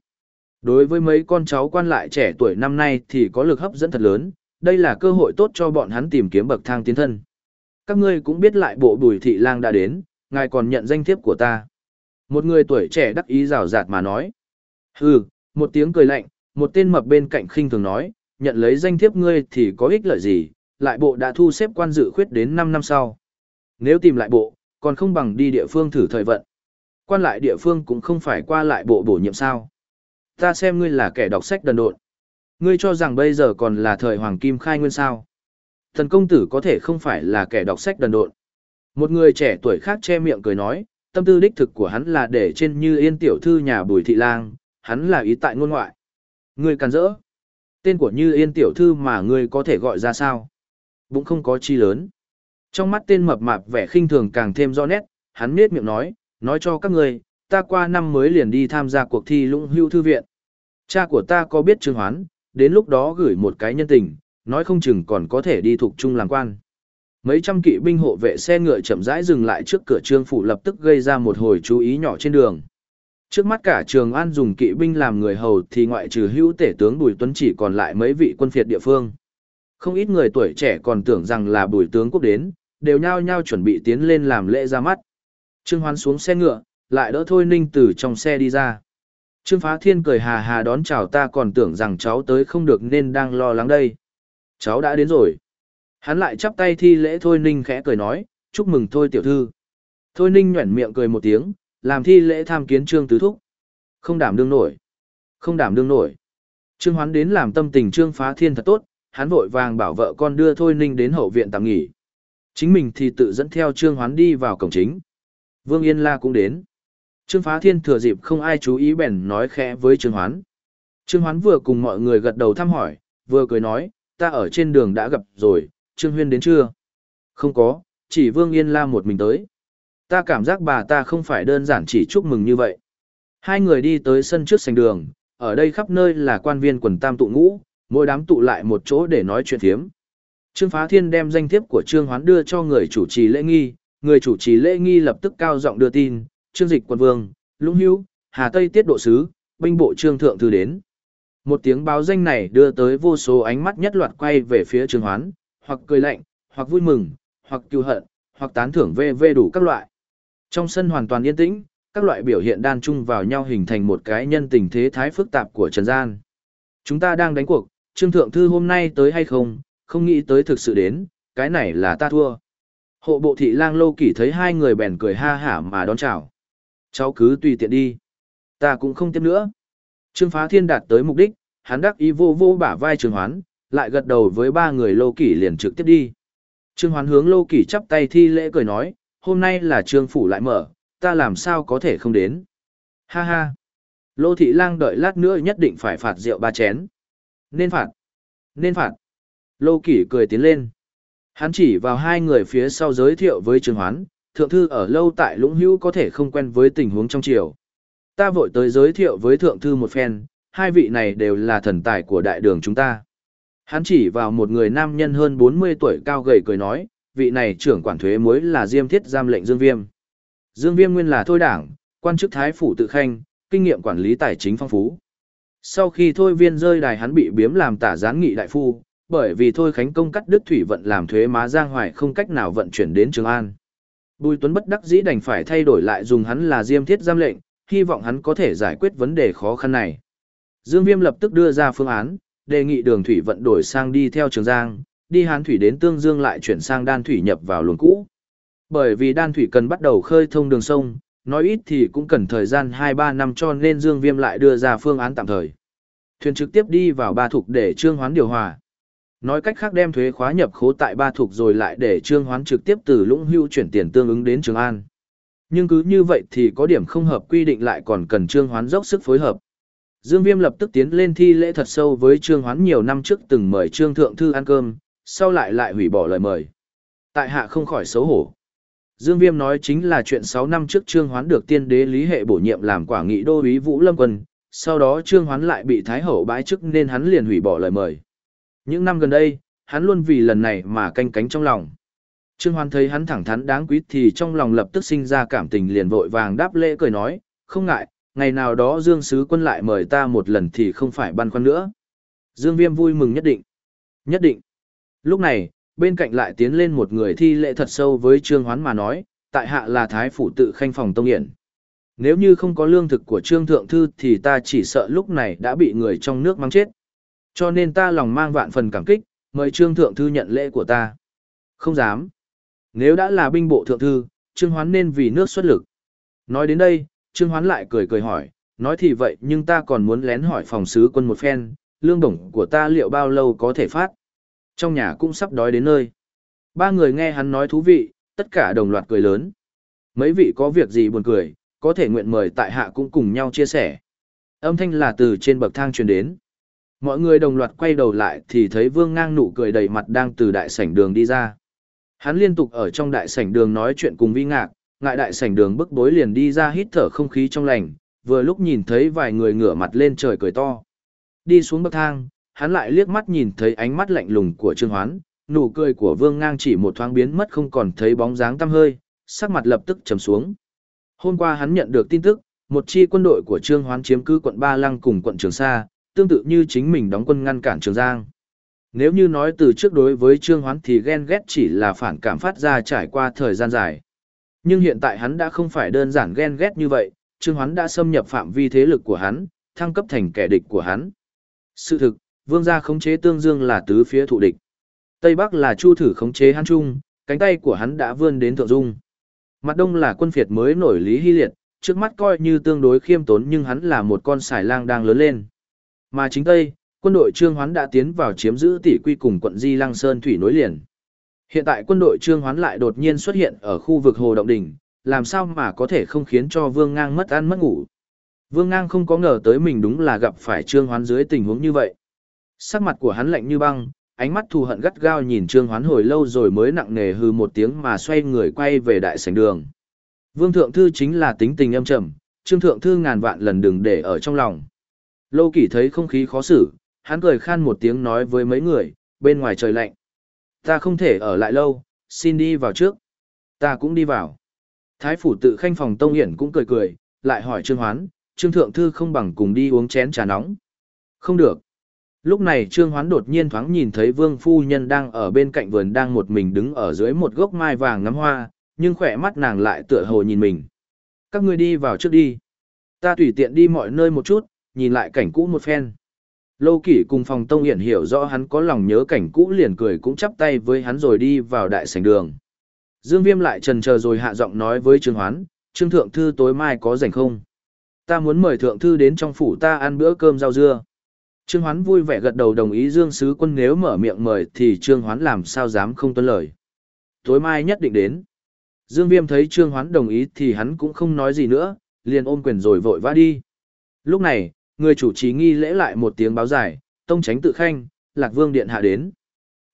Đối với mấy con cháu quan lại trẻ tuổi năm nay thì có lực hấp dẫn thật lớn, đây là cơ hội tốt cho bọn hắn tìm kiếm bậc thang tiến thân. Các ngươi cũng biết lại bộ bùi thị lang đã đến, ngài còn nhận danh thiếp của ta. Một người tuổi trẻ đắc ý rào rạt mà nói. Hừ, một tiếng cười lạnh, một tên mập bên cạnh khinh thường nói, nhận lấy danh thiếp ngươi thì có ích lợi gì, lại bộ đã thu xếp quan dự khuyết đến 5 năm sau. Nếu tìm lại bộ, còn không bằng đi địa phương thử thời vận. Quan lại địa phương cũng không phải qua lại bộ bổ nhiệm sao. Ta xem ngươi là kẻ đọc sách đần độn. Ngươi cho rằng bây giờ còn là thời hoàng kim khai nguyên sao. Thần công tử có thể không phải là kẻ đọc sách đần độn. Một người trẻ tuổi khác che miệng cười nói, tâm tư đích thực của hắn là để trên như yên tiểu thư nhà bùi thị lang, hắn là ý tại ngôn ngoại. Ngươi càn rỡ. Tên của như yên tiểu thư mà ngươi có thể gọi ra sao? Bụng không có chi lớn. Trong mắt tên mập mạp vẻ khinh thường càng thêm rõ nét, hắn nết miệng nói, nói cho các người, ta qua năm mới liền đi tham gia cuộc thi lũng hưu thư viện. Cha của ta có biết trương hoán, đến lúc đó gửi một cái nhân tình, nói không chừng còn có thể đi thuộc chung làm quan. Mấy trăm kỵ binh hộ vệ xe ngựa chậm rãi dừng lại trước cửa trương phủ lập tức gây ra một hồi chú ý nhỏ trên đường. Trước mắt cả trường an dùng kỵ binh làm người hầu thì ngoại trừ hữu tể tướng Bùi Tuấn chỉ còn lại mấy vị quân phiệt địa phương. Không ít người tuổi trẻ còn tưởng rằng là Bùi tướng quốc đến, đều nhao nhao chuẩn bị tiến lên làm lễ ra mắt. Trương Hoán xuống xe ngựa, lại đỡ Thôi Ninh từ trong xe đi ra. Trương Phá Thiên cười hà hà đón chào ta còn tưởng rằng cháu tới không được nên đang lo lắng đây. Cháu đã đến rồi. Hắn lại chắp tay thi lễ Thôi Ninh khẽ cười nói, chúc mừng Thôi tiểu thư. Thôi Ninh nhuẩn miệng cười một tiếng, làm thi lễ tham kiến Trương Tứ Thúc. Không đảm đương nổi. Không đảm đương nổi. Trương Hoán đến làm tâm tình Trương Phá Thiên thật tốt, hắn vội vàng bảo vợ con đưa Thôi Ninh đến hậu viện tạm nghỉ. Chính mình thì tự dẫn theo Trương Hoán đi vào cổng chính. Vương Yên La cũng đến. Trương Phá Thiên thừa dịp không ai chú ý bèn nói khẽ với Trương Hoán. Trương Hoán vừa cùng mọi người gật đầu thăm hỏi, vừa cười nói, ta ở trên đường đã gặp rồi, Trương Huyên đến chưa? Không có, chỉ Vương Yên La một mình tới. Ta cảm giác bà ta không phải đơn giản chỉ chúc mừng như vậy. Hai người đi tới sân trước sành đường, ở đây khắp nơi là quan viên quần tam tụ ngũ, mỗi đám tụ lại một chỗ để nói chuyện thiếm. Trương Phá Thiên đem danh thiếp của Trương Hoán đưa cho người chủ trì lễ nghi, người chủ trì lễ nghi lập tức cao giọng đưa tin, Trương Dịch Quân Vương, Lũng Hữu, Hà Tây Tiết Độ Sứ, binh bộ Trương Thượng Thư đến. Một tiếng báo danh này đưa tới vô số ánh mắt nhất loạt quay về phía Trương Hoán, hoặc cười lạnh, hoặc vui mừng, hoặc cừu hận, hoặc tán thưởng vê vê đủ các loại. Trong sân hoàn toàn yên tĩnh, các loại biểu hiện đan chung vào nhau hình thành một cái nhân tình thế thái phức tạp của Trần Gian. Chúng ta đang đánh cuộc, Trương Thượng Thư hôm nay tới hay không, không nghĩ tới thực sự đến, cái này là ta thua. Hộ bộ thị lang Lô kỷ thấy hai người bèn cười ha hả mà đón chào. Cháu cứ tùy tiện đi. Ta cũng không tiếp nữa. Trương Phá Thiên đạt tới mục đích, hắn đắc ý vô vô bả vai Trương Hoán, lại gật đầu với ba người Lô kỷ liền trực tiếp đi. Trương Hoán hướng Lô kỷ chắp tay thi lễ cười nói, hôm nay là trương phủ lại mở, ta làm sao có thể không đến. Ha ha. Lô thị lang đợi lát nữa nhất định phải phạt rượu ba chén. Nên phạt. Nên phạt. Lô kỷ cười tiến lên. Hắn chỉ vào hai người phía sau giới thiệu với Trương Hoán, thượng thư ở lâu tại Lũng Hữu có thể không quen với tình huống trong triều. Ta vội tới giới thiệu với thượng thư một phen, hai vị này đều là thần tài của đại đường chúng ta. Hắn chỉ vào một người nam nhân hơn 40 tuổi cao gầy cười nói, vị này trưởng quản thuế mới là Diêm Thiết giam lệnh Dương Viêm. Dương Viêm nguyên là thôi đảng, quan chức thái phủ tự khanh, kinh nghiệm quản lý tài chính phong phú. Sau khi thôi viên rơi đài hắn bị biếm làm tả gián nghị đại phu, bởi vì thôi khánh công cắt đứt thủy vận làm thuế má giang hoài không cách nào vận chuyển đến Trường An. Bùi Tuấn bất đắc dĩ đành phải thay đổi lại dùng hắn là Diêm Thiết giam lệnh, hy vọng hắn có thể giải quyết vấn đề khó khăn này. Dương Viêm lập tức đưa ra phương án, đề nghị đường thủy vận đổi sang đi theo Trường Giang, đi Hán thủy đến Tương Dương lại chuyển sang đan thủy nhập vào luồng cũ. Bởi vì đan thủy cần bắt đầu khơi thông đường sông, nói ít thì cũng cần thời gian 2-3 năm cho nên Dương Viêm lại đưa ra phương án tạm thời. Thuyền trực tiếp đi vào ba thục để trương hoán điều hòa. Nói cách khác đem thuế khóa nhập khố tại ba thục rồi lại để trương hoán trực tiếp từ lũng hưu chuyển tiền tương ứng đến Trường An. Nhưng cứ như vậy thì có điểm không hợp quy định lại còn cần trương hoán dốc sức phối hợp. Dương Viêm lập tức tiến lên thi lễ thật sâu với Trương Hoán nhiều năm trước từng mời Trương Thượng Thư ăn cơm, sau lại lại hủy bỏ lời mời. Tại hạ không khỏi xấu hổ. Dương Viêm nói chính là chuyện 6 năm trước Trương Hoán được tiên đế lý hệ bổ nhiệm làm quả nghị đô úy Vũ Lâm Quân, sau đó Trương Hoán lại bị Thái Hậu bãi chức nên hắn liền hủy bỏ lời mời. Những năm gần đây, hắn luôn vì lần này mà canh cánh trong lòng. Trương Hoán thấy hắn thẳng thắn đáng quý thì trong lòng lập tức sinh ra cảm tình liền vội vàng đáp lễ cười nói, không ngại, ngày nào đó Dương Sứ Quân lại mời ta một lần thì không phải băn khoăn nữa. Dương Viêm vui mừng nhất định. Nhất định. Lúc này, bên cạnh lại tiến lên một người thi lễ thật sâu với Trương Hoán mà nói, tại hạ là Thái Phủ tự khanh phòng Tông Hiển. Nếu như không có lương thực của Trương Thượng Thư thì ta chỉ sợ lúc này đã bị người trong nước mang chết. Cho nên ta lòng mang vạn phần cảm kích, mời Trương Thượng Thư nhận lễ của ta. Không dám. Nếu đã là binh bộ Thượng Thư, Trương Hoán nên vì nước xuất lực. Nói đến đây, Trương Hoán lại cười cười hỏi, nói thì vậy nhưng ta còn muốn lén hỏi phòng sứ quân một phen, lương đồng của ta liệu bao lâu có thể phát. Trong nhà cũng sắp đói đến nơi. Ba người nghe hắn nói thú vị, tất cả đồng loạt cười lớn. Mấy vị có việc gì buồn cười, có thể nguyện mời tại hạ cũng cùng nhau chia sẻ. Âm thanh là từ trên bậc thang truyền đến. Mọi người đồng loạt quay đầu lại thì thấy vương ngang nụ cười đầy mặt đang từ đại sảnh đường đi ra. Hắn liên tục ở trong đại sảnh đường nói chuyện cùng vi ngạc, ngại đại sảnh đường bức bối liền đi ra hít thở không khí trong lành, vừa lúc nhìn thấy vài người ngửa mặt lên trời cười to. Đi xuống bậc thang, hắn lại liếc mắt nhìn thấy ánh mắt lạnh lùng của Trương Hoán, nụ cười của Vương Ngang chỉ một thoáng biến mất không còn thấy bóng dáng tăm hơi, sắc mặt lập tức trầm xuống. Hôm qua hắn nhận được tin tức, một chi quân đội của Trương Hoán chiếm cứ quận Ba Lăng cùng quận Trường Sa, tương tự như chính mình đóng quân ngăn cản Trường Giang. Nếu như nói từ trước đối với Trương Hoán thì ghen ghét chỉ là phản cảm phát ra trải qua thời gian dài. Nhưng hiện tại hắn đã không phải đơn giản ghen ghét như vậy, Trương Hoán đã xâm nhập phạm vi thế lực của hắn, thăng cấp thành kẻ địch của hắn. Sự thực, vương gia khống chế tương dương là tứ phía thụ địch. Tây Bắc là chu thử khống chế Hán trung, cánh tay của hắn đã vươn đến thượng dung. Mặt đông là quân phiệt mới nổi Lý Hy Liệt, trước mắt coi như tương đối khiêm tốn nhưng hắn là một con xài lang đang lớn lên. Mà chính Tây, quân đội Trương Hoán đã tiến vào chiếm giữ tỷ quy cùng quận Di Lăng Sơn thủy nối liền. Hiện tại quân đội Trương Hoán lại đột nhiên xuất hiện ở khu vực Hồ Động Đỉnh, làm sao mà có thể không khiến cho Vương Ngang mất ăn mất ngủ. Vương Ngang không có ngờ tới mình đúng là gặp phải Trương Hoán dưới tình huống như vậy. Sắc mặt của hắn lạnh như băng, ánh mắt thù hận gắt gao nhìn Trương Hoán hồi lâu rồi mới nặng nề hư một tiếng mà xoay người quay về đại sảnh đường. Vương Thượng Thư chính là tính tình âm trầm, Trương Thượng Thư ngàn vạn lần đừng để ở trong lòng. Lâu Kỷ thấy không khí khó xử, hắn cười khan một tiếng nói với mấy người, bên ngoài trời lạnh. Ta không thể ở lại lâu, xin đi vào trước. Ta cũng đi vào. Thái phủ tự khanh phòng Tông Hiển cũng cười cười, lại hỏi Trương Hoán, Trương Thượng Thư không bằng cùng đi uống chén trà nóng. Không được. Lúc này Trương Hoán đột nhiên thoáng nhìn thấy Vương Phu Nhân đang ở bên cạnh vườn đang một mình đứng ở dưới một gốc mai vàng ngắm hoa, nhưng khỏe mắt nàng lại tựa hồ nhìn mình. Các ngươi đi vào trước đi. Ta tùy tiện đi mọi nơi một chút, nhìn lại cảnh cũ một phen. Lô Kỷ cùng phòng Tông Hiển hiểu rõ hắn có lòng nhớ cảnh cũ liền cười cũng chắp tay với hắn rồi đi vào đại sảnh đường. Dương Viêm lại trần chờ rồi hạ giọng nói với Trương Hoán, Trương Thượng Thư tối mai có rảnh không? Ta muốn mời Thượng Thư đến trong phủ ta ăn bữa cơm rau dưa. Trương Hoán vui vẻ gật đầu đồng ý Dương Sứ Quân nếu mở miệng mời thì Trương Hoán làm sao dám không tuân lời. Tối mai nhất định đến. Dương Viêm thấy Trương Hoán đồng ý thì hắn cũng không nói gì nữa, liền ôm quyền rồi vội vã đi. Lúc này, người chủ trì nghi lễ lại một tiếng báo giải, tông tránh tự khanh, Lạc Vương Điện hạ đến.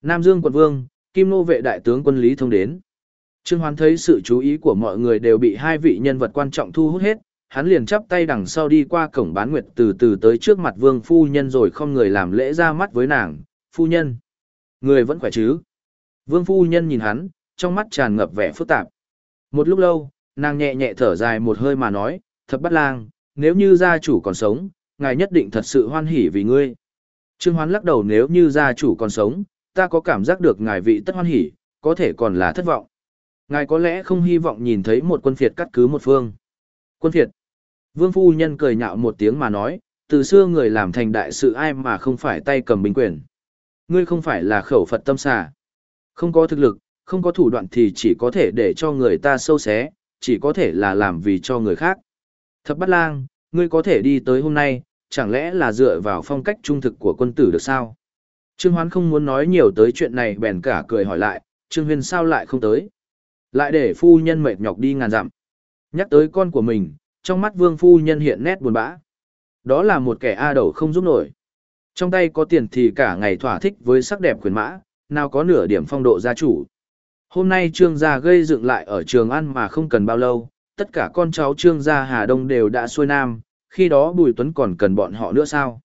Nam Dương quận Vương, Kim Nô vệ đại tướng quân Lý Thông đến. Trương Hoán thấy sự chú ý của mọi người đều bị hai vị nhân vật quan trọng thu hút hết, hắn liền chắp tay đằng sau đi qua cổng bán nguyệt từ từ tới trước mặt vương phu nhân rồi không người làm lễ ra mắt với nàng, phu nhân. Người vẫn khỏe chứ? Vương phu nhân nhìn hắn, trong mắt tràn ngập vẻ phức tạp. Một lúc lâu, nàng nhẹ nhẹ thở dài một hơi mà nói, thập bắt lang, nếu như gia chủ còn sống, ngài nhất định thật sự hoan hỉ vì ngươi. Trương Hoán lắc đầu nếu như gia chủ còn sống, ta có cảm giác được ngài vị tất hoan hỉ, có thể còn là thất vọng. Ngài có lẽ không hy vọng nhìn thấy một quân phiệt cắt cứ một phương. Quân phiệt. Vương phu nhân cười nhạo một tiếng mà nói, từ xưa người làm thành đại sự ai mà không phải tay cầm binh quyền. Ngươi không phải là khẩu Phật tâm xà. Không có thực lực, không có thủ đoạn thì chỉ có thể để cho người ta sâu xé, chỉ có thể là làm vì cho người khác. Thập bắt lang, ngươi có thể đi tới hôm nay, chẳng lẽ là dựa vào phong cách trung thực của quân tử được sao? Trương Hoán không muốn nói nhiều tới chuyện này bèn cả cười hỏi lại, Trương Huyền sao lại không tới? Lại để phu nhân mệt nhọc đi ngàn dặm. Nhắc tới con của mình, trong mắt vương phu nhân hiện nét buồn bã. Đó là một kẻ A đầu không giúp nổi. Trong tay có tiền thì cả ngày thỏa thích với sắc đẹp quyền mã, nào có nửa điểm phong độ gia chủ. Hôm nay trương gia gây dựng lại ở trường ăn mà không cần bao lâu, tất cả con cháu trương gia Hà Đông đều đã xuôi nam, khi đó Bùi Tuấn còn cần bọn họ nữa sao?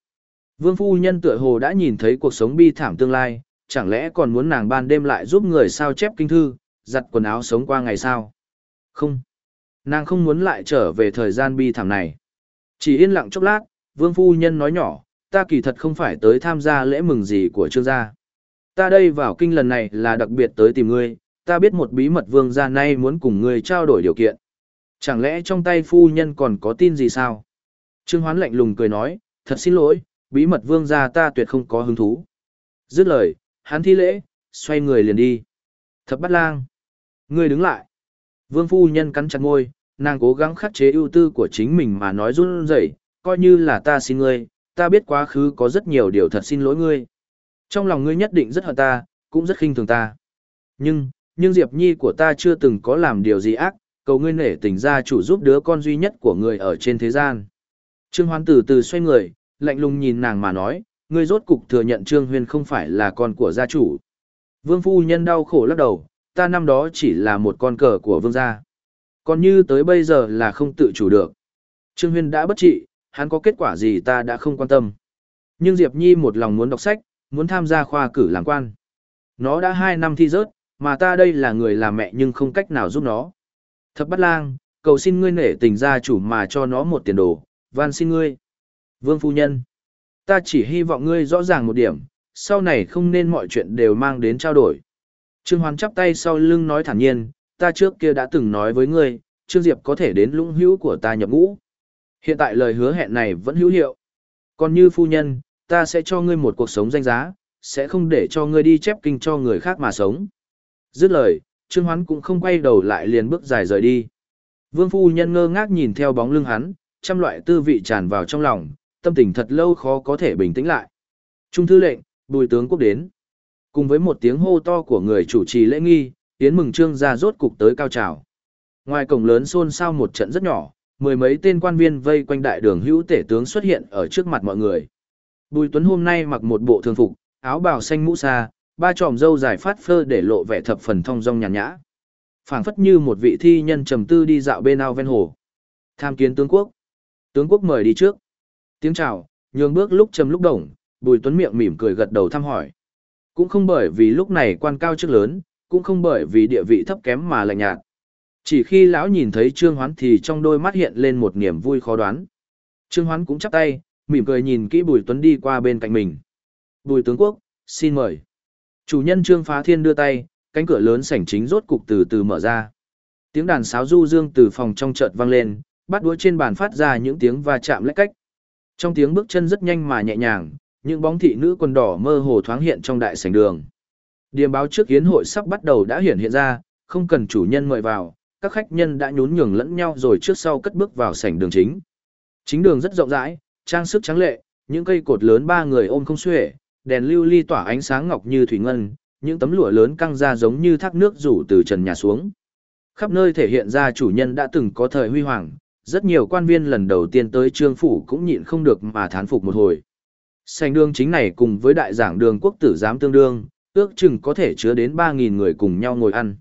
Vương phu nhân tựa hồ đã nhìn thấy cuộc sống bi thảm tương lai, chẳng lẽ còn muốn nàng ban đêm lại giúp người sao chép kinh thư, giặt quần áo sống qua ngày sao? Không. Nàng không muốn lại trở về thời gian bi thảm này. Chỉ yên lặng chốc lát, vương phu nhân nói nhỏ, ta kỳ thật không phải tới tham gia lễ mừng gì của trương gia. Ta đây vào kinh lần này là đặc biệt tới tìm ngươi, ta biết một bí mật vương gia nay muốn cùng ngươi trao đổi điều kiện. Chẳng lẽ trong tay phu nhân còn có tin gì sao? Trương Hoán lạnh lùng cười nói, thật xin lỗi, bí mật vương gia ta tuyệt không có hứng thú. Dứt lời, hắn thi lễ, xoay người liền đi. Thập bắt lang. Ngươi đứng lại. Vương phu nhân cắn chặt ngôi, nàng cố gắng khắc chế ưu tư của chính mình mà nói run rẩy, coi như là ta xin ngươi, ta biết quá khứ có rất nhiều điều thật xin lỗi ngươi. Trong lòng ngươi nhất định rất hận ta, cũng rất khinh thường ta. Nhưng, nhưng Diệp Nhi của ta chưa từng có làm điều gì ác, cầu ngươi nể tình gia chủ giúp đứa con duy nhất của người ở trên thế gian. Trương Hoán từ từ xoay người, lạnh lùng nhìn nàng mà nói, ngươi rốt cục thừa nhận Trương Huyên không phải là con của gia chủ. Vương phu nhân đau khổ lắc đầu, ta năm đó chỉ là một con cờ của vương gia. Còn như tới bây giờ là không tự chủ được. Trương Huyên đã bất trị, hắn có kết quả gì ta đã không quan tâm. Nhưng Diệp Nhi một lòng muốn đọc sách, muốn tham gia khoa cử làm quan. Nó đã hai năm thi rớt, mà ta đây là người làm mẹ nhưng không cách nào giúp nó. Thập bắt lang, cầu xin ngươi nể tình gia chủ mà cho nó một tiền đồ, van xin ngươi. Vương phu nhân, ta chỉ hy vọng ngươi rõ ràng một điểm, sau này không nên mọi chuyện đều mang đến trao đổi. Trương Hoán chắp tay sau lưng nói thản nhiên, ta trước kia đã từng nói với ngươi, Trương Diệp có thể đến lũng hữu của ta nhập ngũ. Hiện tại lời hứa hẹn này vẫn hữu hiệu. Còn như phu nhân, ta sẽ cho ngươi một cuộc sống danh giá, sẽ không để cho ngươi đi chép kinh cho người khác mà sống. Dứt lời, Trương Hoán cũng không quay đầu lại liền bước dài rời đi. Vương phu nhân ngơ ngác nhìn theo bóng lưng hắn, trăm loại tư vị tràn vào trong lòng, tâm tình thật lâu khó có thể bình tĩnh lại. Trung thư lệnh, bùi tướng quốc đến. Cùng với một tiếng hô to của người chủ trì lễ nghi, tiến mừng trương ra rốt cục tới cao trào. Ngoài cổng lớn xôn xao một trận rất nhỏ, mười mấy tên quan viên vây quanh đại đường hữu tể tướng xuất hiện ở trước mặt mọi người. Bùi Tuấn hôm nay mặc một bộ thường phục, áo bào xanh mũ xa, ba tròm râu dài phát phơ để lộ vẻ thập phần thong dong nhàn nhã. phảng phất như một vị thi nhân trầm tư đi dạo bên ao ven hồ. Tham kiến tướng quốc. Tướng quốc mời đi trước. Tiếng chào, nhường bước lúc trầm lúc đồng, Bùi Tuấn miệng mỉm cười gật đầu thăm hỏi. Cũng không bởi vì lúc này quan cao chức lớn, cũng không bởi vì địa vị thấp kém mà lạnh nhạt. Chỉ khi lão nhìn thấy Trương Hoán thì trong đôi mắt hiện lên một niềm vui khó đoán. Trương Hoán cũng chắp tay, mỉm cười nhìn kỹ Bùi Tuấn đi qua bên cạnh mình. Bùi tướng quốc, xin mời. Chủ nhân Trương Phá Thiên đưa tay, cánh cửa lớn sảnh chính rốt cục từ từ mở ra. Tiếng đàn sáo du dương từ phòng trong chợt vang lên, bắt đũa trên bàn phát ra những tiếng va chạm lách cách. Trong tiếng bước chân rất nhanh mà nhẹ nhàng, những bóng thị nữ quần đỏ mơ hồ thoáng hiện trong đại sảnh đường. Điềm báo trước yến hội sắp bắt đầu đã hiện hiện ra, không cần chủ nhân mời vào, các khách nhân đã nhún nhường lẫn nhau rồi trước sau cất bước vào sảnh đường chính. Chính đường rất rộng rãi, trang sức trắng lệ, những cây cột lớn ba người ôm không xuể, đèn lưu ly tỏa ánh sáng ngọc như thủy ngân, những tấm lụa lớn căng ra giống như thác nước rủ từ trần nhà xuống. Khắp nơi thể hiện ra chủ nhân đã từng có thời huy hoàng, rất nhiều quan viên lần đầu tiên tới trương phủ cũng nhịn không được mà thán phục một hồi. Sành đường chính này cùng với đại giảng đường quốc tử giám tương đương, ước chừng có thể chứa đến 3.000 người cùng nhau ngồi ăn.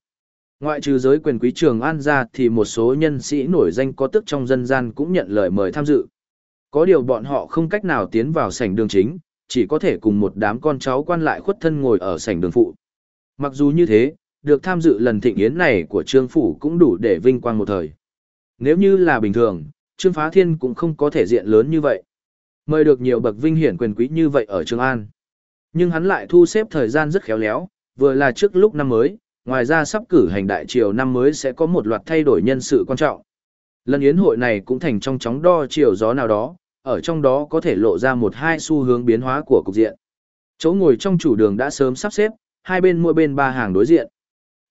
Ngoại trừ giới quyền quý trường an ra thì một số nhân sĩ nổi danh có tức trong dân gian cũng nhận lời mời tham dự. Có điều bọn họ không cách nào tiến vào sảnh đường chính, chỉ có thể cùng một đám con cháu quan lại khuất thân ngồi ở sảnh đường phụ. Mặc dù như thế, được tham dự lần thịnh yến này của Trương Phủ cũng đủ để vinh quang một thời. Nếu như là bình thường, Trương Phá Thiên cũng không có thể diện lớn như vậy. Mời được nhiều bậc vinh hiển quyền quý như vậy ở Trường An. Nhưng hắn lại thu xếp thời gian rất khéo léo, vừa là trước lúc năm mới, ngoài ra sắp cử hành đại triều năm mới sẽ có một loạt thay đổi nhân sự quan trọng. Lần yến hội này cũng thành trong chóng đo chiều gió nào đó, ở trong đó có thể lộ ra một hai xu hướng biến hóa của cục diện. Chỗ ngồi trong chủ đường đã sớm sắp xếp, hai bên mỗi bên ba hàng đối diện.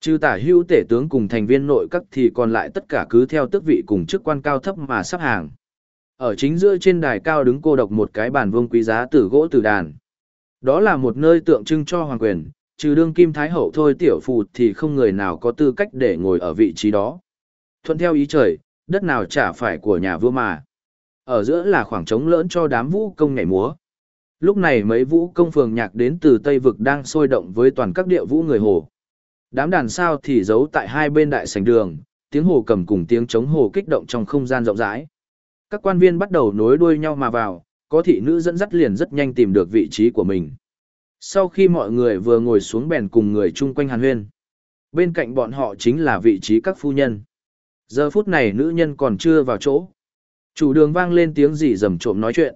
Trừ tả hữu tể tướng cùng thành viên nội các thì còn lại tất cả cứ theo tước vị cùng chức quan cao thấp mà sắp hàng. Ở chính giữa trên đài cao đứng cô độc một cái bàn vương quý giá từ gỗ từ đàn. Đó là một nơi tượng trưng cho hoàng quyền, trừ đương kim thái hậu thôi tiểu phù thì không người nào có tư cách để ngồi ở vị trí đó. Thuận theo ý trời, đất nào chả phải của nhà vua mà. Ở giữa là khoảng trống lớn cho đám vũ công nhảy múa. Lúc này mấy vũ công phường nhạc đến từ Tây Vực đang sôi động với toàn các địa vũ người hồ. Đám đàn sao thì giấu tại hai bên đại sảnh đường, tiếng hồ cầm cùng tiếng trống hồ kích động trong không gian rộng rãi. Các quan viên bắt đầu nối đuôi nhau mà vào, có thị nữ dẫn dắt liền rất nhanh tìm được vị trí của mình. Sau khi mọi người vừa ngồi xuống bèn cùng người chung quanh hàn huyên. Bên cạnh bọn họ chính là vị trí các phu nhân. Giờ phút này nữ nhân còn chưa vào chỗ. Chủ đường vang lên tiếng gì rầm trộm nói chuyện.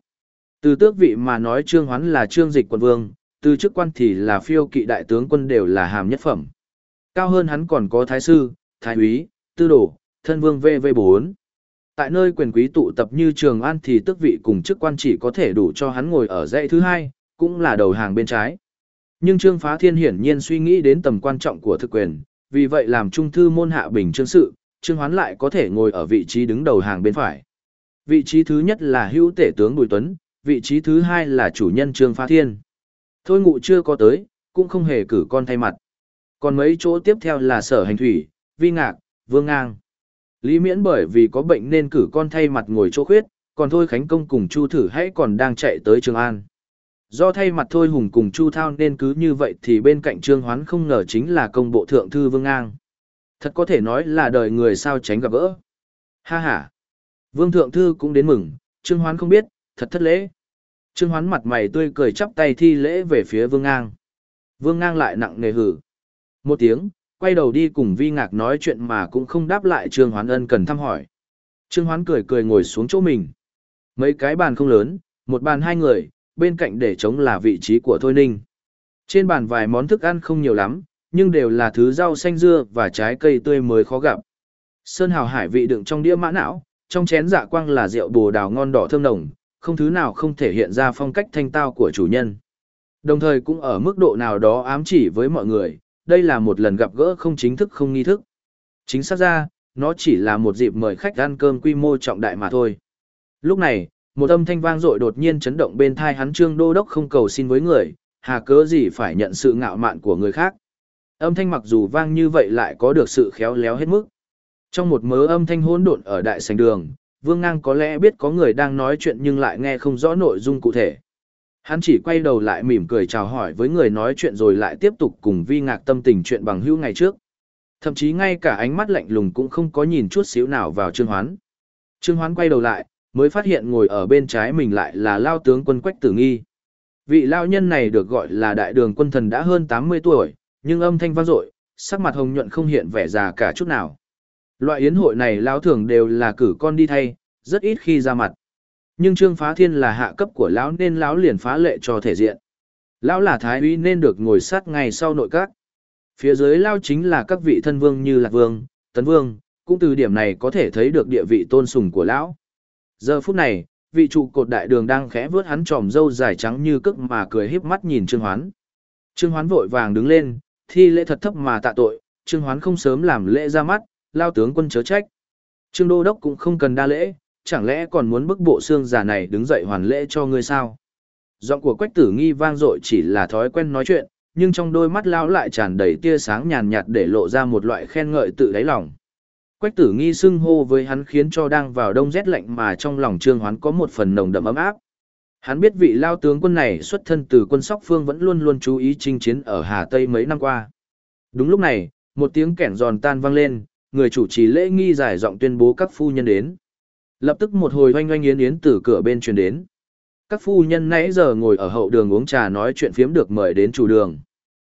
Từ tước vị mà nói trương hoán là trương dịch quân vương, từ chức quan thì là phiêu kỵ đại tướng quân đều là hàm nhất phẩm. Cao hơn hắn còn có thái sư, thái úy, tư đổ, thân vương VV4. Tại nơi quyền quý tụ tập như Trường An thì tước vị cùng chức quan chỉ có thể đủ cho hắn ngồi ở dãy thứ hai, cũng là đầu hàng bên trái. Nhưng Trương Phá Thiên hiển nhiên suy nghĩ đến tầm quan trọng của thực quyền, vì vậy làm trung thư môn hạ bình trương sự, Trương Hoán lại có thể ngồi ở vị trí đứng đầu hàng bên phải. Vị trí thứ nhất là hữu tể tướng Bùi Tuấn, vị trí thứ hai là chủ nhân Trương Phá Thiên. Thôi ngụ chưa có tới, cũng không hề cử con thay mặt. Còn mấy chỗ tiếp theo là sở hành thủy, vi ngạc, vương ngang. Lý miễn bởi vì có bệnh nên cử con thay mặt ngồi chỗ khuyết, còn thôi Khánh Công cùng Chu Thử hãy còn đang chạy tới Trường An. Do thay mặt thôi Hùng cùng Chu Thao nên cứ như vậy thì bên cạnh Trương Hoán không ngờ chính là công bộ thượng thư Vương Ngang. Thật có thể nói là đời người sao tránh gặp gỡ. Ha ha. Vương thượng thư cũng đến mừng, Trương Hoán không biết, thật thất lễ. Trương Hoán mặt mày tươi cười chắp tay thi lễ về phía Vương Ngang. Vương Ngang lại nặng nề hử. Một tiếng, quay đầu đi cùng Vi Ngạc nói chuyện mà cũng không đáp lại Trương Hoán ân cần thăm hỏi. Trương Hoán cười cười ngồi xuống chỗ mình. Mấy cái bàn không lớn, một bàn hai người, bên cạnh để chống là vị trí của Thôi Ninh. Trên bàn vài món thức ăn không nhiều lắm, nhưng đều là thứ rau xanh dưa và trái cây tươi mới khó gặp. Sơn hào hải vị đựng trong đĩa mã não, trong chén dạ quang là rượu bồ đào ngon đỏ thơm nồng, không thứ nào không thể hiện ra phong cách thanh tao của chủ nhân. Đồng thời cũng ở mức độ nào đó ám chỉ với mọi người, đây là một lần gặp gỡ không chính thức không nghi thức. Chính xác ra, nó chỉ là một dịp mời khách ăn cơm quy mô trọng đại mà thôi. Lúc này, một âm thanh vang dội đột nhiên chấn động bên thai hắn trương đô đốc không cầu xin với người, hà cớ gì phải nhận sự ngạo mạn của người khác. Âm thanh mặc dù vang như vậy lại có được sự khéo léo hết mức. Trong một mớ âm thanh hỗn độn ở đại sảnh đường, Vương Ngang có lẽ biết có người đang nói chuyện nhưng lại nghe không rõ nội dung cụ thể. Hắn chỉ quay đầu lại mỉm cười chào hỏi với người nói chuyện rồi lại tiếp tục cùng vi ngạc tâm tình chuyện bằng hữu ngày trước. Thậm chí ngay cả ánh mắt lạnh lùng cũng không có nhìn chút xíu nào vào Trương Hoán. Trương Hoán quay đầu lại, mới phát hiện ngồi ở bên trái mình lại là lao tướng quân Quách Tử Nghi. Vị lao nhân này được gọi là đại đường quân thần đã hơn 80 tuổi, nhưng âm thanh vang dội, sắc mặt hồng nhuận không hiện vẻ già cả chút nào. Loại yến hội này lão thường đều là cử con đi thay, rất ít khi ra mặt. Nhưng Trương Phá Thiên là hạ cấp của lão nên lão liền phá lệ cho thể diện. Lão là thái úy nên được ngồi sát ngay sau nội các. Phía dưới lao chính là các vị thân vương như Lạc Vương, Tấn Vương, cũng từ điểm này có thể thấy được địa vị tôn sùng của lão. Giờ phút này, vị trụ cột đại đường đang khẽ vớt hắn tròm râu dài trắng như cức mà cười híp mắt nhìn Trương Hoán. Trương Hoán vội vàng đứng lên, thi lễ thật thấp mà tạ tội, Trương Hoán không sớm làm lễ ra mắt, lao tướng quân chớ trách. Trương Đô Đốc cũng không cần đa lễ, chẳng lẽ còn muốn bức bộ xương già này đứng dậy hoàn lễ cho ngươi sao? Giọng của Quách Tử Nghi vang dội chỉ là thói quen nói chuyện, nhưng trong đôi mắt lao lại tràn đầy tia sáng nhàn nhạt để lộ ra một loại khen ngợi tự đáy lòng. Quách Tử Nghi xưng hô với hắn khiến cho đang vào đông rét lạnh mà trong lòng Trương Hoán có một phần nồng đậm ấm áp. Hắn biết vị lao tướng quân này xuất thân từ quân sóc phương vẫn luôn luôn chú ý chinh chiến ở Hà Tây mấy năm qua. Đúng lúc này, một tiếng kẻn giòn tan vang lên, người chủ trì lễ nghi giải giọng tuyên bố các phu nhân đến. Lập tức một hồi oanh oanh yến yến từ cửa bên truyền đến. Các phu nhân nãy giờ ngồi ở hậu đường uống trà nói chuyện phiếm được mời đến chủ đường.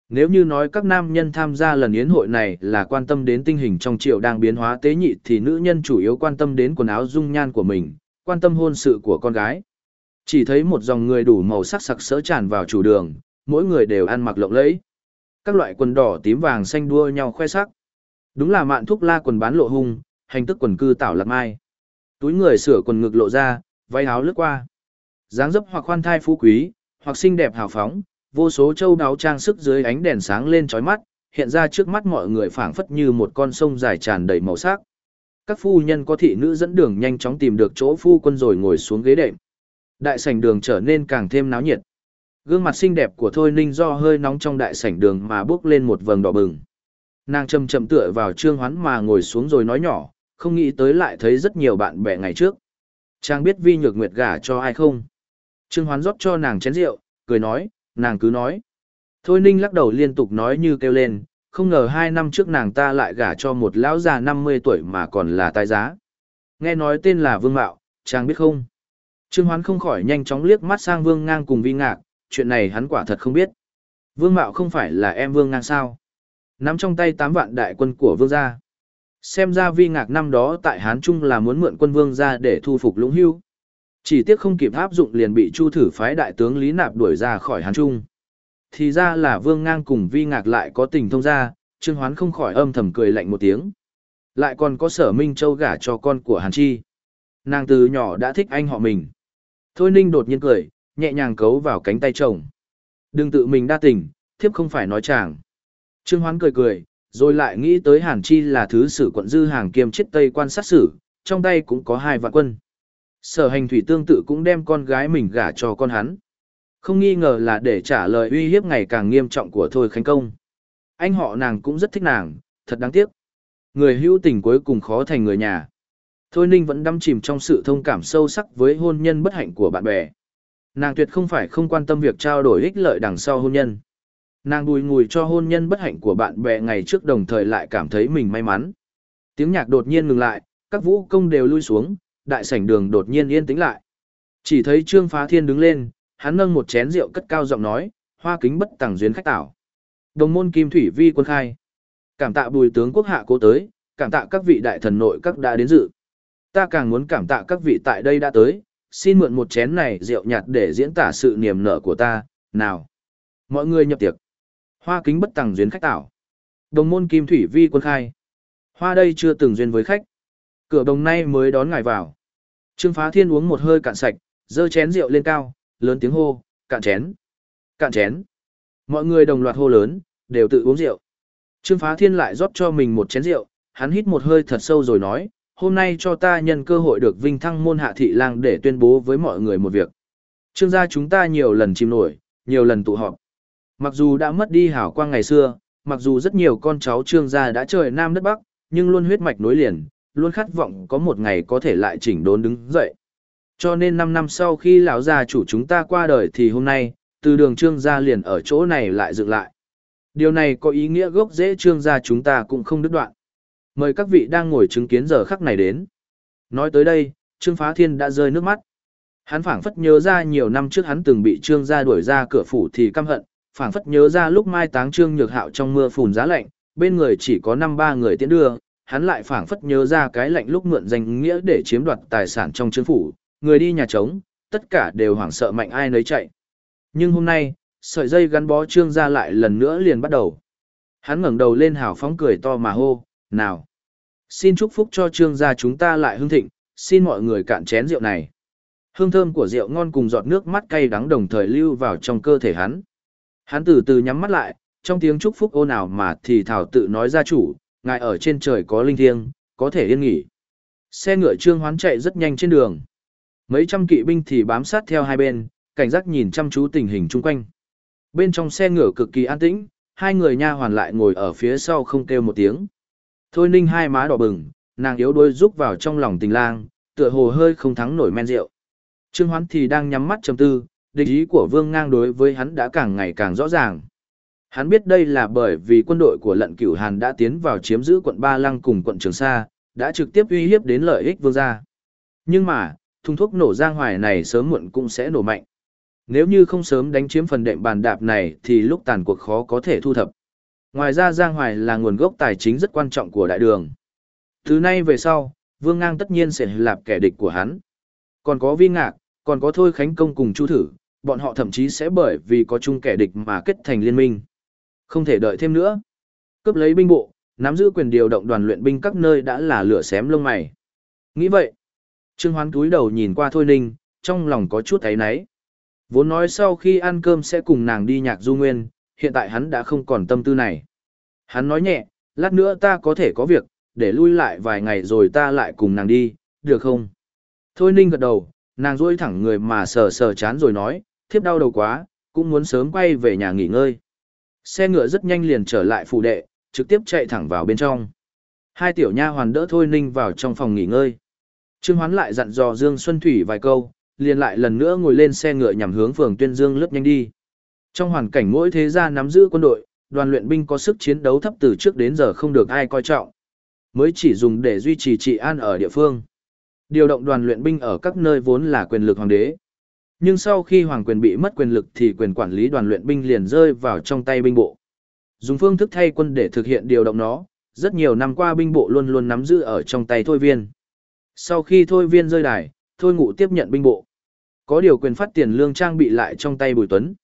Nếu như nói các nam nhân tham gia lần yến hội này là quan tâm đến tình hình trong triều đang biến hóa tế nhị thì nữ nhân chủ yếu quan tâm đến quần áo dung nhan của mình, quan tâm hôn sự của con gái. Chỉ thấy một dòng người đủ màu sắc sặc sỡ tràn vào chủ đường, mỗi người đều ăn mặc lộng lẫy. Các loại quần đỏ tím vàng xanh đua nhau khoe sắc. Đúng là mạn thúc la quần bán lộ hung, hành tức quần cư tảo lạc mai. Túi người sửa quần ngực lộ ra, váy áo lướt qua. dáng dấp hoặc khoan thai phú quý, hoặc xinh đẹp hào phóng, vô số châu đáo trang sức dưới ánh đèn sáng lên chói mắt, hiện ra trước mắt mọi người phảng phất như một con sông dài tràn đầy màu sắc. Các phu nhân có thị nữ dẫn đường nhanh chóng tìm được chỗ phu quân rồi ngồi xuống ghế đệm. Đại sảnh đường trở nên càng thêm náo nhiệt. Gương mặt xinh đẹp của Thôi Ninh do hơi nóng trong đại sảnh đường mà bước lên một vầng đỏ bừng. Nàng chậm chậm tựa vào trương hoán mà ngồi xuống rồi nói nhỏ, không nghĩ tới lại thấy rất nhiều bạn bè ngày trước. Trang biết vi nhược nguyệt gả cho ai không? Trương hoán rót cho nàng chén rượu, cười nói, nàng cứ nói. Thôi ninh lắc đầu liên tục nói như kêu lên, không ngờ hai năm trước nàng ta lại gả cho một lão già 50 tuổi mà còn là tài giá. Nghe nói tên là Vương Mạo, chàng biết không? Trương Hoán không khỏi nhanh chóng liếc mắt sang Vương Ngang cùng Vi Ngạc, chuyện này hắn quả thật không biết. Vương Mạo không phải là em Vương Ngang sao? Nắm trong tay 8 vạn đại quân của Vương gia. Xem ra Vi Ngạc năm đó tại Hán Trung là muốn mượn quân Vương ra để thu phục Lũng Hưu. Chỉ tiếc không kịp áp dụng liền bị Chu thử phái đại tướng Lý Nạp đuổi ra khỏi Hán Trung. Thì ra là Vương Ngang cùng Vi Ngạc lại có tình thông gia, Trương Hoán không khỏi âm thầm cười lạnh một tiếng. Lại còn có sở Minh Châu gả cho con của Hàn Chi. Nàng từ nhỏ đã thích anh họ mình. Thôi Ninh đột nhiên cười, nhẹ nhàng cấu vào cánh tay chồng. Đừng tự mình đa tình, thiếp không phải nói chàng. Trương Hoán cười cười, rồi lại nghĩ tới Hàn Chi là thứ sử quận dư hàng kiêm chết tây quan sát sử, trong tay cũng có hai vạn quân. Sở hành thủy tương tự cũng đem con gái mình gả cho con hắn. Không nghi ngờ là để trả lời uy hiếp ngày càng nghiêm trọng của Thôi Khánh Công. Anh họ nàng cũng rất thích nàng, thật đáng tiếc. Người hữu tình cuối cùng khó thành người nhà. Thôi Ninh vẫn đắm chìm trong sự thông cảm sâu sắc với hôn nhân bất hạnh của bạn bè. Nàng tuyệt không phải không quan tâm việc trao đổi ích lợi đằng sau hôn nhân. Nàng bùi ngùi cho hôn nhân bất hạnh của bạn bè ngày trước đồng thời lại cảm thấy mình may mắn. Tiếng nhạc đột nhiên ngừng lại, các vũ công đều lui xuống, đại sảnh đường đột nhiên yên tĩnh lại. Chỉ thấy Trương Phá Thiên đứng lên, hắn nâng một chén rượu cất cao giọng nói, hoa kính bất tàng duyên khách tảo. Đồng môn kim thủy vi quân khai. Cảm tạ bùi tướng quốc hạ cố tới, cảm tạ các vị đại thần nội các đã đến dự. Ta càng muốn cảm tạ các vị tại đây đã tới, xin mượn một chén này rượu nhạt để diễn tả sự niềm nở của ta, nào. Mọi người nhập tiệc. Hoa kính bất tằng duyên khách tảo. Đồng môn kim thủy vi quân khai. Hoa đây chưa từng duyên với khách. Cửa đồng nay mới đón ngài vào. Trương Phá Thiên uống một hơi cạn sạch, dơ chén rượu lên cao, lớn tiếng hô, cạn chén. Cạn chén. Mọi người đồng loạt hô lớn, đều tự uống rượu. Trương Phá Thiên lại rót cho mình một chén rượu, hắn hít một hơi thật sâu rồi nói, hôm nay cho ta nhân cơ hội được vinh thăng môn hạ thị lang để tuyên bố với mọi người một việc. Trương gia chúng ta nhiều lần chìm nổi, nhiều lần tụ họp. Mặc dù đã mất đi hảo quang ngày xưa, mặc dù rất nhiều con cháu trương gia đã trời nam đất bắc, nhưng luôn huyết mạch nối liền, luôn khát vọng có một ngày có thể lại chỉnh đốn đứng dậy. Cho nên 5 năm sau khi lão gia chủ chúng ta qua đời thì hôm nay, từ đường trương gia liền ở chỗ này lại dựng lại. Điều này có ý nghĩa gốc rễ trương gia chúng ta cũng không đứt đoạn. Mời các vị đang ngồi chứng kiến giờ khắc này đến. Nói tới đây, Trương Phá Thiên đã rơi nước mắt. Hắn phảng phất nhớ ra nhiều năm trước hắn từng bị Trương gia đuổi ra cửa phủ thì căm hận, phảng phất nhớ ra lúc mai táng Trương Nhược Hạo trong mưa phùn giá lạnh, bên người chỉ có năm ba người tiễn đưa, hắn lại phảng phất nhớ ra cái lạnh lúc mượn danh nghĩa để chiếm đoạt tài sản trong trương phủ, người đi nhà trống, tất cả đều hoảng sợ mạnh ai nấy chạy. Nhưng hôm nay, sợi dây gắn bó trương gia lại lần nữa liền bắt đầu. Hắn ngẩng đầu lên hào phóng cười to mà hô, nào. Xin chúc phúc cho trương gia chúng ta lại hưng thịnh, xin mọi người cạn chén rượu này. Hương thơm của rượu ngon cùng giọt nước mắt cay đắng đồng thời lưu vào trong cơ thể hắn. Hắn từ từ nhắm mắt lại, trong tiếng chúc phúc ô nào mà thì thảo tự nói ra chủ, ngài ở trên trời có linh thiêng, có thể yên nghỉ. Xe ngựa trương hoán chạy rất nhanh trên đường. Mấy trăm kỵ binh thì bám sát theo hai bên, cảnh giác nhìn chăm chú tình hình chung quanh. Bên trong xe ngựa cực kỳ an tĩnh, hai người nha hoàn lại ngồi ở phía sau không kêu một tiếng. Thôi ninh hai má đỏ bừng, nàng yếu đuôi rúc vào trong lòng tình lang, tựa hồ hơi không thắng nổi men rượu. Trương Hoán thì đang nhắm mắt trầm tư, địch ý của Vương Ngang đối với hắn đã càng ngày càng rõ ràng. Hắn biết đây là bởi vì quân đội của lận cửu Hàn đã tiến vào chiếm giữ quận Ba Lăng cùng quận Trường Sa, đã trực tiếp uy hiếp đến lợi ích vương gia. Nhưng mà, thùng thuốc nổ giang hoài này sớm muộn cũng sẽ nổ mạnh. Nếu như không sớm đánh chiếm phần đệm bàn đạp này thì lúc tàn cuộc khó có thể thu thập. Ngoài ra Giang Hoài là nguồn gốc tài chính rất quan trọng của đại đường. Từ nay về sau, Vương Ngang tất nhiên sẽ lạp kẻ địch của hắn. Còn có Vi Ngạc, còn có Thôi Khánh Công cùng Chu Thử, bọn họ thậm chí sẽ bởi vì có chung kẻ địch mà kết thành liên minh. Không thể đợi thêm nữa. Cướp lấy binh bộ, nắm giữ quyền điều động đoàn luyện binh các nơi đã là lửa xém lông mày. Nghĩ vậy, Trương Hoán cúi đầu nhìn qua Thôi Ninh, trong lòng có chút thấy náy. Vốn nói sau khi ăn cơm sẽ cùng nàng đi nhạc du nguyên, hiện tại hắn đã không còn tâm tư này. Hắn nói nhẹ, lát nữa ta có thể có việc, để lui lại vài ngày rồi ta lại cùng nàng đi, được không? Thôi Ninh gật đầu, nàng duỗi thẳng người mà sờ sờ chán rồi nói, thiếp đau đầu quá, cũng muốn sớm quay về nhà nghỉ ngơi. Xe ngựa rất nhanh liền trở lại phủ đệ, trực tiếp chạy thẳng vào bên trong. Hai tiểu nha hoàn đỡ Thôi Ninh vào trong phòng nghỉ ngơi. Trương Hoán lại dặn dò Dương Xuân Thủy vài câu, liền lại lần nữa ngồi lên xe ngựa nhằm hướng phường Tuyên Dương lướt nhanh đi. Trong hoàn cảnh mỗi thế gia nắm giữ quân đội, đoàn luyện binh có sức chiến đấu thấp từ trước đến giờ không được ai coi trọng. Mới chỉ dùng để duy trì trị an ở địa phương. Điều động đoàn luyện binh ở các nơi vốn là quyền lực hoàng đế. Nhưng sau khi hoàng quyền bị mất quyền lực thì quyền quản lý đoàn luyện binh liền rơi vào trong tay binh bộ. Dùng phương thức thay quân để thực hiện điều động nó, rất nhiều năm qua binh bộ luôn luôn nắm giữ ở trong tay thôi viên. Sau khi thôi viên rơi đài, thôi ngụ tiếp nhận binh bộ. Có điều quyền phát tiền lương trang bị lại trong tay Bùi Tuấn.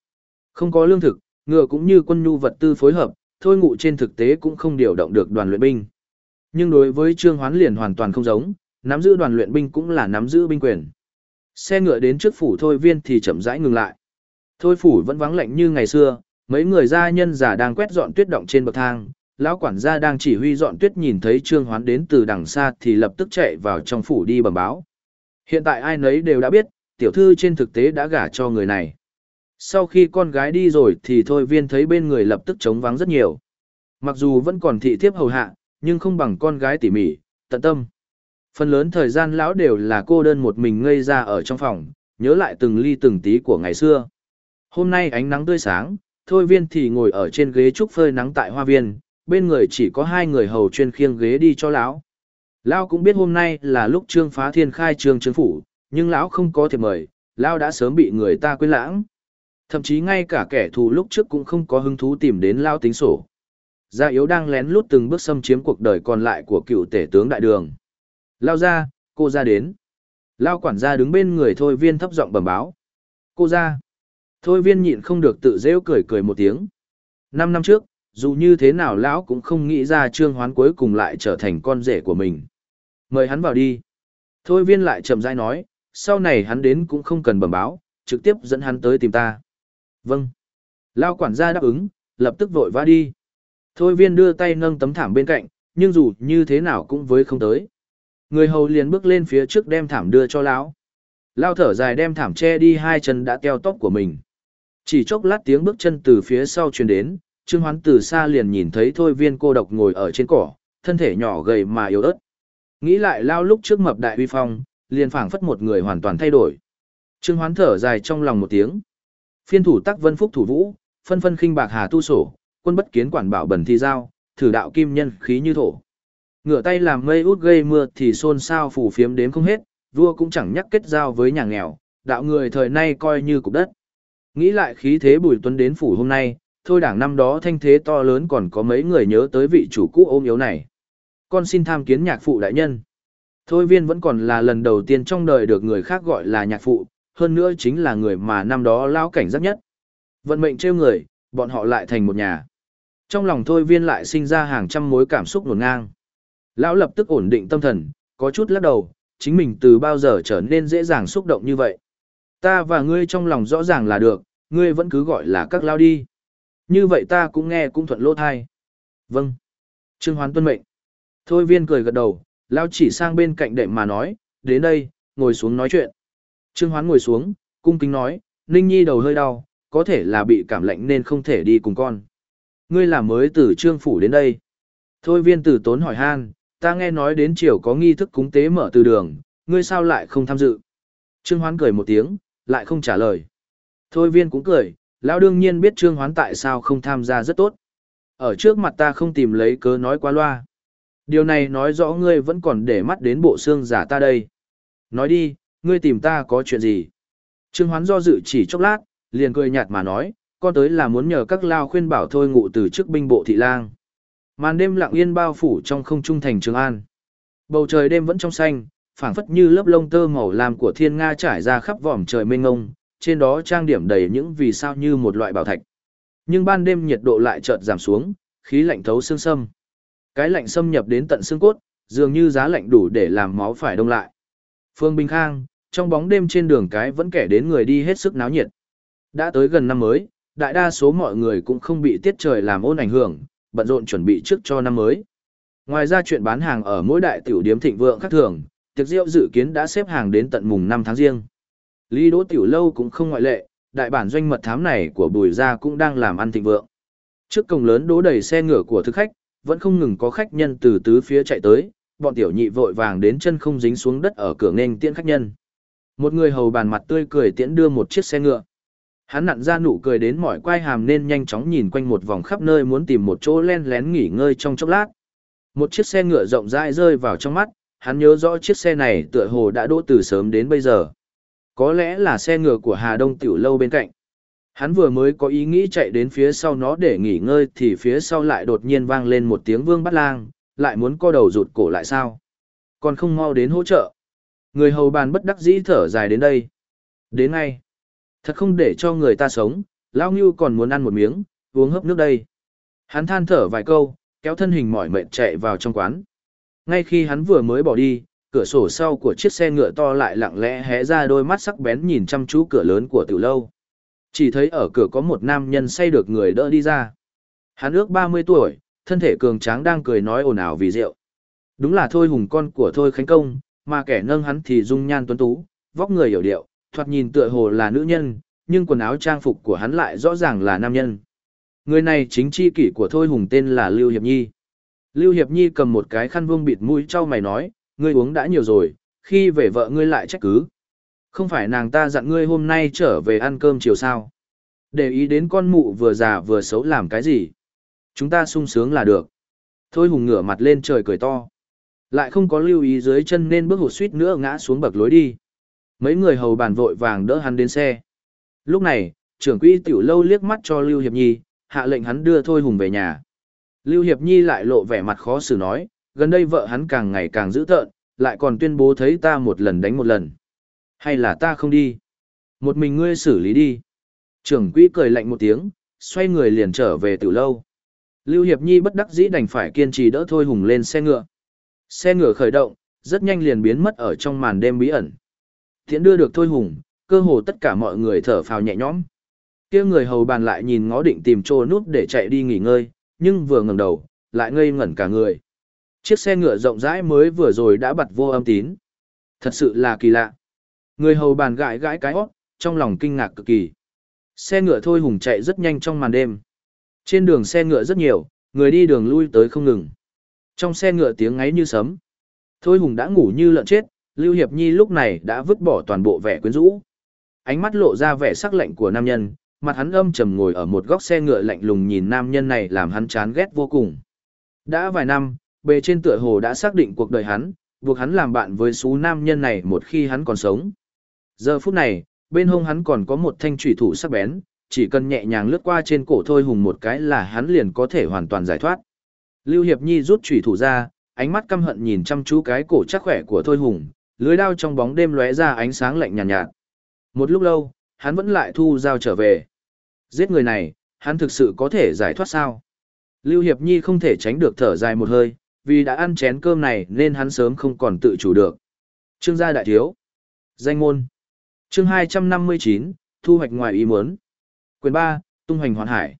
Không có lương thực, ngựa cũng như quân nhu vật tư phối hợp, thôi ngụ trên thực tế cũng không điều động được đoàn luyện binh. Nhưng đối với Trương Hoán liền hoàn toàn không giống, nắm giữ đoàn luyện binh cũng là nắm giữ binh quyền. Xe ngựa đến trước phủ thôi viên thì chậm rãi ngừng lại. Thôi phủ vẫn vắng lạnh như ngày xưa, mấy người gia nhân già đang quét dọn tuyết động trên bậc thang, lão quản gia đang chỉ huy dọn tuyết nhìn thấy Trương Hoán đến từ đằng xa thì lập tức chạy vào trong phủ đi bẩm báo. Hiện tại ai nấy đều đã biết, tiểu thư trên thực tế đã gả cho người này. Sau khi con gái đi rồi thì thôi viên thấy bên người lập tức trống vắng rất nhiều. Mặc dù vẫn còn thị thiếp hầu hạ, nhưng không bằng con gái tỉ mỉ, tận tâm. Phần lớn thời gian lão đều là cô đơn một mình ngây ra ở trong phòng, nhớ lại từng ly từng tí của ngày xưa. Hôm nay ánh nắng tươi sáng, thôi viên thì ngồi ở trên ghế trúc phơi nắng tại hoa viên, bên người chỉ có hai người hầu chuyên khiêng ghế đi cho lão. Lão cũng biết hôm nay là lúc trương phá thiên khai trương trương phủ, nhưng lão không có thiệp mời, lão đã sớm bị người ta quên lãng. Thậm chí ngay cả kẻ thù lúc trước cũng không có hứng thú tìm đến lão tính sổ. Gia yếu đang lén lút từng bước xâm chiếm cuộc đời còn lại của cựu tể tướng đại đường. Lao ra, cô ra đến. Lao quản gia đứng bên người thôi viên thấp giọng bẩm báo. Cô ra. Thôi viên nhịn không được tự rêu cười cười một tiếng. Năm năm trước, dù như thế nào lão cũng không nghĩ ra trương hoán cuối cùng lại trở thành con rể của mình. Mời hắn vào đi. Thôi viên lại chậm rãi nói, sau này hắn đến cũng không cần bẩm báo, trực tiếp dẫn hắn tới tìm ta. Vâng. Lao quản gia đáp ứng, lập tức vội vã đi. Thôi viên đưa tay nâng tấm thảm bên cạnh, nhưng dù như thế nào cũng với không tới. Người hầu liền bước lên phía trước đem thảm đưa cho lão. Lao thở dài đem thảm che đi hai chân đã teo tóc của mình. Chỉ chốc lát tiếng bước chân từ phía sau truyền đến, Trương Hoán từ xa liền nhìn thấy Thôi Viên cô độc ngồi ở trên cỏ, thân thể nhỏ gầy mà yếu ớt. Nghĩ lại Lao lúc trước mập đại uy phong, liền phảng phất một người hoàn toàn thay đổi. Trương Hoán thở dài trong lòng một tiếng. Phiên thủ tắc vân phúc thủ vũ, phân phân khinh bạc hà tu sổ, quân bất kiến quản bảo bẩn thi giao, thử đạo kim nhân khí như thổ. Ngửa tay làm mây út gây mưa thì xôn xao phủ phiếm đếm không hết, vua cũng chẳng nhắc kết giao với nhà nghèo, đạo người thời nay coi như cục đất. Nghĩ lại khí thế bùi tuấn đến phủ hôm nay, thôi đảng năm đó thanh thế to lớn còn có mấy người nhớ tới vị chủ cũ ôm yếu này. Con xin tham kiến nhạc phụ đại nhân. Thôi viên vẫn còn là lần đầu tiên trong đời được người khác gọi là nhạc phụ, hơn nữa chính là người mà năm đó lao cảnh giác nhất. Vận mệnh trêu người, bọn họ lại thành một nhà. Trong lòng thôi viên lại sinh ra hàng trăm mối cảm xúc nguồn ngang. Lão lập tức ổn định tâm thần, có chút lắc đầu, chính mình từ bao giờ trở nên dễ dàng xúc động như vậy. Ta và ngươi trong lòng rõ ràng là được, ngươi vẫn cứ gọi là các lao đi. Như vậy ta cũng nghe cũng thuận lỗ thai. Vâng. Trương Hoán tuân mệnh. Thôi viên cười gật đầu, lao chỉ sang bên cạnh đệm mà nói, đến đây, ngồi xuống nói chuyện. Trương Hoán ngồi xuống, cung kính nói, Ninh Nhi đầu hơi đau, có thể là bị cảm lạnh nên không thể đi cùng con. Ngươi là mới từ trương phủ đến đây. Thôi viên tử tốn hỏi han, ta nghe nói đến chiều có nghi thức cúng tế mở từ đường, ngươi sao lại không tham dự? Trương Hoán cười một tiếng, lại không trả lời. Thôi viên cũng cười, lão đương nhiên biết Trương Hoán tại sao không tham gia rất tốt. Ở trước mặt ta không tìm lấy cớ nói quá loa. Điều này nói rõ ngươi vẫn còn để mắt đến bộ xương giả ta đây. Nói đi, ngươi tìm ta có chuyện gì? Trương Hoán do dự chỉ chốc lát, liền cười nhạt mà nói, con tới là muốn nhờ các lao khuyên bảo thôi ngụ từ chức binh bộ thị lang. Màn đêm lặng yên bao phủ trong không trung thành Trường An. Bầu trời đêm vẫn trong xanh, phảng phất như lớp lông tơ màu lam của thiên nga trải ra khắp vòm trời mênh ngông, trên đó trang điểm đầy những vì sao như một loại bảo thạch. Nhưng ban đêm nhiệt độ lại chợt giảm xuống, khí lạnh thấu xương sâm. Cái lạnh xâm nhập đến tận xương cốt, dường như giá lạnh đủ để làm máu phải đông lại. Phương Bình Khang, trong bóng đêm trên đường cái vẫn kẻ đến người đi hết sức náo nhiệt. Đã tới gần năm mới, đại đa số mọi người cũng không bị tiết trời làm ôn ảnh hưởng, bận rộn chuẩn bị trước cho năm mới. Ngoài ra chuyện bán hàng ở mỗi đại tiểu điếm thịnh vượng khác thường, tiệc rượu dự kiến đã xếp hàng đến tận mùng 5 tháng riêng. Lý Đỗ Tiểu Lâu cũng không ngoại lệ, đại bản doanh mật thám này của Bùi Gia cũng đang làm ăn thịnh vượng. Trước cổng lớn đỗ đầy xe ngựa của thực khách, vẫn không ngừng có khách nhân từ tứ phía chạy tới, bọn tiểu nhị vội vàng đến chân không dính xuống đất ở cửa nghênh tiễn khách nhân. Một người hầu bàn mặt tươi cười tiễn đưa một chiếc xe ngựa. Hắn nặn ra nụ cười đến mỏi quai hàm nên nhanh chóng nhìn quanh một vòng khắp nơi muốn tìm một chỗ len lén nghỉ ngơi trong chốc lát. Một chiếc xe ngựa rộng rãi rơi vào trong mắt, hắn nhớ rõ chiếc xe này tựa hồ đã đỗ từ sớm đến bây giờ. Có lẽ là xe ngựa của Hà Đông Tiểu Lâu bên cạnh. Hắn vừa mới có ý nghĩ chạy đến phía sau nó để nghỉ ngơi thì phía sau lại đột nhiên vang lên một tiếng vương bắt lang, lại muốn co đầu rụt cổ lại sao. Còn không mau đến hỗ trợ. Người hầu bàn bất đắc dĩ thở dài đến đây. Đến ngay. Thật không để cho người ta sống, Lao Ngưu còn muốn ăn một miếng, uống hấp nước đây. Hắn than thở vài câu, kéo thân hình mỏi mệt chạy vào trong quán. Ngay khi hắn vừa mới bỏ đi, cửa sổ sau của chiếc xe ngựa to lại lặng lẽ hé ra đôi mắt sắc bén nhìn chăm chú cửa lớn của tiểu lâu. Chỉ thấy ở cửa có một nam nhân say được người đỡ đi ra. Hắn ước 30 tuổi, thân thể cường tráng đang cười nói ồn ào vì rượu. Đúng là Thôi Hùng con của Thôi Khánh Công, mà kẻ nâng hắn thì dung nhan tuấn tú, vóc người hiểu điệu, thoạt nhìn tựa hồ là nữ nhân, nhưng quần áo trang phục của hắn lại rõ ràng là nam nhân. Người này chính chi kỷ của Thôi Hùng tên là Lưu Hiệp Nhi. Lưu Hiệp Nhi cầm một cái khăn vuông bịt mũi cho mày nói, ngươi uống đã nhiều rồi, khi về vợ ngươi lại trách cứ. Không phải nàng ta dặn ngươi hôm nay trở về ăn cơm chiều sao. Để ý đến con mụ vừa già vừa xấu làm cái gì. Chúng ta sung sướng là được. Thôi hùng ngửa mặt lên trời cười to. Lại không có lưu ý dưới chân nên bước hụt suýt nữa ngã xuống bậc lối đi. Mấy người hầu bàn vội vàng đỡ hắn đến xe. Lúc này, trưởng quỹ tiểu lâu liếc mắt cho Lưu Hiệp Nhi, hạ lệnh hắn đưa Thôi Hùng về nhà. Lưu Hiệp Nhi lại lộ vẻ mặt khó xử nói, gần đây vợ hắn càng ngày càng dữ tợn, lại còn tuyên bố thấy ta một lần đánh một lần. Hay là ta không đi? Một mình ngươi xử lý đi. Trưởng quỹ cười lạnh một tiếng, xoay người liền trở về tiểu lâu. Lưu Hiệp Nhi bất đắc dĩ đành phải kiên trì đỡ Thôi Hùng lên xe ngựa. Xe ngựa khởi động, rất nhanh liền biến mất ở trong màn đêm bí ẩn. Thiện đưa được Thôi Hùng, cơ hồ tất cả mọi người thở phào nhẹ nhõm. kia người hầu bàn lại nhìn ngó định tìm chỗ nút để chạy đi nghỉ ngơi, nhưng vừa ngẩng đầu, lại ngây ngẩn cả người. Chiếc xe ngựa rộng rãi mới vừa rồi đã bật vô âm tín. Thật sự là kỳ lạ. Người hầu bàn gãi gãi cái hót, trong lòng kinh ngạc cực kỳ. Xe ngựa thôi hùng chạy rất nhanh trong màn đêm. Trên đường xe ngựa rất nhiều, người đi đường lui tới không ngừng. Trong xe ngựa tiếng ngáy như sấm. Thôi hùng đã ngủ như lợn chết, Lưu Hiệp Nhi lúc này đã vứt bỏ toàn bộ vẻ quyến rũ. Ánh mắt lộ ra vẻ sắc lạnh của nam nhân, mặt hắn âm trầm ngồi ở một góc xe ngựa lạnh lùng nhìn nam nhân này làm hắn chán ghét vô cùng. Đã vài năm, bề trên tựa hồ đã xác định cuộc đời hắn, buộc hắn làm bạn với số nam nhân này một khi hắn còn sống. Giờ phút này, bên hông hắn còn có một thanh trùy thủ sắc bén, chỉ cần nhẹ nhàng lướt qua trên cổ thôi hùng một cái là hắn liền có thể hoàn toàn giải thoát. Lưu Hiệp Nhi rút trùy thủ ra, ánh mắt căm hận nhìn chăm chú cái cổ chắc khỏe của thôi hùng, lưới đao trong bóng đêm lóe ra ánh sáng lạnh nhàn nhạt, nhạt. Một lúc lâu, hắn vẫn lại thu dao trở về. Giết người này, hắn thực sự có thể giải thoát sao? Lưu Hiệp Nhi không thể tránh được thở dài một hơi, vì đã ăn chén cơm này nên hắn sớm không còn tự chủ được. Trương gia đại thiếu. Danh môn. Chương 259, thu hoạch ngoài ý muốn. Quyền 3, tung hoành hoàn hải.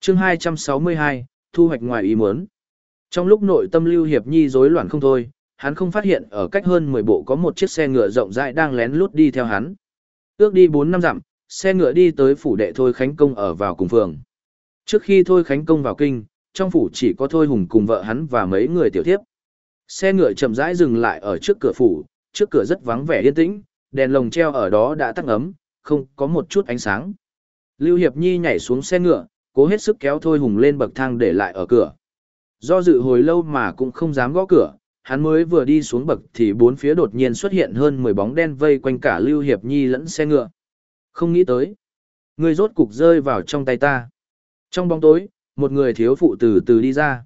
Chương 262, thu hoạch ngoài ý muốn. Trong lúc nội tâm Lưu Hiệp Nhi rối loạn không thôi, hắn không phát hiện ở cách hơn 10 bộ có một chiếc xe ngựa rộng rãi đang lén lút đi theo hắn. Ước đi 4 năm dặm, xe ngựa đi tới phủ đệ Thôi Khánh Công ở vào cùng phường. Trước khi Thôi Khánh Công vào kinh, trong phủ chỉ có Thôi Hùng cùng vợ hắn và mấy người tiểu thiếp. Xe ngựa chậm rãi dừng lại ở trước cửa phủ, trước cửa rất vắng vẻ yên tĩnh, đèn lồng treo ở đó đã tắt ấm, không có một chút ánh sáng. Lưu Hiệp Nhi nhảy xuống xe ngựa, cố hết sức kéo Thôi Hùng lên bậc thang để lại ở cửa. Do dự hồi lâu mà cũng không dám gõ cửa, hắn mới vừa đi xuống bậc thì bốn phía đột nhiên xuất hiện hơn 10 bóng đen vây quanh cả Lưu Hiệp Nhi lẫn xe ngựa. Không nghĩ tới. Người rốt cục rơi vào trong tay ta. Trong bóng tối, một người thiếu phụ từ từ đi ra.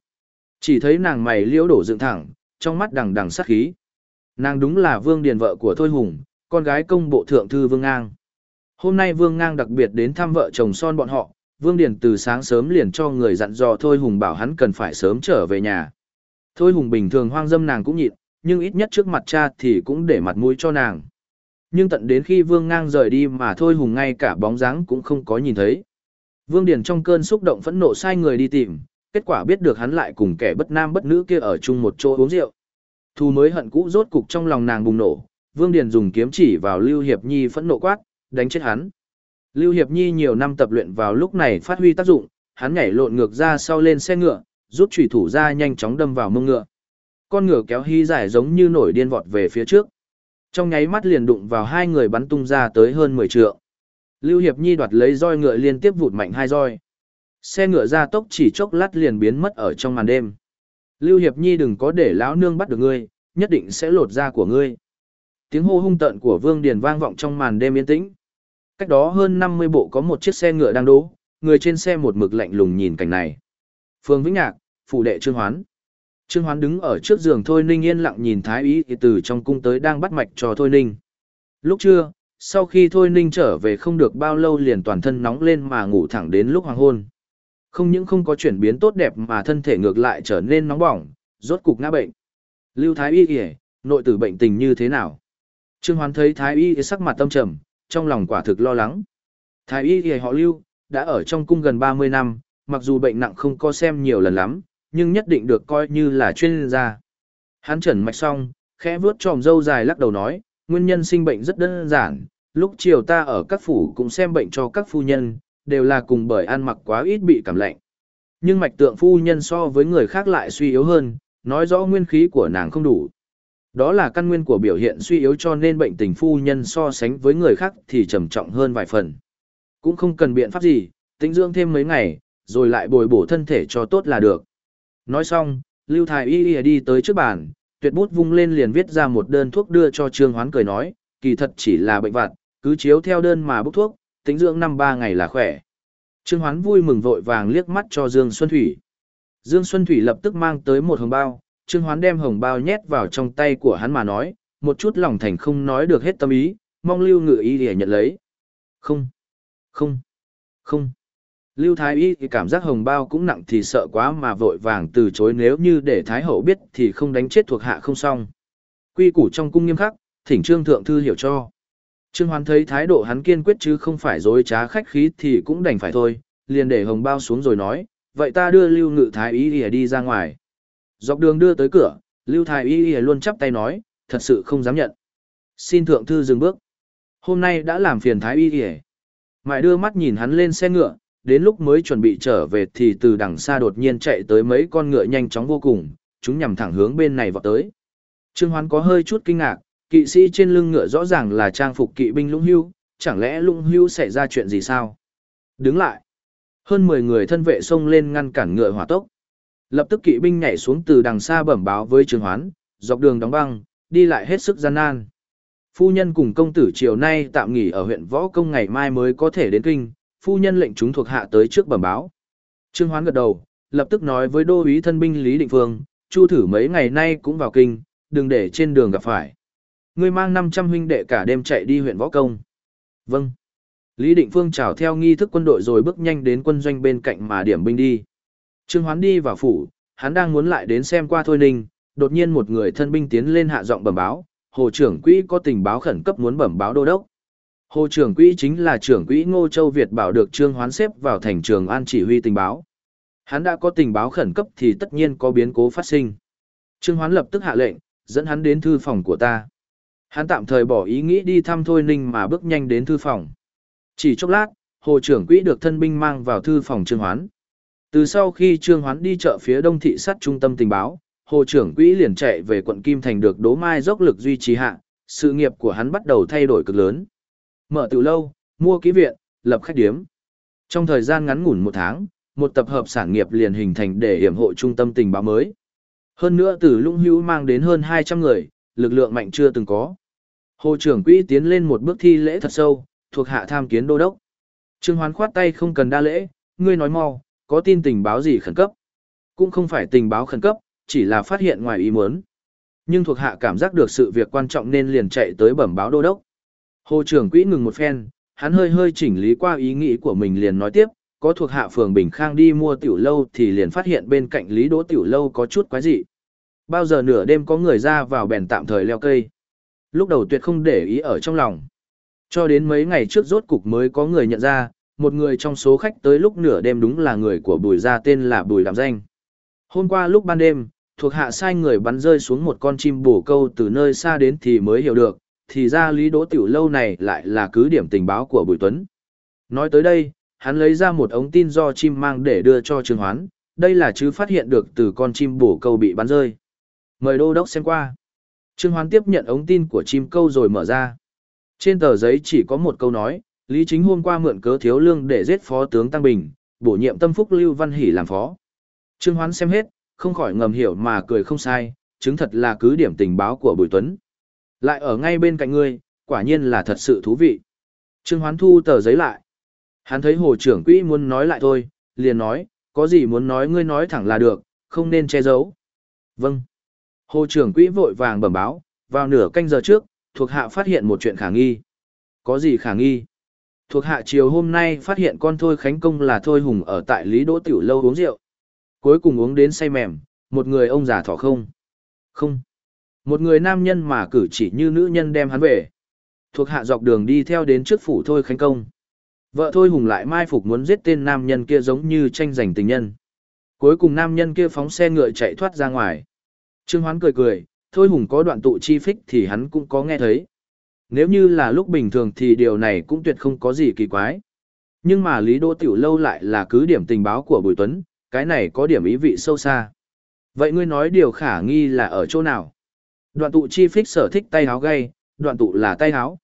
Chỉ thấy nàng mày liễu đổ dựng thẳng, trong mắt đằng đằng sát khí. Nàng đúng là Vương Điền vợ của Thôi Hùng, con gái công bộ thượng thư Vương Ngang. Hôm nay Vương Ngang đặc biệt đến thăm vợ chồng son bọn họ, Vương Điền từ sáng sớm liền cho người dặn dò Thôi Hùng bảo hắn cần phải sớm trở về nhà. Thôi Hùng bình thường hoang dâm nàng cũng nhịn, nhưng ít nhất trước mặt cha thì cũng để mặt mũi cho nàng. Nhưng tận đến khi Vương Ngang rời đi mà thôi hùng ngay cả bóng dáng cũng không có nhìn thấy. Vương Điền trong cơn xúc động phẫn nộ sai người đi tìm, kết quả biết được hắn lại cùng kẻ bất nam bất nữ kia ở chung một chỗ uống rượu. Thù mới hận cũ rốt cục trong lòng nàng bùng nổ, Vương Điền dùng kiếm chỉ vào Lưu Hiệp Nhi phẫn nộ quát, đánh chết hắn. Lưu Hiệp Nhi nhiều năm tập luyện vào lúc này phát huy tác dụng, hắn nhảy lộn ngược ra sau lên xe ngựa, rút chủy thủ ra nhanh chóng đâm vào mông ngựa. Con ngựa kéo hy dài giống như nổi điên vọt về phía trước. Trong nháy mắt liền đụng vào hai người bắn tung ra tới hơn 10 trượng. Lưu Hiệp Nhi đoạt lấy roi ngựa liên tiếp vụt mạnh hai roi. Xe ngựa ra tốc chỉ chốc lát liền biến mất ở trong màn đêm. Lưu Hiệp Nhi đừng có để lão nương bắt được ngươi, nhất định sẽ lột da của ngươi. Tiếng hô hung tợn của Vương Điền vang vọng trong màn đêm yên tĩnh. Cách đó hơn 50 bộ có một chiếc xe ngựa đang đỗ, người trên xe một mực lạnh lùng nhìn cảnh này. Phương Vĩnh Nhạc, phụ đệ Trương Hoán. Trương Hoán đứng ở trước giường Thôi Ninh yên lặng nhìn Thái Y từ trong cung tới đang bắt mạch cho Thôi Ninh. Lúc trưa, sau khi Thôi Ninh trở về không được bao lâu liền toàn thân nóng lên mà ngủ thẳng đến lúc hoàng hôn. Không những không có chuyển biến tốt đẹp mà thân thể ngược lại trở nên nóng bỏng, rốt cục ngã bệnh. Lưu Thái Y kìa, nội tử bệnh tình như thế nào? Trương Hoán thấy Thái Y sắc mặt tâm trầm, trong lòng quả thực lo lắng. Thái Y kìa họ Lưu, đã ở trong cung gần 30 năm, mặc dù bệnh nặng không có xem nhiều lần lắm, nhưng nhất định được coi như là chuyên gia. Hắn trần mạch xong, khẽ vuốt tròm dâu dài lắc đầu nói, nguyên nhân sinh bệnh rất đơn giản, lúc chiều ta ở các phủ cũng xem bệnh cho các phu nhân, đều là cùng bởi ăn mặc quá ít bị cảm lạnh. Nhưng mạch tượng phu nhân so với người khác lại suy yếu hơn, nói rõ nguyên khí của nàng không đủ. Đó là căn nguyên của biểu hiện suy yếu cho nên bệnh tình phu nhân so sánh với người khác thì trầm trọng hơn vài phần. Cũng không cần biện pháp gì, tĩnh dưỡng thêm mấy ngày, rồi lại bồi bổ thân thể cho tốt là được. Nói xong, Lưu Thái Y đi tới trước bàn, tuyệt bút vung lên liền viết ra một đơn thuốc đưa cho Trương Hoán cười nói, kỳ thật chỉ là bệnh vặt, cứ chiếu theo đơn mà bốc thuốc, tính dưỡng năm ba ngày là khỏe. Trương Hoán vui mừng vội vàng liếc mắt cho Dương Xuân Thủy. Dương Xuân Thủy lập tức mang tới một hồng bao, Trương Hoán đem hồng bao nhét vào trong tay của hắn mà nói, một chút lòng thành không nói được hết tâm ý, mong Lưu Ngự Y để nhận lấy. Không, không, không. Lưu Thái Y thì cảm giác hồng bao cũng nặng thì sợ quá mà vội vàng từ chối nếu như để Thái Hậu biết thì không đánh chết thuộc hạ không xong. Quy củ trong cung nghiêm khắc, thỉnh Trương Thượng Thư hiểu cho. Trương Hoán thấy thái độ hắn kiên quyết chứ không phải dối trá khách khí thì cũng đành phải thôi, liền để hồng bao xuống rồi nói, vậy ta đưa Lưu Ngự Thái Y đi ra ngoài. Dọc đường đưa tới cửa, Lưu Thái Y luôn chắp tay nói, thật sự không dám nhận. Xin Thượng Thư dừng bước. Hôm nay đã làm phiền Thái Y Mại đưa mắt nhìn hắn lên xe ngựa, đến lúc mới chuẩn bị trở về thì từ đằng xa đột nhiên chạy tới mấy con ngựa nhanh chóng vô cùng, chúng nhằm thẳng hướng bên này vọt tới. Trương Hoán có hơi chút kinh ngạc, kỵ sĩ trên lưng ngựa rõ ràng là trang phục kỵ binh lũng hưu, chẳng lẽ lũng hưu xảy ra chuyện gì sao? Đứng lại. Hơn 10 người thân vệ xông lên ngăn cản ngựa hỏa tốc. Lập tức kỵ binh nhảy xuống từ đằng xa bẩm báo với Trương Hoán, dọc đường đóng băng, đi lại hết sức gian nan. Phu nhân cùng công tử chiều nay tạm nghỉ ở huyện Võ Công ngày mai mới có thể đến kinh, phu nhân lệnh chúng thuộc hạ tới trước bẩm báo. Trương Hoán gật đầu, lập tức nói với đô úy thân binh Lý Định Phương, Chu thử mấy ngày nay cũng vào kinh, đừng để trên đường gặp phải. Ngươi mang 500 huynh đệ cả đêm chạy đi huyện Võ Công. Vâng. Lý Định Phương chào theo nghi thức quân đội rồi bước nhanh đến quân doanh bên cạnh mà điểm binh đi. Trương Hoán đi vào phủ, hắn đang muốn lại đến xem qua Thôi Ninh, đột nhiên một người thân binh tiến lên hạ giọng bẩm báo, Hồ trưởng quỹ có tình báo khẩn cấp muốn bẩm báo đô đốc. Hồ trưởng quỹ chính là trưởng quỹ Ngô Châu Việt bảo được Trương Hoán xếp vào thành trường an chỉ huy tình báo. Hắn đã có tình báo khẩn cấp thì tất nhiên có biến cố phát sinh. Trương Hoán lập tức hạ lệnh, dẫn hắn đến thư phòng của ta. Hắn tạm thời bỏ ý nghĩ đi thăm Thôi Ninh mà bước nhanh đến thư phòng. Chỉ chốc lát, Hồ trưởng quỹ được thân binh mang vào thư phòng Trương Hoán. Từ sau khi Trương Hoán đi chợ phía đông thị sát trung tâm tình báo, Hồ trưởng quỹ liền chạy về quận Kim Thành được Đỗ Mai dốc lực duy trì hạ, sự nghiệp của hắn bắt đầu thay đổi cực lớn. Mở tiểu lâu, mua ký viện, lập khách điếm. Trong thời gian ngắn ngủn một tháng, một tập hợp sản nghiệp liền hình thành để hiểm hộ trung tâm tình báo mới. Hơn nữa từ lũng hữu mang đến hơn 200 người, lực lượng mạnh chưa từng có. Hồ trưởng quỹ tiến lên một bước thi lễ thật sâu, thuộc hạ tham kiến đô đốc. Trương Hoán khoát tay không cần đa lễ, ngươi nói mau, có tin tình báo gì khẩn cấp? Cũng không phải tình báo khẩn cấp, chỉ là phát hiện ngoài ý muốn. Nhưng thuộc hạ cảm giác được sự việc quan trọng nên liền chạy tới bẩm báo đô đốc. Hồ trưởng quỹ ngừng một phen, hắn hơi hơi chỉnh lý qua ý nghĩ của mình liền nói tiếp, có thuộc hạ phường Bình Khang đi mua tiểu lâu thì liền phát hiện bên cạnh Lý Đỗ tiểu lâu có chút quái dị. Bao giờ nửa đêm có người ra vào bèn tạm thời leo cây. Lúc đầu tuyệt không để ý ở trong lòng. Cho đến mấy ngày trước rốt cục mới có người nhận ra, một người trong số khách tới lúc nửa đêm đúng là người của bùi gia tên là bùi đạm danh. Hôm qua lúc ban đêm, thuộc hạ sai người bắn rơi xuống một con chim bổ câu từ nơi xa đến thì mới hiểu được, thì ra lý đỗ tiểu lâu này lại là cứ điểm tình báo của bùi tuấn. Nói tới đây, hắn lấy ra một ống tin do chim mang để đưa cho Trương Hoán, đây là chứ phát hiện được từ con chim bổ câu bị bắn rơi. Mời đô đốc xem qua. Trương Hoán tiếp nhận ống tin của chim câu rồi mở ra. Trên tờ giấy chỉ có một câu nói, Lý Chính hôm qua mượn cớ thiếu lương để giết phó tướng Tăng Bình, bổ nhiệm tâm phúc Lưu Văn Hỷ làm phó. Trương Hoán xem hết, không khỏi ngầm hiểu mà cười không sai, chứng thật là cứ điểm tình báo của Bùi Tuấn. Lại ở ngay bên cạnh ngươi, quả nhiên là thật sự thú vị. Trương Hoán thu tờ giấy lại. Hắn thấy hồ trưởng quỹ muốn nói lại thôi, liền nói, có gì muốn nói ngươi nói thẳng là được, không nên che giấu. Vâng. Hồ trưởng quỹ vội vàng bẩm báo, vào nửa canh giờ trước, thuộc hạ phát hiện một chuyện khả nghi. Có gì khả nghi? Thuộc hạ chiều hôm nay phát hiện con Thôi Khánh Công là Thôi Hùng ở tại Lý Đỗ Tiểu Lâu uống rượu. Cuối cùng uống đến say mềm, một người ông già thỏ không. Không. Một người nam nhân mà cử chỉ như nữ nhân đem hắn về. Thuộc hạ dọc đường đi theo đến trước phủ Thôi Khánh Công. Vợ Thôi Hùng lại mai phục muốn giết tên nam nhân kia giống như tranh giành tình nhân. Cuối cùng nam nhân kia phóng xe ngựa chạy thoát ra ngoài. Trương Hoán cười cười, Thôi Hùng có đoạn tụ chi phích thì hắn cũng có nghe thấy. Nếu như là lúc bình thường thì điều này cũng tuyệt không có gì kỳ quái. Nhưng mà Lý Đỗ Tiểu Lâu lại là cứ điểm tình báo của Bùi Tuấn, cái này có điểm ý vị sâu xa. Vậy ngươi nói điều khả nghi là ở chỗ nào? Đoạn tụ chi phích sở thích tay háo gay, đoạn tụ là tay háo.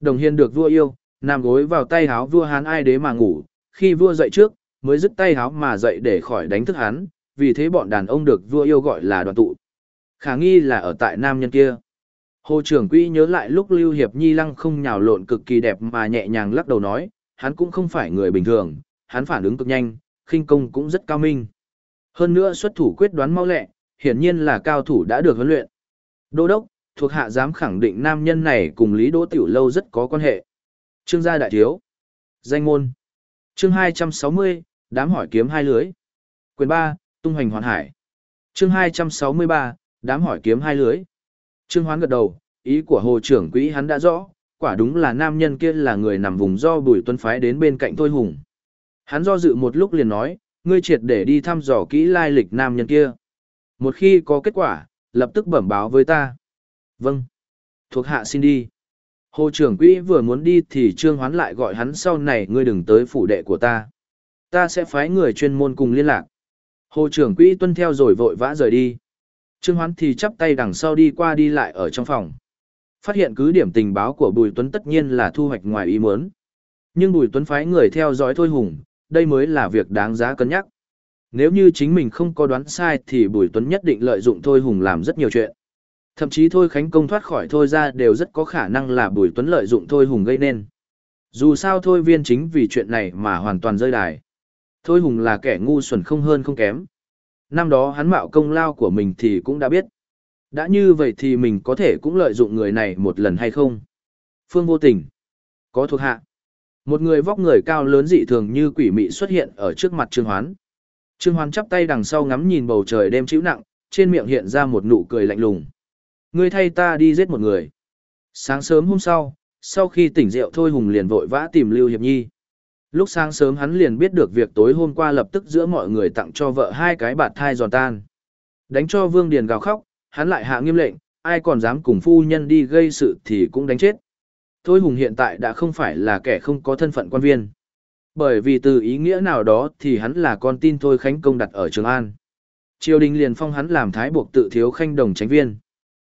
Đồng Hiên được vua yêu, nằm gối vào tay háo vua hán ai đế mà ngủ, khi vua dậy trước, mới dứt tay háo mà dậy để khỏi đánh thức hắn, vì thế bọn đàn ông được vua yêu gọi là đoạn tụ. Khả nghi là ở tại nam nhân kia. Hồ trưởng quỹ nhớ lại lúc Lưu Hiệp Nhi lăng không nhào lộn cực kỳ đẹp mà nhẹ nhàng lắc đầu nói, hắn cũng không phải người bình thường, hắn phản ứng cực nhanh, khinh công cũng rất cao minh. Hơn nữa xuất thủ quyết đoán mau lẹ, hiển nhiên là cao thủ đã được huấn luyện. Đô đốc, thuộc hạ dám khẳng định nam nhân này cùng Lý Đỗ Tiểu Lâu rất có quan hệ. Trương gia đại thiếu. Danh môn. Chương 260, đám hỏi kiếm hai lưới. Quyền 3, tung hoành hoàn hải. Chương 263, đám hỏi kiếm hai lưới. Trương Hoán gật đầu, ý của hồ trưởng quỹ hắn đã rõ, quả đúng là nam nhân kia là người nằm vùng do Bùi Tuấn phái đến bên cạnh Thôi Hùng. Hắn do dự một lúc liền nói, ngươi triệt để đi thăm dò kỹ lai lịch nam nhân kia. Một khi có kết quả, lập tức bẩm báo với ta. Vâng. Thuộc hạ xin đi. Hồ trưởng quỹ vừa muốn đi thì Trương Hoán lại gọi hắn sau này ngươi đừng tới phủ đệ của ta. Ta sẽ phái người chuyên môn cùng liên lạc. Hồ trưởng quỹ tuân theo rồi vội vã rời đi. Trương Hoán thì chắp tay đằng sau đi qua đi lại ở trong phòng. Phát hiện cứ điểm tình báo của Bùi Tuấn tất nhiên là thu hoạch ngoài ý muốn. Nhưng Bùi Tuấn phái người theo dõi Thôi Hùng, đây mới là việc đáng giá cân nhắc. Nếu như chính mình không có đoán sai thì Bùi Tuấn nhất định lợi dụng Thôi Hùng làm rất nhiều chuyện. Thậm chí Thôi Khánh Công thoát khỏi Thôi ra đều rất có khả năng là Bùi Tuấn lợi dụng Thôi Hùng gây nên. Dù sao Thôi viên chính vì chuyện này mà hoàn toàn rơi đài. Thôi Hùng là kẻ ngu xuẩn không hơn không kém. Năm đó hắn mạo công lao của mình thì cũng đã biết. Đã như vậy thì mình có thể cũng lợi dụng người này một lần hay không? Phương vô tình. Có thuộc hạ. Một người vóc người cao lớn dị thường như quỷ mị xuất hiện ở trước mặt Trương Hoán. Trương Hoán chắp tay đằng sau ngắm nhìn bầu trời đêm chịu nặng, trên miệng hiện ra một nụ cười lạnh lùng. Ngươi thay ta đi giết một người. Sáng sớm hôm sau, sau khi tỉnh rượu Thôi Hùng liền vội vã tìm Lưu Hiệp Nhi. Lúc sáng sớm hắn liền biết được việc tối hôm qua lập tức giữa mọi người tặng cho vợ hai cái bạt thai giòn tan. Đánh cho Vương Điền gào khóc, hắn lại hạ nghiêm lệnh, ai còn dám cùng phu nhân đi gây sự thì cũng đánh chết. Thôi Hùng hiện tại đã không phải là kẻ không có thân phận quan viên. Bởi vì từ ý nghĩa nào đó thì hắn là con tin Thôi Khánh Công đặt ở Trường An. Triều đình liền phong hắn làm thái buộc tự thiếu khanh đồng tránh viên.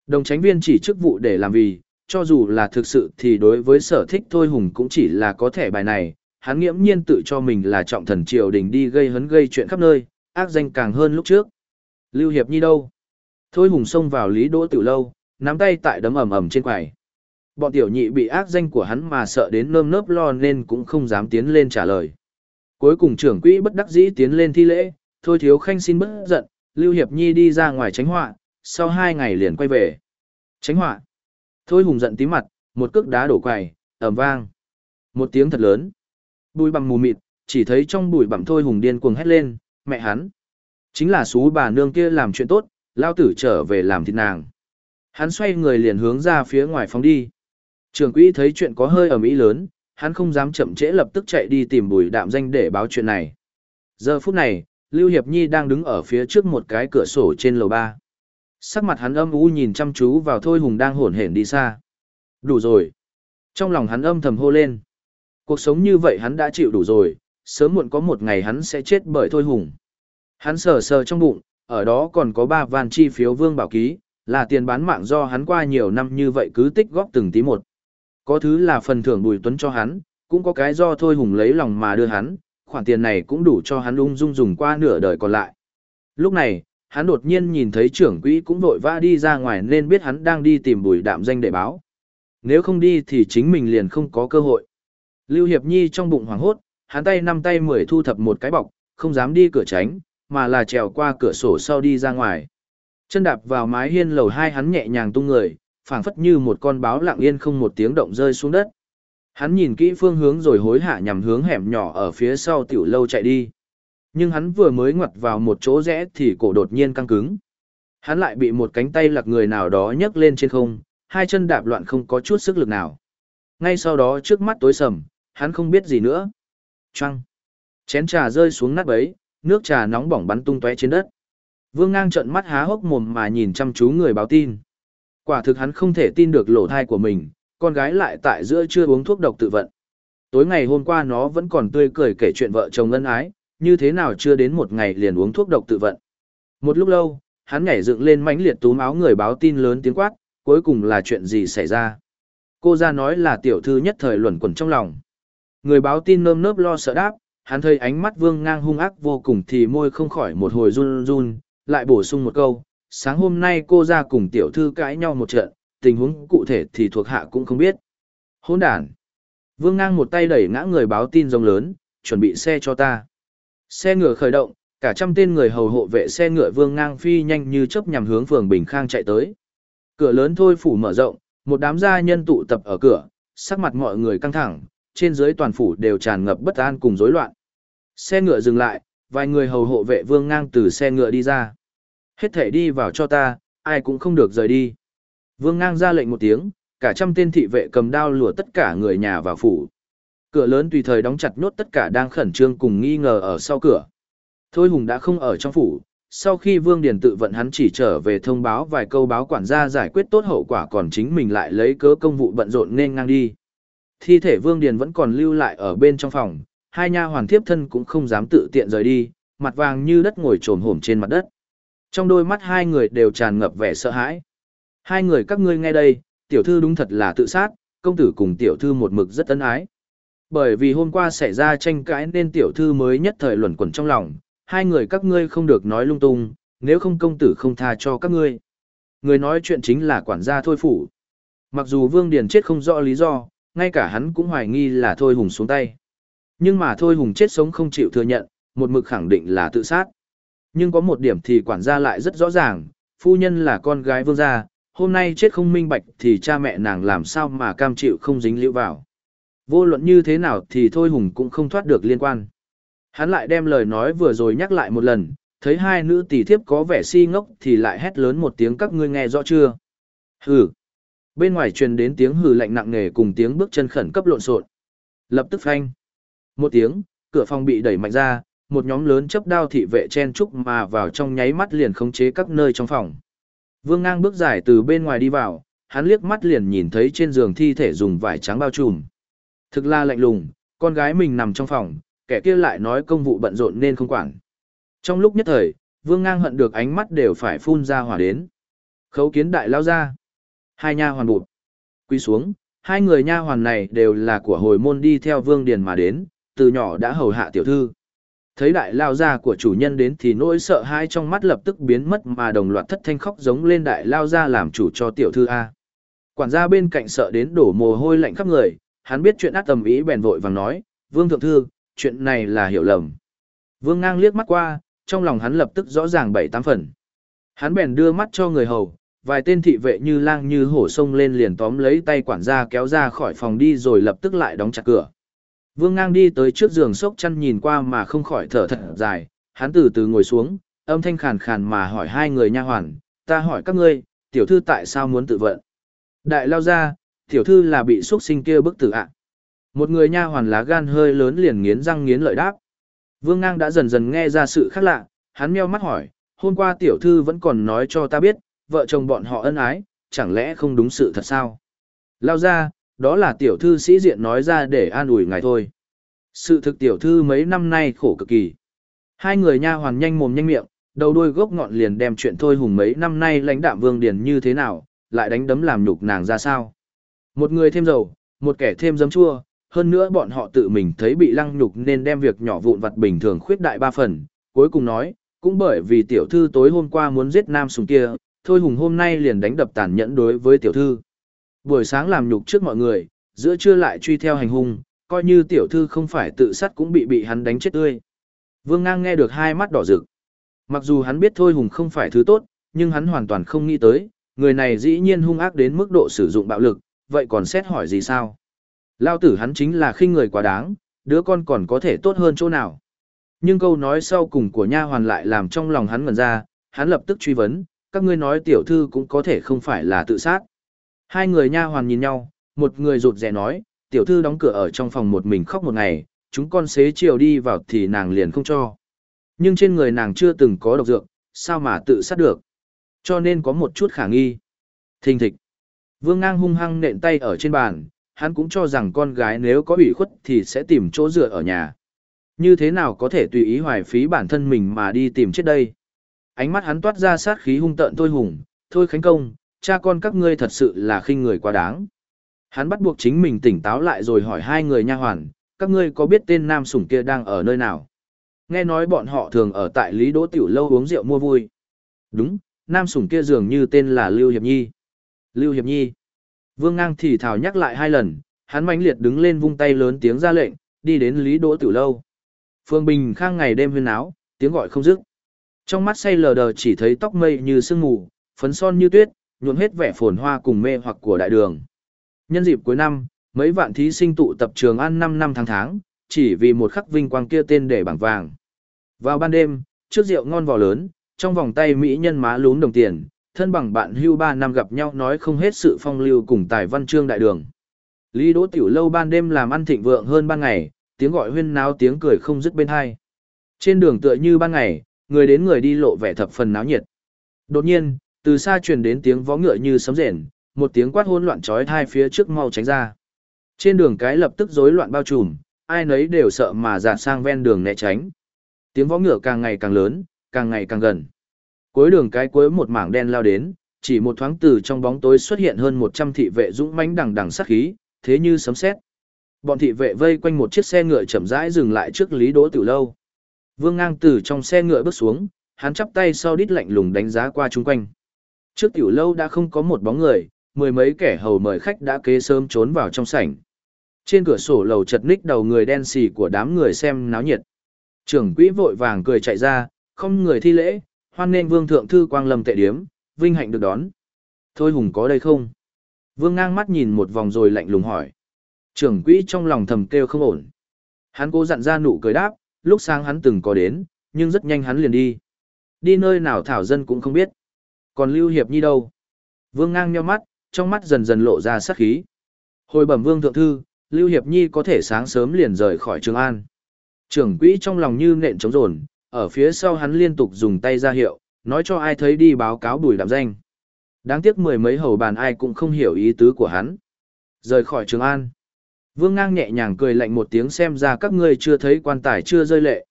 Đồng tránh viên chỉ chức vụ để làm vì, cho dù là thực sự thì đối với sở thích Thôi Hùng cũng chỉ là có thẻ bài này, hắn nghiễm nhiên tự cho mình là trọng thần triều đình đi gây hấn gây chuyện khắp nơi, ác danh càng hơn lúc trước. Lưu Hiệp Nhi đâu? Thôi Hùng xông vào Lý Đỗ Tiểu Lâu, nắm tay tại đấm ầm ầm trên quầy. Bọn tiểu nhị bị ác danh của hắn mà sợ đến nơm nớp lo nên cũng không dám tiến lên trả lời. Cuối cùng trưởng quỹ bất đắc dĩ tiến lên thi lễ, thôi thiếu khanh xin bất giận, Lưu Hiệp Nhi đi ra ngoài tránh họa, sau hai ngày liền quay về. Tránh họa. Thôi Hùng giận tí mặt, một cước đá đổ quầy, ầm vang. Một tiếng thật lớn. Bùi bằng mù mịt, chỉ thấy trong bụi bặm thôi hùng điên cuồng hét lên, mẹ hắn. Chính là xú bà nương kia làm chuyện tốt, lao tử trở về làm thịt nàng. Hắn xoay người liền hướng ra phía ngoài phóng đi. Trường quỹ thấy chuyện có hơi ở mỹ lớn, hắn không dám chậm trễ lập tức chạy đi tìm bùi đạm danh để báo chuyện này. Giờ phút này, Lưu Hiệp Nhi đang đứng ở phía trước một cái cửa sổ trên lầu ba. Sắc mặt hắn âm u nhìn chăm chú vào Thôi Hùng đang hổn hển đi xa. Đủ rồi. Trong lòng hắn âm thầm hô lên. Cuộc sống như vậy hắn đã chịu đủ rồi, sớm muộn có một ngày hắn sẽ chết bởi Thôi Hùng. Hắn sờ sờ trong bụng, ở đó còn có ba van chi phiếu vương bảo ký, là tiền bán mạng do hắn qua nhiều năm như vậy cứ tích góp từng tí một. Có thứ là phần thưởng Bùi Tuấn cho hắn, cũng có cái do Thôi Hùng lấy lòng mà đưa hắn, khoản tiền này cũng đủ cho hắn ung dung dùng qua nửa đời còn lại. Lúc này, hắn đột nhiên nhìn thấy trưởng quỹ cũng vội vã đi ra ngoài nên biết hắn đang đi tìm Bùi Đạm danh để báo. Nếu không đi thì chính mình liền không có cơ hội. Lưu Hiệp Nhi trong bụng hoảng hốt, hắn tay năm tay mười thu thập một cái bọc, không dám đi cửa tránh, mà là trèo qua cửa sổ sau đi ra ngoài. Chân đạp vào mái hiên lầu hai hắn nhẹ nhàng tung người, phảng phất như một con báo lặng yên không một tiếng động rơi xuống đất. Hắn nhìn kỹ phương hướng rồi hối hạ nhằm hướng hẻm nhỏ ở phía sau tiểu lâu chạy đi. Nhưng hắn vừa mới ngoặt vào một chỗ rẽ thì cổ đột nhiên căng cứng. Hắn lại bị một cánh tay lặc người nào đó nhấc lên trên không, hai chân đạp loạn không có chút sức lực nào. Ngay sau đó trước mắt tối sầm, hắn không biết gì nữa. Choang! Chén trà rơi xuống nát bấy, nước trà nóng bỏng bắn tung tóe trên đất. Vương ngang trợn mắt há hốc mồm mà nhìn chăm chú người báo tin. Quả thực hắn không thể tin được lỗ thai của mình, con gái lại tại giữa chưa uống thuốc độc tự vận. Tối ngày hôm qua nó vẫn còn tươi cười kể chuyện vợ chồng ân ái, như thế nào chưa đến một ngày liền uống thuốc độc tự vận. Một lúc lâu, hắn nhảy dựng lên mãnh liệt túm áo người báo tin lớn tiếng quát, cuối cùng là chuyện gì xảy ra. Cô ra nói là tiểu thư nhất thời luẩn quẩn trong lòng. Người báo tin nơm nớp lo sợ đáp, hắn thấy ánh mắt vương ngang hung ác vô cùng thì môi không khỏi một hồi run run, lại bổ sung một câu, sáng hôm nay cô ra cùng tiểu thư cãi nhau một trận, tình huống cụ thể thì thuộc hạ cũng không biết. Hỗn đàn. Vương ngang một tay đẩy ngã người báo tin rồng lớn, chuẩn bị xe cho ta. Xe ngựa khởi động, cả trăm tên người hầu hộ vệ xe ngựa vương ngang phi nhanh như chớp nhằm hướng phường Bình Khang chạy tới. Cửa lớn thôi phủ mở rộng, một đám gia nhân tụ tập ở cửa, sắc mặt mọi người căng thẳng, trên dưới toàn phủ đều tràn ngập bất an cùng rối loạn. Xe ngựa dừng lại, vài người hầu hộ vệ vương ngang từ xe ngựa đi ra. Hết thể đi vào cho ta, ai cũng không được rời đi. Vương ngang ra lệnh một tiếng, cả trăm tên thị vệ cầm đao lùa tất cả người nhà vào phủ. Cửa lớn tùy thời đóng chặt nhốt tất cả đang khẩn trương cùng nghi ngờ ở sau cửa. Thôi Hùng đã không ở trong phủ, sau khi Vương Điền tự vận hắn chỉ trở về thông báo vài câu báo quản gia giải quyết tốt hậu quả còn chính mình lại lấy cớ công vụ bận rộn nên ngang đi. Thi thể Vương Điền vẫn còn lưu lại ở bên trong phòng, hai nha hoàn thiếp thân cũng không dám tự tiện rời đi, mặt vàng như đất ngồi trồm hổm trên mặt đất. Trong đôi mắt hai người đều tràn ngập vẻ sợ hãi. Hai người các ngươi nghe đây, tiểu thư đúng thật là tự sát, công tử cùng tiểu thư một mực rất ân ái. Bởi vì hôm qua xảy ra tranh cãi nên tiểu thư mới nhất thời luẩn quẩn trong lòng, hai người các ngươi không được nói lung tung, nếu không công tử không tha cho các ngươi. Người nói chuyện chính là quản gia Thôi Phủ. Mặc dù Vương Điền chết không rõ lý do, ngay cả hắn cũng hoài nghi là Thôi Hùng xuống tay. Nhưng mà Thôi Hùng chết sống không chịu thừa nhận, một mực khẳng định là tự sát. Nhưng có một điểm thì quản gia lại rất rõ ràng, phu nhân là con gái vương gia, hôm nay chết không minh bạch thì cha mẹ nàng làm sao mà cam chịu không dính liễu vào. Vô luận như thế nào thì Thôi Hùng cũng không thoát được liên quan. Hắn lại đem lời nói vừa rồi nhắc lại một lần, thấy hai nữ tỷ thiếp có vẻ si ngốc thì lại hét lớn một tiếng các ngươi nghe rõ chưa. Hừ. Bên ngoài truyền đến tiếng hừ lạnh nặng nề cùng tiếng bước chân khẩn cấp lộn xộn. Lập tức phanh. Một tiếng, cửa phòng bị đẩy mạnh ra, một nhóm lớn chấp đao thị vệ chen trúc mà vào trong nháy mắt liền khống chế các nơi trong phòng. Vương ngang bước dài từ bên ngoài đi vào, hắn liếc mắt liền nhìn thấy trên giường thi thể dùng vải trắng bao trùm. Thực là lạnh lùng, con gái mình nằm trong phòng, kẻ kia lại nói công vụ bận rộn nên không quản. Trong lúc nhất thời, vương ngang hận được ánh mắt đều phải phun ra hỏa đến. Khấu kiến đại lao ra. Hai nha hoàn bụt. Quy xuống, hai người nha hoàn này đều là của hồi môn đi theo vương điền mà đến, từ nhỏ đã hầu hạ tiểu thư. Thấy đại lao gia của chủ nhân đến thì nỗi sợ hãi trong mắt lập tức biến mất mà đồng loạt thất thanh khóc giống lên đại lao gia làm chủ cho tiểu thư A. Quản gia bên cạnh sợ đến đổ mồ hôi lạnh khắp người, hắn biết chuyện ác tầm ý bèn vội vàng nói, vương thượng thư, chuyện này là hiểu lầm. Vương ngang liếc mắt qua, trong lòng hắn lập tức rõ ràng bảy tám phần. Hắn bèn đưa mắt cho người hầu, vài tên thị vệ như lang như hổ sông lên liền tóm lấy tay quản gia kéo ra khỏi phòng đi rồi lập tức lại đóng chặt cửa. Vương ngang đi tới trước giường sốc chăn nhìn qua mà không khỏi thở thật dài, hắn từ từ ngồi xuống, âm thanh khàn khàn mà hỏi hai người nha hoàn, ta hỏi các ngươi, tiểu thư tại sao muốn tự vận? Đại lao ra, tiểu thư là bị xuất sinh kia bức tử ạ. Một người nha hoàn lá gan hơi lớn liền nghiến răng nghiến lợi đáp. Vương Ngang đã dần dần nghe ra sự khác lạ, hắn meo mắt hỏi, hôm qua tiểu thư vẫn còn nói cho ta biết, vợ chồng bọn họ ân ái, chẳng lẽ không đúng sự thật sao? Lao ra, đó là tiểu thư sĩ diện nói ra để an ủi ngài thôi. Sự thực tiểu thư mấy năm nay khổ cực kỳ. Hai người nha hoàn nhanh mồm nhanh miệng, đầu đuôi gốc ngọn liền đem chuyện thôi hùng mấy năm nay lãnh đạm vương điền như thế nào, lại đánh đấm làm nhục nàng ra sao. Một người thêm dầu, một kẻ thêm dấm chua, hơn nữa bọn họ tự mình thấy bị lăng nhục nên đem việc nhỏ vụn vặt bình thường khuyết đại ba phần, cuối cùng nói, cũng bởi vì tiểu thư tối hôm qua muốn giết nam sùng kia, thôi hùng hôm nay liền đánh đập tàn nhẫn đối với tiểu thư. Buổi sáng làm nhục trước mọi người, giữa trưa lại truy theo hành hung, coi như tiểu thư không phải tự sát cũng bị bị hắn đánh chết tươi. Vương Ngang nghe được hai mắt đỏ rực. Mặc dù hắn biết Thôi Hùng không phải thứ tốt, nhưng hắn hoàn toàn không nghĩ tới, người này dĩ nhiên hung ác đến mức độ sử dụng bạo lực, vậy còn xét hỏi gì sao? Lao tử hắn chính là khinh người quá đáng, đứa con còn có thể tốt hơn chỗ nào. Nhưng câu nói sau cùng của nha hoàn lại làm trong lòng hắn ngẩn ra, hắn lập tức truy vấn, các ngươi nói tiểu thư cũng có thể không phải là tự sát. Hai người nha hoàn nhìn nhau, một người rụt rè nói, tiểu thư đóng cửa ở trong phòng một mình khóc một ngày, chúng con xế chiều đi vào thì nàng liền không cho. Nhưng trên người nàng chưa từng có độc dược, sao mà tự sát được. Cho nên có một chút khả nghi. Thình thịch. Vương ngang hung hăng nện tay ở trên bàn, hắn cũng cho rằng con gái nếu có ủy khuất thì sẽ tìm chỗ dựa ở nhà. Như thế nào có thể tùy ý hoài phí bản thân mình mà đi tìm chết đây? Ánh mắt hắn toát ra sát khí hung tợn thôi hùng, thôi khánh công, cha con các ngươi thật sự là khinh người quá đáng. Hắn bắt buộc chính mình tỉnh táo lại rồi hỏi hai người nha hoàn, các ngươi có biết tên nam sủng kia đang ở nơi nào? Nghe nói bọn họ thường ở tại Lý Đỗ Tiểu Lâu uống rượu mua vui. Đúng, nam sủng kia dường như tên là Lưu Hiệp Nhi. Lưu Hiệp Nhi. Vương Ngang thì thào nhắc lại hai lần, hắn mãnh liệt đứng lên vung tay lớn tiếng ra lệnh, đi đến Lý Đỗ Tiểu Lâu. Phương Bình Khang ngày đêm huyên áo, tiếng gọi không dứt. Trong mắt say lờ đờ chỉ thấy tóc mây như sương mù, phấn son như tuyết, nhuộm hết vẻ phồn hoa cùng mê hoặc của đại đường. Nhân dịp cuối năm, mấy vạn thí sinh tụ tập trường ăn 5 năm tháng tháng, chỉ vì một khắc vinh quang kia tên để bảng vàng. Vào ban đêm, trước rượu ngon vò lớn, trong vòng tay mỹ nhân má lún đồng tiền, thân bằng bạn hưu 3 năm gặp nhau nói không hết sự phong lưu cùng tài văn chương đại đường. Lý Đỗ Tiểu lâu ban đêm làm ăn thịnh vượng hơn ban ngày, tiếng gọi huyên náo tiếng cười không dứt bên hai. Trên đường tựa như ban ngày, người đến người đi lộ vẻ thập phần náo nhiệt. Đột nhiên, từ xa truyền đến tiếng vó ngựa như sấm rền, một tiếng quát hỗn loạn chói tai phía trước mau tránh ra. Trên đường cái lập tức rối loạn bao trùm, ai nấy đều sợ mà dạt sang ven đường né tránh. Tiếng vó ngựa càng ngày càng lớn, càng ngày càng gần. Cuối đường cái cuối một mảng đen lao đến, chỉ một thoáng từ trong bóng tối xuất hiện hơn 100 thị vệ dũng mãnh đằng đằng sát khí, thế như sấm sét. Bọn thị vệ vây quanh một chiếc xe ngựa chậm rãi dừng lại trước Lý Đỗ Tử lâu. Vương Ngang từ trong xe ngựa bước xuống, hắn chắp tay sau đít lạnh lùng đánh giá qua chung quanh. Trước tiểu lâu đã không có một bóng người, mười mấy kẻ hầu mời khách đã kế sớm trốn vào trong sảnh. Trên cửa sổ lầu chật ních đầu người đen xì của đám người xem náo nhiệt. Trưởng quỹ vội vàng cười chạy ra, không người thi lễ, hoan nên vương thượng thư quang lâm tệ điếm, vinh hạnh được đón. Thôi hùng có đây không? Vương ngang mắt nhìn một vòng rồi lạnh lùng hỏi. Trưởng quỹ trong lòng thầm kêu không ổn. Hắn cố dặn ra nụ cười đáp, lúc sáng hắn từng có đến, nhưng rất nhanh hắn liền đi. Đi nơi nào thảo dân cũng không biết. Còn Lưu Hiệp Nhi đâu? Vương ngang nheo mắt, trong mắt dần dần lộ ra sát khí. Hồi bẩm vương thượng thư, Lưu Hiệp Nhi có thể sáng sớm liền rời khỏi Trường An. Trưởng quỹ trong lòng như nện trống rồn, ở phía sau hắn liên tục dùng tay ra hiệu, nói cho ai thấy đi báo cáo bùi đạm danh. Đáng tiếc mười mấy hầu bàn ai cũng không hiểu ý tứ của hắn. Rời khỏi Trường An. Vương ngang nhẹ nhàng cười lạnh một tiếng xem ra các ngươi chưa thấy quan tài chưa rơi lệ.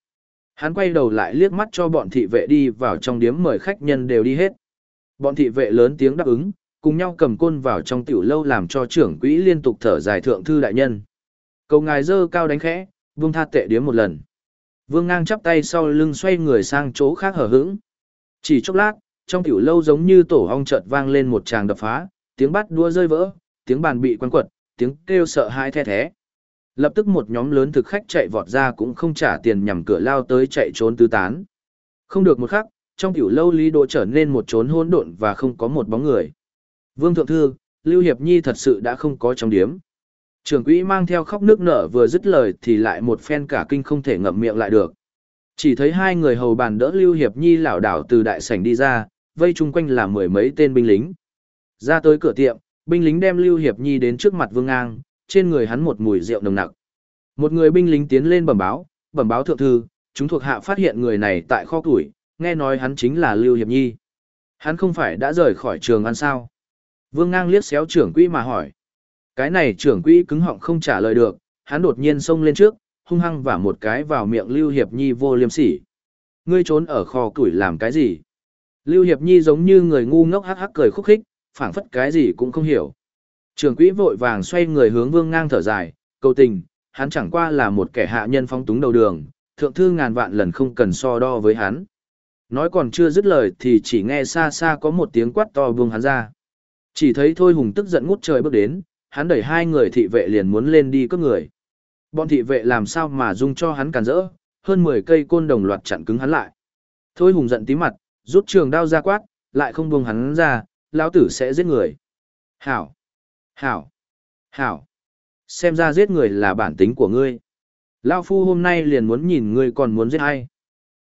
Hắn quay đầu lại liếc mắt cho bọn thị vệ đi vào trong điếm mời khách nhân đều đi hết. Bọn thị vệ lớn tiếng đáp ứng, cùng nhau cầm côn vào trong tiểu lâu làm cho trưởng quỹ liên tục thở dài thượng thư đại nhân. Cầu ngài dơ cao đánh khẽ, vương tha tệ điếm một lần. Vương ngang chắp tay sau lưng xoay người sang chỗ khác hở hững. Chỉ chốc lát, trong tiểu lâu giống như tổ ong chợt vang lên một tràng đập phá, tiếng bắt đua rơi vỡ, tiếng bàn bị quăng quật, tiếng kêu sợ hãi the thế. Lập tức một nhóm lớn thực khách chạy vọt ra cũng không trả tiền nhằm cửa lao tới chạy trốn tứ tán. Không được một khắc, trong tiểu lâu lý đồ trở nên một trốn hỗn độn và không có một bóng người. Vương Thượng Thư, Lưu Hiệp Nhi thật sự đã không có trong điếm. Trường quỹ mang theo khóc nước nở vừa dứt lời thì lại một phen cả kinh không thể ngậm miệng lại được. Chỉ thấy hai người hầu bàn đỡ Lưu Hiệp Nhi lảo đảo từ đại sảnh đi ra, vây chung quanh là mười mấy tên binh lính. Ra tới cửa tiệm, binh lính đem Lưu Hiệp Nhi đến trước mặt Vương Ngang, trên người hắn một mùi rượu nồng nặc. Một người binh lính tiến lên bẩm báo, bẩm báo thượng thư, chúng thuộc hạ phát hiện người này tại kho tuổi, nghe nói hắn chính là Lưu Hiệp Nhi. Hắn không phải đã rời khỏi trường ăn sao? Vương Ngang liếc xéo trưởng quỹ mà hỏi. Cái này trưởng quỹ cứng họng không trả lời được, hắn đột nhiên xông lên trước, hung hăng vả một cái vào miệng Lưu Hiệp Nhi vô liêm sỉ. Ngươi trốn ở kho củi làm cái gì? Lưu Hiệp Nhi giống như người ngu ngốc hắc hắc cười khúc khích, phảng phất cái gì cũng không hiểu. Trường quỹ vội vàng xoay người hướng Vương Ngang thở dài, cầu tình, hắn chẳng qua là một kẻ hạ nhân phong túng đầu đường, thượng thư ngàn vạn lần không cần so đo với hắn. Nói còn chưa dứt lời thì chỉ nghe xa xa có một tiếng quát to buông hắn ra. Chỉ thấy Thôi Hùng tức giận ngút trời bước đến, hắn đẩy hai người thị vệ liền muốn lên đi cướp người. Bọn thị vệ làm sao mà dung cho hắn cản rỡ, hơn 10 cây côn đồng loạt chặn cứng hắn lại. Thôi Hùng giận tí mặt, rút trường đao ra quát, lại không buông hắn ra, lão tử sẽ giết người. Hảo! Hảo! Hảo! Xem ra giết người là bản tính của ngươi. Lão phu hôm nay liền muốn nhìn ngươi còn muốn giết ai.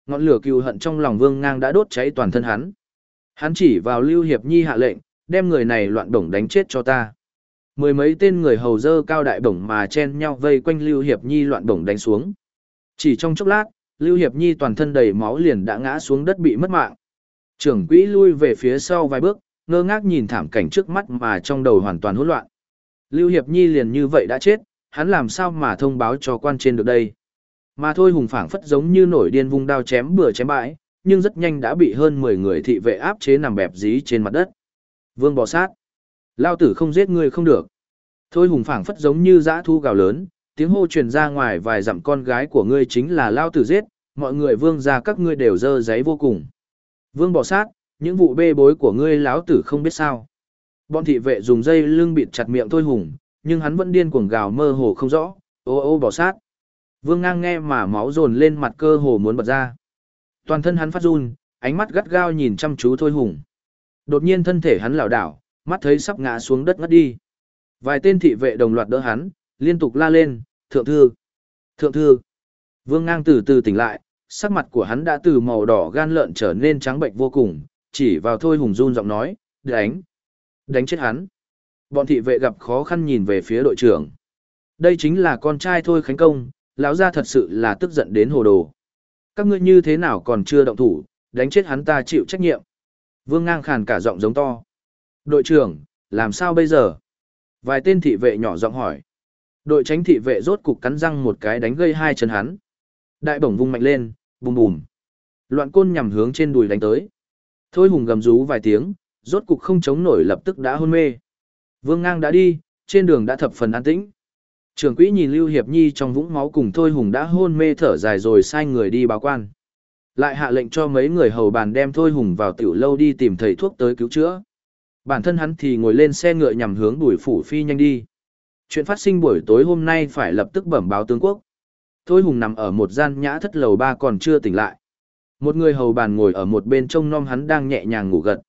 Ngọn lửa cừu hận trong lòng Vương Ngang đã đốt cháy toàn thân hắn. Hắn chỉ vào Lưu Hiệp Nhi hạ lệnh, đem người này loạn bổng đánh chết cho ta. Mười mấy tên người hầu dơ cao đại bổng mà chen nhau vây quanh Lưu Hiệp Nhi loạn bổng đánh xuống. Chỉ trong chốc lát, Lưu Hiệp Nhi toàn thân đầy máu liền đã ngã xuống đất bị mất mạng. Trưởng quỹ lui về phía sau vài bước, ngơ ngác nhìn thảm cảnh trước mắt mà trong đầu hoàn toàn hỗn loạn. Lưu Hiệp Nhi liền như vậy đã chết, hắn làm sao mà thông báo cho quan trên được đây. Mà thôi hùng phảng phất giống như nổi điên vung đao chém bừa chém bãi, nhưng rất nhanh đã bị hơn 10 người thị vệ áp chế nằm bẹp dí trên mặt đất. Vương bò sát. Lao tử không giết người không được. Thôi hùng phảng phất giống như dã thu gào lớn, tiếng hô truyền ra ngoài vài dặm con gái của ngươi chính là Lao tử giết, mọi người vương ra các ngươi đều dơ giấy vô cùng. Vương bò sát, những vụ bê bối của ngươi láo tử không biết sao. Bọn thị vệ dùng dây lưng bịt chặt miệng thôi hùng, nhưng hắn vẫn điên cuồng gào mơ hồ không rõ, ô ô bò sát. Vương ngang nghe mà máu dồn lên mặt cơ hồ muốn bật ra. Toàn thân hắn phát run, ánh mắt gắt gao nhìn chăm chú thôi hùng. Đột nhiên thân thể hắn lảo đảo, mắt thấy sắp ngã xuống đất ngất đi. Vài tên thị vệ đồng loạt đỡ hắn, liên tục la lên, thượng thư, thượng thư. Vương ngang từ từ tỉnh lại, sắc mặt của hắn đã từ màu đỏ gan lợn trở nên trắng bệnh vô cùng, chỉ vào thôi hùng run giọng nói, đánh, đánh chết hắn. Bọn thị vệ gặp khó khăn nhìn về phía đội trưởng. Đây chính là con trai thôi khánh công, lão gia thật sự là tức giận đến hồ đồ. Các ngươi như thế nào còn chưa động thủ, đánh chết hắn ta chịu trách nhiệm. Vương ngang khàn cả giọng giống to. Đội trưởng, làm sao bây giờ? Vài tên thị vệ nhỏ giọng hỏi. Đội tránh thị vệ rốt cục cắn răng một cái đánh gây hai chân hắn. Đại bổng vung mạnh lên, bùm bùm. Loạn côn nhằm hướng trên đùi đánh tới. Thôi hùng gầm rú vài tiếng, rốt cục không chống nổi lập tức đã hôn mê. Vương ngang đã đi, trên đường đã thập phần an tĩnh. Trường quỹ nhìn Lưu Hiệp Nhi trong vũng máu cùng Thôi Hùng đã hôn mê thở dài rồi sai người đi báo quan. Lại hạ lệnh cho mấy người hầu bàn đem Thôi Hùng vào tiểu lâu đi tìm thầy thuốc tới cứu chữa. Bản thân hắn thì ngồi lên xe ngựa nhằm hướng đuổi phủ phi nhanh đi. Chuyện phát sinh buổi tối hôm nay phải lập tức bẩm báo tướng quốc. Thôi Hùng nằm ở một gian nhã thất lầu ba còn chưa tỉnh lại. Một người hầu bàn ngồi ở một bên trông nom hắn đang nhẹ nhàng ngủ gật.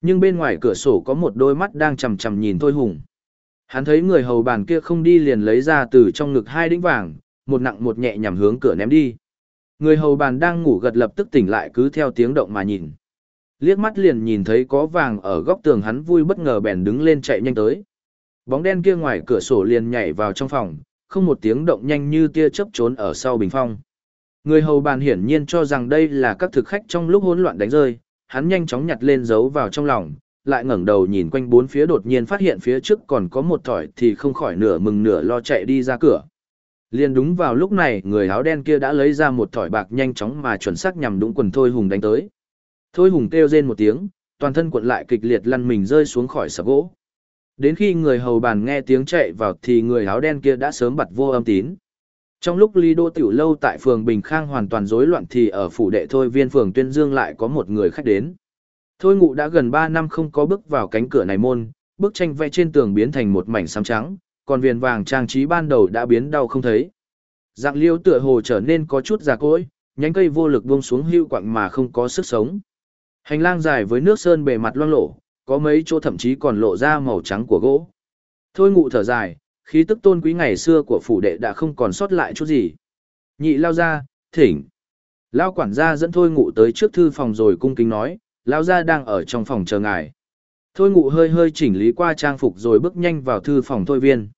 Nhưng bên ngoài cửa sổ có một đôi mắt đang chằm chằm nhìn Thôi Hùng. Hắn thấy người hầu bàn kia không đi liền lấy ra từ trong ngực hai đĩnh vàng, một nặng một nhẹ nhằm hướng cửa ném đi. Người hầu bàn đang ngủ gật lập tức tỉnh lại cứ theo tiếng động mà nhìn. Liếc mắt liền nhìn thấy có vàng ở góc tường hắn vui bất ngờ bèn đứng lên chạy nhanh tới. Bóng đen kia ngoài cửa sổ liền nhảy vào trong phòng, không một tiếng động nhanh như tia chớp trốn ở sau bình phong. Người hầu bàn hiển nhiên cho rằng đây là các thực khách trong lúc hỗn loạn đánh rơi, hắn nhanh chóng nhặt lên giấu vào trong lòng, lại ngẩng đầu nhìn quanh bốn phía đột nhiên phát hiện phía trước còn có một thỏi thì không khỏi nửa mừng nửa lo chạy đi ra cửa. Liên đúng vào lúc này người áo đen kia đã lấy ra một thỏi bạc nhanh chóng mà chuẩn xác nhằm đúng quần Thôi Hùng đánh tới. Thôi Hùng kêu rên một tiếng, toàn thân cuộn lại kịch liệt lăn mình rơi xuống khỏi sập gỗ. Đến khi người hầu bàn nghe tiếng chạy vào thì người áo đen kia đã sớm bật vô âm tín. Trong lúc Lý đô tiểu lâu tại phường Bình Khang hoàn toàn rối loạn thì ở phủ đệ thôi viên phường Tuyên Dương lại có một người khách đến. Thôi ngụ đã gần 3 năm không có bước vào cánh cửa này môn, bức tranh vẽ trên tường biến thành một mảnh xám trắng, còn viền vàng trang trí ban đầu đã biến đau không thấy. Dạng liêu tựa hồ trở nên có chút già cỗi, nhánh cây vô lực buông xuống hưu quặng mà không có sức sống. Hành lang dài với nước sơn bề mặt loang lổ, có mấy chỗ thậm chí còn lộ ra màu trắng của gỗ. Thôi ngụ thở dài, khí tức tôn quý ngày xưa của phủ đệ đã không còn sót lại chút gì. Nhị lao ra, thỉnh. Lao quản gia dẫn thôi ngụ tới trước thư phòng rồi cung kính nói, Lão gia đang ở trong phòng chờ ngài. Thôi ngụ hơi hơi chỉnh lý qua trang phục rồi bước nhanh vào thư phòng thôi viên.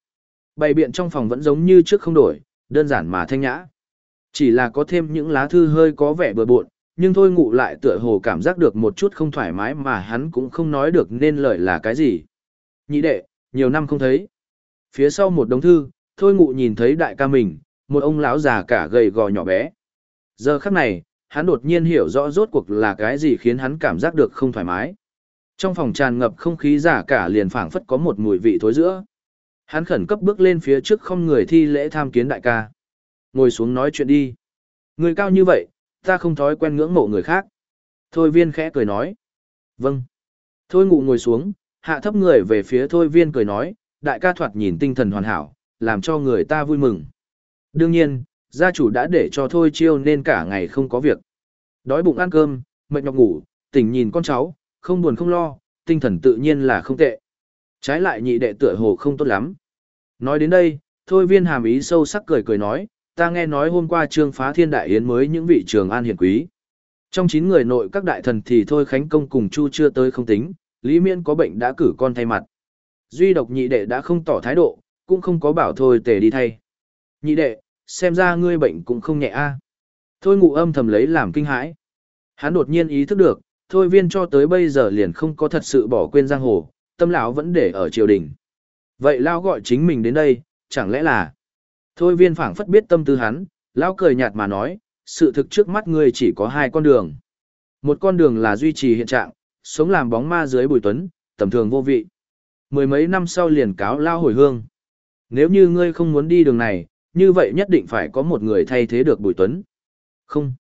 Bày biện trong phòng vẫn giống như trước không đổi, đơn giản mà thanh nhã. Chỉ là có thêm những lá thư hơi có vẻ bừa bộn, nhưng thôi ngụ lại tựa hồ cảm giác được một chút không thoải mái mà hắn cũng không nói được nên lời là cái gì. Nhị đệ, nhiều năm không thấy. Phía sau một đống thư, thôi ngụ nhìn thấy đại ca mình, một ông lão già cả gầy gò nhỏ bé. Giờ khắc này, hắn đột nhiên hiểu rõ rốt cuộc là cái gì khiến hắn cảm giác được không thoải mái. Trong phòng tràn ngập không khí giả cả liền phảng phất có một mùi vị thối giữa. Hắn khẩn cấp bước lên phía trước không người thi lễ tham kiến đại ca. Ngồi xuống nói chuyện đi. Người cao như vậy, ta không thói quen ngưỡng mộ người khác. Thôi viên khẽ cười nói. Vâng. Thôi ngụ ngồi xuống, hạ thấp người về phía thôi viên cười nói, đại ca thoạt nhìn tinh thần hoàn hảo, làm cho người ta vui mừng. Đương nhiên, gia chủ đã để cho thôi chiêu nên cả ngày không có việc. Đói bụng ăn cơm, mệt nhọc ngủ, tỉnh nhìn con cháu, không buồn không lo, tinh thần tự nhiên là không tệ. Trái lại nhị đệ tựa hồ không tốt lắm. Nói đến đây, thôi viên hàm ý sâu sắc cười cười nói, ta nghe nói hôm qua trương phá thiên đại yến mới những vị trường an hiển quý. Trong 9 người nội các đại thần thì thôi Khánh Công cùng Chu chưa tới không tính, Lý Miên có bệnh đã cử con thay mặt. Duy độc nhị đệ đã không tỏ thái độ, cũng không có bảo thôi tề đi thay. Nhị đệ, xem ra ngươi bệnh cũng không nhẹ a. Thôi ngụ âm thầm lấy làm kinh hãi. Hắn đột nhiên ý thức được, thôi viên cho tới bây giờ liền không có thật sự bỏ quên giang hồ, tâm lão vẫn để ở triều đình. Vậy lão gọi chính mình đến đây, chẳng lẽ là... Thôi viên phảng phất biết tâm tư hắn, lão cười nhạt mà nói, sự thực trước mắt ngươi chỉ có hai con đường. Một con đường là duy trì hiện trạng, sống làm bóng ma dưới bùi tuấn, tầm thường vô vị. Mười mấy năm sau liền cáo lao hồi hương. Nếu như ngươi không muốn đi đường này, như vậy nhất định phải có một người thay thế được bùi tuấn. Không.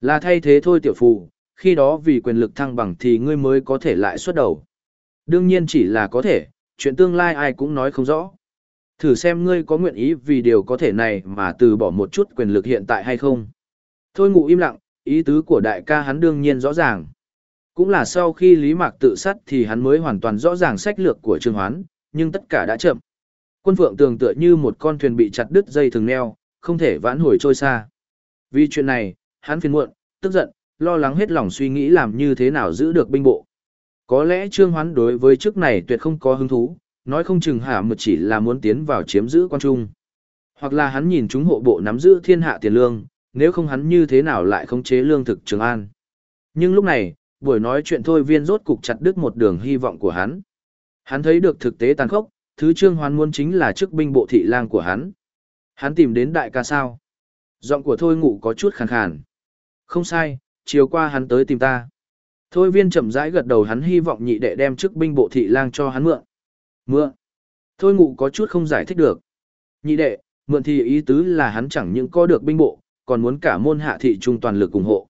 Là thay thế thôi tiểu phù, khi đó vì quyền lực thăng bằng thì ngươi mới có thể lại xuất đầu. Đương nhiên chỉ là có thể, chuyện tương lai ai cũng nói không rõ. Thử xem ngươi có nguyện ý vì điều có thể này mà từ bỏ một chút quyền lực hiện tại hay không. Thôi ngủ im lặng, ý tứ của đại ca hắn đương nhiên rõ ràng. Cũng là sau khi Lý Mạc tự sát thì hắn mới hoàn toàn rõ ràng sách lược của Trương Hoán, nhưng tất cả đã chậm. Quân phượng tường tựa như một con thuyền bị chặt đứt dây thừng neo, không thể vãn hồi trôi xa. Vì chuyện này, hắn phiền muộn, tức giận, lo lắng hết lòng suy nghĩ làm như thế nào giữ được binh bộ. Có lẽ Trương Hoán đối với chức này tuyệt không có hứng thú, nói không chừng hạ một chỉ là muốn tiến vào chiếm giữ quan trung. Hoặc là hắn nhìn chúng hộ bộ nắm giữ thiên hạ tiền lương, nếu không hắn như thế nào lại khống chế lương thực Trường An. Nhưng lúc này, buổi nói chuyện thôi viên rốt cục chặt đứt một đường hy vọng của hắn. Hắn thấy được thực tế tàn khốc, thứ Trương Hoán muốn chính là chức binh bộ thị lang của hắn. Hắn tìm đến đại ca sao. Giọng của thôi ngủ có chút khàn khàn. Không sai, chiều qua hắn tới tìm ta. Thôi viên chậm rãi gật đầu hắn hy vọng nhị đệ đem chức binh bộ thị lang cho hắn mượn. Mượn. Thôi ngụ có chút không giải thích được. Nhị đệ, mượn thì ý tứ là hắn chẳng những có được binh bộ, còn muốn cả môn hạ thị trung toàn lực ủng hộ.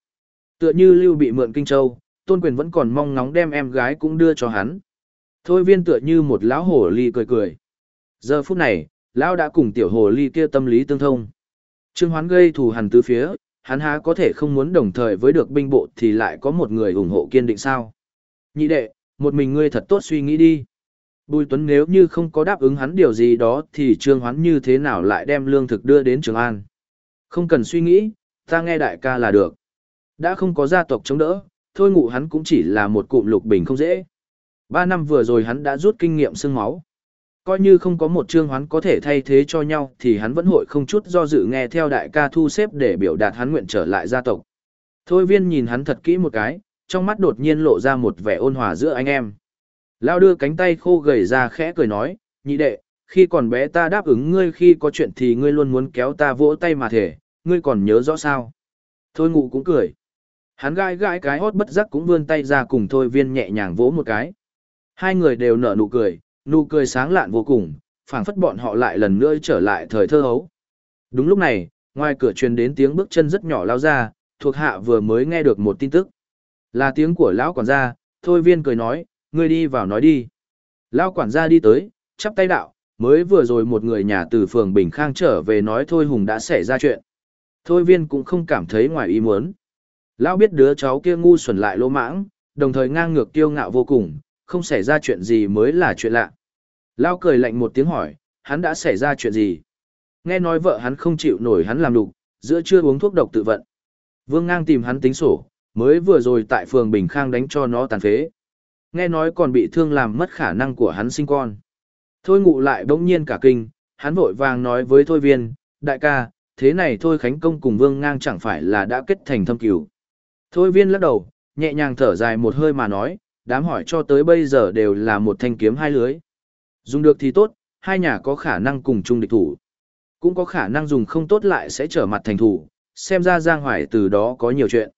Tựa như lưu bị mượn Kinh Châu, tôn quyền vẫn còn mong ngóng đem em gái cũng đưa cho hắn. Thôi viên tựa như một lão hồ ly cười cười. Giờ phút này, lão đã cùng tiểu hồ ly kia tâm lý tương thông. Trương Hoán gây thù hằn tứ phía, hắn há có thể không muốn đồng thời với được binh bộ thì lại có một người ủng hộ kiên định sao. Nhị đệ, một mình ngươi thật tốt suy nghĩ đi. Bùi Tuấn nếu như không có đáp ứng hắn điều gì đó thì Trương Hoán như thế nào lại đem lương thực đưa đến Trường An. Không cần suy nghĩ, ta nghe đại ca là được. Đã không có gia tộc chống đỡ, thôi ngụ hắn cũng chỉ là một cụm lục bình không dễ. Ba năm vừa rồi hắn đã rút kinh nghiệm xương máu. Coi như không có một trương hoán có thể thay thế cho nhau thì hắn vẫn hội không chút do dự nghe theo đại ca thu xếp để biểu đạt hắn nguyện trở lại gia tộc. Thôi viên nhìn hắn thật kỹ một cái, trong mắt đột nhiên lộ ra một vẻ ôn hòa giữa anh em. Lao đưa cánh tay khô gầy ra khẽ cười nói, nhị đệ, khi còn bé ta đáp ứng ngươi khi có chuyện thì ngươi luôn muốn kéo ta vỗ tay mà thể, ngươi còn nhớ rõ sao. Thôi ngụ cũng cười. Hắn gai gai cái hót bất giác cũng vươn tay ra cùng thôi viên nhẹ nhàng vỗ một cái. Hai người đều nở nụ cười, nụ cười sáng lạn vô cùng, phảng phất bọn họ lại lần nữa trở lại thời thơ hấu. Đúng lúc này, ngoài cửa truyền đến tiếng bước chân rất nhỏ lao ra, thuộc hạ vừa mới nghe được một tin tức. Là tiếng của lão quản gia, thôi viên cười nói, ngươi đi vào nói đi. Lão quản gia đi tới, chắp tay đạo, mới vừa rồi một người nhà từ phường Bình Khang trở về nói thôi Hùng đã xảy ra chuyện. Thôi viên cũng không cảm thấy ngoài ý muốn. Lão biết đứa cháu kia ngu xuẩn lại lỗ mãng, đồng thời ngang ngược kiêu ngạo vô cùng, không xảy ra chuyện gì mới là chuyện lạ. Lao cười lạnh một tiếng hỏi, hắn đã xảy ra chuyện gì? Nghe nói vợ hắn không chịu nổi hắn làm đục, giữa trưa uống thuốc độc tự vận. Vương ngang tìm hắn tính sổ, Mới vừa rồi tại phường Bình Khang đánh cho nó tàn phế. Nghe nói còn bị thương làm mất khả năng của hắn sinh con. Thôi ngụ lại bỗng nhiên cả kinh, hắn vội vàng nói với Thôi Viên, đại ca, thế này Thôi Khánh Công cùng Vương Ngang chẳng phải là đã kết thành thâm cửu. Thôi Viên lắc đầu, nhẹ nhàng thở dài một hơi mà nói, đám hỏi cho tới bây giờ đều là một thanh kiếm hai lưới. Dùng được thì tốt, hai nhà có khả năng cùng chung địch thủ. Cũng có khả năng dùng không tốt lại sẽ trở mặt thành thủ, xem ra Giang Hoài từ đó có nhiều chuyện.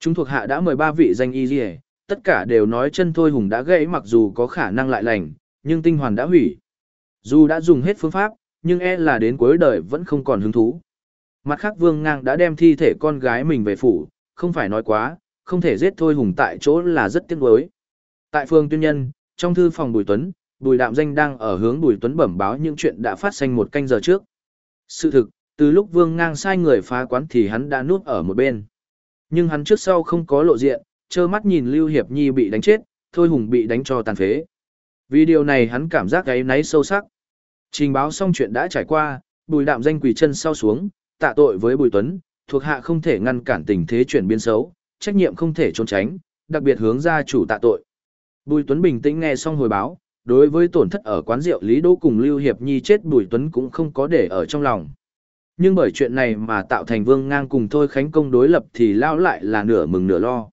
Chúng thuộc hạ đã mời ba vị danh y liề, tất cả đều nói chân thôi hùng đã gãy mặc dù có khả năng lại lành, nhưng tinh hoàn đã hủy. Dù đã dùng hết phương pháp, nhưng e là đến cuối đời vẫn không còn hứng thú. Mặt khác Vương Ngang đã đem thi thể con gái mình về phủ, không phải nói quá, không thể giết thôi hùng tại chỗ là rất tiếc nuối. Tại phương tuyên nhân, trong thư phòng Bùi Tuấn, Bùi Đạm Danh đang ở hướng Bùi Tuấn bẩm báo những chuyện đã phát sinh một canh giờ trước. Sự thực, từ lúc Vương Ngang sai người phá quán thì hắn đã nuốt ở một bên. Nhưng hắn trước sau không có lộ diện, trơ mắt nhìn Lưu Hiệp Nhi bị đánh chết, Thôi Hùng bị đánh cho tàn phế. Vì điều này hắn cảm giác gáy náy sâu sắc. Trình báo xong chuyện đã trải qua, Bùi Đạm Danh quỳ chân sau xuống, tạ tội với Bùi Tuấn, thuộc hạ không thể ngăn cản tình thế chuyển biến xấu, trách nhiệm không thể trốn tránh, đặc biệt hướng ra chủ tạ tội. Bùi Tuấn bình tĩnh nghe xong hồi báo, đối với tổn thất ở quán rượu Lý Đỗ cùng Lưu Hiệp Nhi chết Bùi Tuấn cũng không có để ở trong lòng. Nhưng bởi chuyện này mà tạo thành Vương Ngang cùng Thôi Khánh Công đối lập thì lao lại là nửa mừng nửa lo.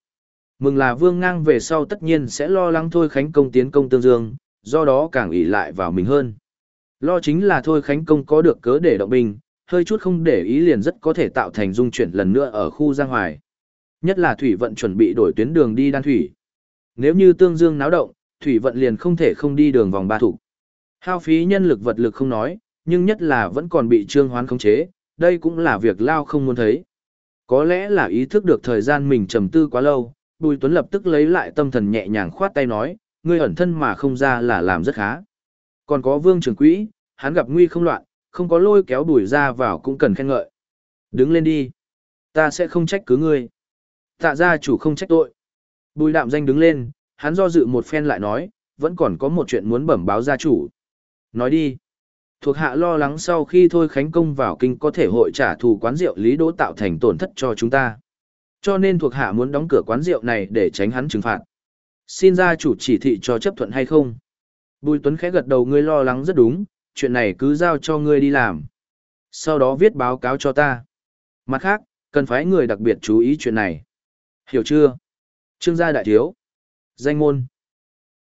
Mừng là Vương Ngang về sau tất nhiên sẽ lo lắng Thôi Khánh Công tiến công tương dương, do đó càng ỷ lại vào mình hơn. Lo chính là Thôi Khánh Công có được cớ để động binh, hơi chút không để ý liền rất có thể tạo thành dung chuyển lần nữa ở khu Giang Hoài. Nhất là thủy vận chuẩn bị đổi tuyến đường đi đan thủy. Nếu như tương dương náo động, thủy vận liền không thể không đi đường vòng ba thủ. Hao phí nhân lực vật lực không nói, nhưng nhất là vẫn còn bị trương hoán khống chế, đây cũng là việc Lao không muốn thấy. Có lẽ là ý thức được thời gian mình trầm tư quá lâu, Bùi Tuấn lập tức lấy lại tâm thần nhẹ nhàng khoát tay nói, ngươi ẩn thân mà không ra là làm rất khá. Còn có vương trường quỹ, hắn gặp nguy không loạn, không có lôi kéo bùi ra vào cũng cần khen ngợi. Đứng lên đi. Ta sẽ không trách cứ ngươi. Tạ gia chủ không trách tội. Bùi đạm danh đứng lên, hắn do dự một phen lại nói, vẫn còn có một chuyện muốn bẩm báo gia chủ. Nói đi. Thuộc hạ lo lắng sau khi thôi khánh công vào kinh có thể hội trả thù quán rượu Lý Đỗ tạo thành tổn thất cho chúng ta. Cho nên thuộc hạ muốn đóng cửa quán rượu này để tránh hắn trừng phạt. Xin gia chủ chỉ thị cho chấp thuận hay không? Bùi Tuấn khẽ gật đầu ngươi lo lắng rất đúng, chuyện này cứ giao cho ngươi đi làm. Sau đó viết báo cáo cho ta. Mặt khác, cần phải người đặc biệt chú ý chuyện này. Hiểu chưa? Trương gia đại thiếu. Danh môn.